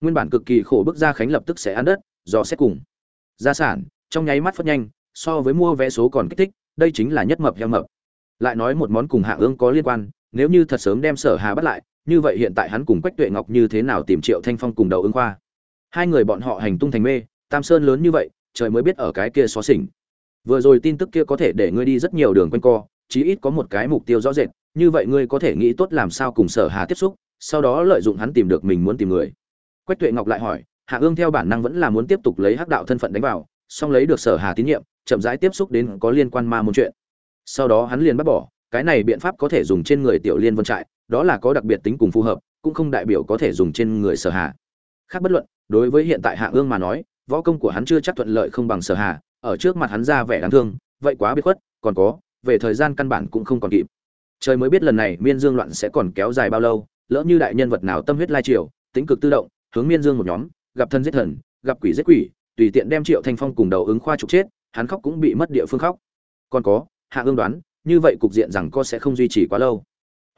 Nguyên bản cực kỳ khổ bức gia khánh lập tức sẽ ăn đất, do xét cùng. Gia sản, trong nháy mắt phất nhanh, so với mua vé số còn kích thích, đây chính là nhất mập heo mập lại nói một món cùng hạ ương có liên quan, nếu như thật sớm đem sở hà bắt lại, như vậy hiện tại hắn cùng quách tuệ ngọc như thế nào tìm triệu thanh phong cùng đầu ứng khoa? Hai người bọn họ hành tung thành mê, tam sơn lớn như vậy, trời mới biết ở cái kia xó xỉnh. Vừa rồi tin tức kia có thể để ngươi đi rất nhiều đường quanh co, chí ít có một cái mục tiêu rõ rệt, như vậy ngươi có thể nghĩ tốt làm sao cùng sở hà tiếp xúc, sau đó lợi dụng hắn tìm được mình muốn tìm người. Quách tuệ ngọc lại hỏi, hạ ương theo bản năng vẫn là muốn tiếp tục lấy hắc đạo thân phận đánh vào, song lấy được sở hà tín nhiệm, chậm rãi tiếp xúc đến có liên quan ma môn chuyện sau đó hắn liền bắt bỏ, cái này biện pháp có thể dùng trên người tiểu liên vân trại, đó là có đặc biệt tính cùng phù hợp, cũng không đại biểu có thể dùng trên người sở hà. Khác bất luận, đối với hiện tại hạ ương mà nói, võ công của hắn chưa chắc thuận lợi không bằng sở hà, ở trước mặt hắn ra vẻ đáng thương, vậy quá biết khuất, còn có, về thời gian căn bản cũng không còn kịp. Trời mới biết lần này miên dương loạn sẽ còn kéo dài bao lâu, lỡ như đại nhân vật nào tâm huyết lai triều, tính cực tự động, hướng miên dương một nhóm, gặp thân giết thần, gặp quỷ giết quỷ, tùy tiện đem triệu thanh phong cùng đầu ứng khoa trục chết, hắn khóc cũng bị mất địa phương khóc. Còn có hạ ương đoán, như vậy cục diện rằng co sẽ không duy trì quá lâu.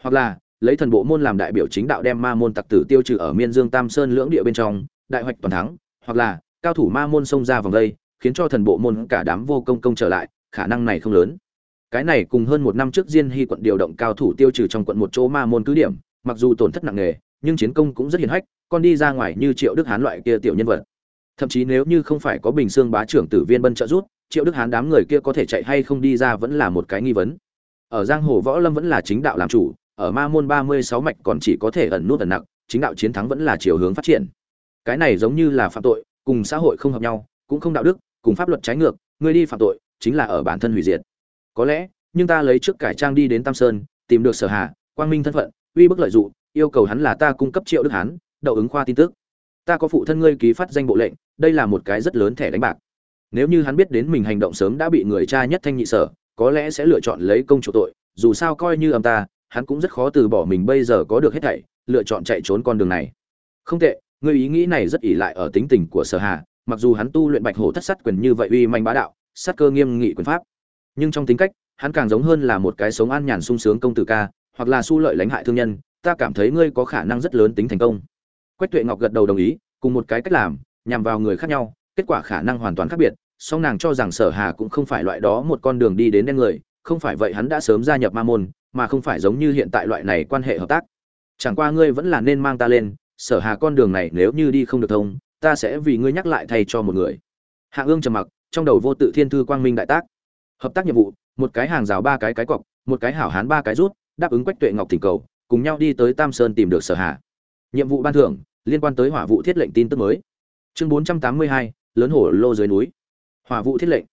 Hoặc là, lấy thần bộ môn làm đại biểu chính đạo đem ma môn tặc tử tiêu trừ ở miên dương tam sơn lưỡng địa bên trong, đại hoạch toàn thắng, hoặc là, cao thủ ma môn xông ra vòng đây, khiến cho thần bộ môn cả đám vô công công trở lại, khả năng này không lớn. Cái này cùng hơn một năm trước diên hy quận điều động cao thủ tiêu trừ trong quận một chỗ ma môn cứ điểm, mặc dù tổn thất nặng nề, nhưng chiến công cũng rất hiển hách con đi ra ngoài như triệu đức hán loại kia tiểu nhân vật. Thậm chí nếu như không phải có bình xương bá trưởng tử viên bân trợ rút triệu đức hán đám người kia có thể chạy hay không đi ra vẫn là một cái nghi vấn. Ở giang hồ võ lâm vẫn là chính đạo làm chủ, ở ma môn ba mươi sáu mạch còn chỉ có thể ẩn nút ẩn nặng chính đạo chiến thắng vẫn là chiều hướng phát triển. Cái này giống như là phạm tội, cùng xã hội không hợp nhau, cũng không đạo đức, cùng pháp luật trái ngược, người đi phạm tội, chính là ở bản thân hủy diệt. Có lẽ, nhưng ta lấy trước cải trang đi đến tam sơn, tìm được sở hà, quang minh thân phận, uy bức lợi dụng, yêu cầu hắn là ta cung cấp triệu đức hán, đậu ứng khoa tin tức. Ta có phụ thân ngươi ký phát danh bộ lệnh, đây là một cái rất lớn thẻ đánh bạc nếu như hắn biết đến mình hành động sớm đã bị người cha nhất thanh nhị sở, có lẽ sẽ lựa chọn lấy công chủ tội. Dù sao coi như âm ta, hắn cũng rất khó từ bỏ mình bây giờ có được hết thảy, lựa chọn chạy trốn con đường này. Không tệ người ý nghĩ này rất ỷ lại ở tính tình của sở hà, mặc dù hắn tu luyện bạch hổ thất sát quyền như vậy uy manh bá đạo, sát cơ nghiêm nghị quyền pháp. Nhưng trong tính cách, hắn càng giống hơn là một cái sống an nhàn sung sướng công tử ca, hoặc là su lợi lãnh hại thương nhân, ta cảm thấy ngươi có khả năng rất lớn tính thành công. Quách tuệ ngọc gật đầu đồng ý, cùng một cái cách làm, nhằm vào người khác nhau, kết quả khả năng hoàn toàn khác biệt song nàng cho rằng sở hà cũng không phải loại đó một con đường đi đến đen người, không phải vậy hắn đã sớm gia nhập ma môn, mà không phải giống như hiện tại loại này quan hệ hợp tác. Chẳng qua ngươi vẫn là nên mang ta lên, sở hà con đường này nếu như đi không được thông, ta sẽ vì ngươi nhắc lại thay cho một người. Hạ ương trầm mặc, trong đầu vô tự thiên thư quang minh đại tác. Hợp tác nhiệm vụ, một cái hàng rào ba cái cái cọc, một cái hảo hán ba cái rút, đáp ứng quách tuệ ngọc thỉnh cầu, cùng nhau đi tới tam sơn tìm được sở hà. Nhiệm vụ ban thưởng, liên quan tới hỏa vụ thiết lệnh tin tức mới. Chương bốn trăm tám mươi hai, lớn hổ lô dưới núi hỏa vụ thiết lệnh.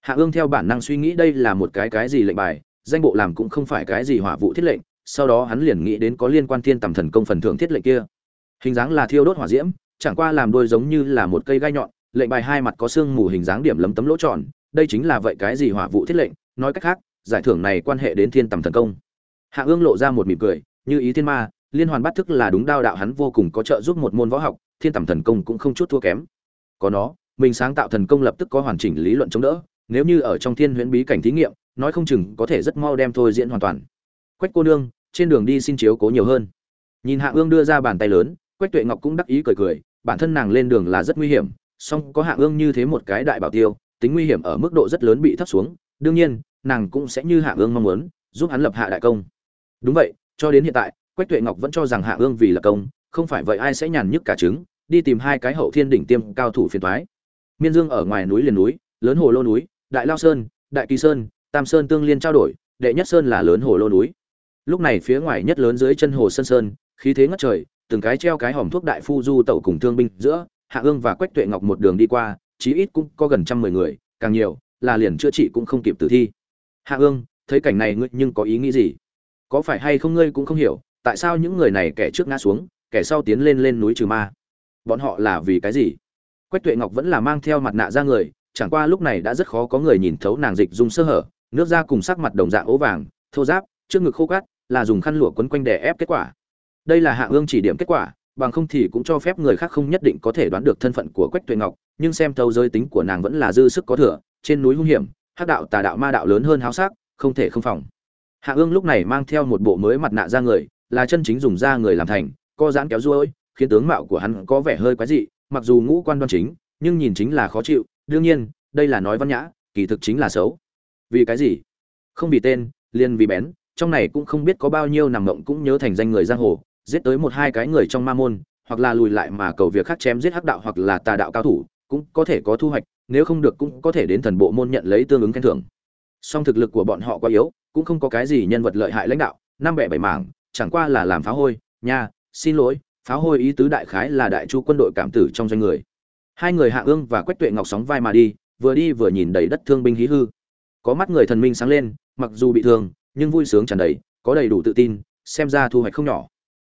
Hạ ương theo bản năng suy nghĩ đây là một cái cái gì lệnh bài, danh bộ làm cũng không phải cái gì hỏa vụ thiết lệnh, sau đó hắn liền nghĩ đến có liên quan thiên tầm thần công phần thưởng thiết lệnh kia. Hình dáng là thiêu đốt hỏa diễm, chẳng qua làm đôi giống như là một cây gai nhọn, lệnh bài hai mặt có xương mù hình dáng điểm lấm tấm lỗ tròn, đây chính là vậy cái gì hỏa vụ thiết lệnh, nói cách khác, giải thưởng này quan hệ đến thiên tầm thần công. Hạ ương lộ ra một mỉm cười, như ý thiên ma, liên hoàn bắt thức là đúng đao đạo hắn vô cùng có trợ giúp một môn võ học, thiên tầm thần công cũng không chút thua kém. Có nó mình sáng tạo thần công lập tức có hoàn chỉnh lý luận chống đỡ, nếu như ở trong thiên huyễn bí cảnh thí nghiệm, nói không chừng có thể rất mau đem thôi diễn hoàn toàn. Quách cô nương, trên đường đi xin chiếu cố nhiều hơn. Nhìn hạ ương đưa ra bàn tay lớn, quách tuệ ngọc cũng đắc ý cười cười, bản thân nàng lên đường là rất nguy hiểm, song có hạ ương như thế một cái đại bảo tiêu, tính nguy hiểm ở mức độ rất lớn bị thấp xuống, đương nhiên, nàng cũng sẽ như hạ ương mong muốn, giúp hắn lập hạ đại công. Đúng vậy, cho đến hiện tại, quách tuệ ngọc vẫn cho rằng hạ ương vì là công, không phải vậy ai sẽ nhàn nhức cả trứng, đi tìm hai cái hậu thiên đỉnh tiêm cao thủ phiền thoái miên dương ở ngoài núi liền núi, lớn hồ lô núi, đại lao sơn, đại kỳ sơn, tam sơn tương liên trao đổi, đệ nhất sơn là lớn hồ lô núi. Lúc này phía ngoài nhất lớn dưới chân hồ sơn sơn, khí thế ngất trời, từng cái treo cái hòm thuốc đại phu du tẩu cùng thương binh giữa, hạ ương và quách tuệ ngọc một đường đi qua, chí ít cũng có gần trăm mười người, càng nhiều, là liền chữa trị cũng không kịp tử thi. Hạ ương, thấy cảnh này ngươi nhưng có ý nghĩ gì? Có phải hay không ngươi cũng không hiểu, tại sao những người này kẻ trước ngã xuống, kẻ sau tiến lên lên núi trừ ma? Bọn họ là vì cái gì? Quách tuệ ngọc vẫn là mang theo mặt nạ ra người, chẳng qua lúc này đã rất khó có người nhìn thấu nàng dịch dung sơ hở, nước da cùng sắc mặt đồng dạng ố vàng, thô giáp trước ngực khô cát, là dùng khăn lụa quấn quanh để ép kết quả. Đây là hạ ương chỉ điểm kết quả, bằng không thì cũng cho phép người khác không nhất định có thể đoán được thân phận của quách tuệ ngọc, nhưng xem thấu giới tính của nàng vẫn là dư sức có thừa, trên núi hung hiểm, hắc đạo tà đạo ma đạo lớn hơn háo sắc, không thể không phòng. Hạ ương lúc này mang theo một bộ mới mặt nạ ra người, là chân chính dùng da người làm thành, co giãn kéo ruôi, khiến tướng mạo của hắn có vẻ hơi quái dị mặc dù ngũ quan đoan chính, nhưng nhìn chính là khó chịu, đương nhiên, đây là nói văn nhã, kỳ thực chính là xấu. Vì cái gì? Không vì tên, liền vì bén, trong này cũng không biết có bao nhiêu nằm mộng cũng nhớ thành danh người giang hồ, giết tới một hai cái người trong ma môn, hoặc là lùi lại mà cầu việc khác chém giết hắc đạo hoặc là tà đạo cao thủ, cũng có thể có thu hoạch, nếu không được cũng có thể đến thần bộ môn nhận lấy tương ứng khen thưởng. Song thực lực của bọn họ quá yếu, cũng không có cái gì nhân vật lợi hại lãnh đạo, năm bẻ bảy mảng, chẳng qua là làm phá hôi, nha, xin lỗi pháo hôi ý tứ đại khái là đại chu quân đội cảm tử trong doanh người. Hai người hạ ương và quách tuệ ngọc sóng vai mà đi, vừa đi vừa nhìn đầy đất thương binh hí hư. Có mắt người thần minh sáng lên, mặc dù bị thương, nhưng vui sướng tràn đầy, có đầy đủ tự tin, xem ra thu hoạch không nhỏ.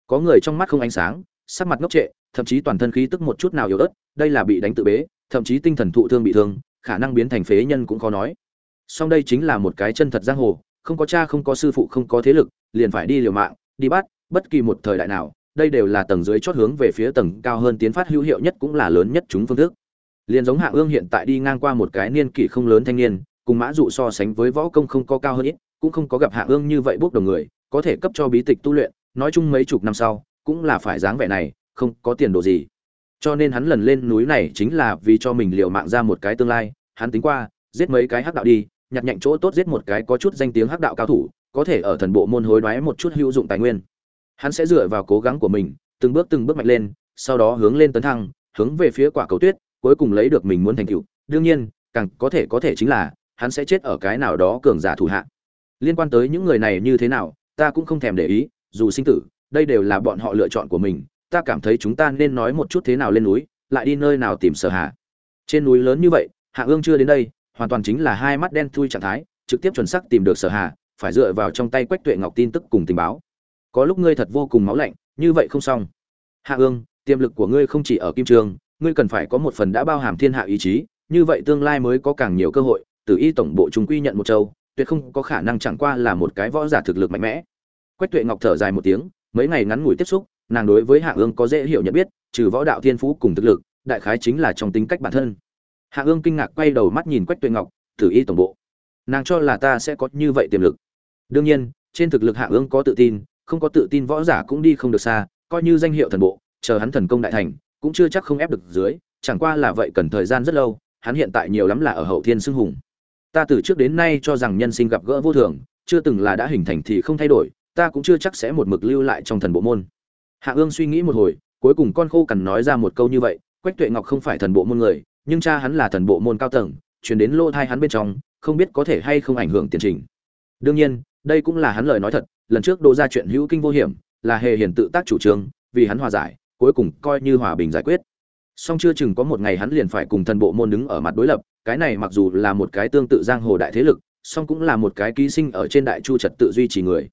Có người trong mắt không ánh sáng, sắc mặt ngốc trệ, thậm chí toàn thân khí tức một chút nào yếu ớt, đây là bị đánh tự bế, thậm chí tinh thần thụ thương bị thương, khả năng biến thành phế nhân cũng khó nói. Song đây chính là một cái chân thật giang hồ, không có cha không có sư phụ không có thế lực, liền phải đi liều mạng, đi bắt, bất kỳ một thời đại nào đây đều là tầng dưới chót hướng về phía tầng cao hơn tiến phát hữu hiệu nhất cũng là lớn nhất chúng phương thức. Liền giống hạ ương hiện tại đi ngang qua một cái niên kỷ không lớn thanh niên, cùng mã dụ so sánh với võ công không có cao hơn ít, cũng không có gặp hạ ương như vậy bốc đồng người, có thể cấp cho bí tịch tu luyện, nói chung mấy chục năm sau, cũng là phải dáng vẻ này, không có tiền đồ gì. Cho nên hắn lần lên núi này chính là vì cho mình liều mạng ra một cái tương lai, hắn tính qua, giết mấy cái hắc đạo đi, nhặt nhạnh chỗ tốt giết một cái có chút danh tiếng hắc đạo cao thủ, có thể ở thần bộ môn hối đoái một chút hữu dụng tài nguyên hắn sẽ dựa vào cố gắng của mình, từng bước từng bước mạnh lên, sau đó hướng lên tấn thăng, hướng về phía quả cầu tuyết, cuối cùng lấy được mình muốn thành tựu. Đương nhiên, càng có thể có thể chính là, hắn sẽ chết ở cái nào đó cường giả thủ hạ. Liên quan tới những người này như thế nào, ta cũng không thèm để ý, dù sinh tử, đây đều là bọn họ lựa chọn của mình, ta cảm thấy chúng ta nên nói một chút thế nào lên núi, lại đi nơi nào tìm sở hạ. Trên núi lớn như vậy, hạ ương chưa đến đây, hoàn toàn chính là hai mắt đen thui trạng thái, trực tiếp chuẩn xác tìm được sở hạ, phải dựa vào trong tay quách tuệ ngọc tin tức cùng tình báo có lúc ngươi thật vô cùng máu lạnh, như vậy không xong. Hạ ương, tiềm lực của ngươi không chỉ ở kim trường, ngươi cần phải có một phần đã bao hàm thiên hạ ý chí, như vậy tương lai mới có càng nhiều cơ hội tử y tổng bộ chúng quy nhận một châu, tuyệt không có khả năng chẳng qua là một cái võ giả thực lực mạnh mẽ. Quách tuệ ngọc thở dài một tiếng, mấy ngày ngắn ngủi tiếp xúc, nàng đối với hạ ương có dễ hiểu nhận biết, trừ võ đạo thiên phú cùng thực lực, đại khái chính là trong tính cách bản thân. Hạ ương kinh ngạc quay đầu mắt nhìn quách tuệ ngọc tử y tổng bộ, nàng cho là ta sẽ có như vậy tiềm lực. Đương nhiên, trên thực lực hạ ương có tự tin không có tự tin võ giả cũng đi không được xa, coi như danh hiệu thần bộ, chờ hắn thần công đại thành, cũng chưa chắc không ép được dưới, chẳng qua là vậy cần thời gian rất lâu, hắn hiện tại nhiều lắm là ở hậu thiên xưng hùng. Ta từ trước đến nay cho rằng nhân sinh gặp gỡ vô thường, chưa từng là đã hình thành thì không thay đổi, ta cũng chưa chắc sẽ một mực lưu lại trong thần bộ môn. Hạ ương suy nghĩ một hồi, cuối cùng con khô cằn nói ra một câu như vậy, quách tuệ ngọc không phải thần bộ môn người, nhưng cha hắn là thần bộ môn cao tầng chuyển đến lô thai hắn bên trong, không biết có thể hay không ảnh hưởng tiền trình. Đương nhiên, đây cũng là hắn lời nói thật lần trước đô ra chuyện hữu kinh vô hiểm, là hề hiền tự tác chủ trương, vì hắn hòa giải, cuối cùng coi như hòa bình giải quyết. Song chưa chừng có một ngày hắn liền phải cùng thần bộ môn đứng ở mặt đối lập, cái này mặc dù là một cái tương tự giang hồ đại thế lực, song cũng là một cái ký sinh ở trên đại chu trật tự duy trì người.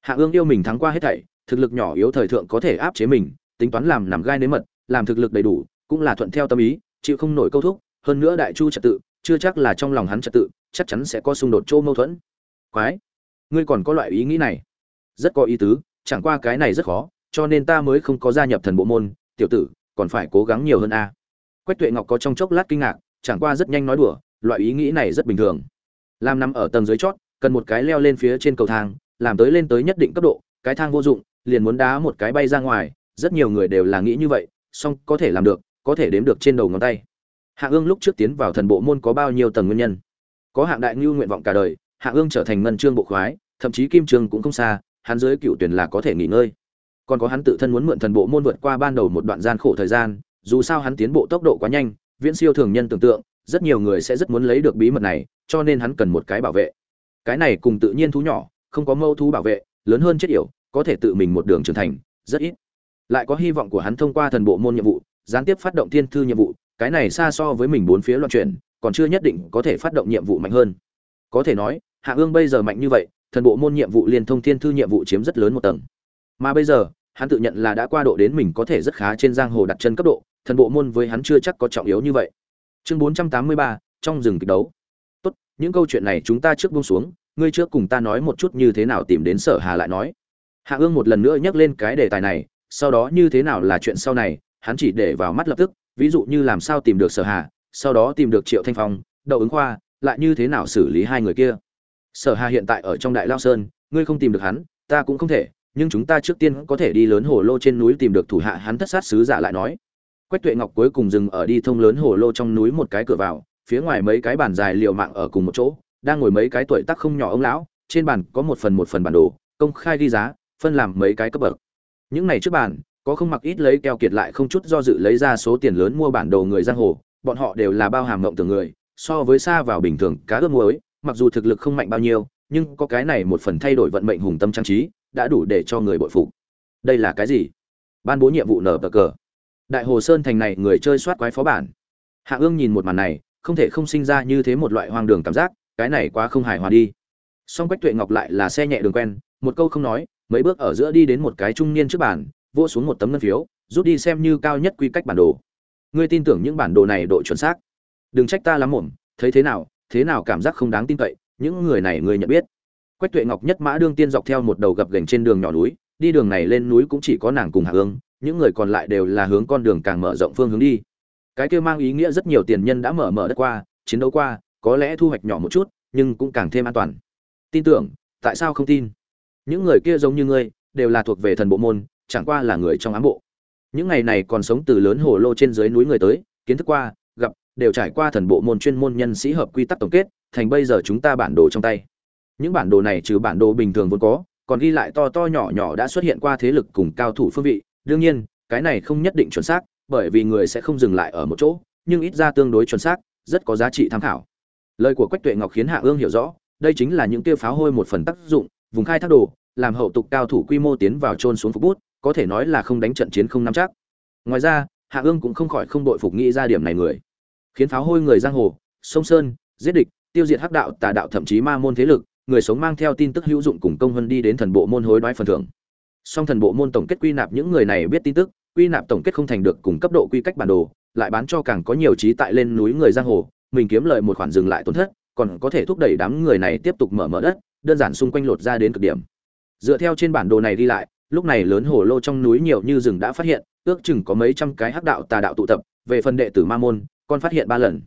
Hạ ương yêu mình thắng qua hết thảy, thực lực nhỏ yếu thời thượng có thể áp chế mình, tính toán làm nằm gai nếm mật, làm thực lực đầy đủ, cũng là thuận theo tâm ý, chịu không nổi câu thúc, hơn nữa đại chu trật tự, chưa chắc là trong lòng hắn trật tự, chắc chắn sẽ có xung đột chỗ mâu thuẫn. Quái! Ngươi còn có loại ý nghĩ này rất có ý tứ, chẳng qua cái này rất khó, cho nên ta mới không có gia nhập thần bộ môn, tiểu tử, còn phải cố gắng nhiều hơn a. Quách tuệ ngọc có trong chốc lát kinh ngạc, chẳng qua rất nhanh nói đùa, loại ý nghĩ này rất bình thường. Làm nằm ở tầng dưới chót, cần một cái leo lên phía trên cầu thang, làm tới lên tới nhất định cấp độ, cái thang vô dụng, liền muốn đá một cái bay ra ngoài, rất nhiều người đều là nghĩ như vậy, song có thể làm được, có thể đếm được trên đầu ngón tay. Hạ ương lúc trước tiến vào thần bộ môn có bao nhiêu tầng nguyên nhân? Có hạng đại ngưu nguyện vọng cả đời, hạ ương trở thành ngân trương bộ khoái, thậm chí kim trường cũng không xa hắn dưới cựu tuyển là có thể nghỉ ngơi. Còn có hắn tự thân muốn mượn thần bộ môn vượt qua ban đầu một đoạn gian khổ thời gian, dù sao hắn tiến bộ tốc độ quá nhanh, viễn siêu thường nhân tưởng tượng, rất nhiều người sẽ rất muốn lấy được bí mật này, cho nên hắn cần một cái bảo vệ. Cái này cùng tự nhiên thú nhỏ, không có mâu thú bảo vệ, lớn hơn chết yểu, có thể tự mình một đường trưởng thành, rất ít. Lại có hy vọng của hắn thông qua thần bộ môn nhiệm vụ, gián tiếp phát động thiên thư nhiệm vụ, cái này xa so với mình bốn phía loạn chuyển, còn chưa nhất định có thể phát động nhiệm vụ mạnh hơn. Có thể nói, hạ ương bây giờ mạnh như vậy thần bộ môn nhiệm vụ liên thông thiên thư nhiệm vụ chiếm rất lớn một tầng. Mà bây giờ, hắn tự nhận là đã qua độ đến mình có thể rất khá trên giang hồ đặt chân cấp độ, thần bộ môn với hắn chưa chắc có trọng yếu như vậy. Chương bốn trăm tám mươi ba, trong rừng kịch đấu. Tốt, những câu chuyện này chúng ta trước buông xuống, ngươi trước cùng ta nói một chút như thế nào tìm đến sở hà lại nói. Hạ ương một lần nữa nhắc lên cái đề tài này, sau đó như thế nào là chuyện sau này, hắn chỉ để vào mắt lập tức, ví dụ như làm sao tìm được sở hà, sau đó tìm được triệu thanh phong, đậu ứng khoa, lại như thế nào xử lý hai người kia sở hà hiện tại ở trong đại lao sơn, ngươi không tìm được hắn, ta cũng không thể, nhưng chúng ta trước tiên có thể đi lớn hồ lô trên núi tìm được thủ hạ hắn thất sát sứ giả lại nói. Quách tuệ ngọc cuối cùng dừng ở đi thông lớn hồ lô trong núi một cái cửa vào, phía ngoài mấy cái bàn dài liều mạng ở cùng một chỗ, đang ngồi mấy cái tuổi tác không nhỏ ông lão, trên bàn có một phần một phần bản đồ, công khai ghi giá, phân làm mấy cái cấp bậc. Những này trước bàn, có không mặc ít lấy keo kiệt lại không chút do dự lấy ra số tiền lớn mua bản đồ người giang hồ, bọn họ đều là bao hàm ngộng tưởng người, so với xa vào bình thường cá ướp muối mặc dù thực lực không mạnh bao nhiêu, nhưng có cái này một phần thay đổi vận mệnh hùng tâm trang trí, đã đủ để cho người bội phục. Đây là cái gì? Ban bố nhiệm vụ nở bờ cờ. Đại hồ sơn thành này, người chơi soát quái phó bản. Hạ ương nhìn một màn này, không thể không sinh ra như thế một loại hoang đường cảm giác, cái này quá không hài hòa đi. Song quách tuệ ngọc lại là xe nhẹ đường quen, một câu không nói, mấy bước ở giữa đi đến một cái trung niên trước bàn, vỗ xuống một tấm ngân phiếu, rút đi xem như cao nhất quy cách bản đồ. Ngươi tin tưởng những bản đồ này độ chuẩn xác? Đừng trách ta lắm mồm thấy thế nào thế nào cảm giác không đáng tin cậy, những người này ngươi nhận biết. Quách tuệ ngọc nhất mã đương tiên dọc theo một đầu gập gành trên đường nhỏ núi, đi đường này lên núi cũng chỉ có nàng cùng hạ hương, những người còn lại đều là hướng con đường càng mở rộng phương hướng đi. Cái kia mang ý nghĩa rất nhiều tiền nhân đã mở mở đất qua, chiến đấu qua, có lẽ thu hoạch nhỏ một chút, nhưng cũng càng thêm an toàn. Tin tưởng, tại sao không tin? Những người kia giống như ngươi, đều là thuộc về thần bộ môn, chẳng qua là người trong ám bộ. Những ngày này còn sống từ lớn hồ lô trên dưới núi người tới, kiến thức qua đều trải qua thần bộ môn chuyên môn nhân sĩ hợp quy tắc tổng kết, thành bây giờ chúng ta bản đồ trong tay. Những bản đồ này trừ bản đồ bình thường vốn có, còn ghi lại to to nhỏ nhỏ đã xuất hiện qua thế lực cùng cao thủ phương vị. Đương nhiên, cái này không nhất định chuẩn xác, bởi vì người sẽ không dừng lại ở một chỗ, nhưng ít ra tương đối chuẩn xác, rất có giá trị tham khảo. Lời của quách tuệ ngọc khiến hạ ương hiểu rõ, đây chính là những tiêu pháo hôi một phần tác dụng, vùng khai thác đồ, làm hậu tục cao thủ quy mô tiến vào trôn xuống phục bút, có thể nói là không đánh trận chiến không nắm chắc. Ngoài ra, hạ ương cũng không khỏi không đội phục nghĩ ra điểm này người khiến pháo hôi người giang hồ, sông sơn, giết địch, tiêu diệt hắc đạo, tà đạo thậm chí ma môn thế lực, người sống mang theo tin tức hữu dụng cùng công hơn đi đến thần bộ môn hối đoái phần thưởng. Song thần bộ môn tổng kết quy nạp những người này biết tin tức, quy nạp tổng kết không thành được cùng cấp độ quy cách bản đồ, lại bán cho càng có nhiều trí tại lên núi người giang hồ, mình kiếm lợi một khoản dừng lại tổn thất, còn có thể thúc đẩy đám người này tiếp tục mở mở đất, đơn giản xung quanh lột ra đến cực điểm. Dựa theo trên bản đồ này đi lại, lúc này lớn hồ lô trong núi nhiều như rừng đã phát hiện, ước chừng có mấy trăm cái hắc đạo tà đạo tụ tập, về phần đệ tử ma môn con phát hiện ba lần.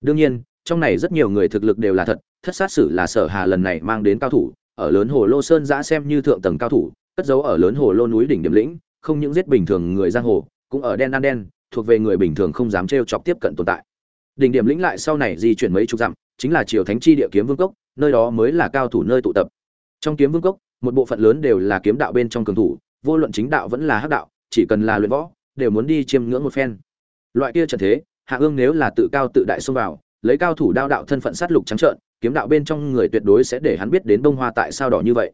Đương nhiên, trong này rất nhiều người thực lực đều là thật, thất sát sử là sở hà lần này mang đến cao thủ, ở lớn hồ lô sơn giã xem như thượng tầng cao thủ, cất giấu ở lớn hồ lô núi đỉnh điểm lĩnh, không những giết bình thường người giang hồ, cũng ở đen ăn đen, thuộc về người bình thường không dám trêu chọc tiếp cận tồn tại. Đỉnh điểm lĩnh lại sau này di chuyển mấy chục dặm, chính là triều thánh chi địa kiếm vương cốc, nơi đó mới là cao thủ nơi tụ tập. Trong kiếm vương cốc, một bộ phận lớn đều là kiếm đạo bên trong cường thủ, vô luận chính đạo vẫn là hắc đạo, chỉ cần là luyện võ, đều muốn đi chiêm ngưỡng một phen. Loại kia trận thế hạ ương nếu là tự cao tự đại xông vào, lấy cao thủ đao đạo thân phận sát lục trắng trợn, kiếm đạo bên trong người tuyệt đối sẽ để hắn biết đến bông hoa tại sao đỏ như vậy.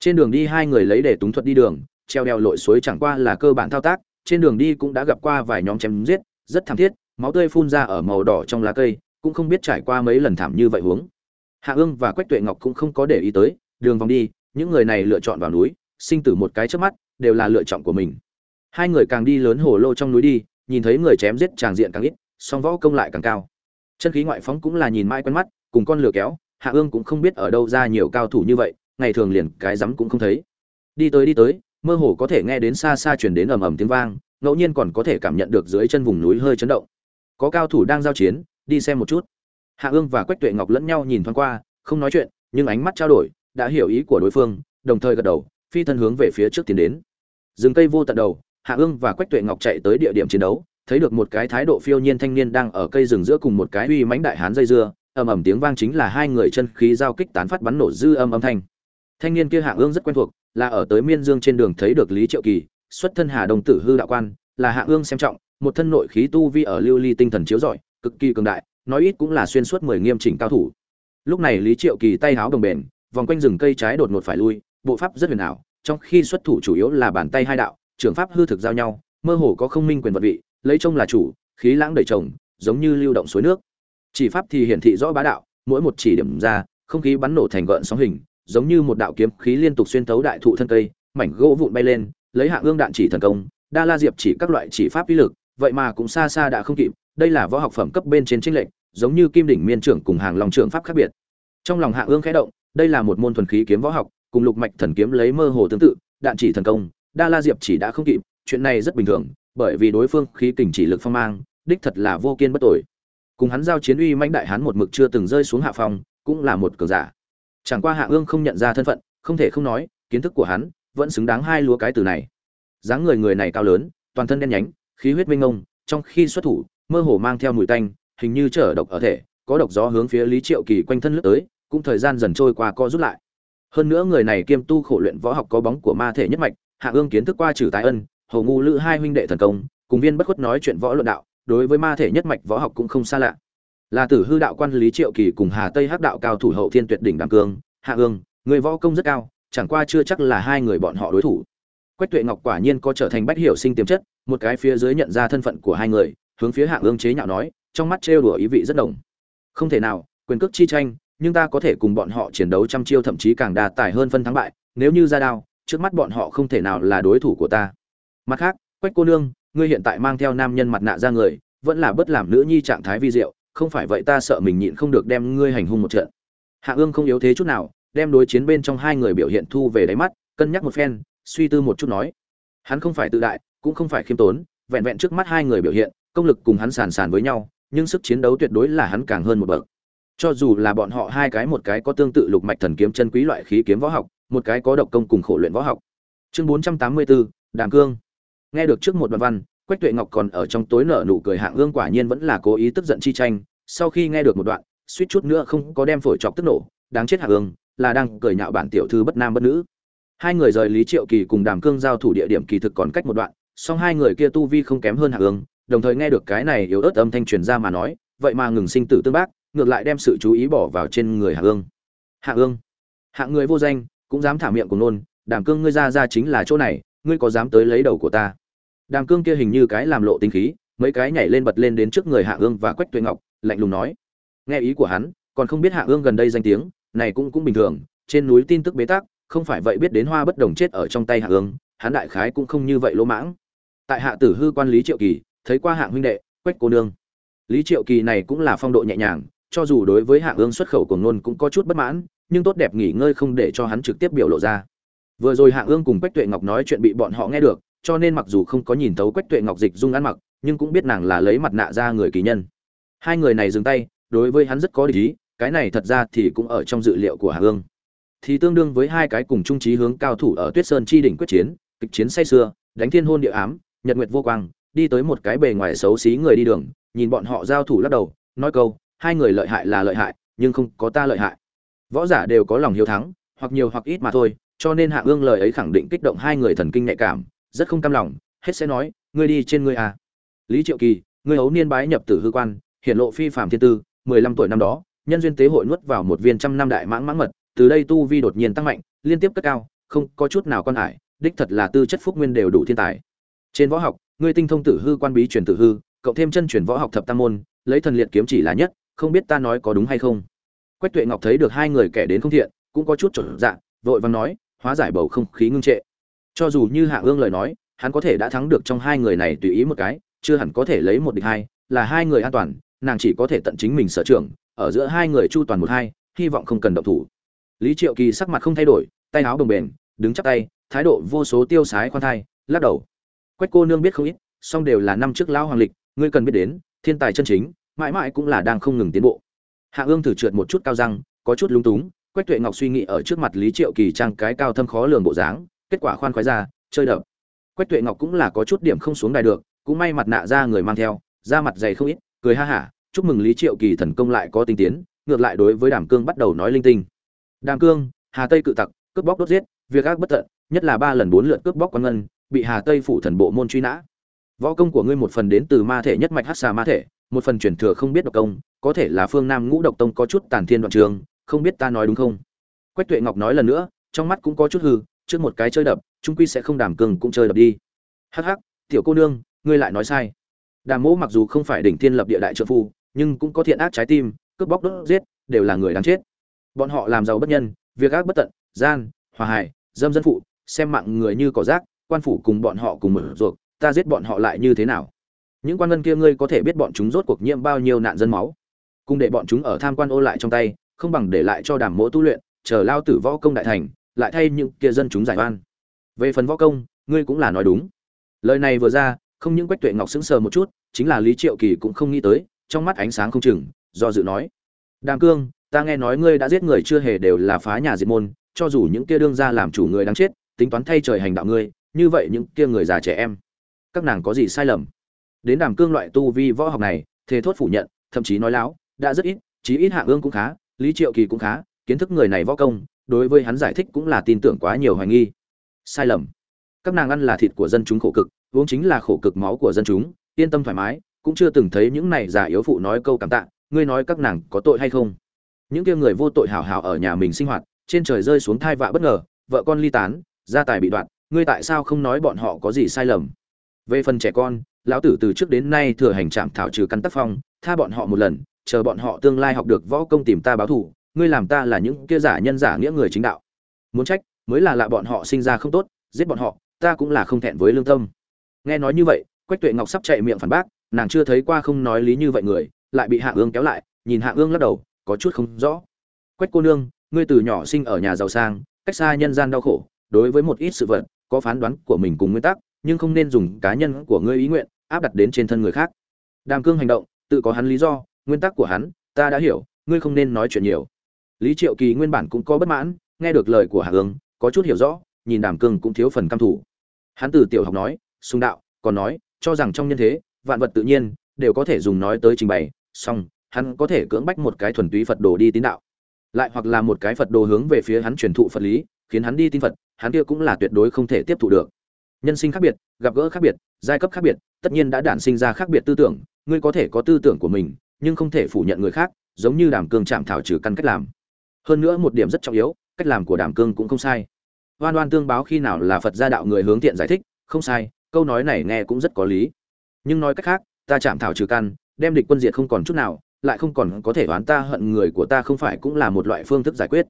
Trên đường đi hai người lấy để túng thuật đi đường, treo đeo lội suối chẳng qua là cơ bản thao tác, trên đường đi cũng đã gặp qua vài nhóm chém giết, rất thảm thiết, máu tươi phun ra ở màu đỏ trong lá cây, cũng không biết trải qua mấy lần thảm như vậy huống. Hạ ương và quách tuệ ngọc cũng không có để ý tới, đường vòng đi, những người này lựa chọn vào núi, sinh tử một cái trước mắt, đều là lựa chọn của mình. Hai người càng đi lớn hồ lô trong núi đi, nhìn thấy người chém giết tràng diện càng ít song võ công lại càng cao. Chân khí ngoại phóng cũng là nhìn mãi quen mắt, cùng con lửa kéo, hạ ương cũng không biết ở đâu ra nhiều cao thủ như vậy, ngày thường liền cái rắm cũng không thấy. Đi tới đi tới, mơ hồ có thể nghe đến xa xa chuyển đến ầm ầm tiếng vang, ngẫu nhiên còn có thể cảm nhận được dưới chân vùng núi hơi chấn động. Có cao thủ đang giao chiến, đi xem một chút. Hạ ương và quách tuệ ngọc lẫn nhau nhìn thoáng qua, không nói chuyện, nhưng ánh mắt trao đổi, đã hiểu ý của đối phương, đồng thời gật đầu, phi thân hướng về phía trước tiến đến. Rừng cây vô tận đầu, hạ ương và quách tuệ ngọc chạy tới địa điểm chiến đấu thấy được một cái thái độ phiêu nhiên thanh niên đang ở cây rừng giữa cùng một cái uy mãnh đại hán dây dưa, ầm ầm tiếng vang chính là hai người chân khí giao kích tán phát bắn nổ dư âm âm thanh. Thanh niên kia hạng ương rất quen thuộc, là ở tới miên dương trên đường thấy được lý triệu kỳ, xuất thân hà đồng tử hư đạo quan, là hạng ương xem trọng, một thân nội khí tu vi ở lưu ly tinh thần chiếu rọi, cực kỳ cường đại, nói ít cũng là xuyên suốt mười nghiêm chỉnh cao thủ. Lúc này lý triệu kỳ tay háo đồng bền, vòng quanh rừng cây trái đột ngột phải lui, bộ pháp rất huyền ảo, trong khi xuất thủ chủ yếu là bàn tay hai đạo, trường pháp hư thực giao nhau, mơ hồ có không minh quyền vật vị lấy trông là chủ, khí lãng đầy chồng giống như lưu động suối nước. Chỉ pháp thì hiển thị rõ bá đạo, mỗi một chỉ điểm ra, không khí bắn nổ thành gợn sóng hình, giống như một đạo kiếm khí liên tục xuyên thấu đại thụ thân cây, mảnh gỗ vụn bay lên, lấy hạ ương đạn chỉ thần công, đa la diệp chỉ các loại chỉ pháp uy lực, vậy mà cũng xa xa đã không kịp, đây là võ học phẩm cấp bên trên trinh lệnh giống như kim đỉnh miên trưởng cùng hàng lòng trưởng pháp khác biệt. Trong lòng hạ ương khẽ động, đây là một môn thuần khí kiếm võ học, cùng lục mạch thần kiếm lấy mơ hồ tương tự, đạn chỉ thần công, đa la diệp chỉ đã không kịp, chuyện này rất bình thường bởi vì đối phương khí kình chỉ lực phong mang, đích thật là vô kiên bất tồi. cùng hắn giao chiến uy mãnh đại hán một mực chưa từng rơi xuống hạ phong, cũng là một cường giả. Chẳng qua hạ ương không nhận ra thân phận, không thể không nói, kiến thức của hắn vẫn xứng đáng hai lúa cái từ này. Dáng người người này cao lớn, toàn thân đen nhánh, khí huyết minh ngông trong khi xuất thủ, mơ hồ mang theo mùi tanh, hình như trở độc ở thể, có độc gió hướng phía lý triệu kỳ quanh thân lướt tới, cũng thời gian dần trôi qua co rút lại. Hơn nữa người này kiêm tu khổ luyện võ học có bóng của ma thể nhất mạch, hạ ương kiến thức qua trừ tái ân hầu ngu lữ hai huynh đệ thần công, cùng viên bất khuất nói chuyện võ luận đạo, đối với ma thể nhất mạch võ học cũng không xa lạ. Là tử hư đạo quan lý triệu kỳ cùng hà tây hắc đạo cao thủ hậu thiên tuyệt đỉnh đàm cương, hạ ương, người võ công rất cao, chẳng qua chưa chắc là hai người bọn họ đối thủ. Quách tuệ ngọc quả nhiên có trở thành bách hiểu sinh tiềm chất, một cái phía dưới nhận ra thân phận của hai người, hướng phía hạ ương chế nhạo nói, trong mắt trêu đùa ý vị rất đồng. Không thể nào, quyền cước chi tranh, nhưng ta có thể cùng bọn họ chiến đấu trăm chiêu thậm chí càng đa tài hơn phân thắng bại, nếu như ra đao, trước mắt bọn họ không thể nào là đối thủ của ta mặt khác, quách cô nương, ngươi hiện tại mang theo nam nhân mặt nạ ra người, vẫn là bất làm nữ nhi trạng thái vi diệu, không phải vậy ta sợ mình nhịn không được đem ngươi hành hung một trận. Hạ ương không yếu thế chút nào, đem đối chiến bên trong hai người biểu hiện thu về đáy mắt, cân nhắc một phen, suy tư một chút nói. Hắn không phải tự đại, cũng không phải khiêm tốn, vẹn vẹn trước mắt hai người biểu hiện, công lực cùng hắn sàn sàn với nhau, nhưng sức chiến đấu tuyệt đối là hắn càng hơn một bậc. Cho dù là bọn họ hai cái một cái có tương tự lục mạch thần kiếm chân quý loại khí kiếm võ học, một cái có độc công cùng khổ luyện võ học. Chương bốn trăm tám mươi bốn, đàm cương nghe được trước một đoạn văn, quách tuệ ngọc còn ở trong tối nở nụ cười hạng ương quả nhiên vẫn là cố ý tức giận chi tranh. Sau khi nghe được một đoạn, suýt chút nữa không có đem phổi chọc tức nổ, đáng chết hạng ương là đang cười nhạo bản tiểu thư bất nam bất nữ. Hai người rời lý triệu kỳ cùng đàm cương giao thủ địa điểm kỳ thực còn cách một đoạn, song hai người kia tu vi không kém hơn hạng ương đồng thời nghe được cái này yếu ớt âm thanh truyền ra mà nói, vậy mà ngừng sinh tử tương bác, ngược lại đem sự chú ý bỏ vào trên người hạng ương hạng ương hạng người vô danh, cũng dám thả miệng của nôn, đàm cương ngươi ra ra chính là chỗ này, ngươi có dám tới lấy đầu của ta? Đàm cương kia hình như cái làm lộ tinh khí, mấy cái nhảy lên bật lên đến trước người hạ ương và quách tuệ ngọc, lạnh lùng nói. Nghe ý của hắn, còn không biết hạ ương gần đây danh tiếng, này cũng cũng bình thường, trên núi tin tức bế tắc, không phải vậy biết đến hoa bất đồng chết ở trong tay hạ ương, hắn đại khái cũng không như vậy lỗ mãng. Tại hạ tử hư quan lý triệu kỳ, thấy qua hạng huynh đệ, quách cô nương. Lý triệu kỳ này cũng là phong độ nhẹ nhàng, cho dù đối với hạng ương xuất khẩu của ngôn cũng có chút bất mãn, nhưng tốt đẹp nghỉ ngơi không để cho hắn trực tiếp biểu lộ ra. Vừa rồi hạng ương cùng quách tuệ ngọc nói chuyện bị bọn họ nghe được cho nên mặc dù không có nhìn thấu quách tuệ ngọc dịch dung ăn mặc, nhưng cũng biết nàng là lấy mặt nạ ra người kỳ nhân. Hai người này dừng tay, đối với hắn rất có lý ý cái này thật ra thì cũng ở trong dự liệu của hà hương. Thì tương đương với hai cái cùng trung trí hướng cao thủ ở tuyết sơn chi đỉnh quyết chiến, kịch chiến say xưa đánh thiên hôn địa ám, nhật nguyệt vô quang, đi tới một cái bề ngoài xấu xí người đi đường, nhìn bọn họ giao thủ lắc đầu, nói câu, hai người lợi hại là lợi hại, nhưng không có ta lợi hại. Võ giả đều có lòng hiếu thắng, hoặc nhiều hoặc ít mà thôi, cho nên hạ ương lời ấy khẳng định kích động hai người thần kinh nhạy cảm rất không cam lòng, hết sẽ nói, ngươi đi trên ngươi à. Lý triệu kỳ ngươi hấu niên bái nhập tử hư quan, hiển lộ phi phàm thiên tư, mười lăm tuổi năm đó, nhân duyên tế hội nuốt vào một viên trăm năm đại mãng mãng mật, từ đây tu vi đột nhiên tăng mạnh, liên tiếp cất cao, không có chút nào quan hải, đích thật là tư chất phúc nguyên đều đủ thiên tài. Trên võ học, ngươi tinh thông tử hư quan bí truyền tử hư, cộng thêm chân truyền võ học thập tam môn, lấy thần liệt kiếm chỉ là nhất, không biết ta nói có đúng hay không? Quách tuệ ngọc thấy được hai người kẻ đến không thiện, cũng có chút chột dạ vội vàng nói, hóa giải bầu không khí ngưng trệ cho dù như hạ ương lời nói, hắn có thể đã thắng được trong hai người này tùy ý một cái, chưa hẳn có thể lấy một địch hai, là hai người an toàn, nàng chỉ có thể tận chính mình sở trường, ở giữa hai người chu toàn một hai, hy vọng không cần động thủ. Lý triệu kỳ sắc mặt không thay đổi, tay áo đồng bền đứng chắp tay, thái độ vô số tiêu sái khoan thai, lắc đầu. Quách cô nương biết không ít, song đều là năm trước lão hoàng lịch, ngươi cần biết đến, thiên tài chân chính, mãi mãi cũng là đang không ngừng tiến bộ. Hạ ương thử trượt một chút cao răng, có chút lúng túng, quách tuệ ngọc suy nghĩ ở trước mặt lý triệu kỳ trang cái cao thâm khó lường bộ dáng kết quả khoan khoái ra, chơi đập. Quách tuệ ngọc cũng là có chút điểm không xuống đài được, cũng may mặt nạ ra người mang theo, da mặt dày không ít, cười ha hả, chúc mừng lý triệu kỳ thần công lại có tinh tiến, ngược lại đối với đàm cương bắt đầu nói linh tinh. Đàm cương, hà tây cự tặc, cướp bóc đốt giết, việc ác bất tận, nhất là ba lần bốn lượt cướp bóc quan ngân, bị hà tây phủ thần bộ môn truy nã. Võ công của ngươi một phần đến từ ma thể nhất mạch hát xà ma thể, một phần chuyển thừa không biết độc công, có thể là phương nam ngũ độc tông có chút tàn thiên đoạn trường, không biết ta nói đúng không? Quách tuệ ngọc nói lần nữa, trong mắt cũng có chút hư trước một cái chơi đập, trung quy sẽ không đảm cường cũng chơi đập đi. Hắc hắc, tiểu cô nương, ngươi lại nói sai. Đàm mỗ mặc dù không phải đỉnh thiên lập địa đại trợ phu, nhưng cũng có thiện ác trái tim, cướp bóc đốt giết, đều là người đáng chết. Bọn họ làm giàu bất nhân, việc ác bất tận, gian, hòa hài, dâm dân phụ, xem mạng người như cỏ rác, quan phủ cùng bọn họ cùng mở ruột ta giết bọn họ lại như thế nào? Những quan ngân kia ngươi có thể biết bọn chúng rốt cuộc nhiễm bao nhiêu nạn dân máu? Cùng để bọn chúng ở tham quan ô lại trong tay, không bằng để lại cho đàm mỗ tu luyện, chờ lao tử võ công đại thành lại thay những kia dân chúng giải oan. Về phần võ công, ngươi cũng là nói đúng. Lời này vừa ra, không những quách tuệ ngọc sững sờ một chút, chính là lý triệu kỳ cũng không nghĩ tới, trong mắt ánh sáng không chừng, do dự nói, đàm cương, ta nghe nói ngươi đã giết người chưa hề đều là phá nhà diệt môn, cho dù những kia đương ra làm chủ người đáng chết, tính toán thay trời hành đạo ngươi, như vậy những kia người già trẻ em, các nàng có gì sai lầm? Đến đàm cương loại tu vi võ học này, thề thốt phủ nhận, thậm chí nói láo, đã rất ít, chí ít hạ ương cũng khá, lý triệu kỳ cũng khá, kiến thức người này võ công đối với hắn giải thích cũng là tin tưởng quá nhiều hoài nghi. Sai lầm. Các nàng ăn là thịt của dân chúng khổ cực, uống chính là khổ cực máu của dân chúng, yên tâm thoải mái, cũng chưa từng thấy những này già yếu phụ nói câu cảm tạ, ngươi nói các nàng có tội hay không? Những kia người vô tội hảo hảo ở nhà mình sinh hoạt, trên trời rơi xuống thai vạ bất ngờ, vợ con ly tán, gia tài bị đoạn ngươi tại sao không nói bọn họ có gì sai lầm? Về phần trẻ con, lão tử từ trước đến nay thừa hành trạm thảo trừ căn tác phong, tha bọn họ một lần, chờ bọn họ tương lai học được võ công tìm ta báo thù ngươi làm ta là những kia giả nhân giả nghĩa người chính đạo. Muốn trách, mới là lạ bọn họ sinh ra không tốt, giết bọn họ, ta cũng là không thẹn với lương tâm. Nghe nói như vậy, quách tuệ ngọc sắp chạy miệng phản bác, nàng chưa thấy qua không nói lý như vậy người, lại bị hạ ương kéo lại, nhìn hạ ương lắc đầu, có chút không rõ. Quách cô nương, ngươi từ nhỏ sinh ở nhà giàu sang, cách xa nhân gian đau khổ, đối với một ít sự vật, có phán đoán của mình cùng nguyên tắc, nhưng không nên dùng cá nhân của ngươi ý nguyện, áp đặt đến trên thân người khác. Đàm cương hành động, tự có hắn lý do, nguyên tắc của hắn, ta đã hiểu, ngươi không nên nói chuyện nhiều lý triệu kỳ nguyên bản cũng có bất mãn, nghe được lời của hạ ương có chút hiểu rõ, nhìn đàm cương cũng thiếu phần căm thủ. Hắn từ tiểu học nói xung đạo, còn nói, cho rằng trong nhân thế, vạn vật tự nhiên, đều có thể dùng nói tới trình bày, song, hắn có thể cưỡng bách một cái thuần túy phật đồ đi tín đạo. Lại hoặc là một cái phật đồ hướng về phía hắn truyền thụ phật lý, khiến hắn đi tin phật, hắn kia cũng là tuyệt đối không thể tiếp thụ được. Nhân sinh khác biệt, gặp gỡ khác biệt, giai cấp khác biệt, tất nhiên đã đản sinh ra khác biệt tư tưởng, ngươi có thể có tư tưởng của mình, nhưng không thể phủ nhận người khác, giống như đàm cương chạm thảo trừ căn cách làm hơn nữa một điểm rất trọng yếu, cách làm của đàm cương cũng không sai. Oan oan tương báo khi nào là phật gia đạo người hướng thiện giải thích, không sai, câu nói này nghe cũng rất có lý. Nhưng nói cách khác, ta chạm thảo trừ căn, đem địch quân diệt không còn chút nào, lại không còn có thể đoán ta hận người của ta không phải cũng là một loại phương thức giải quyết.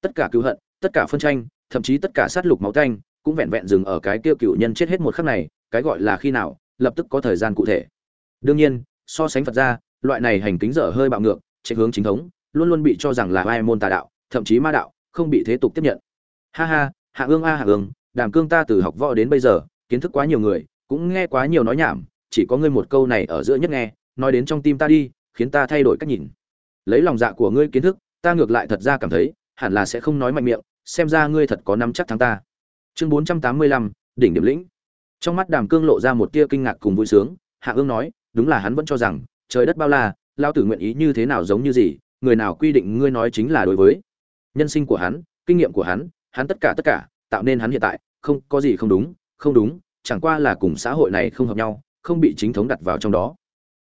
Tất cả cứu hận, tất cả phân tranh, thậm chí tất cả sát lục máu tanh, cũng vẹn vẹn dừng ở cái kêu cựu nhân chết hết một khắc này, cái gọi là khi nào, lập tức có thời gian cụ thể. Đương nhiên, so sánh phật ra loại này hành kính dở hơi bạo ngược chạy hướng chính thống luôn luôn bị cho rằng là ai môn tà đạo, thậm chí ma đạo, không bị thế tục tiếp nhận. Ha ha, hạ ương a hạ ương, đàm cương ta từ học võ đến bây giờ, kiến thức quá nhiều người, cũng nghe quá nhiều nói nhảm, chỉ có ngươi một câu này ở giữa nhất nghe, nói đến trong tim ta đi, khiến ta thay đổi cách nhìn. Lấy lòng dạ của ngươi kiến thức, ta ngược lại thật ra cảm thấy, hẳn là sẽ không nói mạnh miệng, xem ra ngươi thật có nắm chắc thắng ta. Chương bốn trăm tám mươi lăm, đỉnh điểm lĩnh. Trong mắt đàm cương lộ ra một tia kinh ngạc cùng vui sướng, hạ ương nói, đúng là hắn vẫn cho rằng, trời đất bao la lao tử nguyện ý như thế nào giống như gì người nào quy định ngươi nói chính là đối với. Nhân sinh của hắn, kinh nghiệm của hắn hắn tất cả tất cả, tạo nên hắn hiện tại, không, có gì không đúng không đúng, chẳng qua là cùng xã hội này không hợp nhau, không bị chính thống đặt vào trong đó.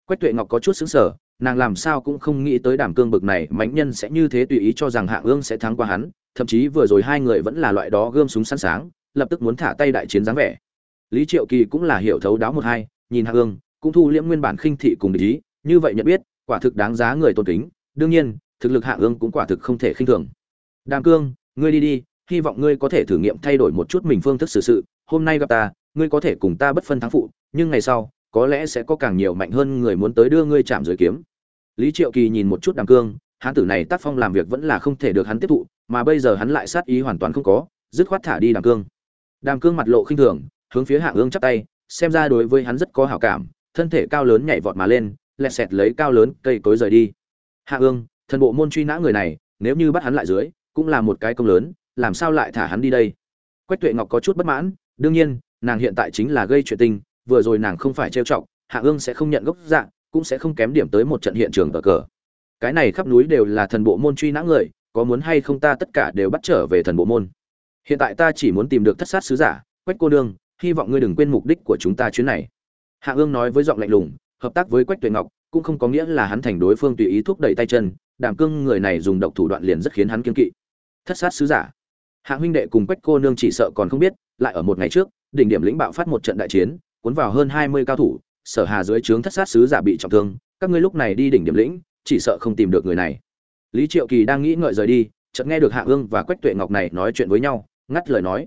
Quách tuệ ngọc có chút xứng sở nàng làm sao cũng không nghĩ tới đàm cương bực này mãnh nhân sẽ như thế tùy ý cho rằng hạ ương sẽ thắng qua hắn, thậm chí vừa rồi hai người vẫn là loại đó gươm súng sẵn sáng lập tức muốn thả tay đại chiến dáng vẻ. Lý triệu kỳ cũng là hiểu thấu đáo một hai, nhìn hạ ương, cũng thu liễm nguyên bản khinh thị cùng ý, như vậy nhận biết, quả thực đáng giá người tôn kính đương nhiên, thực lực hạ ương cũng quả thực không thể khinh thường. Đàm cương, ngươi đi đi, hy vọng ngươi có thể thử nghiệm thay đổi một chút mình phương thức xử sự. Hôm nay gặp ta, ngươi có thể cùng ta bất phân thắng phụ, nhưng ngày sau, có lẽ sẽ có càng nhiều mạnh hơn người muốn tới đưa ngươi chạm dưới kiếm. Lý triệu kỳ nhìn một chút đàm cương, hán tử này tác phong làm việc vẫn là không thể được hắn tiếp thụ, mà bây giờ hắn lại sát ý hoàn toàn không có, dứt khoát thả đi đàm cương. Đàm cương mặt lộ khinh thường, hướng phía hạ ương chắp tay, xem ra đối với hắn rất có hảo cảm, thân thể cao lớn nhảy vọt mà lên lẹt xẹt lấy cao lớn cây cối rời đi hạ ương, thần bộ môn truy nã người này, nếu như bắt hắn lại dưới, cũng là một cái công lớn, làm sao lại thả hắn đi đây? Quách tuệ ngọc có chút bất mãn, đương nhiên, nàng hiện tại chính là gây chuyện tình, vừa rồi nàng không phải trêu chọc, hạ ương sẽ không nhận gốc dạng cũng sẽ không kém điểm tới một trận hiện trường ở cờ. Cái này khắp núi đều là thần bộ môn truy nã người, có muốn hay không ta tất cả đều bắt trở về thần bộ môn. Hiện tại ta chỉ muốn tìm được thất sát sứ giả, quách cô đương hy vọng ngươi đừng quên mục đích của chúng ta chuyến này. Hạ ương nói với giọng lạnh lùng, hợp tác với quách tuệ ngọc cũng không có nghĩa là hắn thành đối phương tùy ý thúc đẩy tay chân đảm cương người này dùng độc thủ đoạn liền rất khiến hắn kiên kỵ. Thất sát sứ giả. Hạ huynh đệ cùng quách cô nương chỉ sợ còn không biết, lại ở một ngày trước, đỉnh điểm lĩnh bạo phát một trận đại chiến, cuốn vào hơn hai mươi cao thủ, sở hà dưới trướng thất sát sứ giả bị trọng thương, các ngươi lúc này đi đỉnh điểm lĩnh, chỉ sợ không tìm được người này. Lý triệu kỳ đang nghĩ ngợi rời đi, chợt nghe được hạ ương và quách tuệ ngọc này nói chuyện với nhau, ngắt lời nói.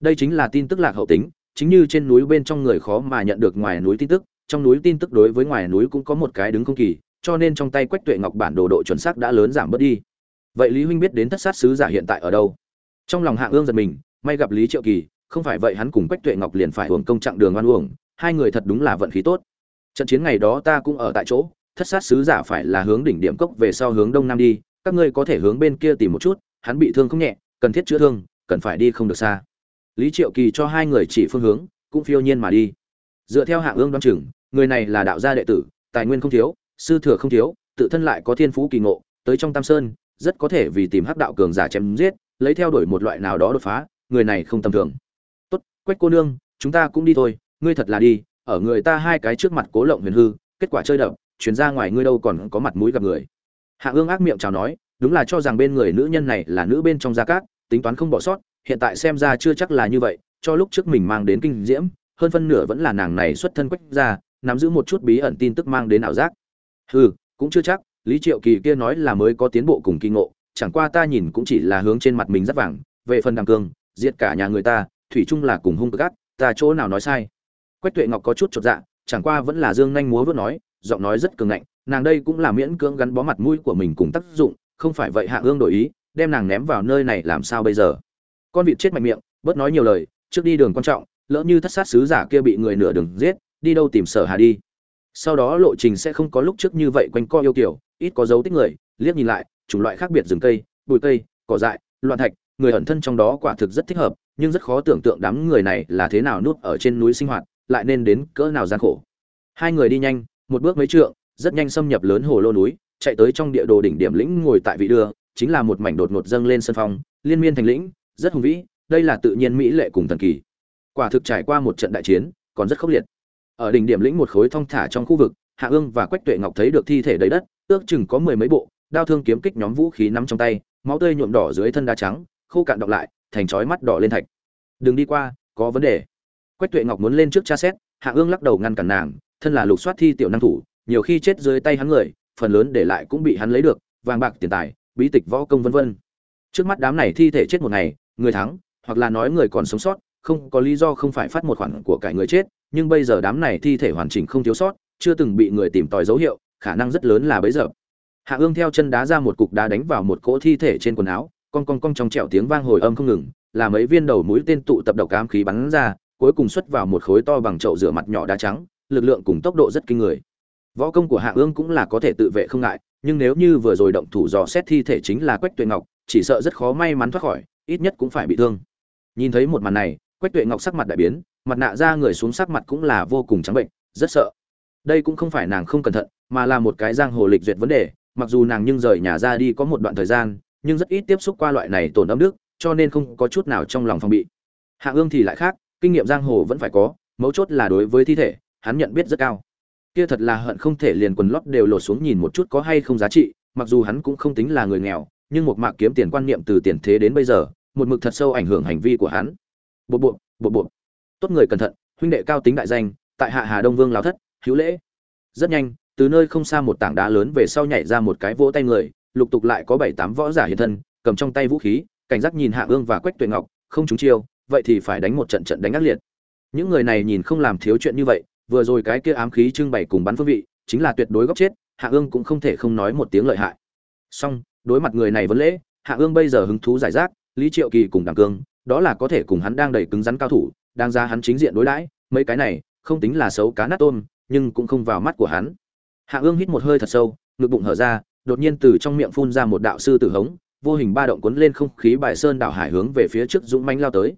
Đây chính là tin tức lạc hậu tính, chính như trên núi bên trong người khó mà nhận được ngoài núi tin tức trong núi tin tức đối với ngoài núi cũng có một cái đứng không kỳ, cho nên trong tay quách tuệ ngọc bản đồ độ chuẩn xác đã lớn giảm bớt đi. Vậy lý huynh biết đến thất sát sứ giả hiện tại ở đâu? Trong lòng hạ ương giật mình, may gặp lý triệu kỳ, không phải vậy hắn cùng quách tuệ ngọc liền phải hưởng công chặng đường oan uổng, hai người thật đúng là vận khí tốt. Trận chiến ngày đó ta cũng ở tại chỗ, thất sát sứ giả phải là hướng đỉnh điểm cốc về sau hướng đông nam đi, các ngươi có thể hướng bên kia tìm một chút, hắn bị thương không nhẹ, cần thiết chữa thương, cần phải đi không được xa. Lý triệu kỳ cho hai người chỉ phương hướng, cũng phiêu nhiên mà đi dựa theo hạng ương đoan chừng, người này là đạo gia đệ tử, tài nguyên không thiếu, sư thừa không thiếu, tự thân lại có thiên phú kỳ ngộ, tới trong tam sơn, rất có thể vì tìm hắc đạo cường giả chém giết, lấy theo đuổi một loại nào đó đột phá, người này không tầm thường. Tốt, quách cô nương, chúng ta cũng đi thôi, ngươi thật là đi, ở người ta hai cái trước mặt cố lộng huyền hư, kết quả chơi đậm chuyển ra ngoài ngươi đâu còn có mặt mũi gặp người. Hạ ương ác miệng chào nói, đúng là cho rằng bên người nữ nhân này là nữ bên trong gia cát, tính toán không bỏ sót, hiện tại xem ra chưa chắc là như vậy, cho lúc trước mình mang đến kinh diễm hơn phân nửa vẫn là nàng này xuất thân quách ra nắm giữ một chút bí ẩn tin tức mang đến ảo giác. Hừ, cũng chưa chắc, lý triệu kỳ kia nói là mới có tiến bộ cùng kinh ngộ, chẳng qua ta nhìn cũng chỉ là hướng trên mặt mình rất vàng, về phần đằng cương diệt cả nhà người ta, thủy chung là cùng hung gắt ta chỗ nào nói sai? Quách tuệ ngọc có chút chột dạ chẳng qua vẫn là dương nhanh múa vớt nói, giọng nói rất cường ngạnh, nàng đây cũng là miễn cưỡng gắn bó mặt mũi của mình cùng tác dụng, không phải vậy hạ ương đổi ý, đem nàng ném vào nơi này làm sao bây giờ? Con vịt chết mạnh miệng, bớt nói nhiều lời, trước đi đường quan trọng lỡ như thất sát sứ giả kia bị người nửa đường giết, đi đâu tìm sở hà đi. Sau đó lộ trình sẽ không có lúc trước như vậy quanh co yêu kiểu, ít có dấu tích người, liếc nhìn lại, chủng loại khác biệt rừng cây, bụi cây, cỏ dại, loạn thạch, người ẩn thân trong đó quả thực rất thích hợp, nhưng rất khó tưởng tượng đám người này là thế nào nuốt ở trên núi sinh hoạt, lại nên đến cỡ nào gian khổ. Hai người đi nhanh, một bước mấy trượng, rất nhanh xâm nhập lớn hồ lô núi, chạy tới trong địa đồ đỉnh điểm lĩnh ngồi tại vị đưa, chính là một mảnh đột ngột dâng lên sân phong, liên miên thành lĩnh, rất hùng vĩ, đây là tự nhiên mỹ lệ cùng thần kỳ quả thực trải qua một trận đại chiến, còn rất khốc liệt. Ở đỉnh điểm lĩnh một khối thong thả trong khu vực, hạ ương và quách tuệ ngọc thấy được thi thể đầy đất, ước chừng có mười mấy bộ, đao thương kiếm kích nhóm vũ khí nắm trong tay, máu tươi nhuộm đỏ dưới thân đá trắng, khô cạn đọng lại, thành chói mắt đỏ lên thạch. Đừng đi qua, có vấn đề. Quách tuệ ngọc muốn lên trước tra xét, hạ ương lắc đầu ngăn cản nàng, thân là lục soát thi tiểu năng thủ, nhiều khi chết dưới tay hắn người, phần lớn để lại cũng bị hắn lấy được, vàng bạc tiền tài, bí tịch võ công vân vân. Trước mắt đám này thi thể chết một ngày, người thắng, hoặc là nói người còn sống sót không có lý do không phải phát một khoản của cải người chết, nhưng bây giờ đám này thi thể hoàn chỉnh không thiếu sót, chưa từng bị người tìm tòi dấu hiệu, khả năng rất lớn là bấy giờ. Hạ ương theo chân đá ra một cục đá đánh vào một cỗ thi thể trên quần áo con con con trong trẹo tiếng vang hồi âm không ngừng, là mấy viên đầu mũi tên tụ tập độc ám khí bắn ra, cuối cùng xuất vào một khối to bằng chậu rửa mặt nhỏ đá trắng, lực lượng cùng tốc độ rất kinh người. Võ công của hạ ương cũng là có thể tự vệ không ngại, nhưng nếu như vừa rồi động thủ dò xét thi thể chính là quách tuệ ngọc, chỉ sợ rất khó may mắn thoát khỏi, ít nhất cũng phải bị thương. Nhìn thấy một màn này quách tuệ ngọc sắc mặt đại biến, mặt nạ ra người xuống sắc mặt cũng là vô cùng trắng bệnh, rất sợ. Đây cũng không phải nàng không cẩn thận, mà là một cái giang hồ lịch duyệt vấn đề, mặc dù nàng nhưng rời nhà ra đi có một đoạn thời gian, nhưng rất ít tiếp xúc qua loại này tổn âm đức, cho nên không có chút nào trong lòng phòng bị. Hạ ương thì lại khác, kinh nghiệm giang hồ vẫn phải có, mấu chốt là đối với thi thể, hắn nhận biết rất cao. Kia thật là hận không thể liền quần lót đều lột xuống nhìn một chút có hay không giá trị, mặc dù hắn cũng không tính là người nghèo, nhưng một mạc kiếm tiền quan niệm từ tiền thế đến bây giờ, một mực thật sâu ảnh hưởng hành vi của hắn bộ bộ bộ bộ. Tốt người cẩn thận, huynh đệ cao tính đại danh, tại hạ hà đông vương lao thất, hữu lễ. Rất nhanh, từ nơi không xa một tảng đá lớn về sau nhảy ra một cái vỗ tay người, lục tục lại có bảy tám võ giả hiện thân, cầm trong tay vũ khí, cảnh giác nhìn hạ ương và quách tuệ ngọc, không trúng chiêu, vậy thì phải đánh một trận trận đánh ác liệt. Những người này nhìn không làm thiếu chuyện như vậy, vừa rồi cái kia ám khí trưng bày cùng bắn phương vị, chính là tuyệt đối góc chết, hạ ương cũng không thể không nói một tiếng lợi hại. Song đối mặt người này vẫn lễ, hạ ương bây giờ hứng thú giải rác, lý triệu kỳ cùng đảng cương đó là có thể cùng hắn đang đầy cứng rắn cao thủ, đang ra hắn chính diện đối đãi, mấy cái này, không tính là xấu cá nát tôm, nhưng cũng không vào mắt của hắn. Hạ ương hít một hơi thật sâu, ngực bụng hở ra, đột nhiên từ trong miệng phun ra một đạo sư tử hống, vô hình ba động cuốn lên không khí bài sơn đảo hải hướng về phía trước dũng mãnh lao tới.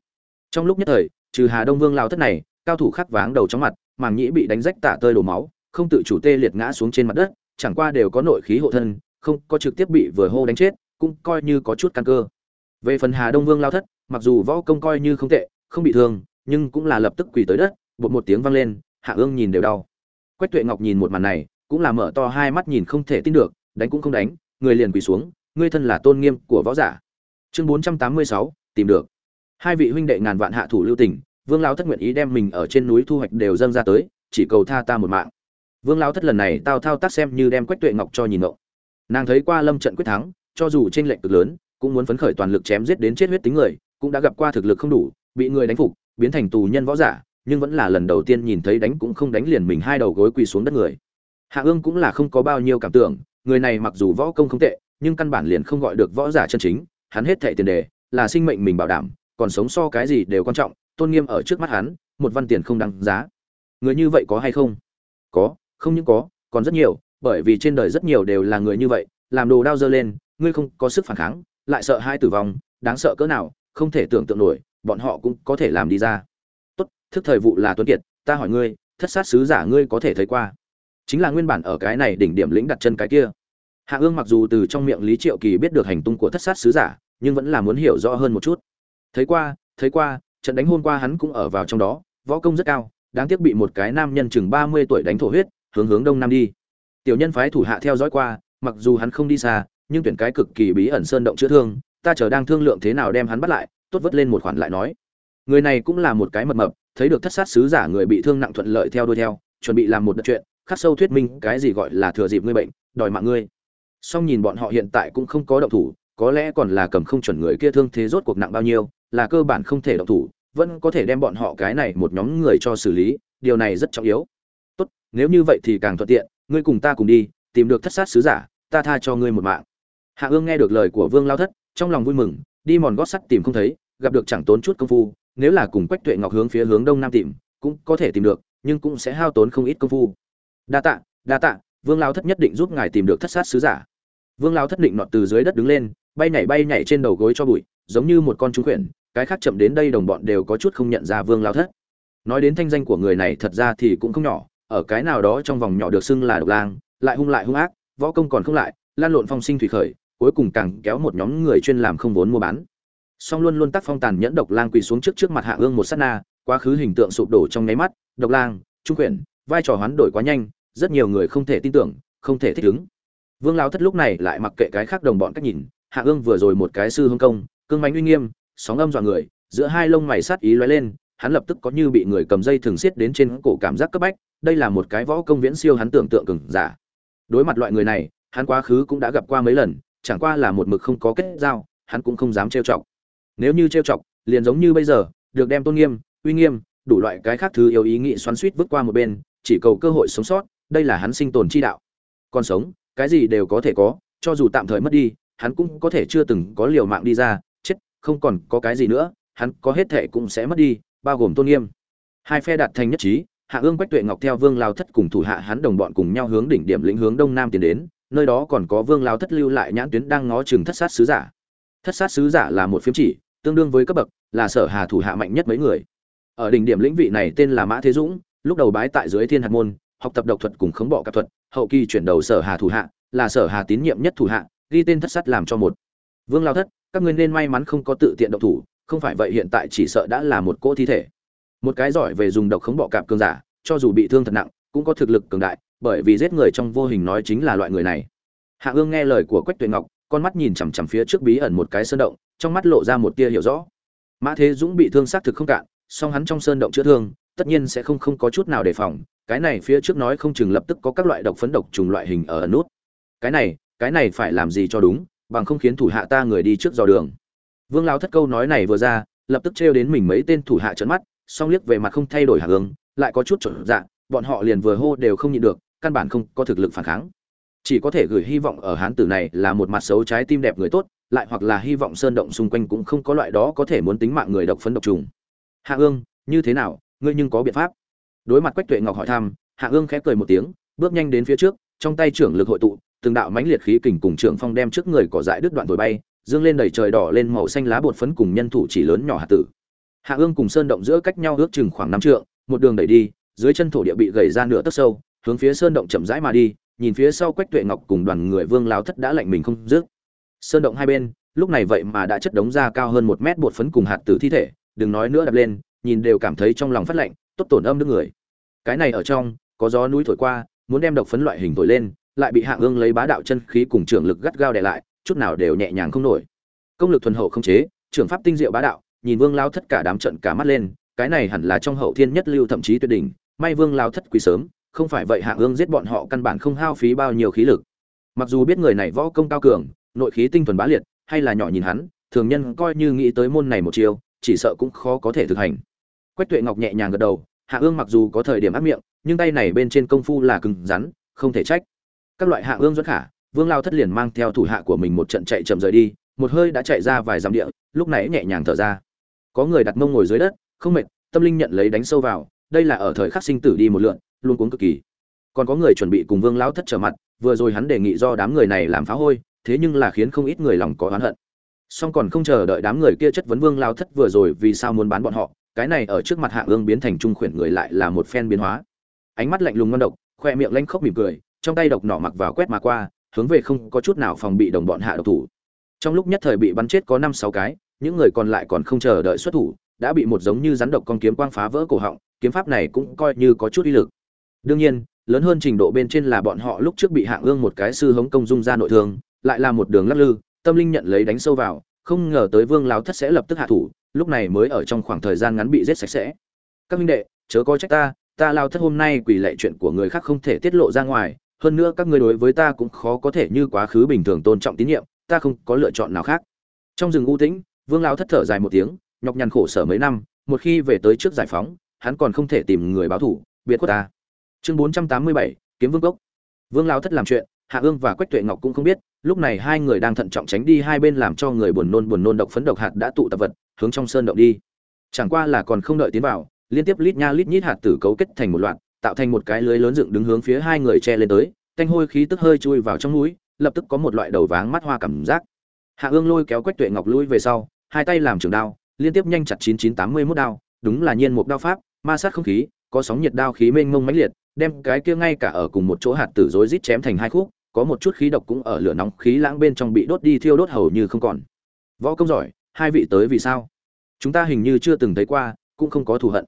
Trong lúc nhất thời, trừ hà đông vương lao thất này, cao thủ khắc váng đầu chóng mặt, màng nhĩ bị đánh rách tả tơi đổ máu, không tự chủ tê liệt ngã xuống trên mặt đất, chẳng qua đều có nội khí hộ thân, không có trực tiếp bị vừa hô đánh chết, cũng coi như có chút căn cơ. Về phần hà đông vương lao thất mặc dù võ công coi như không tệ, không bị thương, nhưng cũng là lập tức quỳ tới đất, bột một tiếng vang lên, hạ ương nhìn đều đau. Quách tuệ ngọc nhìn một màn này, cũng là mở to hai mắt nhìn không thể tin được, đánh cũng không đánh, người liền quỳ xuống, ngươi thân là tôn nghiêm của võ giả. Chương bốn trăm tám mươi sáu, tìm được. Hai vị huynh đệ ngàn vạn hạ thủ lưu tình, vương lao thất nguyện ý đem mình ở trên núi thu hoạch đều dâng ra tới, chỉ cầu tha ta một mạng. Vương lao thất lần này tao thao tác xem như đem quách tuệ ngọc cho nhìn ngộ. Nàng thấy qua lâm trận quyết thắng, cho dù trên lệnh cực lớn, cũng muốn phấn khởi toàn lực chém giết đến chết huyết tính người cũng đã gặp qua thực lực không đủ, bị người đánh phục, biến thành tù nhân võ giả, nhưng vẫn là lần đầu tiên nhìn thấy đánh cũng không đánh liền mình hai đầu gối quỳ xuống đất người. Hạ ương cũng là không có bao nhiêu cảm tưởng, người này mặc dù võ công không tệ, nhưng căn bản liền không gọi được võ giả chân chính, hắn hết thệ tiền đề là sinh mệnh mình bảo đảm, còn sống so cái gì đều quan trọng, tôn nghiêm ở trước mắt hắn, một văn tiền không đáng giá. Người như vậy có hay không? Có, không những có, còn rất nhiều, bởi vì trên đời rất nhiều đều là người như vậy, làm đồ đao dơ lên, ngươi không có sức phản kháng, lại sợ hai tử vong, đáng sợ cỡ nào không thể tưởng tượng nổi, bọn họ cũng có thể làm đi ra. Tốt, thức thời vụ là tuấn kiệt, ta hỏi ngươi, thất sát sứ giả ngươi có thể thấy qua? Chính là nguyên bản ở cái này đỉnh điểm lĩnh đặt chân cái kia. Hạ ương mặc dù từ trong miệng lý triệu kỳ biết được hành tung của thất sát sứ giả, nhưng vẫn là muốn hiểu rõ hơn một chút. Thấy qua thấy qua, trận đánh hôm qua hắn cũng ở vào trong đó, võ công rất cao, đáng tiếc bị một cái nam nhân chừng ba mươi tuổi đánh thổ huyết, hướng hướng đông nam đi. Tiểu nhân phái thủ hạ theo dõi qua, mặc dù hắn không đi xa, nhưng tuyển cái cực kỳ bí ẩn sơn động chữa thương ta chờ đang thương lượng thế nào đem hắn bắt lại, tốt vất lên một khoản lại nói. Người này cũng là một cái mập mập, thấy được thất sát sứ giả người bị thương nặng thuận lợi theo đuôi theo, chuẩn bị làm một đợt chuyện, khắc sâu thuyết minh cái gì gọi là thừa dịp ngươi bệnh, đòi mạng ngươi. Song nhìn bọn họ hiện tại cũng không có động thủ, có lẽ còn là cầm không chuẩn người kia thương thế rốt cuộc nặng bao nhiêu, là cơ bản không thể động thủ, vẫn có thể đem bọn họ cái này một nhóm người cho xử lý, điều này rất trọng yếu. Tốt, nếu như vậy thì càng thuận tiện, ngươi cùng ta cùng đi, tìm được thất sát sứ giả, ta tha cho ngươi một mạng. Hạ ương nghe được lời của vương lao thất trong lòng vui mừng, đi mòn gót sắt tìm không thấy, gặp được chẳng tốn chút công phu, nếu là cùng quách tuệ ngọc hướng phía hướng đông nam tìm, cũng có thể tìm được, nhưng cũng sẽ hao tốn không ít công phu. Đa tạ đa tạ, vương lao thất nhất định giúp ngài tìm được thất sát sứ giả. Vương lao thất định nọt từ dưới đất đứng lên, bay nhảy bay nhảy trên đầu gối cho bụi, giống như một con trúng khuyển, cái khác chậm đến đây đồng bọn đều có chút không nhận ra vương lao thất. Nói đến thanh danh của người này thật ra thì cũng không nhỏ, ở cái nào đó trong vòng nhỏ được xưng là độc lang, lại hung lại hung ác, võ công còn không lại, lan lộn phong sinh thủy khởi cuối cùng càng kéo một nhóm người chuyên làm không vốn mua bán. Song luôn luôn tác phong tàn nhẫn độc lang quỳ xuống trước trước mặt hạ ương một sát na, quá khứ hình tượng sụp đổ trong nháy mắt, độc lang, trung quyển vai trò hoán đổi quá nhanh, rất nhiều người không thể tin tưởng, không thể thích ứng. Vương lao thất lúc này lại mặc kệ cái khác đồng bọn cách nhìn, hạ ương vừa rồi một cái sư hương công, cương mánh uy nghiêm, sóng âm dọa người, giữa hai lông mày sát ý lóe lên, hắn lập tức có như bị người cầm dây thường xiết đến trên cổ cảm giác cấp bách, đây là một cái võ công viễn siêu hắn tưởng tượng cừng giả. Đối mặt loại người này, hắn quá khứ cũng đã gặp qua mấy lần chẳng qua là một mực không có kết giao, hắn cũng không dám trêu chọc. Nếu như trêu chọc, liền giống như bây giờ, được đem tôn nghiêm, uy nghiêm, đủ loại cái khác thứ yêu ý nghĩ xoắn xuýt vứt qua một bên, chỉ cầu cơ hội sống sót, đây là hắn sinh tồn chi đạo. Còn sống, cái gì đều có thể có, cho dù tạm thời mất đi, hắn cũng có thể chưa từng có liều mạng đi ra, chết, không còn có cái gì nữa, hắn có hết thể cũng sẽ mất đi, bao gồm tôn nghiêm. Hai phe đạt thành nhất trí, hạ ương quách tuệ ngọc theo vương lao thất cùng thủ hạ hắn đồng bọn cùng nhau hướng đỉnh điểm lĩnh hướng đông nam tiến đến nơi đó còn có vương lao thất lưu lại nhãn tuyến đang ngó chừng thất sát sứ giả. Thất sát sứ giả là một phiếm chỉ, tương đương với cấp bậc, là sở hà thủ hạ mạnh nhất mấy người. Ở đỉnh điểm lĩnh vị này tên là mã thế dũng, lúc đầu bái tại dưới thiên hạt môn, học tập độc thuật cùng khống bọ cạp thuật, hậu kỳ chuyển đầu sở hà thủ hạ, là sở hà tín nhiệm nhất thủ hạ, ghi tên thất sát làm cho một. Vương lao thất, các ngươi nên may mắn không có tự tiện độc thủ, không phải vậy hiện tại chỉ sợ đã là một cỗ thi thể. Một cái giỏi về dùng độc khống bọ cạp cường giả, cho dù bị thương thật nặng, cũng có thực lực cường đại bởi vì giết người trong vô hình nói chính là loại người này. Hạ ương nghe lời của quách tuệ ngọc, con mắt nhìn chằm chằm phía trước bí ẩn một cái sơn động, trong mắt lộ ra một tia hiểu rõ. Mã thế dũng bị thương xác thực không cạn, song hắn trong sơn động chữa thương, tất nhiên sẽ không không có chút nào đề phòng, cái này phía trước nói không chừng lập tức có các loại độc phấn độc trùng loại hình ở ẩn nút. Cái này cái này phải làm gì cho đúng, bằng không khiến thủ hạ ta người đi trước dò đường. Vương lao thất câu nói này vừa ra, lập tức trêu đến mình mấy tên thủ hạ trợn mắt, song liếc về mặt không thay đổi hạ hướng lại có chút trở dạ bọn họ liền vừa hô đều không nhịn được căn bản không có thực lực phản kháng. Chỉ có thể gửi hy vọng ở hán tử này là một mặt xấu trái tim đẹp người tốt, lại hoặc là hy vọng sơn động xung quanh cũng không có loại đó có thể muốn tính mạng người độc phấn độc trùng. Hạ ương, như thế nào? Ngươi nhưng có biện pháp. Đối mặt quách tuệ ngọc hỏi thăm, hạ ương khẽ cười một tiếng, bước nhanh đến phía trước, trong tay trưởng lực hội tụ, từng đạo mãnh liệt khí kình cùng trưởng phong đem trước người cỏ dại đứt đoạn thổi bay, dương lên đầy trời đỏ lên màu xanh lá bột phấn cùng nhân thủ chỉ lớn nhỏ hạt tử. Hạ ương cùng sơn động giữa cách nhau ước chừng khoảng năm trượng, một đường đẩy đi, dưới chân thổ địa bị gầy ra nửa tấc sâu hướng phía sơn động chậm rãi mà đi, nhìn phía sau quách tuệ ngọc cùng đoàn người vương lao thất đã lạnh mình không dứt. Sơn động hai bên, lúc này vậy mà đã chất đống ra cao hơn một mét bột phấn cùng hạt tử thi thể, đừng nói nữa đập lên, nhìn đều cảm thấy trong lòng phát lạnh, tốt tổn âm nước người. Cái này ở trong, có gió núi thổi qua, muốn đem độc phấn loại hình thổi lên, lại bị hạng ương lấy bá đạo chân khí cùng trưởng lực gắt gao đè lại, chút nào đều nhẹ nhàng không nổi. Công lực thuần hậu không chế, trưởng pháp tinh diệu bá đạo, nhìn vương lao thất cả đám trận cả mắt lên, cái này hẳn là trong hậu thiên nhất lưu thậm chí tuyệt đỉnh, may vương lao thất quý sớm không phải vậy hạng ương giết bọn họ căn bản không hao phí bao nhiêu khí lực. Mặc dù biết người này võ công cao cường, nội khí tinh thuần bá liệt, hay là nhỏ nhìn hắn, thường nhân coi như nghĩ tới môn này một chiều chỉ sợ cũng khó có thể thực hành. Quách tuệ ngọc nhẹ nhàng gật đầu hạ ương mặc dù có thời điểm ác miệng, nhưng tay này bên trên công phu là cứng rắn, không thể trách. Các loại hạ ương dẫn khả, vương lao thất liền mang theo thủ hạ của mình một trận chạy chậm rời đi, một hơi đã chạy ra vài dặm địa, lúc này nhẹ nhàng thở ra. Có người đặt mông ngồi dưới đất, không mệt, tâm linh nhận lấy đánh sâu vào, đây là ở thời khắc sinh tử đi một lượn luôn cuống cực kỳ. Còn có người chuẩn bị cùng vương lão thất trở mặt, vừa rồi hắn đề nghị do đám người này làm phá hôi, thế nhưng là khiến không ít người lòng có oán hận. Song còn không chờ đợi đám người kia chất vấn vương lao thất vừa rồi vì sao muốn bán bọn họ, cái này ở trước mặt hạ ương biến thành trung khuyển người lại là một phen biến hóa. Ánh mắt lạnh lùng ngon độc, khoe miệng lanh khóc mỉm cười, trong tay độc nỏ mặc vào quét mà qua, hướng về không có chút nào phòng bị đồng bọn hạ độc thủ. Trong lúc nhất thời bị bắn chết có năm sáu cái, những người còn lại còn không chờ đợi xuất thủ, đã bị một giống như rắn độc con kiếm quang phá vỡ cổ họng, kiếm pháp này cũng coi như có chút uy lực đương nhiên, lớn hơn trình độ bên trên là bọn họ lúc trước bị hạng ương một cái sư hống công dung ra nội thương, lại là một đường lắc lư, tâm linh nhận lấy đánh sâu vào, không ngờ tới vương lao thất sẽ lập tức hạ thủ, lúc này mới ở trong khoảng thời gian ngắn bị giết sạch sẽ. Các minh đệ, chớ có trách ta ta lao thất hôm nay quỷ lệ chuyện của người khác không thể tiết lộ ra ngoài, hơn nữa các ngươi đối với ta cũng khó có thể như quá khứ bình thường tôn trọng tín nhiệm, ta không có lựa chọn nào khác. Trong rừng u tĩnh, vương lao thất thở dài một tiếng, nhọc nhằn khổ sở mấy năm, một khi về tới trước giải phóng, hắn còn không thể tìm người báo thủ, biệt quốc ta chương bốn trăm tám mươi bảy, kiếm vương cốc. Vương lao thất làm chuyện, hạ ương và quách tuệ ngọc cũng không biết, lúc này hai người đang thận trọng tránh đi hai bên làm cho người buồn nôn buồn nôn độc phấn độc hạt đã tụ tập vật, hướng trong sơn động đi. Chẳng qua là còn không đợi tiến vào, liên tiếp lít nha lít nhít hạt tử cấu kết thành một loạt, tạo thành một cái lưới lớn dựng đứng hướng phía hai người che lên tới canh hôi khí tức hơi chui vào trong núi, lập tức có một loại đầu váng mắt hoa cảm giác. Hạ ương lôi kéo quách tuệ ngọc lui về sau, hai tay làm trường đao, liên tiếp nhanh chặt chín chín tám mươi mốt đao, đúng là nhiên một đao pháp, ma sát không khí, có sóng nhiệt đao khí mênh mông mãnh liệt đem cái kia ngay cả ở cùng một chỗ hạt tử rối rít chém thành hai khúc, có một chút khí độc cũng ở lửa nóng khí lãng bên trong bị đốt đi thiêu đốt hầu như không còn. Võ công giỏi, hai vị tới vì sao? Chúng ta hình như chưa từng thấy qua, cũng không có thù hận.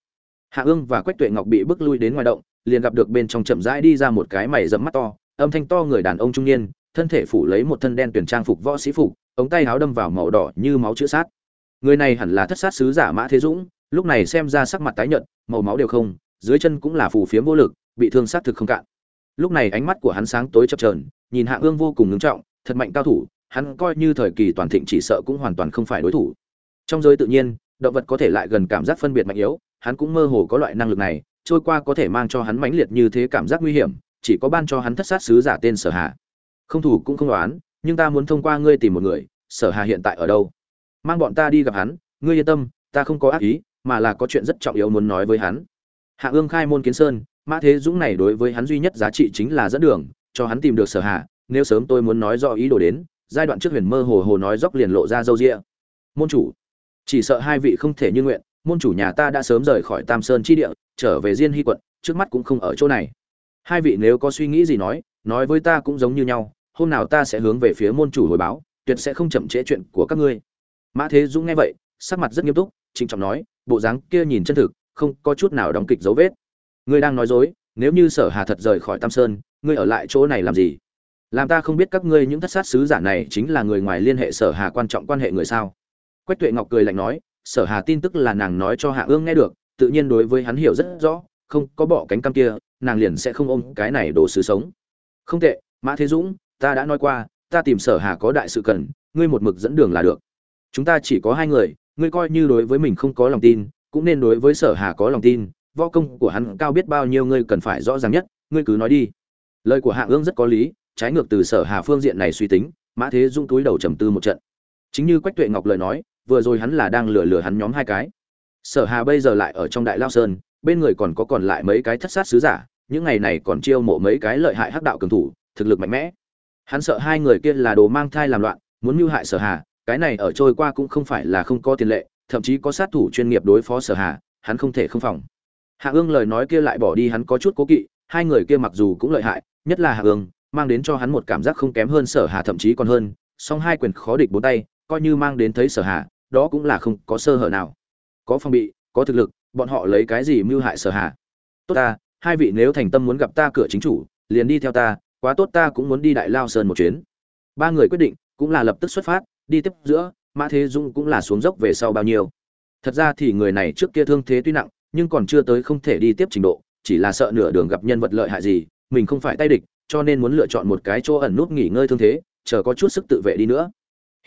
Hạ ương và quách tuệ ngọc bị bước lui đến ngoài động, liền gặp được bên trong chậm rãi đi ra một cái mày rậm mắt to, âm thanh to người đàn ông trung niên, thân thể phủ lấy một thân đen tuyển trang phục võ sĩ phục, ống tay áo đâm vào màu đỏ như máu chữa sát. Người này hẳn là thất sát sứ giả mã thế dũng, lúc này xem ra sắc mặt tái nhợt, màu máu đều không, dưới chân cũng là phù phiếm vô lực bị thương sát thực không cạn. Lúc này ánh mắt của hắn sáng tối chập chờn, nhìn hạ ương vô cùng ngưng trọng, thật mạnh cao thủ, hắn coi như thời kỳ toàn thịnh chỉ sợ cũng hoàn toàn không phải đối thủ. Trong giới tự nhiên, động vật có thể lại gần cảm giác phân biệt mạnh yếu, hắn cũng mơ hồ có loại năng lực này, trôi qua có thể mang cho hắn mãnh liệt như thế cảm giác nguy hiểm, chỉ có ban cho hắn thất sát sứ giả tên sở hà. Không thủ cũng không đoán, nhưng ta muốn thông qua ngươi tìm một người, sở hà hiện tại ở đâu? Mang bọn ta đi gặp hắn, ngươi yên tâm, ta không có ác ý, mà là có chuyện rất trọng yếu muốn nói với hắn. Hạ ương khai môn kiến sơn mã thế dũng này đối với hắn duy nhất giá trị chính là dẫn đường, cho hắn tìm được sở hạ, nếu sớm tôi muốn nói rõ ý đồ đến, giai đoạn trước huyền mơ hồ hồ nói dốc liền lộ ra dâu rịa môn chủ, chỉ sợ hai vị không thể như nguyện, môn chủ nhà ta đã sớm rời khỏi tam sơn chi địa, trở về diên hy quận, trước mắt cũng không ở chỗ này. Hai vị nếu có suy nghĩ gì nói nói với ta cũng giống như nhau, hôm nào ta sẽ hướng về phía môn chủ hồi báo, tuyệt sẽ không chậm trễ chuyện của các ngươi. Mã thế dũng nghe vậy, sắc mặt rất nghiêm túc, trịnh trọng nói, bộ dáng kia nhìn chân thực, không có chút nào đóng kịch dấu vết ngươi đang nói dối, nếu như sở hà thật rời khỏi tam sơn, ngươi ở lại chỗ này làm gì? Làm ta không biết các ngươi những thất sát sứ giả này chính là người ngoài liên hệ sở hà quan trọng quan hệ người sao? Quách tuệ ngọc cười lạnh nói, sở hà tin tức là nàng nói cho hạ ương nghe được, tự nhiên đối với hắn hiểu rất rõ, không có bỏ cánh cam kia, nàng liền sẽ không ôm cái này đồ sứ sống. Không tệ, mã thế dũng, ta đã nói qua, ta tìm sở hà có đại sự cần, ngươi một mực dẫn đường là được. Chúng ta chỉ có hai người, ngươi coi như đối với mình không có lòng tin, cũng nên đối với sở hà có lòng tin võ công của hắn cao biết bao nhiêu ngươi cần phải rõ ràng nhất, ngươi cứ nói đi. Lời của hạ ương rất có lý, trái ngược từ sở hà phương diện này suy tính, mã thế dung túi đầu trầm tư một trận. Chính như quách tuệ ngọc lời nói, vừa rồi hắn là đang lừa lừa hắn nhóm hai cái. Sở hà bây giờ lại ở trong đại lao sơn, bên người còn có còn lại mấy cái thất sát sứ giả, những ngày này còn chiêu mộ mấy cái lợi hại hắc đạo cường thủ, thực lực mạnh mẽ. Hắn sợ hai người kia là đồ mang thai làm loạn, muốn mưu hại sở hà, cái này ở trôi qua cũng không phải là không có tiền lệ, thậm chí có sát thủ chuyên nghiệp đối phó sở hà, hắn không thể không phòng hạ ương lời nói kia lại bỏ đi hắn có chút cố kỵ, hai người kia mặc dù cũng lợi hại, nhất là hạ ương, mang đến cho hắn một cảm giác không kém hơn sở hà thậm chí còn hơn, song hai quyền khó địch bốn tay, coi như mang đến thấy sở hà, đó cũng là không có sơ hở nào. Có phong bị, có thực lực, bọn họ lấy cái gì mưu hại sở hà? Tốt ta, hai vị nếu thành tâm muốn gặp ta cửa chính chủ, liền đi theo ta, quá tốt ta cũng muốn đi đại lao sơn một chuyến. Ba người quyết định, cũng là lập tức xuất phát, đi tiếp giữa, mã thế dung cũng là xuống dốc về sau bao nhiêu. Thật ra thì người này trước kia thương thế tuy nặng nhưng còn chưa tới không thể đi tiếp trình độ, chỉ là sợ nửa đường gặp nhân vật lợi hại gì, mình không phải tay địch, cho nên muốn lựa chọn một cái chỗ ẩn nút nghỉ ngơi thương thế, chờ có chút sức tự vệ đi nữa.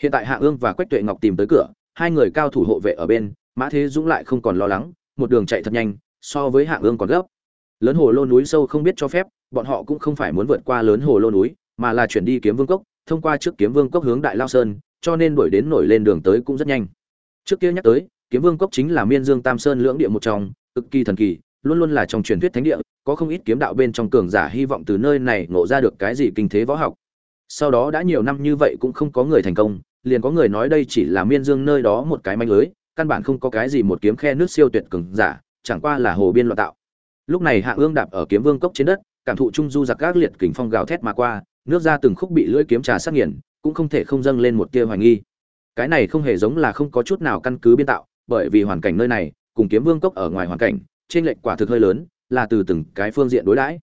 Hiện tại hạ ương và quách tuệ ngọc tìm tới cửa, hai người cao thủ hộ vệ ở bên, mã thế dũng lại không còn lo lắng, một đường chạy thật nhanh, so với hạ ương còn gấp. Lớn hồ lô núi sâu không biết cho phép, bọn họ cũng không phải muốn vượt qua lớn hồ lô núi, mà là chuyển đi kiếm vương cốc, thông qua trước kiếm vương cốc hướng đại lao sơn, cho nên đuổi đến nổi lên đường tới cũng rất nhanh. Trước kia nhắc tới kiếm vương cốc chính là miên dương tam sơn lưỡng địa một trong, cực kỳ thần kỳ, luôn luôn là trong truyền thuyết thánh địa, có không ít kiếm đạo bên trong cường giả hy vọng từ nơi này ngộ ra được cái gì kinh thế võ học. Sau đó đã nhiều năm như vậy cũng không có người thành công, liền có người nói đây chỉ là miên dương nơi đó một cái manh lưới, căn bản không có cái gì một kiếm khe nước siêu tuyệt cường giả, chẳng qua là hồ biên loạn tạo. Lúc này hạ ương đạp ở kiếm vương cốc trên đất, cảm thụ trung du giặc gác liệt kình phong gào thét mà qua, nước ra từng khúc bị lưỡi kiếm trà sát nghiền, cũng không thể không dâng lên một tia hoài nghi. Cái này không hề giống là không có chút nào căn cứ biên tạo bởi vì hoàn cảnh nơi này, cùng kiếm vương cốc ở ngoài hoàn cảnh trên lệnh quả thực hơi lớn, là từ từng cái phương diện đối đãi.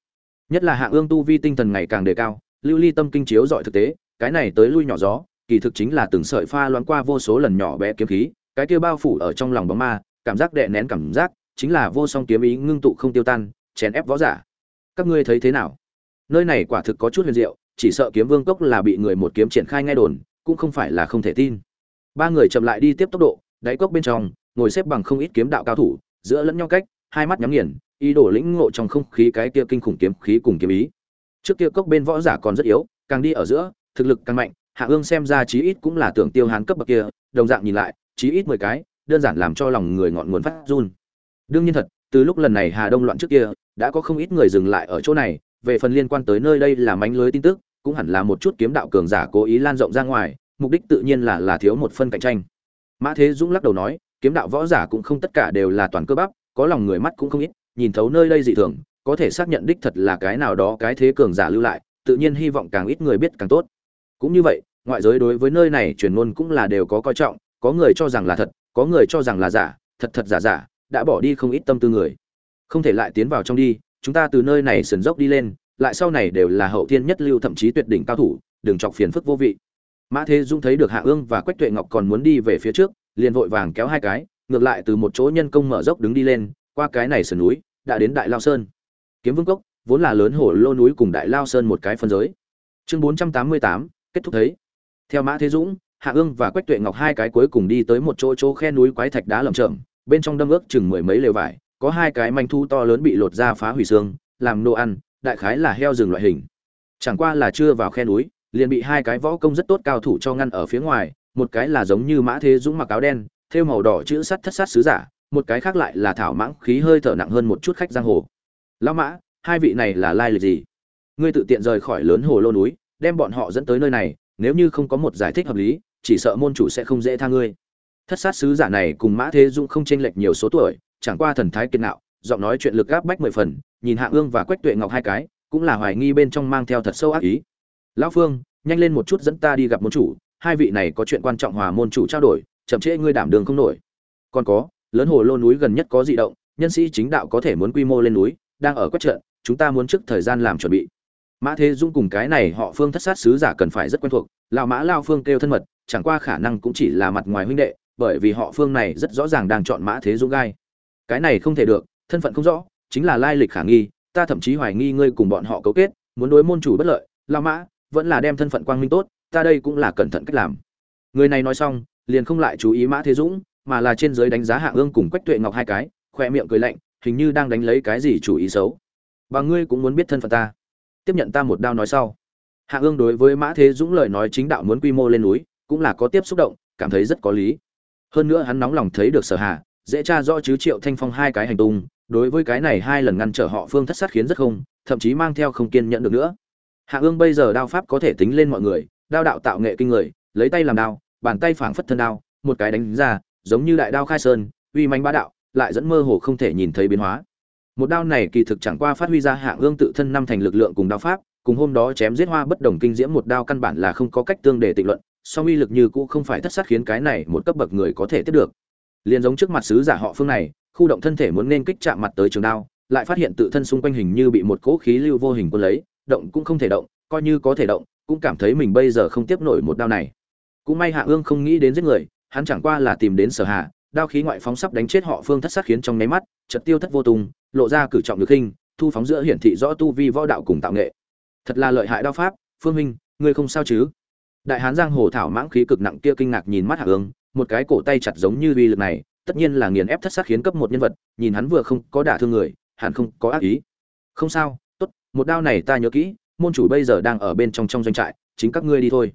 Nhất là hạ ương tu vi tinh thần ngày càng đề cao, lưu ly tâm kinh chiếu dọi thực tế, cái này tới lui nhỏ gió, kỳ thực chính là từng sợi pha loáng qua vô số lần nhỏ bé kiếm khí, cái kia bao phủ ở trong lòng bóng ma, cảm giác đè nén cảm giác, chính là vô song kiếm ý ngưng tụ không tiêu tan, chèn ép võ giả. Các ngươi thấy thế nào? Nơi này quả thực có chút huyền diệu, chỉ sợ kiếm vương cốc là bị người một kiếm triển khai ngay đồn, cũng không phải là không thể tin. Ba người chậm lại đi tiếp tốc độ đáy cốc bên trong, ngồi xếp bằng không ít kiếm đạo cao thủ, giữa lẫn nhau cách, hai mắt nhắm nghiền, ý đồ lĩnh ngộ trong không khí cái kia kinh khủng kiếm khí cùng kiếm ý. Trước kia cốc bên võ giả còn rất yếu, càng đi ở giữa, thực lực càng mạnh, hạ ương xem ra chí ít cũng là tưởng tiêu hán cấp bậc kia, đồng dạng nhìn lại, chí ít mười cái, đơn giản làm cho lòng người ngọn nguồn phát run. Đương nhiên thật, từ lúc lần này hà đông loạn trước kia, đã có không ít người dừng lại ở chỗ này, về phần liên quan tới nơi đây là mánh lưới tin tức, cũng hẳn là một chút kiếm đạo cường giả cố ý lan rộng ra ngoài, mục đích tự nhiên là là thiếu một phân cạnh tranh mã thế dũng lắc đầu nói, kiếm đạo võ giả cũng không tất cả đều là toàn cơ bắp, có lòng người mắt cũng không ít, nhìn thấu nơi đây dị thường, có thể xác nhận đích thật là cái nào đó cái thế cường giả lưu lại, tự nhiên hy vọng càng ít người biết càng tốt. Cũng như vậy, ngoại giới đối với nơi này truyền ngôn cũng là đều có coi trọng, có người cho rằng là thật, có người cho rằng là giả, thật thật giả giả, đã bỏ đi không ít tâm tư người. Không thể lại tiến vào trong đi, chúng ta từ nơi này sườn dốc đi lên, lại sau này đều là hậu thiên nhất lưu thậm chí tuyệt đỉnh cao thủ, đừng chọc phiền phức vô vị mã thế dung thấy được hạ ương và quách tuệ ngọc còn muốn đi về phía trước, liền vội vàng kéo hai cái, ngược lại từ một chỗ nhân công mở dốc đứng đi lên, qua cái này sườn núi, đã đến đại lao sơn. Kiếm vương cốc, vốn là lớn hồ lô núi cùng đại lao sơn một cái phân giới. Chương bốn trăm tám mươi tám, kết thúc thấy. Theo mã thế dũng, hạ ương và quách tuệ ngọc hai cái cuối cùng đi tới một chỗ chỗ khe núi quái thạch đá lầm chậm bên trong đâm ước chừng mười mấy lều vải, có hai cái manh thu to lớn bị lột ra phá hủy xương, làm nô ăn, đại khái là heo rừng loại hình. Chẳng qua là chưa vào khe núi liền bị hai cái võ công rất tốt cao thủ cho ngăn ở phía ngoài, một cái là giống như mã thế dũng mặc áo đen, thêu màu đỏ chữ sắt thất sát sứ giả, một cái khác lại là thảo mãng khí hơi thở nặng hơn một chút khách giang hồ. Lão mã, hai vị này là lai lịch gì? Ngươi tự tiện rời khỏi lớn hồ lô núi, đem bọn họ dẫn tới nơi này, nếu như không có một giải thích hợp lý, chỉ sợ môn chủ sẽ không dễ tha ngươi. Thất sát sứ giả này cùng mã thế dũng không chênh lệch nhiều số tuổi, chẳng qua thần thái kiên nạo giọng nói chuyện lực gáp bách mười phần, nhìn hạ ương và quách tuệ ngọc hai cái, cũng là hoài nghi bên trong mang theo thật sâu ác ý lão phương, nhanh lên một chút dẫn ta đi gặp môn chủ, hai vị này có chuyện quan trọng hòa môn chủ trao đổi, chậm trễ ngươi đảm đường không nổi. Còn có, lớn hồ lô núi gần nhất có dị động, nhân sĩ chính đạo có thể muốn quy mô lên núi, đang ở quét trận, chúng ta muốn trước thời gian làm chuẩn bị. Mã thế dung cùng cái này họ phương thất sát sứ giả cần phải rất quen thuộc, lão mã lao phương kêu thân mật, chẳng qua khả năng cũng chỉ là mặt ngoài huynh đệ, bởi vì họ phương này rất rõ ràng đang chọn mã thế dung gai. Cái này không thể được, thân phận không rõ, chính là lai lịch khả nghi, ta thậm chí hoài nghi ngươi cùng bọn họ cấu kết, muốn đối môn chủ bất lợi lao mã vẫn là đem thân phận quang minh tốt, ta đây cũng là cẩn thận cách làm. Người này nói xong, liền không lại chú ý mã thế dũng, mà là trên giới đánh giá hạ ương cùng quách tuệ ngọc hai cái khoe miệng cười lạnh, hình như đang đánh lấy cái gì chủ ý xấu. Và ngươi cũng muốn biết thân phận ta. Tiếp nhận ta một đao nói sau. Hạ ương đối với mã thế dũng lời nói chính đạo muốn quy mô lên núi, cũng là có tiếp xúc động, cảm thấy rất có lý. Hơn nữa hắn nóng lòng thấy được sở hạ dễ tra rõ chứ triệu thanh phong hai cái hành tung, đối với cái này hai lần ngăn trở họ phương thất sát khiến rất không, thậm chí mang theo không kiên nhẫn được nữa hạ ương bây giờ đao pháp có thể tính lên mọi người, đao đạo tạo nghệ kinh người, lấy tay làm đao, bàn tay phảng phất thân đao, một cái đánh ra, giống như đại đao khai sơn, uy manh bá đạo, lại dẫn mơ hồ không thể nhìn thấy biến hóa. Một đao này kỳ thực chẳng qua phát huy ra hạ ương tự thân năm thành lực lượng cùng đao pháp, cùng hôm đó chém giết hoa bất đồng kinh diễm một đao căn bản là không có cách tương để tịnh luận, song uy lực như cũ không phải thất sát khiến cái này một cấp bậc người có thể tiếp được. Liền giống trước mặt sứ giả họ phương này, khu động thân thể muốn nên kích chạm mặt tới trường đao, lại phát hiện tự thân xung quanh hình như bị một cỗ khí lưu vô hình quân lấy động cũng không thể động, coi như có thể động, cũng cảm thấy mình bây giờ không tiếp nổi một đao này. Cũng may hạ ương không nghĩ đến giết người, hắn chẳng qua là tìm đến sở hạ đao khí ngoại phóng sắp đánh chết họ phương thất sát khiến trong nháy mắt, chợt tiêu thất vô tung, lộ ra cử trọng được hình, thu phóng giữa hiển thị rõ tu vi võ đạo cùng tạo nghệ. Thật là lợi hại đao pháp, phương minh, ngươi không sao chứ? Đại hán giang hồ thảo mãng khí cực nặng kia kinh ngạc nhìn mắt hạ ương, một cái cổ tay chặt giống như uy lực này, tất nhiên là nghiền ép thất sát khiến cấp một nhân vật, nhìn hắn vừa không có đả thương người, hẳn không có ác ý. Không sao một đao này ta nhớ kỹ, môn chủ bây giờ đang ở bên trong trong doanh trại, chính các ngươi đi thôi.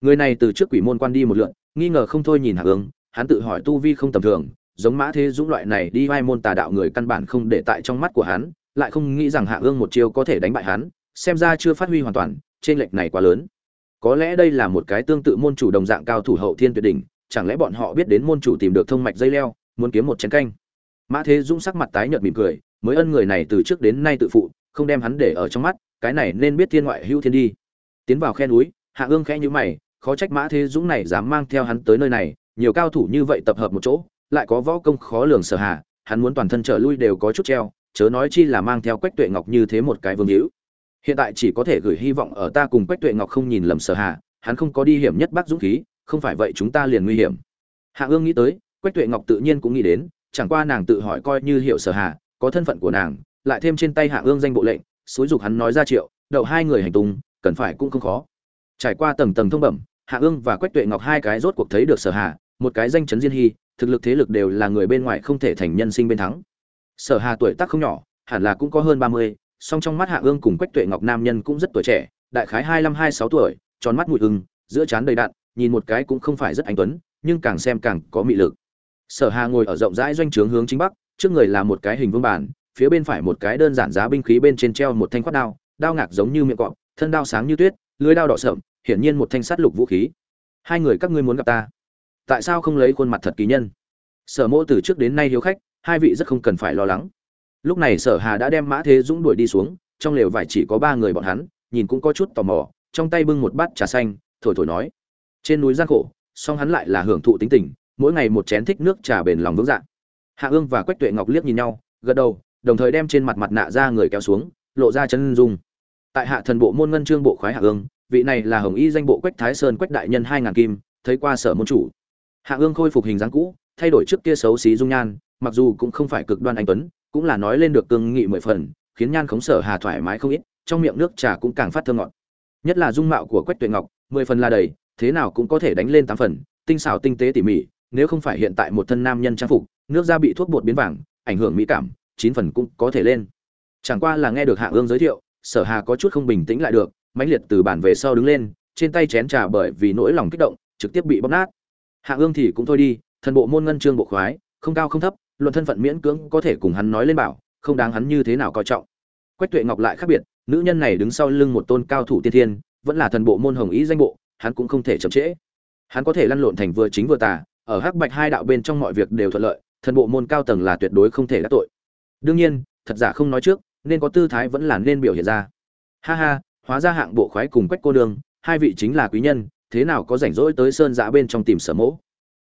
Người này từ trước quỷ môn quan đi một lượn, nghi ngờ không thôi nhìn hạ ương hắn tự hỏi tu vi không tầm thường, giống mã thế dũng loại này đi vai môn tà đạo người căn bản không để tại trong mắt của hắn, lại không nghĩ rằng hạ ương một chiêu có thể đánh bại hắn, xem ra chưa phát huy hoàn toàn, trên lệch này quá lớn. Có lẽ đây là một cái tương tự môn chủ đồng dạng cao thủ hậu thiên tuyệt đỉnh, chẳng lẽ bọn họ biết đến môn chủ tìm được thông mạch dây leo, muốn kiếm một chén canh? Mã thế dũng sắc mặt tái nhợt mỉm cười, mới ân người này từ trước đến nay tự phụ không đem hắn để ở trong mắt, cái này nên biết thiên ngoại hữu thiên đi. Tiến vào khe núi, hạ ương khẽ nhữ mày, khó trách mã thế dũng này dám mang theo hắn tới nơi này, nhiều cao thủ như vậy tập hợp một chỗ, lại có võ công khó lường sở hạ, hắn muốn toàn thân trở lui đều có chút treo, chớ nói chi là mang theo quách tuệ ngọc như thế một cái vương hữu. Hiện tại chỉ có thể gửi hy vọng ở ta cùng quách tuệ ngọc không nhìn lầm sở hạ, hắn không có đi hiểm nhất bác dũng khí, không phải vậy chúng ta liền nguy hiểm. Hạ ương nghĩ tới, quách tuệ ngọc tự nhiên cũng nghĩ đến, chẳng qua nàng tự hỏi coi như hiệu sở hạ, có thân phận của nàng lại thêm trên tay hạ ương danh bộ lệnh, xúi dục hắn nói ra triệu đậu hai người hành tung, cần phải cũng không khó. Trải qua tầng tầng thông bẩm, hạ ương và quách tuệ ngọc hai cái rốt cuộc thấy được sở hạ một cái danh chấn diên hy, thực lực thế lực đều là người bên ngoài không thể thành nhân sinh bên thắng. Sở hà tuổi tác không nhỏ, hẳn là cũng có hơn ba mươi, song trong mắt hạ ương cùng quách tuệ ngọc nam nhân cũng rất tuổi trẻ, đại khái hai mươi hai sáu tuổi, tròn mắt mùi ưng, giữa trán đầy đạn nhìn một cái cũng không phải rất anh tuấn, nhưng càng xem càng có mị lực. Sở hà ngồi ở rộng rãi doanh trướng hướng chính bắc, trước người là một cái hình vương bản phía bên phải một cái đơn giản giá binh khí bên trên treo một thanh khoát đao đao ngạc giống như miệng cọp, thân đao sáng như tuyết, lưới đao đỏ sợm hiển nhiên một thanh sắt lục vũ khí. Hai người các ngươi muốn gặp ta? Tại sao không lấy khuôn mặt thật kỳ nhân? Sở mộ từ trước đến nay hiếu khách, hai vị rất không cần phải lo lắng. Lúc này sở hà đã đem mã thế dũng đuổi đi xuống, trong lều vải chỉ có ba người bọn hắn, nhìn cũng có chút tò mò, trong tay bưng một bát trà xanh, thổi thổi nói. Trên núi gian khổ, song hắn lại là hưởng thụ tính tình, mỗi ngày một chén thích nước trà bền lòng vững dạ. Hạ ương và quách tuệ ngọc liếc nhìn nhau, gật đầu đồng thời đem trên mặt mặt nạ ra người kéo xuống, lộ ra chân dung. Tại hạ thần bộ môn ngân trương bộ khoái hạ ương, vị này là hồng y danh bộ quách thái sơn quách đại nhân hai ngàn kim, thấy qua sở môn chủ. Hạ ương khôi phục hình dáng cũ, thay đổi trước kia xấu xí dung nhan, mặc dù cũng không phải cực đoan anh tuấn, cũng là nói lên được cương nghị mười phần, khiến nhan khống sở hà thoải mái không ít, trong miệng nước trà cũng càng phát thơ ngọt. Nhất là dung mạo của quách tuệ ngọc, mười phần là đầy, thế nào cũng có thể đánh lên tám phần, tinh xảo tinh tế tỉ mỉ, nếu không phải hiện tại một thân nam nhân trang phục, nước da bị thuốc bột biến vàng, ảnh hưởng mỹ cảm chín phần cũng có thể lên. Chẳng qua là nghe được hạ ương giới thiệu, sở hà có chút không bình tĩnh lại được, mãnh liệt từ bàn về sau đứng lên, trên tay chén trà bởi vì nỗi lòng kích động, trực tiếp bị bóp nát. Hạ ương thì cũng thôi đi, thần bộ môn ngân trương bộ khoái, không cao không thấp, luận thân phận miễn cưỡng có thể cùng hắn nói lên bảo, không đáng hắn như thế nào coi trọng. Quách tuệ ngọc lại khác biệt, nữ nhân này đứng sau lưng một tôn cao thủ tiên thiên, vẫn là thần bộ môn hồng ý danh bộ, hắn cũng không thể chậm trễ. Hắn có thể lăn lộn thành vừa chính vừa tà, ở hắc bạch hai đạo bên trong mọi việc đều thuận lợi, thần bộ môn cao tầng là tuyệt đối không thể đắc tội đương nhiên, thật giả không nói trước, nên có tư thái vẫn là nên biểu hiện ra. Ha ha, hóa ra hạng bộ khoái cùng quách cô đường, hai vị chính là quý nhân, thế nào có rảnh rỗi tới sơn giã bên trong tìm sở mẫu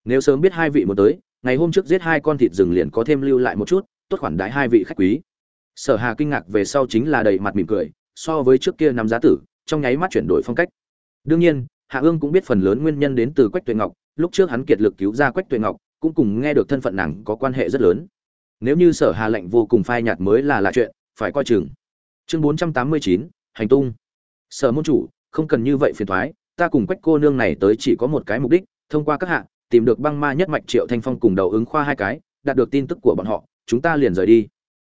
nếu sớm biết hai vị muốn tới, ngày hôm trước giết hai con thịt rừng liền có thêm lưu lại một chút, tốt khoản đãi hai vị khách quý. Sở hà kinh ngạc về sau chính là đầy mặt mỉm cười, so với trước kia nắm giá tử, trong nháy mắt chuyển đổi phong cách. Đương nhiên, hạ ương cũng biết phần lớn nguyên nhân đến từ quách tuệ ngọc, lúc trước hắn kiệt lực cứu ra quách tuệ ngọc, cũng cùng nghe được thân phận nàng có quan hệ rất lớn nếu như sở hà lệnh vô cùng phai nhạt mới là lạ chuyện, phải coi chừng. Chương bốn trăm tám mươi chín, hành tung. Sở môn chủ, không cần như vậy phiền thoái, ta cùng quách cô nương này tới chỉ có một cái mục đích, thông qua các hạ, tìm được băng ma nhất mạch triệu thanh phong cùng đầu ứng khoa hai cái, đạt được tin tức của bọn họ, chúng ta liền rời đi.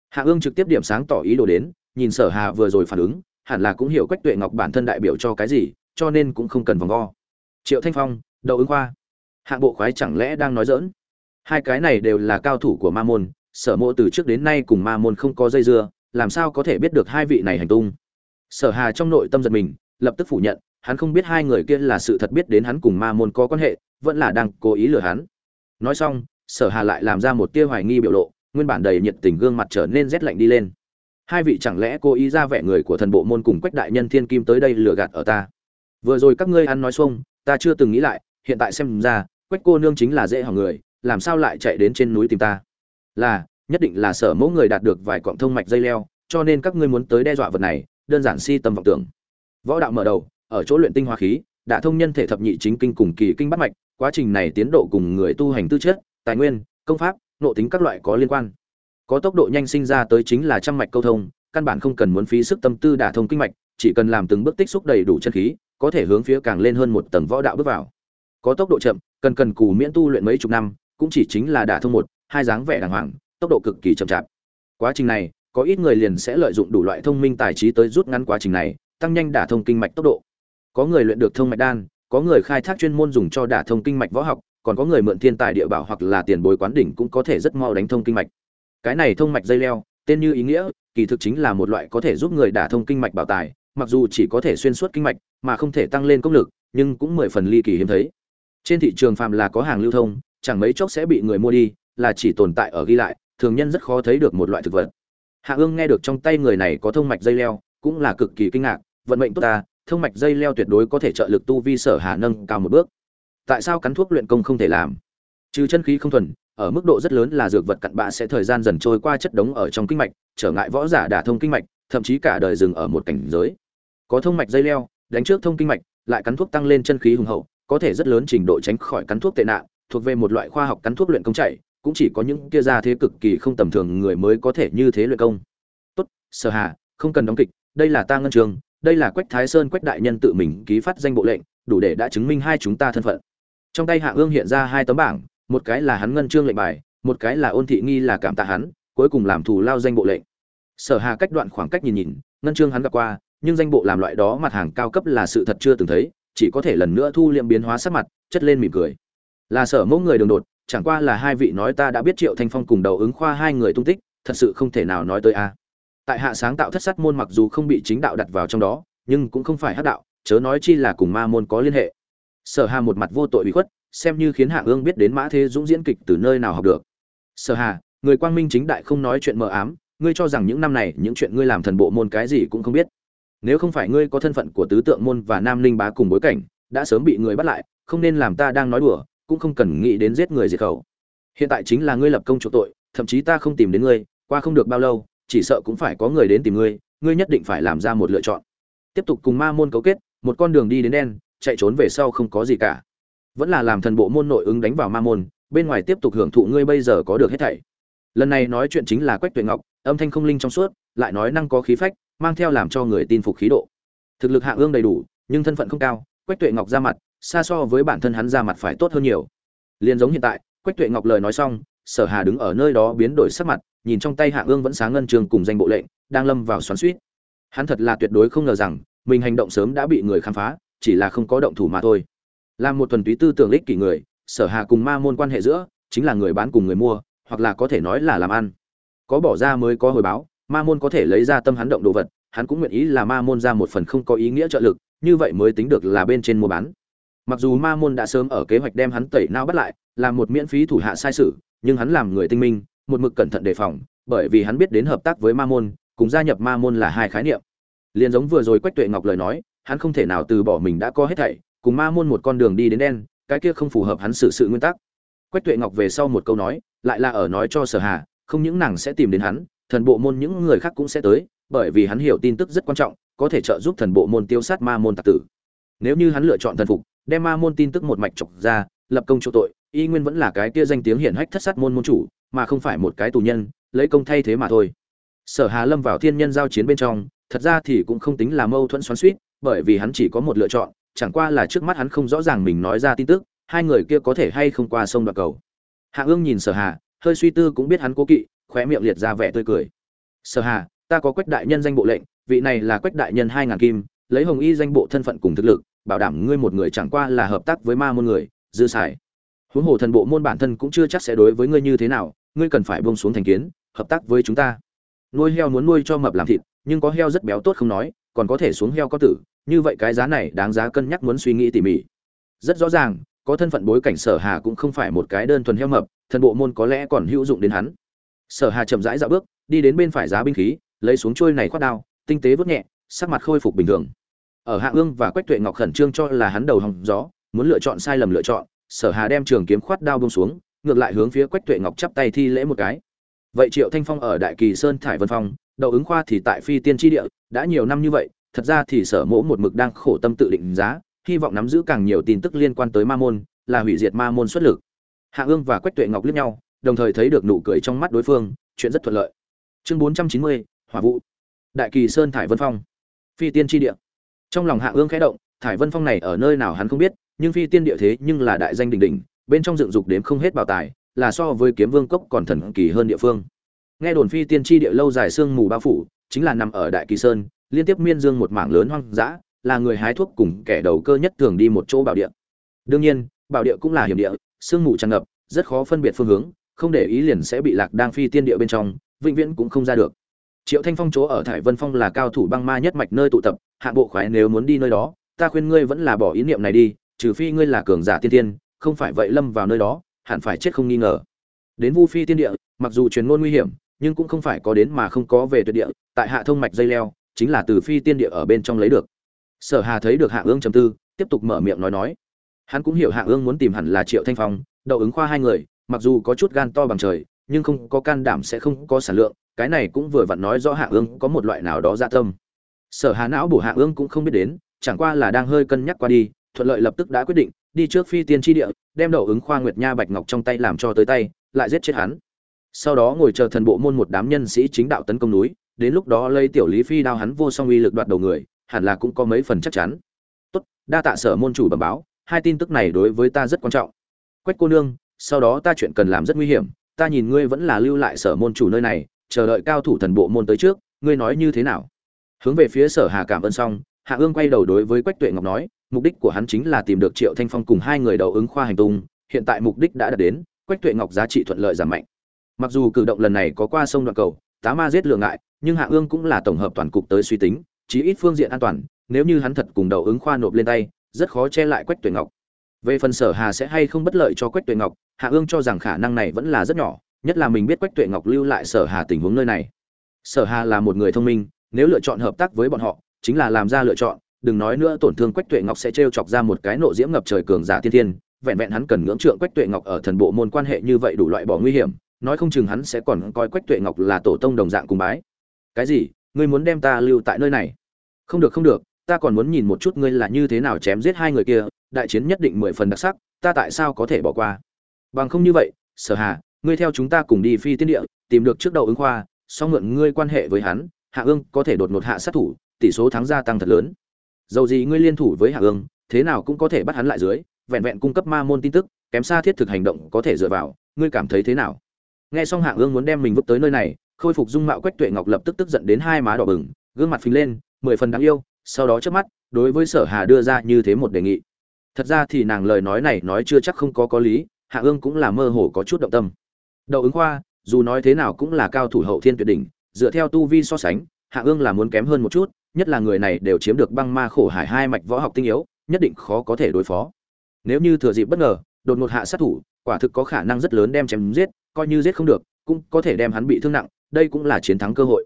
Hạ ương trực tiếp điểm sáng tỏ ý đồ đến, nhìn sở hà vừa rồi phản ứng, hẳn là cũng hiểu quách tuệ ngọc bản thân đại biểu cho cái gì, cho nên cũng không cần vòng vo. Triệu thanh phong, đầu ứng khoa. Hạng bộ khoái chẳng lẽ đang nói dỡn hai cái này đều là cao thủ của ma môn sở mộ từ trước đến nay cùng ma môn không có dây dưa, làm sao có thể biết được hai vị này hành tung? Sở hà trong nội tâm giật mình, lập tức phủ nhận, hắn không biết hai người kia là sự thật biết đến hắn cùng ma môn có quan hệ, vẫn là đang cố ý lừa hắn. Nói xong, sở hà lại làm ra một tia hoài nghi biểu lộ, nguyên bản đầy nhiệt tình gương mặt trở nên rét lạnh đi lên. Hai vị chẳng lẽ cố ý ra vẻ người của thần bộ môn cùng quách đại nhân thiên kim tới đây lừa gạt ở ta? Vừa rồi các ngươi ăn nói xuông, ta chưa từng nghĩ lại, hiện tại xem ra, quách cô nương chính là dễ hỏng người, làm sao lại chạy đến trên núi tìm ta? Là, nhất định là sở mẫu người đạt được vài cọng thông mạch dây leo, cho nên các ngươi muốn tới đe dọa vật này, đơn giản si tâm vọng tưởng. Võ đạo mở đầu, ở chỗ luyện tinh hoa khí, đã thông nhân thể thập nhị chính kinh cùng kỳ kinh bắt mạch, quá trình này tiến độ cùng người tu hành tư chất, tài nguyên, công pháp nộ tính các loại có liên quan. Có tốc độ nhanh sinh ra tới chính là trăm mạch câu thông, căn bản không cần muốn phí sức tâm tư đả thông kinh mạch, chỉ cần làm từng bước tích xúc đầy đủ chân khí, có thể hướng phía càng lên hơn một tầng võ đạo bước vào. Có tốc độ chậm, cần cần cù miễn tu luyện mấy chục năm, cũng chỉ chính là đả thông một hai dáng vẻ đàng hoàng, tốc độ cực kỳ chậm chạp. Quá trình này, có ít người liền sẽ lợi dụng đủ loại thông minh tài trí tới rút ngắn quá trình này, tăng nhanh đả thông kinh mạch tốc độ. Có người luyện được thông mạch đan, có người khai thác chuyên môn dùng cho đả thông kinh mạch võ học, còn có người mượn thiên tài địa bảo hoặc là tiền bối quán đỉnh cũng có thể rất mau đánh thông kinh mạch. Cái này thông mạch dây leo, tên như ý nghĩa, kỳ thực chính là một loại có thể giúp người đả thông kinh mạch bảo tài, mặc dù chỉ có thể xuyên suốt kinh mạch, mà không thể tăng lên công lực, nhưng cũng mười phần ly kỳ hiếm thấy. Trên thị trường phàm là có hàng lưu thông, chẳng mấy chốc sẽ bị người mua đi là chỉ tồn tại ở ghi lại, thường nhân rất khó thấy được một loại thực vật. Hạ ương nghe được trong tay người này có thông mạch dây leo, cũng là cực kỳ kinh ngạc, vận mệnh tốt ta, thông mạch dây leo tuyệt đối có thể trợ lực tu vi sở hạ nâng cao một bước. Tại sao cắn thuốc luyện công không thể làm? Trừ chân khí không thuần, ở mức độ rất lớn là dược vật cặn bạ sẽ thời gian dần trôi qua chất đống ở trong kinh mạch, trở ngại võ giả đả thông kinh mạch, thậm chí cả đời dừng ở một cảnh giới. Có thông mạch dây leo, đánh trước thông kinh mạch, lại cắn thuốc tăng lên chân khí hùng hậu, có thể rất lớn trình độ tránh khỏi cắn thuốc tệ nạn, thuộc về một loại khoa học cắn thuốc luyện công chạy cũng chỉ có những kia ra thế cực kỳ không tầm thường người mới có thể như thế luyện công. Tốt, sở hà, không cần đóng kịch, đây là ta ngân trường, đây là quách thái sơn quách đại nhân tự mình ký phát danh bộ lệnh, đủ để đã chứng minh hai chúng ta thân phận. Trong tay hạ ương hiện ra hai tấm bảng, một cái là hắn ngân trương lệnh bài, một cái là ôn thị nghi là cảm tạ hắn, cuối cùng làm thù lao danh bộ lệnh. Sở hà cách đoạn khoảng cách nhìn nhìn, ngân trương hắn gặp qua, nhưng danh bộ làm loại đó mặt hàng cao cấp là sự thật chưa từng thấy, chỉ có thể lần nữa thu liệm biến hóa sắc mặt, chất lên mỉm cười. Là sở mẫu người đường đột chẳng qua là hai vị nói ta đã biết triệu thanh phong cùng đầu ứng khoa hai người tung tích, thật sự không thể nào nói tới a. Tại hạ sáng tạo thất sát môn mặc dù không bị chính đạo đặt vào trong đó, nhưng cũng không phải hát đạo, chớ nói chi là cùng ma môn có liên hệ. Sở hà một mặt vô tội bị khuất, xem như khiến hạ ương biết đến mã thế dũng diễn kịch từ nơi nào học được. Sở hà, người quang minh chính đại không nói chuyện mờ ám, ngươi cho rằng những năm này những chuyện ngươi làm thần bộ môn cái gì cũng không biết. Nếu không phải ngươi có thân phận của tứ tượng môn và nam linh bá cùng bối cảnh, đã sớm bị người bắt lại, không nên làm ta đang nói đùa cũng không cần nghĩ đến giết người diệt khẩu. Hiện tại chính là ngươi lập công chỗ tội, thậm chí ta không tìm đến ngươi, qua không được bao lâu, chỉ sợ cũng phải có người đến tìm ngươi ngươi nhất định phải làm ra một lựa chọn. Tiếp tục cùng ma môn cấu kết, một con đường đi đến đen, chạy trốn về sau không có gì cả. Vẫn là làm thần bộ môn nội ứng đánh vào ma môn, bên ngoài tiếp tục hưởng thụ ngươi bây giờ có được hết thảy. Lần này nói chuyện chính là quách tuệ ngọc, âm thanh không linh trong suốt, lại nói năng có khí phách, mang theo làm cho người tin phục khí độ. Thực lực hạ ương đầy đủ, nhưng thân phận không cao, quách tuệ ngọc ra mặt xa so với bản thân hắn ra mặt phải tốt hơn nhiều. Liền giống hiện tại, quách tuệ ngọc lời nói xong, sở hà đứng ở nơi đó biến đổi sắc mặt, nhìn trong tay hạ ương vẫn sáng ngân trường cùng danh bộ lệnh, đang lâm vào xoắn suýt hắn thật là tuyệt đối không ngờ rằng, mình hành động sớm đã bị người khám phá, chỉ là không có động thủ mà thôi. Làm một thuần túy tư tưởng lích kỷ người, sở hà cùng ma môn quan hệ giữa, chính là người bán cùng người mua, hoặc là có thể nói là làm ăn. Có bỏ ra mới có hồi báo, ma môn có thể lấy ra tâm hắn động đồ vật, hắn cũng nguyện ý là ma môn ra một phần không có ý nghĩa trợ lực, như vậy mới tính được là bên trên mua bán mặc dù ma môn đã sớm ở kế hoạch đem hắn tẩy não bắt lại làm một miễn phí thủ hạ sai sự, nhưng hắn làm người tinh minh, một mực cẩn thận đề phòng, bởi vì hắn biết đến hợp tác với ma môn, cùng gia nhập ma môn là hai khái niệm. Liền giống vừa rồi quách tuệ ngọc lời nói, hắn không thể nào từ bỏ mình đã có hết thảy, cùng ma môn một con đường đi đến đen, cái kia không phù hợp hắn xử sự nguyên tắc. Quách tuệ ngọc về sau một câu nói, lại là ở nói cho sở hà, không những nàng sẽ tìm đến hắn, thần bộ môn những người khác cũng sẽ tới, bởi vì hắn hiểu tin tức rất quan trọng, có thể trợ giúp thần bộ môn tiêu sát ma môn tạc tử. Nếu như hắn lựa chọn thần phục đem ma môn tin tức một mạch chọc ra, lập công chỗ tội, y nguyên vẫn là cái kia danh tiếng hiển hách thất sát môn môn chủ, mà không phải một cái tù nhân, lấy công thay thế mà thôi. Sở hà lâm vào thiên nhân giao chiến bên trong, thật ra thì cũng không tính là mâu thuẫn xoắn suýt bởi vì hắn chỉ có một lựa chọn, chẳng qua là trước mắt hắn không rõ ràng mình nói ra tin tức, hai người kia có thể hay không qua sông đoạt cầu. Hạ ương nhìn sở hà, hơi suy tư cũng biết hắn cố kỵ, khóe miệng liệt ra vẻ tươi cười. Sở hà, ta có quách đại nhân danh bộ lệnh, vị này là quách đại nhân hai ngàn kim, lấy hồng y danh bộ thân phận cùng thực lực bảo đảm ngươi một người chẳng qua là hợp tác với ma môn người, dư xài. Huống hồ thần bộ môn bản thân cũng chưa chắc sẽ đối với ngươi như thế nào, ngươi cần phải buông xuống thành kiến, hợp tác với chúng ta. Nuôi heo muốn nuôi cho mập làm thịt, nhưng có heo rất béo tốt không nói, còn có thể xuống heo có tử, như vậy cái giá này đáng giá cân nhắc muốn suy nghĩ tỉ mỉ. Rất rõ ràng, có thân phận bối cảnh sở hà cũng không phải một cái đơn thuần heo mập, thần bộ môn có lẽ còn hữu dụng đến hắn. Sở hà chậm rãi dạo bước, đi đến bên phải giá binh khí, lấy xuống trôi này khoát đao, tinh tế vớt nhẹ, sắc mặt khôi phục bình thường ở hạ ương và quách tuệ ngọc khẩn trương cho là hắn đầu hòng gió, muốn lựa chọn sai lầm lựa chọn, sở hà đem trường kiếm khoát đao bông xuống, ngược lại hướng phía quách tuệ ngọc chắp tay thi lễ một cái. Vậy triệu thanh phong ở đại kỳ sơn thải vân phong, đậu ứng khoa thì tại phi tiên tri địa, đã nhiều năm như vậy, thật ra thì sở mỗ một mực đang khổ tâm tự định giá, hy vọng nắm giữ càng nhiều tin tức liên quan tới ma môn, là hủy diệt ma môn xuất lực. Hạ ương và quách tuệ ngọc liếc nhau, đồng thời thấy được nụ cười trong mắt đối phương, chuyện rất thuận lợi. Chương bốn trăm chín mươi, hỏa vụ đại kỳ sơn thải vân phong. Phi tiên tri địa trong lòng hạ ương khẽ động thải vân phong này ở nơi nào hắn không biết nhưng phi tiên địa thế nhưng là đại danh đình đình, bên trong dựng dục đếm không hết bảo tài là so với kiếm vương cốc còn thần kỳ hơn địa phương. Nghe đồn phi tiên tri địa lâu dài sương mù bao phủ chính là nằm ở đại kỳ sơn liên tiếp miên dương một mảng lớn hoang dã là người hái thuốc cùng kẻ đầu cơ nhất thường đi một chỗ bảo địa. Đương nhiên bảo địa cũng là hiểm địa sương mù tràn ngập rất khó phân biệt phương hướng không để ý liền sẽ bị lạc đang phi tiên địa bên trong vĩnh viễn cũng không ra được triệu thanh phong chỗ ở thải vân phong là cao thủ băng ma nhất mạch nơi tụ tập, hạng bộ khoái nếu muốn đi nơi đó, ta khuyên ngươi vẫn là bỏ ý niệm này đi, trừ phi ngươi là cường giả tiên tiên, không phải vậy lâm vào nơi đó, hẳn phải chết không nghi ngờ. Đến vu phi tiên địa, mặc dù truyền ngôn nguy hiểm, nhưng cũng không phải có đến mà không có về tuyệt địa, tại hạ thông mạch dây leo, chính là từ phi tiên địa ở bên trong lấy được. Sở hà thấy được hạ ương trầm tư, tiếp tục mở miệng nói nói. Hắn cũng hiểu hạ ương muốn tìm hẳn là triệu thanh phong, đậu ứng khoa hai người, mặc dù có chút gan to bằng trời, nhưng không có can đảm sẽ không có sản lượng cái này cũng vừa vặn nói rõ hạ ương có một loại nào đó dạ tâm. Sở hà não bổ hạ ương cũng không biết đến, chẳng qua là đang hơi cân nhắc qua đi, thuận lợi lập tức đã quyết định, đi trước phi tiên tri địa, đem đầu ứng khoa nguyệt nha bạch ngọc trong tay làm cho tới tay, lại giết chết hắn. Sau đó ngồi chờ thần bộ môn một đám nhân sĩ chính đạo tấn công núi, đến lúc đó lấy tiểu lý phi đao hắn vô song uy lực đoạt đầu người, hẳn là cũng có mấy phần chắc chắn. Tốt, đa tạ sở môn chủ bẩm báo, hai tin tức này đối với ta rất quan trọng. Quách cô nương, sau đó ta chuyện cần làm rất nguy hiểm, ta nhìn ngươi vẫn là lưu lại sở môn chủ nơi này chờ đợi cao thủ thần bộ môn tới trước, ngươi nói như thế nào? Hướng về phía sở hà cảm ơn xong, hạ ương quay đầu đối với quách tuệ ngọc nói, mục đích của hắn chính là tìm được triệu thanh phong cùng hai người đầu ứng khoa hành tung, hiện tại mục đích đã đạt đến, quách tuệ ngọc giá trị thuận lợi giảm mạnh. Mặc dù cử động lần này có qua sông đoạn cầu, tá ma giết lượng ngại, nhưng hạ ương cũng là tổng hợp toàn cục tới suy tính, chí ít phương diện an toàn, nếu như hắn thật cùng đầu ứng khoa nộp lên tay, rất khó che lại quách tuệ ngọc. Về phần sở hà sẽ hay không bất lợi cho quách tuệ ngọc, hạ ương cho rằng khả năng này vẫn là rất nhỏ nhất là mình biết quách tuệ ngọc lưu lại sở hà tình huống nơi này. Sở hà là một người thông minh, nếu lựa chọn hợp tác với bọn họ, chính là làm ra lựa chọn, đừng nói nữa tổn thương quách tuệ ngọc sẽ trêu chọc ra một cái nộ diễm ngập trời cường giả thiên thiên, vẹn vẹn hắn cần ngưỡng trượng quách tuệ ngọc ở thần bộ môn quan hệ như vậy đủ loại bỏ nguy hiểm, nói không chừng hắn sẽ còn coi quách tuệ ngọc là tổ tông đồng dạng cùng bái. Cái gì? Ngươi muốn đem ta lưu tại nơi này? Không được không được, ta còn muốn nhìn một chút ngươi là như thế nào chém giết hai người kia, đại chiến nhất định mười phần đặc sắc, ta tại sao có thể bỏ qua? Bằng không như vậy, sở hà ngươi theo chúng ta cùng đi phi tiên địa, tìm được trước đầu ứng khoa, sau mượn ngươi quan hệ với hắn, hạ ương có thể đột ngột hạ sát thủ, tỷ số thắng gia tăng thật lớn. Dầu gì ngươi liên thủ với hạ ương, thế nào cũng có thể bắt hắn lại dưới, vẹn vẹn cung cấp ma môn tin tức, kém xa thiết thực hành động có thể dựa vào, ngươi cảm thấy thế nào? Nghe xong hạ ương muốn đem mình vứt tới nơi này, khôi phục dung mạo quách tuệ ngọc lập tức tức giận đến hai má đỏ bừng, gương mặt phình lên, mười phần đáng yêu, sau đó trước mắt, đối với sở hà đưa ra như thế một đề nghị. Thật ra thì nàng lời nói này nói chưa chắc không có có lý, hạ ương cũng là mơ hồ có chút động tâm đậu ứng khoa, dù nói thế nào cũng là cao thủ hậu thiên tuyệt đỉnh, dựa theo tu vi so sánh, hạ ương là muốn kém hơn một chút, nhất là người này đều chiếm được băng ma khổ hải hai mạch võ học tinh yếu, nhất định khó có thể đối phó. Nếu như thừa dịp bất ngờ, đột ngột hạ sát thủ, quả thực có khả năng rất lớn đem chém giết, coi như giết không được, cũng có thể đem hắn bị thương nặng, đây cũng là chiến thắng cơ hội.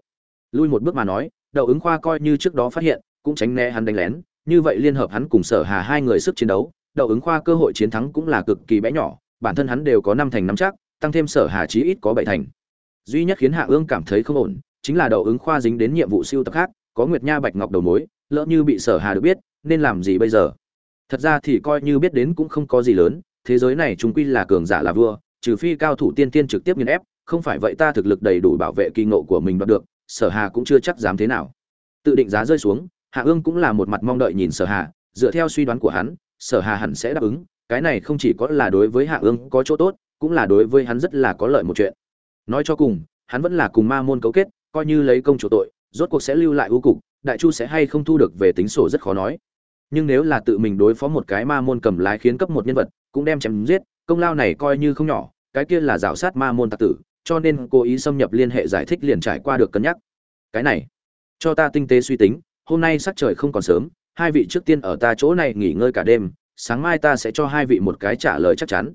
Lui một bước mà nói, đậu ứng khoa coi như trước đó phát hiện, cũng tránh né hắn đánh lén, như vậy liên hợp hắn cùng sở hà hai người sức chiến đấu, đậu ứng khoa cơ hội chiến thắng cũng là cực kỳ bé nhỏ, bản thân hắn đều có năm thành năm chắc tăng thêm sở hà chí ít có bảy thành. Duy nhất khiến hạ ương cảm thấy không ổn, chính là đậu ứng khoa dính đến nhiệm vụ siêu tập khác, có nguyệt nha bạch ngọc đầu mối, lỡ như bị sở hà được biết, nên làm gì bây giờ? Thật ra thì coi như biết đến cũng không có gì lớn, thế giới này chúng quy là cường giả là vua, trừ phi cao thủ tiên tiên trực tiếp nghiền ép, không phải vậy ta thực lực đầy đủ bảo vệ kỳ ngộ của mình đoạt được, sở hà cũng chưa chắc dám thế nào. Tự định giá rơi xuống, hạ ương cũng là một mặt mong đợi nhìn sở hà, dựa theo suy đoán của hắn, sở hà hẳn sẽ đáp ứng, cái này không chỉ có là đối với hạ ương có chỗ tốt cũng là đối với hắn rất là có lợi một chuyện. Nói cho cùng, hắn vẫn là cùng ma môn cấu kết, coi như lấy công chủ tội, rốt cuộc sẽ lưu lại ưu cục, đại chu sẽ hay không thu được về tính sổ rất khó nói. Nhưng nếu là tự mình đối phó một cái ma môn cầm lái khiến cấp một nhân vật, cũng đem chém giết, công lao này coi như không nhỏ, cái kia là rào sát ma môn tạc tử, cho nên cố ý xâm nhập liên hệ giải thích liền trải qua được cân nhắc. Cái này, cho ta tinh tế suy tính, hôm nay sắc trời không còn sớm, hai vị trước tiên ở ta chỗ này nghỉ ngơi cả đêm, sáng mai ta sẽ cho hai vị một cái trả lời chắc chắn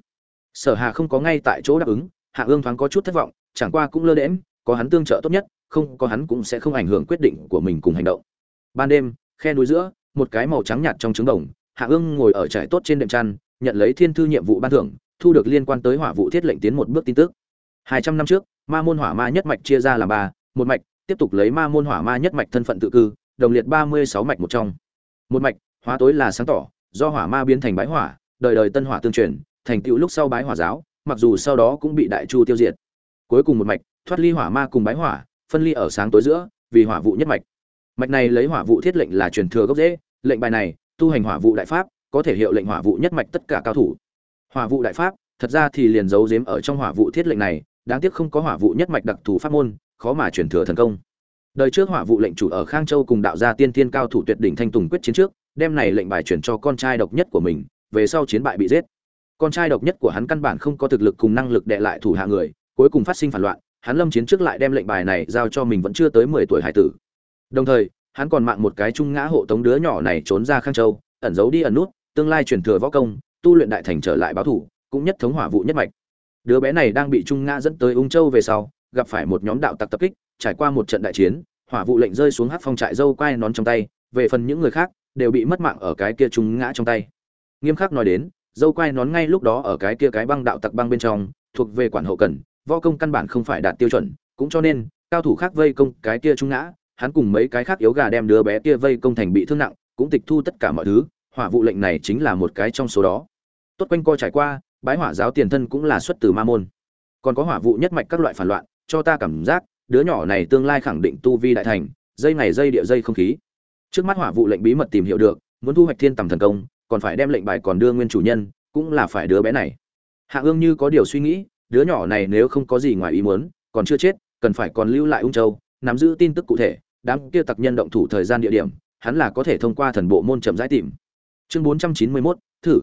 sở hà không có ngay tại chỗ đáp ứng, hạ ương thoáng có chút thất vọng, chẳng qua cũng lơ đễm có hắn tương trợ tốt nhất, không, có hắn cũng sẽ không ảnh hưởng quyết định của mình cùng hành động. Ban đêm, khe núi giữa, một cái màu trắng nhạt trong trứng đồng hạ ương ngồi ở trải tốt trên đệm chăn, nhận lấy thiên thư nhiệm vụ ban thưởng, thu được liên quan tới hỏa vụ thiết lệnh tiến một bước tin tức. Hai trăm năm trước, ma môn hỏa ma nhất mạch chia ra làm ba, một mạch, tiếp tục lấy ma môn hỏa ma nhất mạch thân phận tự cư, đồng liệt ba mươi sáu mạch một trong. Một mạch, hóa tối là sáng tỏ, do hỏa ma biến thành bái hỏa, đời đời tân hỏa tương truyền thành tựu lúc sau bái hỏa giáo, mặc dù sau đó cũng bị đại chu tiêu diệt. Cuối cùng một mạch, thoát ly hỏa ma cùng bái hỏa, phân ly ở sáng tối giữa, vì hỏa vụ nhất mạch. Mạch này lấy hỏa vụ thiết lệnh là truyền thừa gốc rễ, lệnh bài này, tu hành hỏa vụ đại pháp, có thể hiệu lệnh hỏa vụ nhất mạch tất cả cao thủ. Hỏa vụ đại pháp, thật ra thì liền giấu giếm ở trong hỏa vụ thiết lệnh này, đáng tiếc không có hỏa vụ nhất mạch đặc thù pháp môn, khó mà truyền thừa thần công. Đời trước hỏa vụ lệnh chủ ở khang châu cùng đạo gia tiên thiên cao thủ tuyệt đỉnh thanh tùng quyết chiến trước, đem này lệnh bài chuyển cho con trai độc nhất của mình, về sau chiến bại bị giết con trai độc nhất của hắn căn bản không có thực lực cùng năng lực đệ lại thủ hạ người, cuối cùng phát sinh phản loạn, hắn lâm chiến trước lại đem lệnh bài này giao cho mình vẫn chưa tới mười tuổi hải tử. Đồng thời, hắn còn mạng một cái trung ngã hộ tống đứa nhỏ này trốn ra khang châu, ẩn giấu đi ẩn nút, tương lai truyền thừa võ công, tu luyện đại thành trở lại báo thủ, cũng nhất thống hỏa vụ nhất mạch. Đứa bé này đang bị trung ngã dẫn tới ung châu về sau, gặp phải một nhóm đạo tặc tập kích, trải qua một trận đại chiến, hỏa vụ lệnh rơi xuống hát phong trại dâu quai nón trong tay, về phần những người khác, đều bị mất mạng ở cái kia trung ngã trong tay. Nghiêm khắc nói đến dâu quai nón ngay lúc đó ở cái kia cái băng đạo tặc băng bên trong, thuộc về quản hậu cần, võ công căn bản không phải đạt tiêu chuẩn, cũng cho nên, cao thủ khác vây công cái kia trung ngã, hắn cùng mấy cái khác yếu gà đem đứa bé kia vây công thành bị thương nặng, cũng tịch thu tất cả mọi thứ, hỏa vụ lệnh này chính là một cái trong số đó. Tốt quanh co trải qua, bái hỏa giáo tiền thân cũng là xuất từ ma môn. Còn có hỏa vụ nhất mạch các loại phản loạn, cho ta cảm giác, đứa nhỏ này tương lai khẳng định tu vi đại thành, dây ngày dây địa dây không khí. Trước mắt hỏa vụ lệnh bí mật tìm hiểu được, muốn thu hoạch thiên tầm thần công còn phải đem lệnh bài còn đưa nguyên chủ nhân cũng là phải đứa bé này. Hạ ương như có điều suy nghĩ đứa nhỏ này nếu không có gì ngoài ý muốn còn chưa chết cần phải còn lưu lại ung châu nắm giữ tin tức cụ thể đám kia tặc nhân động thủ thời gian địa điểm hắn là có thể thông qua thần bộ môn chậm rãi tìm. Chương bốn trăm chín mươi 491, thử.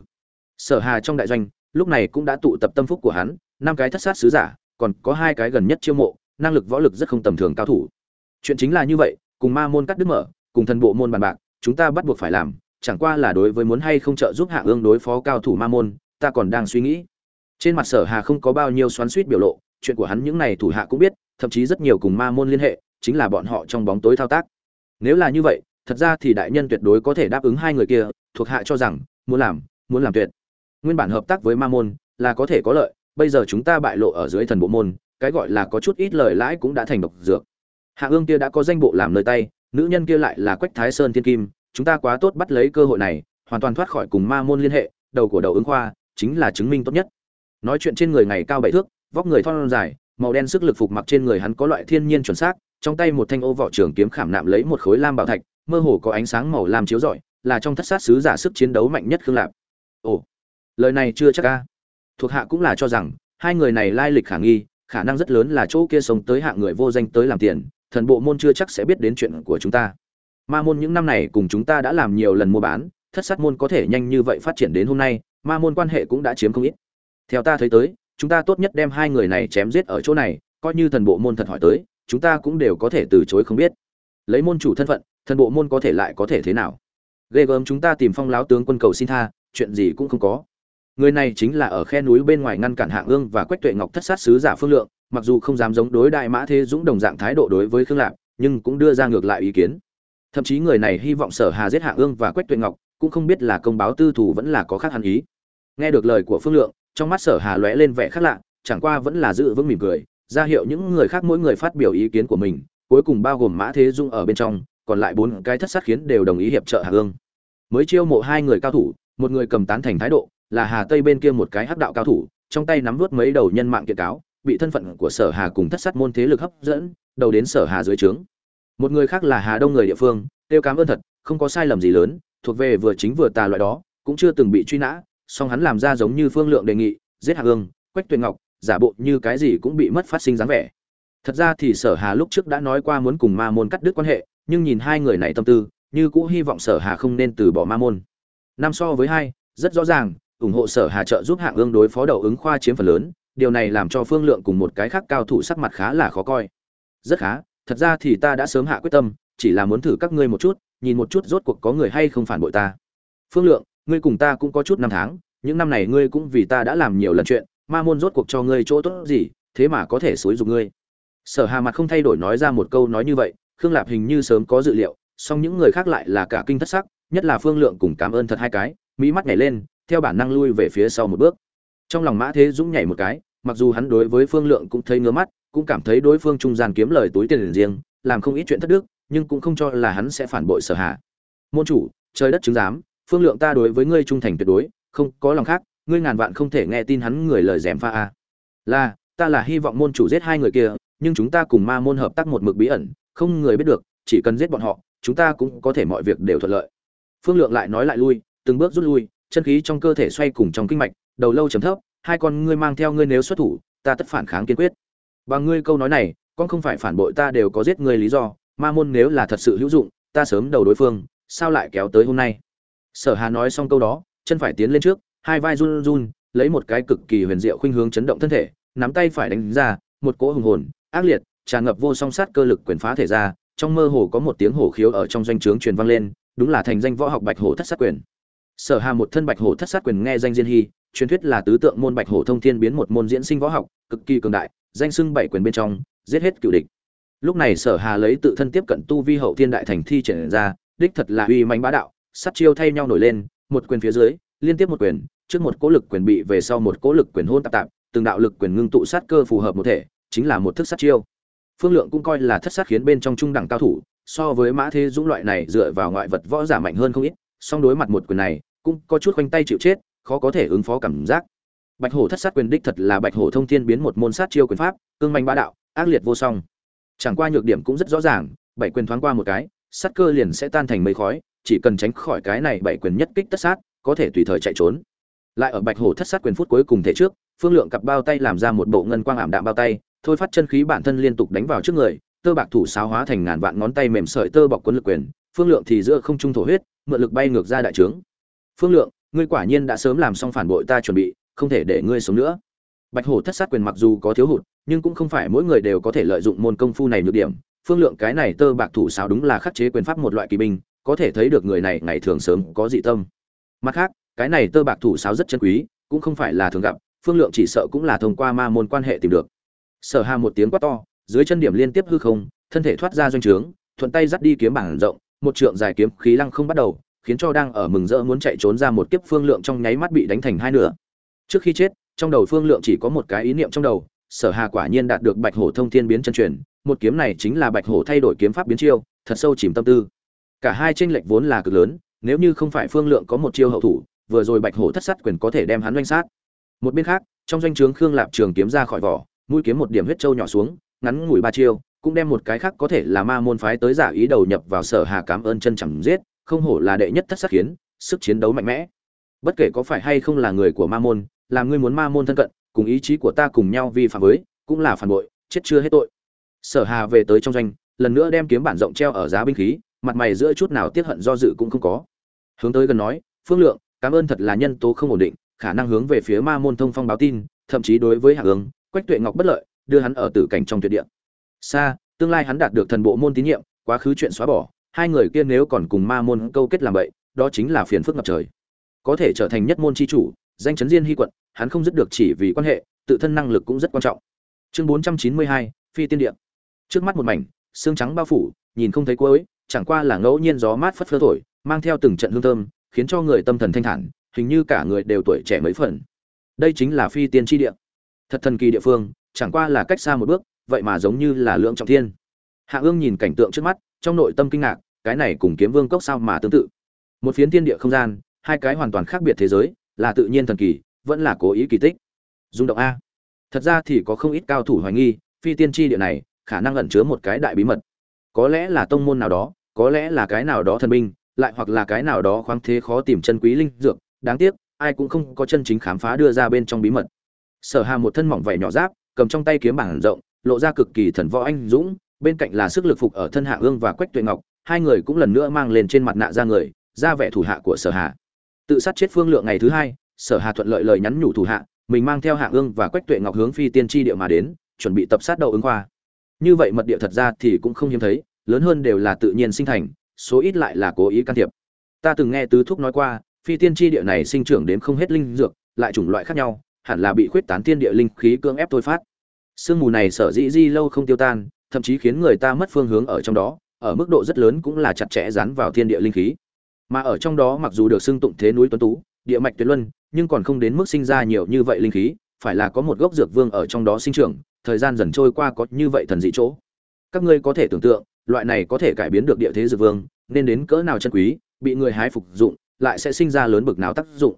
Sở hà trong đại doanh lúc này cũng đã tụ tập tâm phúc của hắn năm cái thất sát sứ giả còn có hai cái gần nhất chiêu mộ năng lực võ lực rất không tầm thường cao thủ. Chuyện chính là như vậy cùng ma môn cắt đứt mở cùng thần bộ môn bàn bạc chúng ta bắt buộc phải làm chẳng qua là đối với muốn hay không trợ giúp hạ ương đối phó cao thủ ma môn, ta còn đang suy nghĩ. Trên mặt sở hà không có bao nhiêu xoắn suýt biểu lộ, chuyện của hắn những này thủ hạ cũng biết, thậm chí rất nhiều cùng ma môn liên hệ, chính là bọn họ trong bóng tối thao tác. Nếu là như vậy, thật ra thì đại nhân tuyệt đối có thể đáp ứng hai người kia, thuộc hạ cho rằng, muốn làm muốn làm tuyệt. Nguyên bản hợp tác với ma môn, là có thể có lợi, bây giờ chúng ta bại lộ ở dưới thần bộ môn, cái gọi là có chút ít lời lãi cũng đã thành độc dược. Hạ ương kia đã có danh bộ làm nơi tay, nữ nhân kia lại là quách thái sơn thiên kim chúng ta quá tốt bắt lấy cơ hội này, hoàn toàn thoát khỏi cùng ma môn liên hệ, đầu của đầu ứng khoa chính là chứng minh tốt nhất. Nói chuyện trên người ngày cao bảy thước, vóc người thon dài, màu đen sức lực phục mặc trên người hắn có loại thiên nhiên chuẩn xác, trong tay một thanh ô vỏ trường kiếm khảm nạm lấy một khối lam bảo thạch, mơ hồ có ánh sáng màu lam chiếu rọi, là trong thất sát sứ giả sức chiến đấu mạnh nhất khương lạp. Ồ, lời này chưa chắc ca thuộc hạ cũng là cho rằng, hai người này lai lịch khả nghi, khả năng rất lớn là chỗ kia sống tới hạng người vô danh tới làm tiền, thần bộ môn chưa chắc sẽ biết đến chuyện của chúng ta ma môn những năm này cùng chúng ta đã làm nhiều lần mua bán, thất sát môn có thể nhanh như vậy phát triển đến hôm nay, ma môn quan hệ cũng đã chiếm không ít. Theo ta thấy tới, chúng ta tốt nhất đem hai người này chém giết ở chỗ này, coi như thần bộ môn thật hỏi tới, chúng ta cũng đều có thể từ chối không biết. Lấy môn chủ thân phận, thần bộ môn có thể lại có thể thế nào? Ghê gớm chúng ta tìm phong láo tướng quân cầu xin tha, chuyện gì cũng không có. Người này chính là ở khe núi bên ngoài ngăn cản hạng ương và quách tuệ ngọc thất sát sứ giả phương lượng, mặc dù không dám giống đối đại mã thế dũng đồng dạng thái độ đối với khương lạc nhưng cũng đưa ra ngược lại ý kiến thậm chí người này hy vọng sở hà giết hạ ương và quách tuệ ngọc cũng không biết là công báo tư thủ vẫn là có khác hẳn ý nghe được lời của phương lượng trong mắt sở hà lóe lên vẻ khác lạ chẳng qua vẫn là giữ vững mỉm cười ra hiệu những người khác mỗi người phát biểu ý kiến của mình cuối cùng bao gồm mã thế dung ở bên trong còn lại bốn cái thất sát khiến đều đồng ý hiệp trợ Hà Ương. Mới chiêu mộ hai người cao thủ, một người cầm tán thành thái độ, là Hà Tây bên kia một cái hắc đạo cao thủ, trong tay nắm vút mấy đầu nhân mạng kiện cáo, bị thân phận của Sở Hà cùng thất sát môn thế lực hấp dẫn, đầu đến Sở Hà dưới trướng. Một người khác là Hà Đông người địa phương, tiêu cảm ơn thật, không có sai lầm gì lớn, thuộc về vừa chính vừa tà loại đó, cũng chưa từng bị truy nã, song hắn làm ra giống như Phương Lượng đề nghị, giết Hà Hương, Quách tuyền Ngọc, giả bộ như cái gì cũng bị mất phát sinh dáng vẻ. Thật ra thì Sở Hà lúc trước đã nói qua muốn cùng Ma môn cắt đứt quan hệ, nhưng nhìn hai người này tâm tư như cũ hy vọng sở hà không nên từ bỏ ma môn năm so với hai rất rõ ràng ủng hộ sở hà trợ giúp hạng ương đối phó đầu ứng khoa chiếm phần lớn điều này làm cho phương lượng cùng một cái khác cao thủ sắc mặt khá là khó coi rất khá thật ra thì ta đã sớm hạ quyết tâm, chỉ là muốn thử các ngươi một chút, nhìn một chút rốt cuộc có người hay không phản bội ta. Phương lượng, ngươi cùng ta cũng có chút năm tháng, những năm này ngươi cũng vì ta đã làm nhiều lần chuyện, ma môn rốt cuộc cho ngươi chỗ tốt gì, thế mà có thể xúi dục ngươi. Sở hà mặt không thay đổi nói ra một câu nói như vậy, khương lạp hình như sớm có dự liệu, song những người khác lại là cả kinh thất sắc, nhất là phương lượng cùng cảm ơn thật hai cái, mỹ mắt nhảy lên, theo bản năng lui về phía sau một bước. Trong lòng mã thế dũng nhảy một cái, mặc dù hắn đối với phương lượng cũng thấy ngứa mắt cũng cảm thấy đối phương trung gian kiếm lời túi tiền riêng, làm không ít chuyện thất đức, nhưng cũng không cho là hắn sẽ phản bội sở hạ. Môn chủ, trời đất chứng giám, phương lượng ta đối với ngươi trung thành tuyệt đối, không có lòng khác, ngươi ngàn vạn không thể nghe tin hắn người lời dèm pha a. Là, ta là hy vọng môn chủ giết hai người kia, nhưng chúng ta cùng ma môn hợp tác một mực bí ẩn, không người biết được, chỉ cần giết bọn họ, chúng ta cũng có thể mọi việc đều thuận lợi. Phương lượng lại nói lại lui, từng bước rút lui, chân khí trong cơ thể xoay cùng trong kinh mạch, đầu lâu chấm thấp, hai con ngươi mang theo ngươi nếu xuất thủ, ta tất phản kháng kiên quyết bằng ngươi câu nói này, con không phải phản bội ta đều có giết ngươi lý do, ma môn nếu là thật sự hữu dụng, ta sớm đầu đối phương, sao lại kéo tới hôm nay? Sở hà nói xong câu đó, chân phải tiến lên trước, hai vai run run, lấy một cái cực kỳ huyền diệu khuynh hướng chấn động thân thể, nắm tay phải đánh ra, một cỗ hùng hồn, ác liệt, tràn ngập vô song sát cơ lực quyền phá thể ra, trong mơ hồ có một tiếng hổ khiếu ở trong doanh trướng truyền vang lên, đúng là thành danh võ học bạch hổ thất sát quyền. Sở hà một thân bạch hổ thất sát quyền nghe danh diên hy, truyền thuyết là tứ tượng môn bạch hổ thông thiên biến một môn diễn sinh võ học, cực kỳ cường đại danh xưng bảy quyền bên trong, giết hết cựu địch. Lúc này sở hà lấy tự thân tiếp cận tu vi hậu thiên đại thành thi triển ra, đích thật là uy mánh bá đạo, sát chiêu thay nhau nổi lên, một quyền phía dưới, liên tiếp một quyền, trước một cỗ lực quyền bị về sau một cỗ lực quyền hôn tạp tạp, từng đạo lực quyền ngưng tụ sát cơ phù hợp một thể, chính là một thức sát chiêu. Phương lượng cũng coi là thất sát khiến bên trong trung đẳng cao thủ, so với mã thế dũng loại này dựa vào ngoại vật võ giả mạnh hơn không ít, song đối mặt một quyền này, cũng có chút khoanh tay chịu chết, khó có thể ứng phó cảm giác bạch hổ thất sát quyền đích thật là bạch hổ thông thiên biến một môn sát chiêu quyền pháp, cương manh bá đạo, ác liệt vô song. Chẳng qua nhược điểm cũng rất rõ ràng, bảy quyền thoáng qua một cái, sát cơ liền sẽ tan thành mây khói, chỉ cần tránh khỏi cái này bảy quyền nhất kích tất sát, có thể tùy thời chạy trốn. Lại ở bạch hổ thất sát quyền phút cuối cùng thể trước, phương lượng cặp bao tay làm ra một bộ ngân quang ảm đạm bao tay, thôi phát chân khí bản thân liên tục đánh vào trước người, tơ bạc thủ sáo hóa thành ngàn vạn ngón tay mềm sợi tơ bọc quân lực quyền, phương lượng thì giữa không trung thổ huyết, mượn lực bay ngược ra đại trướng. Phương lượng, ngươi quả nhiên đã sớm làm xong phản bội ta chuẩn bị không thể để ngươi sống nữa. Bạch hổ thất sát quyền mặc dù có thiếu hụt, nhưng cũng không phải mỗi người đều có thể lợi dụng môn công phu này nhược điểm. Phương lượng cái này tơ bạc thủ sáo đúng là khắc chế quyền pháp một loại kỳ binh, có thể thấy được người này ngày thường sớm có dị tâm. Mặt khác, cái này tơ bạc thủ sáo rất chân quý, cũng không phải là thường gặp, phương lượng chỉ sợ cũng là thông qua ma môn quan hệ tìm được. Sở hà một tiếng quát to, dưới chân điểm liên tiếp hư không, thân thể thoát ra doanh trướng, thuận tay dắt đi kiếm bảng rộng, một trượng dài kiếm khí lăng không bắt đầu, khiến cho đang ở mừng rỡ muốn chạy trốn ra một kiếp phương lượng trong nháy mắt bị đánh thành hai nửa trước khi chết, trong đầu phương lượng chỉ có một cái ý niệm trong đầu, sở hà quả nhiên đạt được bạch hổ thông thiên biến chân truyền, một kiếm này chính là bạch hổ thay đổi kiếm pháp biến chiêu, thật sâu chìm tâm tư. Cả hai tranh lệch vốn là cực lớn, nếu như không phải phương lượng có một chiêu hậu thủ, vừa rồi bạch hổ thất sát quyền có thể đem hắn doanh sát. Một bên khác, trong doanh trướng khương lạp trường kiếm ra khỏi vỏ, mũi kiếm một điểm huyết trâu nhỏ xuống, ngắn ngủi ba chiêu, cũng đem một cái khác có thể là ma môn phái tới giả ý đầu nhập vào sở hà cảm ơn chân chẳng giết, không hổ là đệ nhất thất sát khiến, sức chiến đấu mạnh mẽ. Bất kể có phải hay không là người của ma môn là ngươi muốn ma môn thân cận, cùng ý chí của ta cùng nhau vi phạm với, cũng là phản bội, chết chưa hết tội. Sở hà về tới trong doanh, lần nữa đem kiếm bản rộng treo ở giá binh khí, mặt mày giữa chút nào tiếc hận do dự cũng không có. Hướng tới gần nói, phương lượng, cảm ơn thật là nhân tố không ổn định, khả năng hướng về phía ma môn thông phong báo tin, thậm chí đối với hạ hướng quách tuệ ngọc bất lợi, đưa hắn ở tử cảnh trong tuyệt địa. Xa tương lai hắn đạt được thần bộ môn tín nhiệm, quá khứ chuyện xóa bỏ, hai người kia nếu còn cùng ma môn câu kết làm vậy, đó chính là phiền phức ngập trời có thể trở thành nhất môn chi chủ, danh chấn diên hy quận, hắn không dứt được chỉ vì quan hệ, tự thân năng lực cũng rất quan trọng. Chương bốn trăm chín mươi hai, phi tiên điện. Trước mắt một mảnh, xương trắng bao phủ, nhìn không thấy cuối, chẳng qua là ngẫu nhiên gió mát phất phơ thổi, mang theo từng trận hương thơm, khiến cho người tâm thần thanh thản, hình như cả người đều tuổi trẻ mấy phần. Đây chính là phi tiên tri địa thật thần kỳ địa phương, chẳng qua là cách xa một bước, vậy mà giống như là lượng trọng thiên. Hạ ương nhìn cảnh tượng trước mắt, trong nội tâm kinh ngạc, cái này cùng kiếm vương cốc sao mà tương tự. Một phiến thiên địa không gian hai cái hoàn toàn khác biệt thế giới, là tự nhiên thần kỳ, vẫn là cố ý kỳ tích. Rung động a. Thật ra thì có không ít cao thủ hoài nghi, phi tiên tri địa này, khả năng ẩn chứa một cái đại bí mật. Có lẽ là tông môn nào đó, có lẽ là cái nào đó thần binh, lại hoặc là cái nào đó khoáng thế khó tìm chân quý linh dược, đáng tiếc, ai cũng không có chân chính khám phá đưa ra bên trong bí mật. Sở hà một thân mỏng vảy nhỏ giáp, cầm trong tay kiếm bảng rộng, lộ ra cực kỳ thần võ anh dũng, bên cạnh là sức lực phục ở thân hạ ương và quách tuệ ngọc, hai người cũng lần nữa mang lên trên mặt nạ ra người, ra vẻ thủ hạ của sở hà tự sát chết phương lượng ngày thứ hai, sở hà thuận lợi lời nhắn nhủ thủ hạ, mình mang theo hạ ương và quách tuệ ngọc hướng phi tiên tri địa mà đến, chuẩn bị tập sát đầu ứng khoa. Như vậy mật địa thật ra thì cũng không hiếm thấy, lớn hơn đều là tự nhiên sinh thành, số ít lại là cố ý can thiệp. Ta từng nghe tứ thúc nói qua, phi tiên tri địa này sinh trưởng đến không hết linh dược, lại chủng loại khác nhau, hẳn là bị khuyết tán tiên địa linh khí cưỡng ép thôi phát. Sương mù này sở dĩ di lâu không tiêu tan, thậm chí khiến người ta mất phương hướng ở trong đó, ở mức độ rất lớn cũng là chặt chẽ dán vào thiên địa linh khí mà ở trong đó mặc dù được xưng tụng thế núi tuấn tú, địa mạch tuyệt luân, nhưng còn không đến mức sinh ra nhiều như vậy linh khí, phải là có một gốc dược vương ở trong đó sinh trưởng, thời gian dần trôi qua có như vậy thần dị chỗ. Các ngươi có thể tưởng tượng, loại này có thể cải biến được địa thế dược vương, nên đến cỡ nào chân quý, bị người hái phục dụng, lại sẽ sinh ra lớn bực nào tác dụng.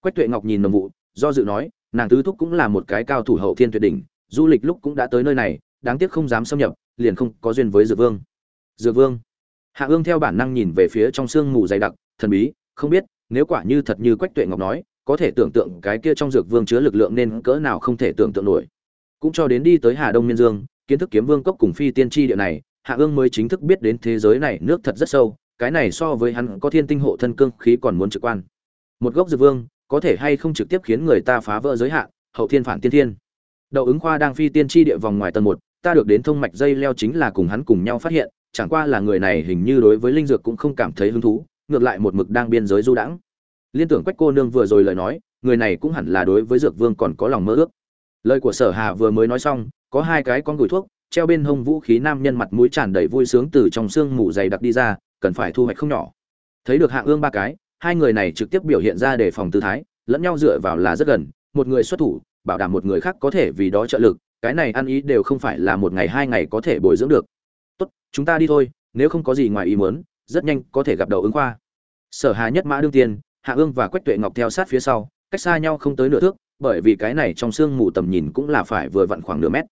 Quách tuệ ngọc nhìn nồng vụ do dự nói, nàng tứ thúc cũng là một cái cao thủ hậu thiên tuyệt đỉnh, du lịch lúc cũng đã tới nơi này, đáng tiếc không dám xâm nhập, liền không có duyên với dược vương. Dược vương hạ ương theo bản năng nhìn về phía trong sương mù dày đặc, thần bí, không biết, nếu quả như thật như quách tuệ ngọc nói, có thể tưởng tượng cái kia trong dược vương chứa lực lượng nên cỡ nào không thể tưởng tượng nổi. Cũng cho đến đi tới hà đông miên dương, kiến thức kiếm vương cốc cùng phi tiên tri địa này, hạ ương mới chính thức biết đến thế giới này nước thật rất sâu, cái này so với hắn có thiên tinh hộ thân cương khí còn muốn trực quan. Một gốc dược vương, có thể hay không trực tiếp khiến người ta phá vỡ giới hạn, hậu thiên phản tiên thiên. Đậu ứng khoa đang phi tiên tri địa vòng ngoài tầng một, ta được đến thông mạch dây leo chính là cùng hắn cùng nhau phát hiện chẳng qua là người này hình như đối với linh dược cũng không cảm thấy hứng thú, ngược lại một mực đang biên giới du đãng. Liên tưởng quách cô nương vừa rồi lời nói, người này cũng hẳn là đối với dược vương còn có lòng mơ ước. Lời của sở hà vừa mới nói xong, có hai cái con gửi thuốc, treo bên hông vũ khí nam nhân mặt mũi tràn đầy vui sướng từ trong xương mù dày đặc đi ra, cần phải thu hoạch không nhỏ. Thấy được hạng ương ba cái, hai người này trực tiếp biểu hiện ra để phòng tư thái, lẫn nhau dựa vào là rất gần, một người xuất thủ, bảo đảm một người khác có thể vì đó trợ lực, cái này ăn ý đều không phải là một ngày hai ngày có thể bồi dưỡng được chúng ta đi thôi, nếu không có gì ngoài ý muốn, rất nhanh có thể gặp đầu ứng khoa. Sở hà nhất mã đương tiên, hạ ương và quách tuệ ngọc theo sát phía sau, cách xa nhau không tới nửa thước, bởi vì cái này trong sương mù tầm nhìn cũng là phải vừa vặn khoảng nửa mét.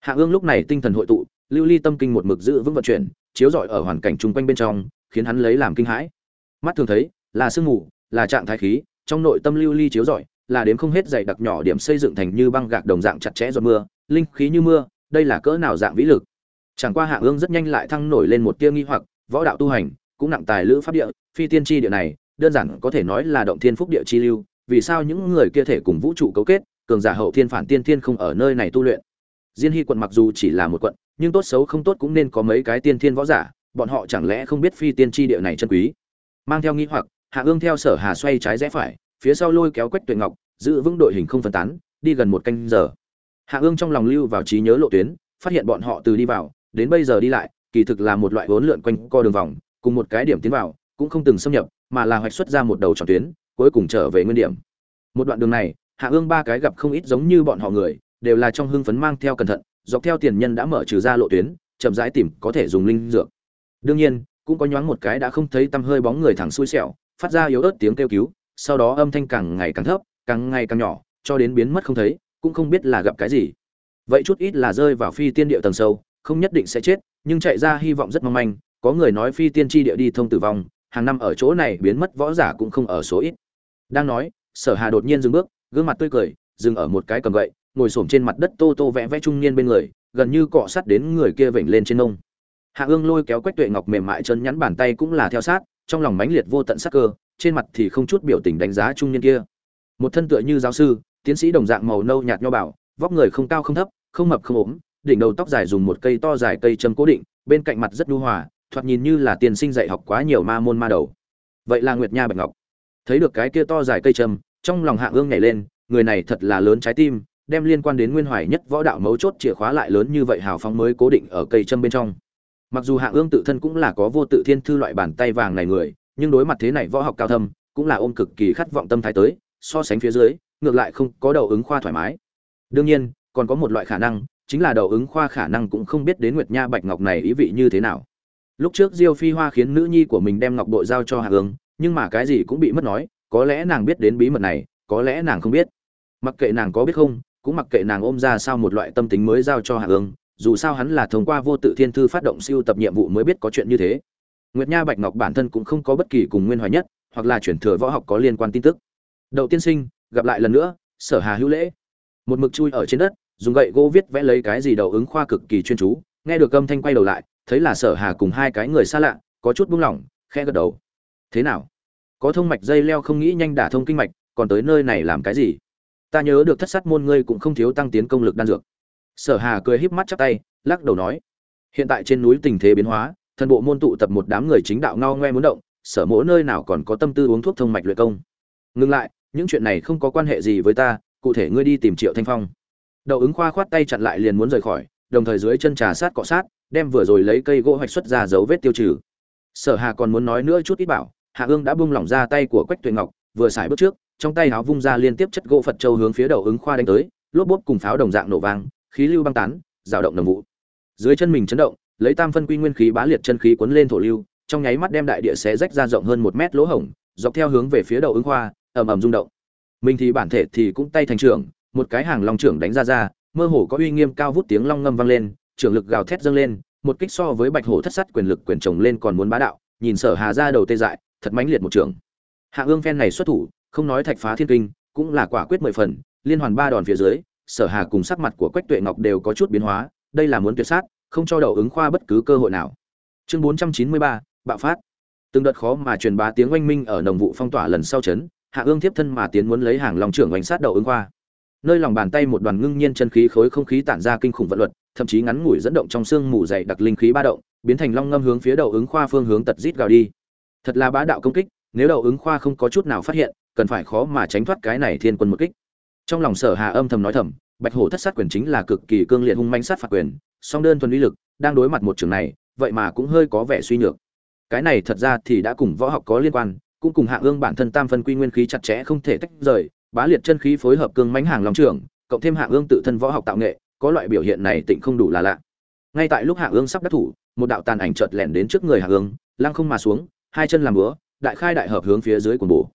Hạ ương lúc này tinh thần hội tụ, lưu ly tâm kinh một mực giữ vững vận chuyển, chiếu rọi ở hoàn cảnh chung quanh bên trong, khiến hắn lấy làm kinh hãi. Mắt thường thấy, là sương mù, là trạng thái khí, trong nội tâm lưu ly chiếu rọi, là đếm không hết dày đặc nhỏ điểm xây dựng thành như băng gạc đồng dạng chặt chẽ giọt mưa, linh khí như mưa, đây là cỡ nào dạng vĩ lực? Chẳng qua hạ ương rất nhanh lại thăng nổi lên một tia nghi hoặc, võ đạo tu hành, cũng nặng tài lữ pháp địa, phi tiên tri địa này, đơn giản có thể nói là động thiên phúc địa chi lưu, vì sao những người kia thể cùng vũ trụ cấu kết, cường giả hậu thiên phản tiên thiên không ở nơi này tu luyện. Diên hy quận mặc dù chỉ là một quận, nhưng tốt xấu không tốt cũng nên có mấy cái tiên thiên võ giả, bọn họ chẳng lẽ không biết phi tiên tri địa này chân quý. Mang theo nghi hoặc, hạ ương theo sở hà xoay trái rẽ phải, phía sau lôi kéo quách tuyệt ngọc, giữ vững đội hình không phân tán, đi gần một canh giờ. Hạ ương trong lòng lưu vào trí nhớ lộ tuyến, phát hiện bọn họ từ đi vào đến bây giờ đi lại, kỳ thực là một loại vốn lượn quanh co đường vòng, cùng một cái điểm tiến vào, cũng không từng xâm nhập, mà là hoạch xuất ra một đầu tròn tuyến, cuối cùng trở về nguyên điểm. Một đoạn đường này, hạ ương ba cái gặp không ít giống như bọn họ người, đều là trong hưng phấn mang theo cẩn thận, dọc theo tiền nhân đã mở trừ ra lộ tuyến, chậm rãi tìm có thể dùng linh dược. Đương nhiên, cũng có nhoáng một cái đã không thấy tăm hơi bóng người thẳng xui xẻo, phát ra yếu ớt tiếng kêu cứu, sau đó âm thanh càng ngày càng thấp, càng ngày càng nhỏ, cho đến biến mất không thấy, cũng không biết là gặp cái gì. Vậy chút ít là rơi vào phi tiên địa tầng sâu không nhất định sẽ chết, nhưng chạy ra hy vọng rất mong manh, có người nói phi tiên tri địa đi thông tử vong, hàng năm ở chỗ này biến mất võ giả cũng không ở số ít. Đang nói, sở hà đột nhiên dừng bước, gương mặt tươi cười, dừng ở một cái cầm gậy, ngồi xổm trên mặt đất tô tô vẽ vẽ trung niên bên người, gần như cọ sát đến người kia vểnh lên trên nông. Hạ ương lôi kéo quách tuệ ngọc mềm mại chân nhắn bàn tay cũng là theo sát, trong lòng mãnh liệt vô tận sắc cơ, trên mặt thì không chút biểu tình đánh giá trung niên kia. Một thân tựa như giáo sư, tiến sĩ đồng dạng màu nâu nhạt nho bảo vóc người không cao không thấp, không mập không ốm đỉnh đầu tóc dài dùng một cây to dài cây châm cố định, bên cạnh mặt rất nhu hòa, thoạt nhìn như là tiền sinh dạy học quá nhiều ma môn ma đầu. Vậy là nguyệt nha bạch ngọc. Thấy được cái kia to dài cây châm, trong lòng hạ ương nhảy lên, người này thật là lớn trái tim, đem liên quan đến nguyên hoài nhất võ đạo mấu chốt chìa khóa lại lớn như vậy hào phóng mới cố định ở cây châm bên trong. Mặc dù hạ ương tự thân cũng là có vô tự thiên thư loại bàn tay vàng này người, nhưng đối mặt thế này võ học cao thâm, cũng là ôm cực kỳ khát vọng tâm thái tới, so sánh phía dưới, ngược lại không có đầu ứng khoa thoải mái. Đương nhiên, còn có một loại khả năng chính là đầu ứng khoa khả năng cũng không biết đến nguyệt nha bạch ngọc này ý vị như thế nào. Lúc trước diêu phi hoa khiến nữ nhi của mình đem ngọc bội giao cho hạ Ưng, nhưng mà cái gì cũng bị mất nói có lẽ nàng biết đến bí mật này có lẽ nàng không biết. Mặc kệ nàng có biết không cũng mặc kệ nàng ôm ra sao một loại tâm tính mới giao cho hạ Ưng, dù sao hắn là thông qua vô tự thiên thư phát động siêu tập nhiệm vụ mới biết có chuyện như thế. Nguyệt nha bạch ngọc bản thân cũng không có bất kỳ cùng nguyên hoài nhất hoặc là chuyển thừa võ học có liên quan tin tức. Đậu tiên sinh gặp lại lần nữa sở hà hữu lễ. Một mực chui ở trên đất dùng gậy gỗ viết vẽ lấy cái gì đầu ứng khoa cực kỳ chuyên chú, nghe được âm thanh quay đầu lại, thấy là sở hà cùng hai cái người xa lạ, có chút buông lỏng khe gật đầu. Thế nào? Có thông mạch dây leo không nghĩ nhanh đả thông kinh mạch, còn tới nơi này làm cái gì? Ta nhớ được thất sát môn ngươi cũng không thiếu tăng tiến công lực đan dược. Sở hà cười híp mắt chắp tay, lắc đầu nói. Hiện tại trên núi tình thế biến hóa, thần bộ môn tụ tập một đám người chính đạo ngao ngoe muốn động, sở mỗi nơi nào còn có tâm tư uống thuốc thông mạch luyện công. Ngừng lại, những chuyện này không có quan hệ gì với ta, cụ thể ngươi đi tìm triệu thanh phong đậu ứng khoa khoát tay chặn lại liền muốn rời khỏi, đồng thời dưới chân trà sát cọ sát, đem vừa rồi lấy cây gỗ hoạch xuất ra dấu vết tiêu trừ. Sở hà còn muốn nói nữa chút ít bảo, hạ ương đã bung lỏng ra tay của quách tuệ ngọc, vừa xài bước trước, trong tay áo vung ra liên tiếp chất gỗ phật châu hướng phía đầu ứng khoa đánh tới, lốp bốp cùng pháo đồng dạng nổ vang, khí lưu băng tán rào động đồng vụ. Dưới chân mình chấn động, lấy tam phân quy nguyên khí bá liệt chân khí cuốn lên thổ lưu, trong nháy mắt đem đại địa xé rách ra rộng hơn một mét lỗ hổng, dọc theo hướng về phía đầu ứng khoa, ầm ầm rung động. Mình thì bản thể thì cũng tay thành trưởng một cái hàng long trưởng đánh ra ra, mơ hồ có uy nghiêm cao vút tiếng long ngâm vang lên, trưởng lực gào thét dâng lên, một kích so với bạch hổ thất sắt quyền lực quyền chồng lên còn muốn bá đạo, nhìn sở hà ra đầu tê dại, thật mãnh liệt một trường hạ ương phen này xuất thủ, không nói thạch phá thiên kinh, cũng là quả quyết mười phần, liên hoàn ba đòn phía dưới, sở hà cùng sắc mặt của quách tuệ ngọc đều có chút biến hóa, đây là muốn tuyệt sát, không cho đầu ứng khoa bất cứ cơ hội nào. Chương bốn trăm chín mươi ba, bạo phát. Từng đợt khó mà truyền bá tiếng oanh minh ở nồng vụ phong tỏa lần sau chấn, hạ ương tiếp thân mà tiến muốn lấy hàng lòng trưởng oanh sát đầu ứng khoa nơi lòng bàn tay một đoàn ngưng nhiên chân khí khối không khí tản ra kinh khủng vận luật, thậm chí ngắn ngủi dẫn động trong xương mù dày đặc linh khí ba động, biến thành long ngâm hướng phía đầu ứng khoa phương hướng tật rít gào đi. Thật là bá đạo công kích, nếu đầu ứng khoa không có chút nào phát hiện, cần phải khó mà tránh thoát cái này thiên quân một kích. Trong lòng sở hà âm thầm nói thầm, bạch hổ thất sát quyền chính là cực kỳ cương liệt hung manh sát phạt quyền, song đơn thuần uy lực, đang đối mặt một trường này, vậy mà cũng hơi có vẻ suy nhược. Cái này thật ra thì đã cùng võ học có liên quan, cũng cùng hạ ương bản thân tam phân quy nguyên khí chặt chẽ không thể tách rời bá liệt chân khí phối hợp cương mãnh hàng long trưởng cộng thêm hạ ương tự thân võ học tạo nghệ, có loại biểu hiện này tịnh không đủ là lạ. Ngay tại lúc hạ ương sắp đắc thủ, một đạo tàn ảnh chợt lẻn đến trước người hạ ương, lăng không mà xuống, hai chân làm búa, đại khai đại hợp hướng phía dưới quần bổ.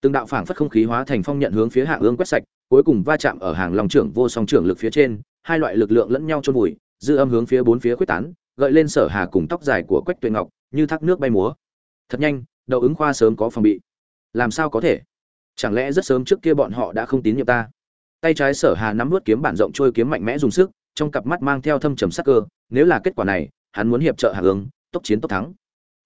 Từng đạo phảng phất không khí hóa thành phong nhận hướng phía hạ ương quét sạch, cuối cùng va chạm ở hàng long trưởng vô song trưởng lực phía trên, hai loại lực lượng lẫn nhau chôn vùi, dư âm hướng phía bốn phía quyết tán, gợi lên sở hà cùng tóc dài của quách tuệ ngọc, như thác nước bay múa. Thật nhanh đậu ứng khoa sớm có phòng bị. Làm sao có thể? Chẳng lẽ rất sớm trước kia bọn họ đã không tín nhiệm ta? Tay trái sở hà nắm vớt kiếm bản rộng trôi kiếm mạnh mẽ dùng sức, trong cặp mắt mang theo thâm trầm sắc cơ, nếu là kết quả này, hắn muốn hiệp trợ hạ hướng, tốc chiến tốc thắng.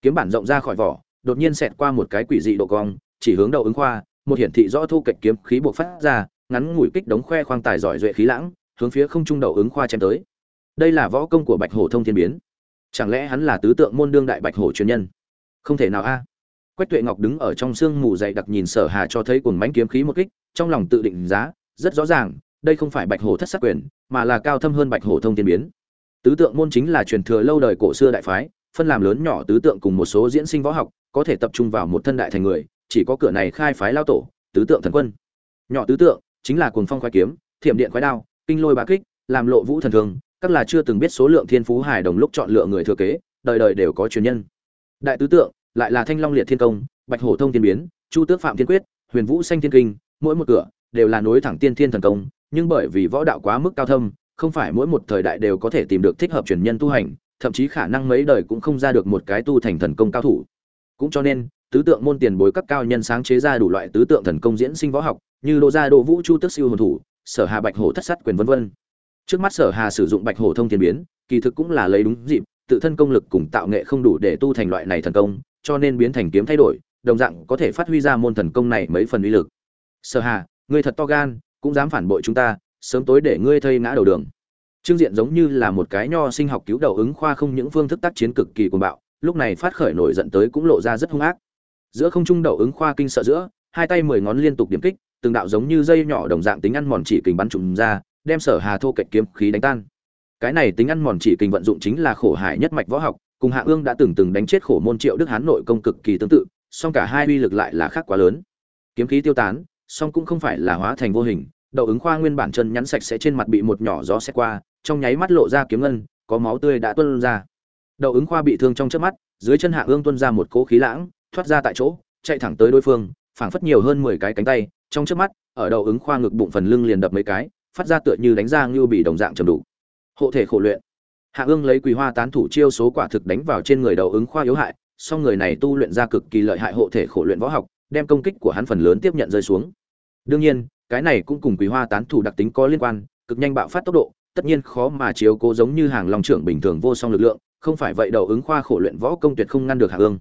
Kiếm bản rộng ra khỏi vỏ, đột nhiên xẹt qua một cái quỷ dị độ cong, chỉ hướng đầu ứng khoa, một hiển thị rõ thu kịch kiếm khí buộc phát ra, ngắn ngủi kích đống khoe khoang tài giỏi duệ khí lãng, hướng phía không trung đầu ứng khoa chém tới. Đây là võ công của bạch hổ thông thiên biến. Chẳng lẽ hắn là tứ tượng môn đương đại bạch hổ truyền nhân? Không thể nào a quách tuệ ngọc đứng ở trong sương mù dày đặc nhìn sở hà cho thấy cuồng mãnh kiếm khí một kích, trong lòng tự định giá, rất rõ ràng, đây không phải bạch hổ thất sắc quyền, mà là cao thâm hơn bạch hổ thông thiên biến. Tứ tượng môn chính là truyền thừa lâu đời cổ xưa đại phái, phân làm lớn nhỏ tứ tượng cùng một số diễn sinh võ học, có thể tập trung vào một thân đại thành người, chỉ có cửa này khai phái lao tổ, tứ tượng thần quân. Nhỏ tứ tượng, chính là cuồng phong khoái kiếm, thiểm điện khoái đao, kinh lôi bá kích, làm lộ vũ thần thường, các là chưa từng biết số lượng thiên phú hài đồng lúc chọn lựa người thừa kế, đời đời đều có truyền nhân. Đại tứ tượng lại là thanh long liệt thiên công, bạch hổ thông thiên biến, chu tước phạm thiên quyết, huyền vũ xanh thiên kinh, mỗi một cửa đều là nối thẳng tiên thiên thần công, nhưng bởi vì võ đạo quá mức cao thâm, không phải mỗi một thời đại đều có thể tìm được thích hợp truyền nhân tu hành, thậm chí khả năng mấy đời cũng không ra được một cái tu thành thần công cao thủ. Cũng cho nên, tứ tượng môn tiền bối cấp cao nhân sáng chế ra đủ loại tứ tượng thần công diễn sinh võ học, như đỗ gia đỗ vũ chu tước siêu hồn thủ, sở hà bạch hổ thất sát quyền vân vân. Trước mắt sở hà sử dụng bạch hổ thông thiên biến, kỳ thực cũng là lấy đúng dịp, tự thân công lực cùng tạo nghệ không đủ để tu thành loại này thần công cho nên biến thành kiếm thay đổi, đồng dạng có thể phát huy ra môn thần công này mấy phần uy lực. Sở hà, ngươi thật to gan, cũng dám phản bội chúng ta, sớm tối để ngươi thây ngã đầu đường. Trương diện giống như là một cái nho sinh học cứu đầu ứng khoa không những phương thức tác chiến cực kỳ cuồng bạo, lúc này phát khởi nổi giận tới cũng lộ ra rất hung ác. Giữa không trung đầu ứng khoa kinh sợ giữa, hai tay mười ngón liên tục điểm kích, từng đạo giống như dây nhỏ đồng dạng tính ăn mòn chỉ kình bắn trùm ra, đem sở hà thô cạnh kiếm khí đánh tan. Cái này tính ăn mòn chỉ kình vận dụng chính là khổ hải nhất mạch võ học cùng hạ ương đã từng từng đánh chết khổ môn triệu đức hán nội công cực kỳ tương tự, song cả hai uy lực lại là khác quá lớn. Kiếm khí tiêu tán, song cũng không phải là hóa thành vô hình, đậu ứng khoa nguyên bản chân nhắn sạch sẽ trên mặt bị một nhỏ gió xét qua, trong nháy mắt lộ ra kiếm ngân, có máu tươi đã tuôn ra. Đậu ứng khoa bị thương trong chớp mắt, dưới chân hạ ương tuôn ra một cỗ khí lãng, thoát ra tại chỗ, chạy thẳng tới đối phương, phảng phất nhiều hơn mười cái cánh tay, trong chớp mắt, ở đầu ứng khoa ngực bụng phần lưng liền đập mấy cái, phát ra tựa như đánh ra ngưu bị đồng dạng trầm đủ. Hộ thể khổ luyện hạ ương lấy quỳ hoa tán thủ chiêu số quả thực đánh vào trên người đầu ứng khoa yếu hại, song người này tu luyện ra cực kỳ lợi hại hộ thể khổ luyện võ học, đem công kích của hắn phần lớn tiếp nhận rơi xuống. Đương nhiên, cái này cũng cùng Quỳ hoa tán thủ đặc tính có liên quan, cực nhanh bạo phát tốc độ, tất nhiên khó mà chiếu cố giống như hàng long trưởng bình thường vô song lực lượng, không phải vậy đầu ứng khoa khổ luyện võ công tuyệt không ngăn được hạ ương.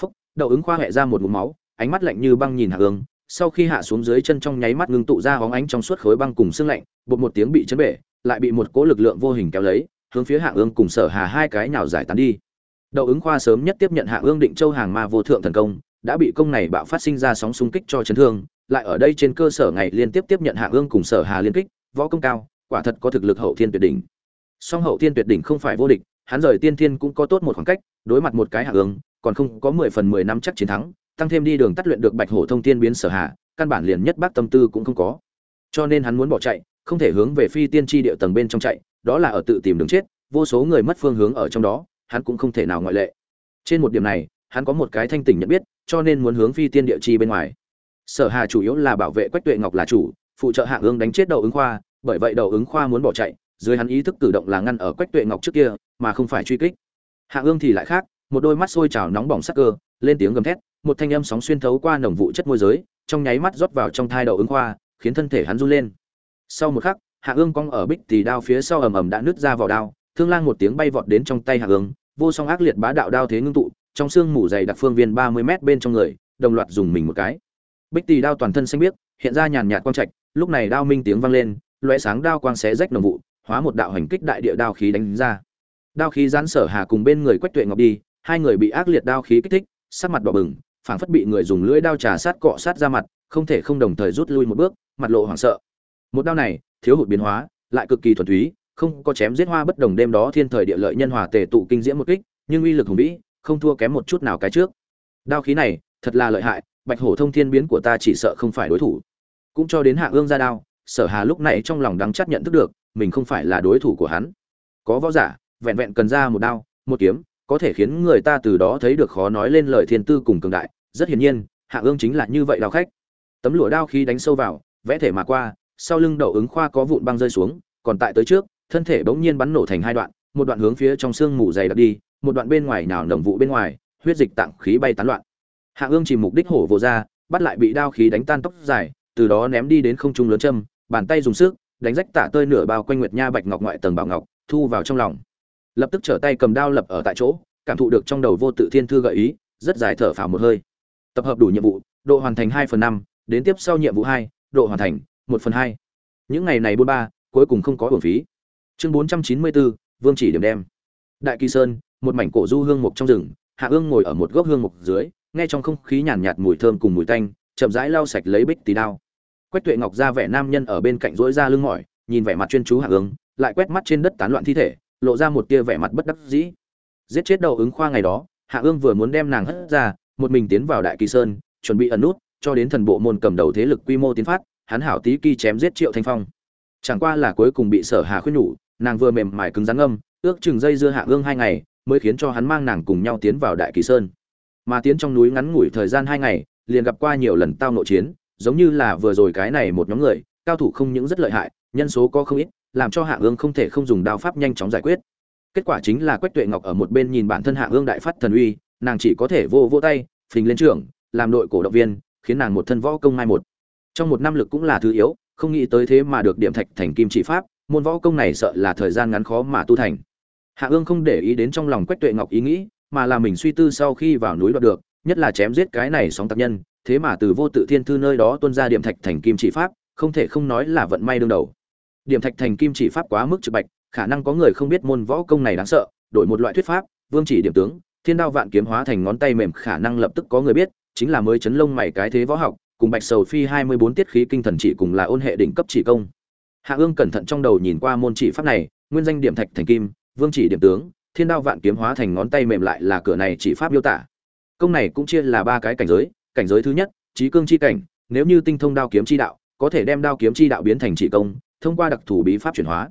Phúc, đầu ứng khoa hẹ ra một mũ máu, ánh mắt lạnh như băng nhìn hạ ương, sau khi hạ xuống dưới chân trong nháy mắt ngưng tụ ra hóng ánh trong suốt khối băng cùng xương lạnh, bột một tiếng bị chấn bể, lại bị một cỗ lực lượng vô hình kéo lấy hướng phía hạ ương cùng sở hà hai cái nhào giải tán đi. Đậu ứng khoa sớm nhất tiếp nhận hạ ương định châu hàng ma vô thượng thần công, đã bị công này bạo phát sinh ra sóng xung kích cho chấn thương, lại ở đây trên cơ sở ngày liên tiếp tiếp nhận hạ ương cùng sở hà liên kích, võ công cao, quả thật có thực lực hậu thiên tuyệt đỉnh. Song hậu thiên tuyệt đỉnh không phải vô địch, hắn rời tiên thiên cũng có tốt một khoảng cách, đối mặt một cái hạ ương, còn không có mười phần mười năm chắc chiến thắng, tăng thêm đi đường tắt luyện được bạch hổ thông thiên biến sở hà, căn bản liền nhất bác tâm tư cũng không có. Cho nên hắn muốn bỏ chạy, không thể hướng về phi tiên tri địa tầng bên trong chạy đó là ở tự tìm đường chết, vô số người mất phương hướng ở trong đó, hắn cũng không thể nào ngoại lệ. Trên một điểm này, hắn có một cái thanh tỉnh nhận biết, cho nên muốn hướng phi tiên địa chi bên ngoài. Sở hà chủ yếu là bảo vệ quách tuệ ngọc là chủ, phụ trợ hạng ương đánh chết đầu ứng khoa, bởi vậy đầu ứng khoa muốn bỏ chạy, dưới hắn ý thức cử động là ngăn ở quách tuệ ngọc trước kia, mà không phải truy kích. Hạng ương thì lại khác, một đôi mắt sôi trào nóng bỏng sắc cơ, lên tiếng gầm thét, một thanh âm sóng xuyên thấu qua nồng vụ chất môi giới, trong nháy mắt rót vào trong thai đầu ứng khoa, khiến thân thể hắn run lên. Sau một khắc hạ ương cong ở bích tỳ đao phía sau ầm ầm đã nứt ra vào đao, thương lang một tiếng bay vọt đến trong tay hạ ương, vô song ác liệt bá đạo đao thế ngưng tụ, trong xương mủ dày đặc phương viên ba mươi mét bên trong người, đồng loạt dùng mình một cái. Bích tỳ đao toàn thân xanh biếc, hiện ra nhàn nhạt quang trạch, lúc này đao minh tiếng vang lên loé sáng đao quang xé rách nồng vụ, hóa một đạo hành kích đại địa đao khí đánh ra. Đao khí gián sở hà cùng bên người quách tuệ ngọc đi, hai người bị ác liệt đao khí kích thích, sắc mặt đỏ bừng, phảng phất bị người dùng lưỡi đao trà sát cọ sát ra mặt, không thể không đồng thời rút lui một bước, mặt lộ hoảng sợ. Một đao này thiếu hụt biến hóa, lại cực kỳ thuần túy, không có chém giết hoa bất đồng đêm đó thiên thời địa lợi nhân hòa tề tụ kinh diễm một kích, nhưng uy lực hùng vĩ, không thua kém một chút nào cái trước. Đao khí này, thật là lợi hại, bạch hổ thông thiên biến của ta chỉ sợ không phải đối thủ. Cũng cho đến hạ ương ra đao, sở hà lúc này trong lòng đắng chắc nhận thức được, mình không phải là đối thủ của hắn. Có võ giả, vẹn vẹn cần ra một đao, một kiếm, có thể khiến người ta từ đó thấy được khó nói lên lời thiên tư cùng cường đại. Rất hiển nhiên, hạ ương chính là như vậy đao khách. Tấm lụa đao khí đánh sâu vào, vẽ thể mà qua sau lưng đậu ứng khoa có vụn băng rơi xuống, còn tại tới trước, thân thể bỗng nhiên bắn nổ thành hai đoạn, một đoạn hướng phía trong xương mù dày đặc đi, một đoạn bên ngoài nào nồng vụ bên ngoài, huyết dịch tạng khí bay tán loạn. Hạ ương chỉ mục đích hổ vồ ra bắt lại bị đao khí đánh tan tóc dài, từ đó ném đi đến không trung lớn châm, bàn tay dùng sức, đánh rách tả tơi nửa bao quanh nguyệt nha bạch ngọc ngoại tầng bảo ngọc, thu vào trong lòng. Lập tức trở tay cầm đao lập ở tại chỗ, cảm thụ được trong đầu vô tự thiên thư gợi ý, rất dài thở phào một hơi. Tập hợp đủ nhiệm vụ, độ hoàn thành hai phần năm, đến tiếp sau nhiệm vụ hai, độ hoàn thành một phần hai. Những ngày này buôn ba cuối cùng không có hưởng phí. Chương bốn trăm chín mươi bốn vương chỉ điểm đem. Đại kỳ sơn một mảnh cổ du hương mục trong rừng hạ ương ngồi ở một gốc hương mục dưới nghe trong không khí nhàn nhạt, mùi thơm cùng mùi tanh chậm rãi lau sạch lấy bích tí đao. Quách tuệ ngọc ra vẻ nam nhân ở bên cạnh rỗi ra lưng mỏi nhìn vẻ mặt chuyên chú hạ ương lại quét mắt trên đất tán loạn thi thể lộ ra một tia vẻ mặt bất đắc dĩ. Giết chết đầu ứng khoa ngày đó hạ ương vừa muốn đem nàng hất ra một mình tiến vào đại kỳ sơn chuẩn bị ẩn nút cho đến thần bộ môn cầm đầu thế lực quy mô tiến phát hắn hảo tí kỳ chém giết triệu thanh phong. Chẳng qua là cuối cùng bị sở hà khuyên nhủ, nàng vừa mềm mại cứng rắn âm ước chừng dây dưa hạ ương hai ngày, mới khiến cho hắn mang nàng cùng nhau tiến vào đại kỳ sơn. Mà tiến trong núi ngắn ngủi thời gian hai ngày, liền gặp qua nhiều lần tao nội chiến, giống như là vừa rồi cái này một nhóm người, cao thủ không những rất lợi hại, nhân số có không ít, làm cho hạ ương không thể không dùng đao pháp nhanh chóng giải quyết. Kết quả chính là quách tuệ ngọc ở một bên nhìn bản thân hạ ương đại phát thần uy, nàng chỉ có thể vô vô tay, phình lên trường, làm đội cổ động viên, khiến nàng một thân võ công mai một trong một năm lực cũng là thứ yếu, không nghĩ tới thế mà được điểm thạch thành kim chỉ pháp, môn võ công này sợ là thời gian ngắn khó mà tu thành. Hạ ương không để ý đến trong lòng quách tuệ ngọc ý nghĩ, mà là mình suy tư sau khi vào núi đoạt được, nhất là chém giết cái này sóng tác nhân, thế mà từ vô tự thiên thư nơi đó tuân ra điểm thạch thành kim chỉ pháp, không thể không nói là vận may đương đầu. Điểm thạch thành kim chỉ pháp quá mức trực bạch, khả năng có người không biết môn võ công này đáng sợ, đổi một loại thuyết pháp, vương chỉ điểm tướng, thiên đao vạn kiếm hóa thành ngón tay mềm khả năng lập tức có người biết, chính là mới chấn lông mày cái thế võ học cùng bạch sầu phi hai mươi bốn tiết khí kinh thần chỉ cùng là ôn hệ đỉnh cấp chỉ công. Hạ ương cẩn thận trong đầu nhìn qua môn chỉ pháp này, nguyên danh điểm thạch thành kim, vương chỉ điểm tướng, thiên đao vạn kiếm hóa thành ngón tay mềm lại là cửa này chỉ pháp miêu tả. Công này cũng chia là ba cái cảnh giới cảnh giới thứ nhất, trí cương chi cảnh, nếu như tinh thông đao kiếm chi đạo, có thể đem đao kiếm chi đạo biến thành chỉ công, thông qua đặc thù bí pháp chuyển hóa.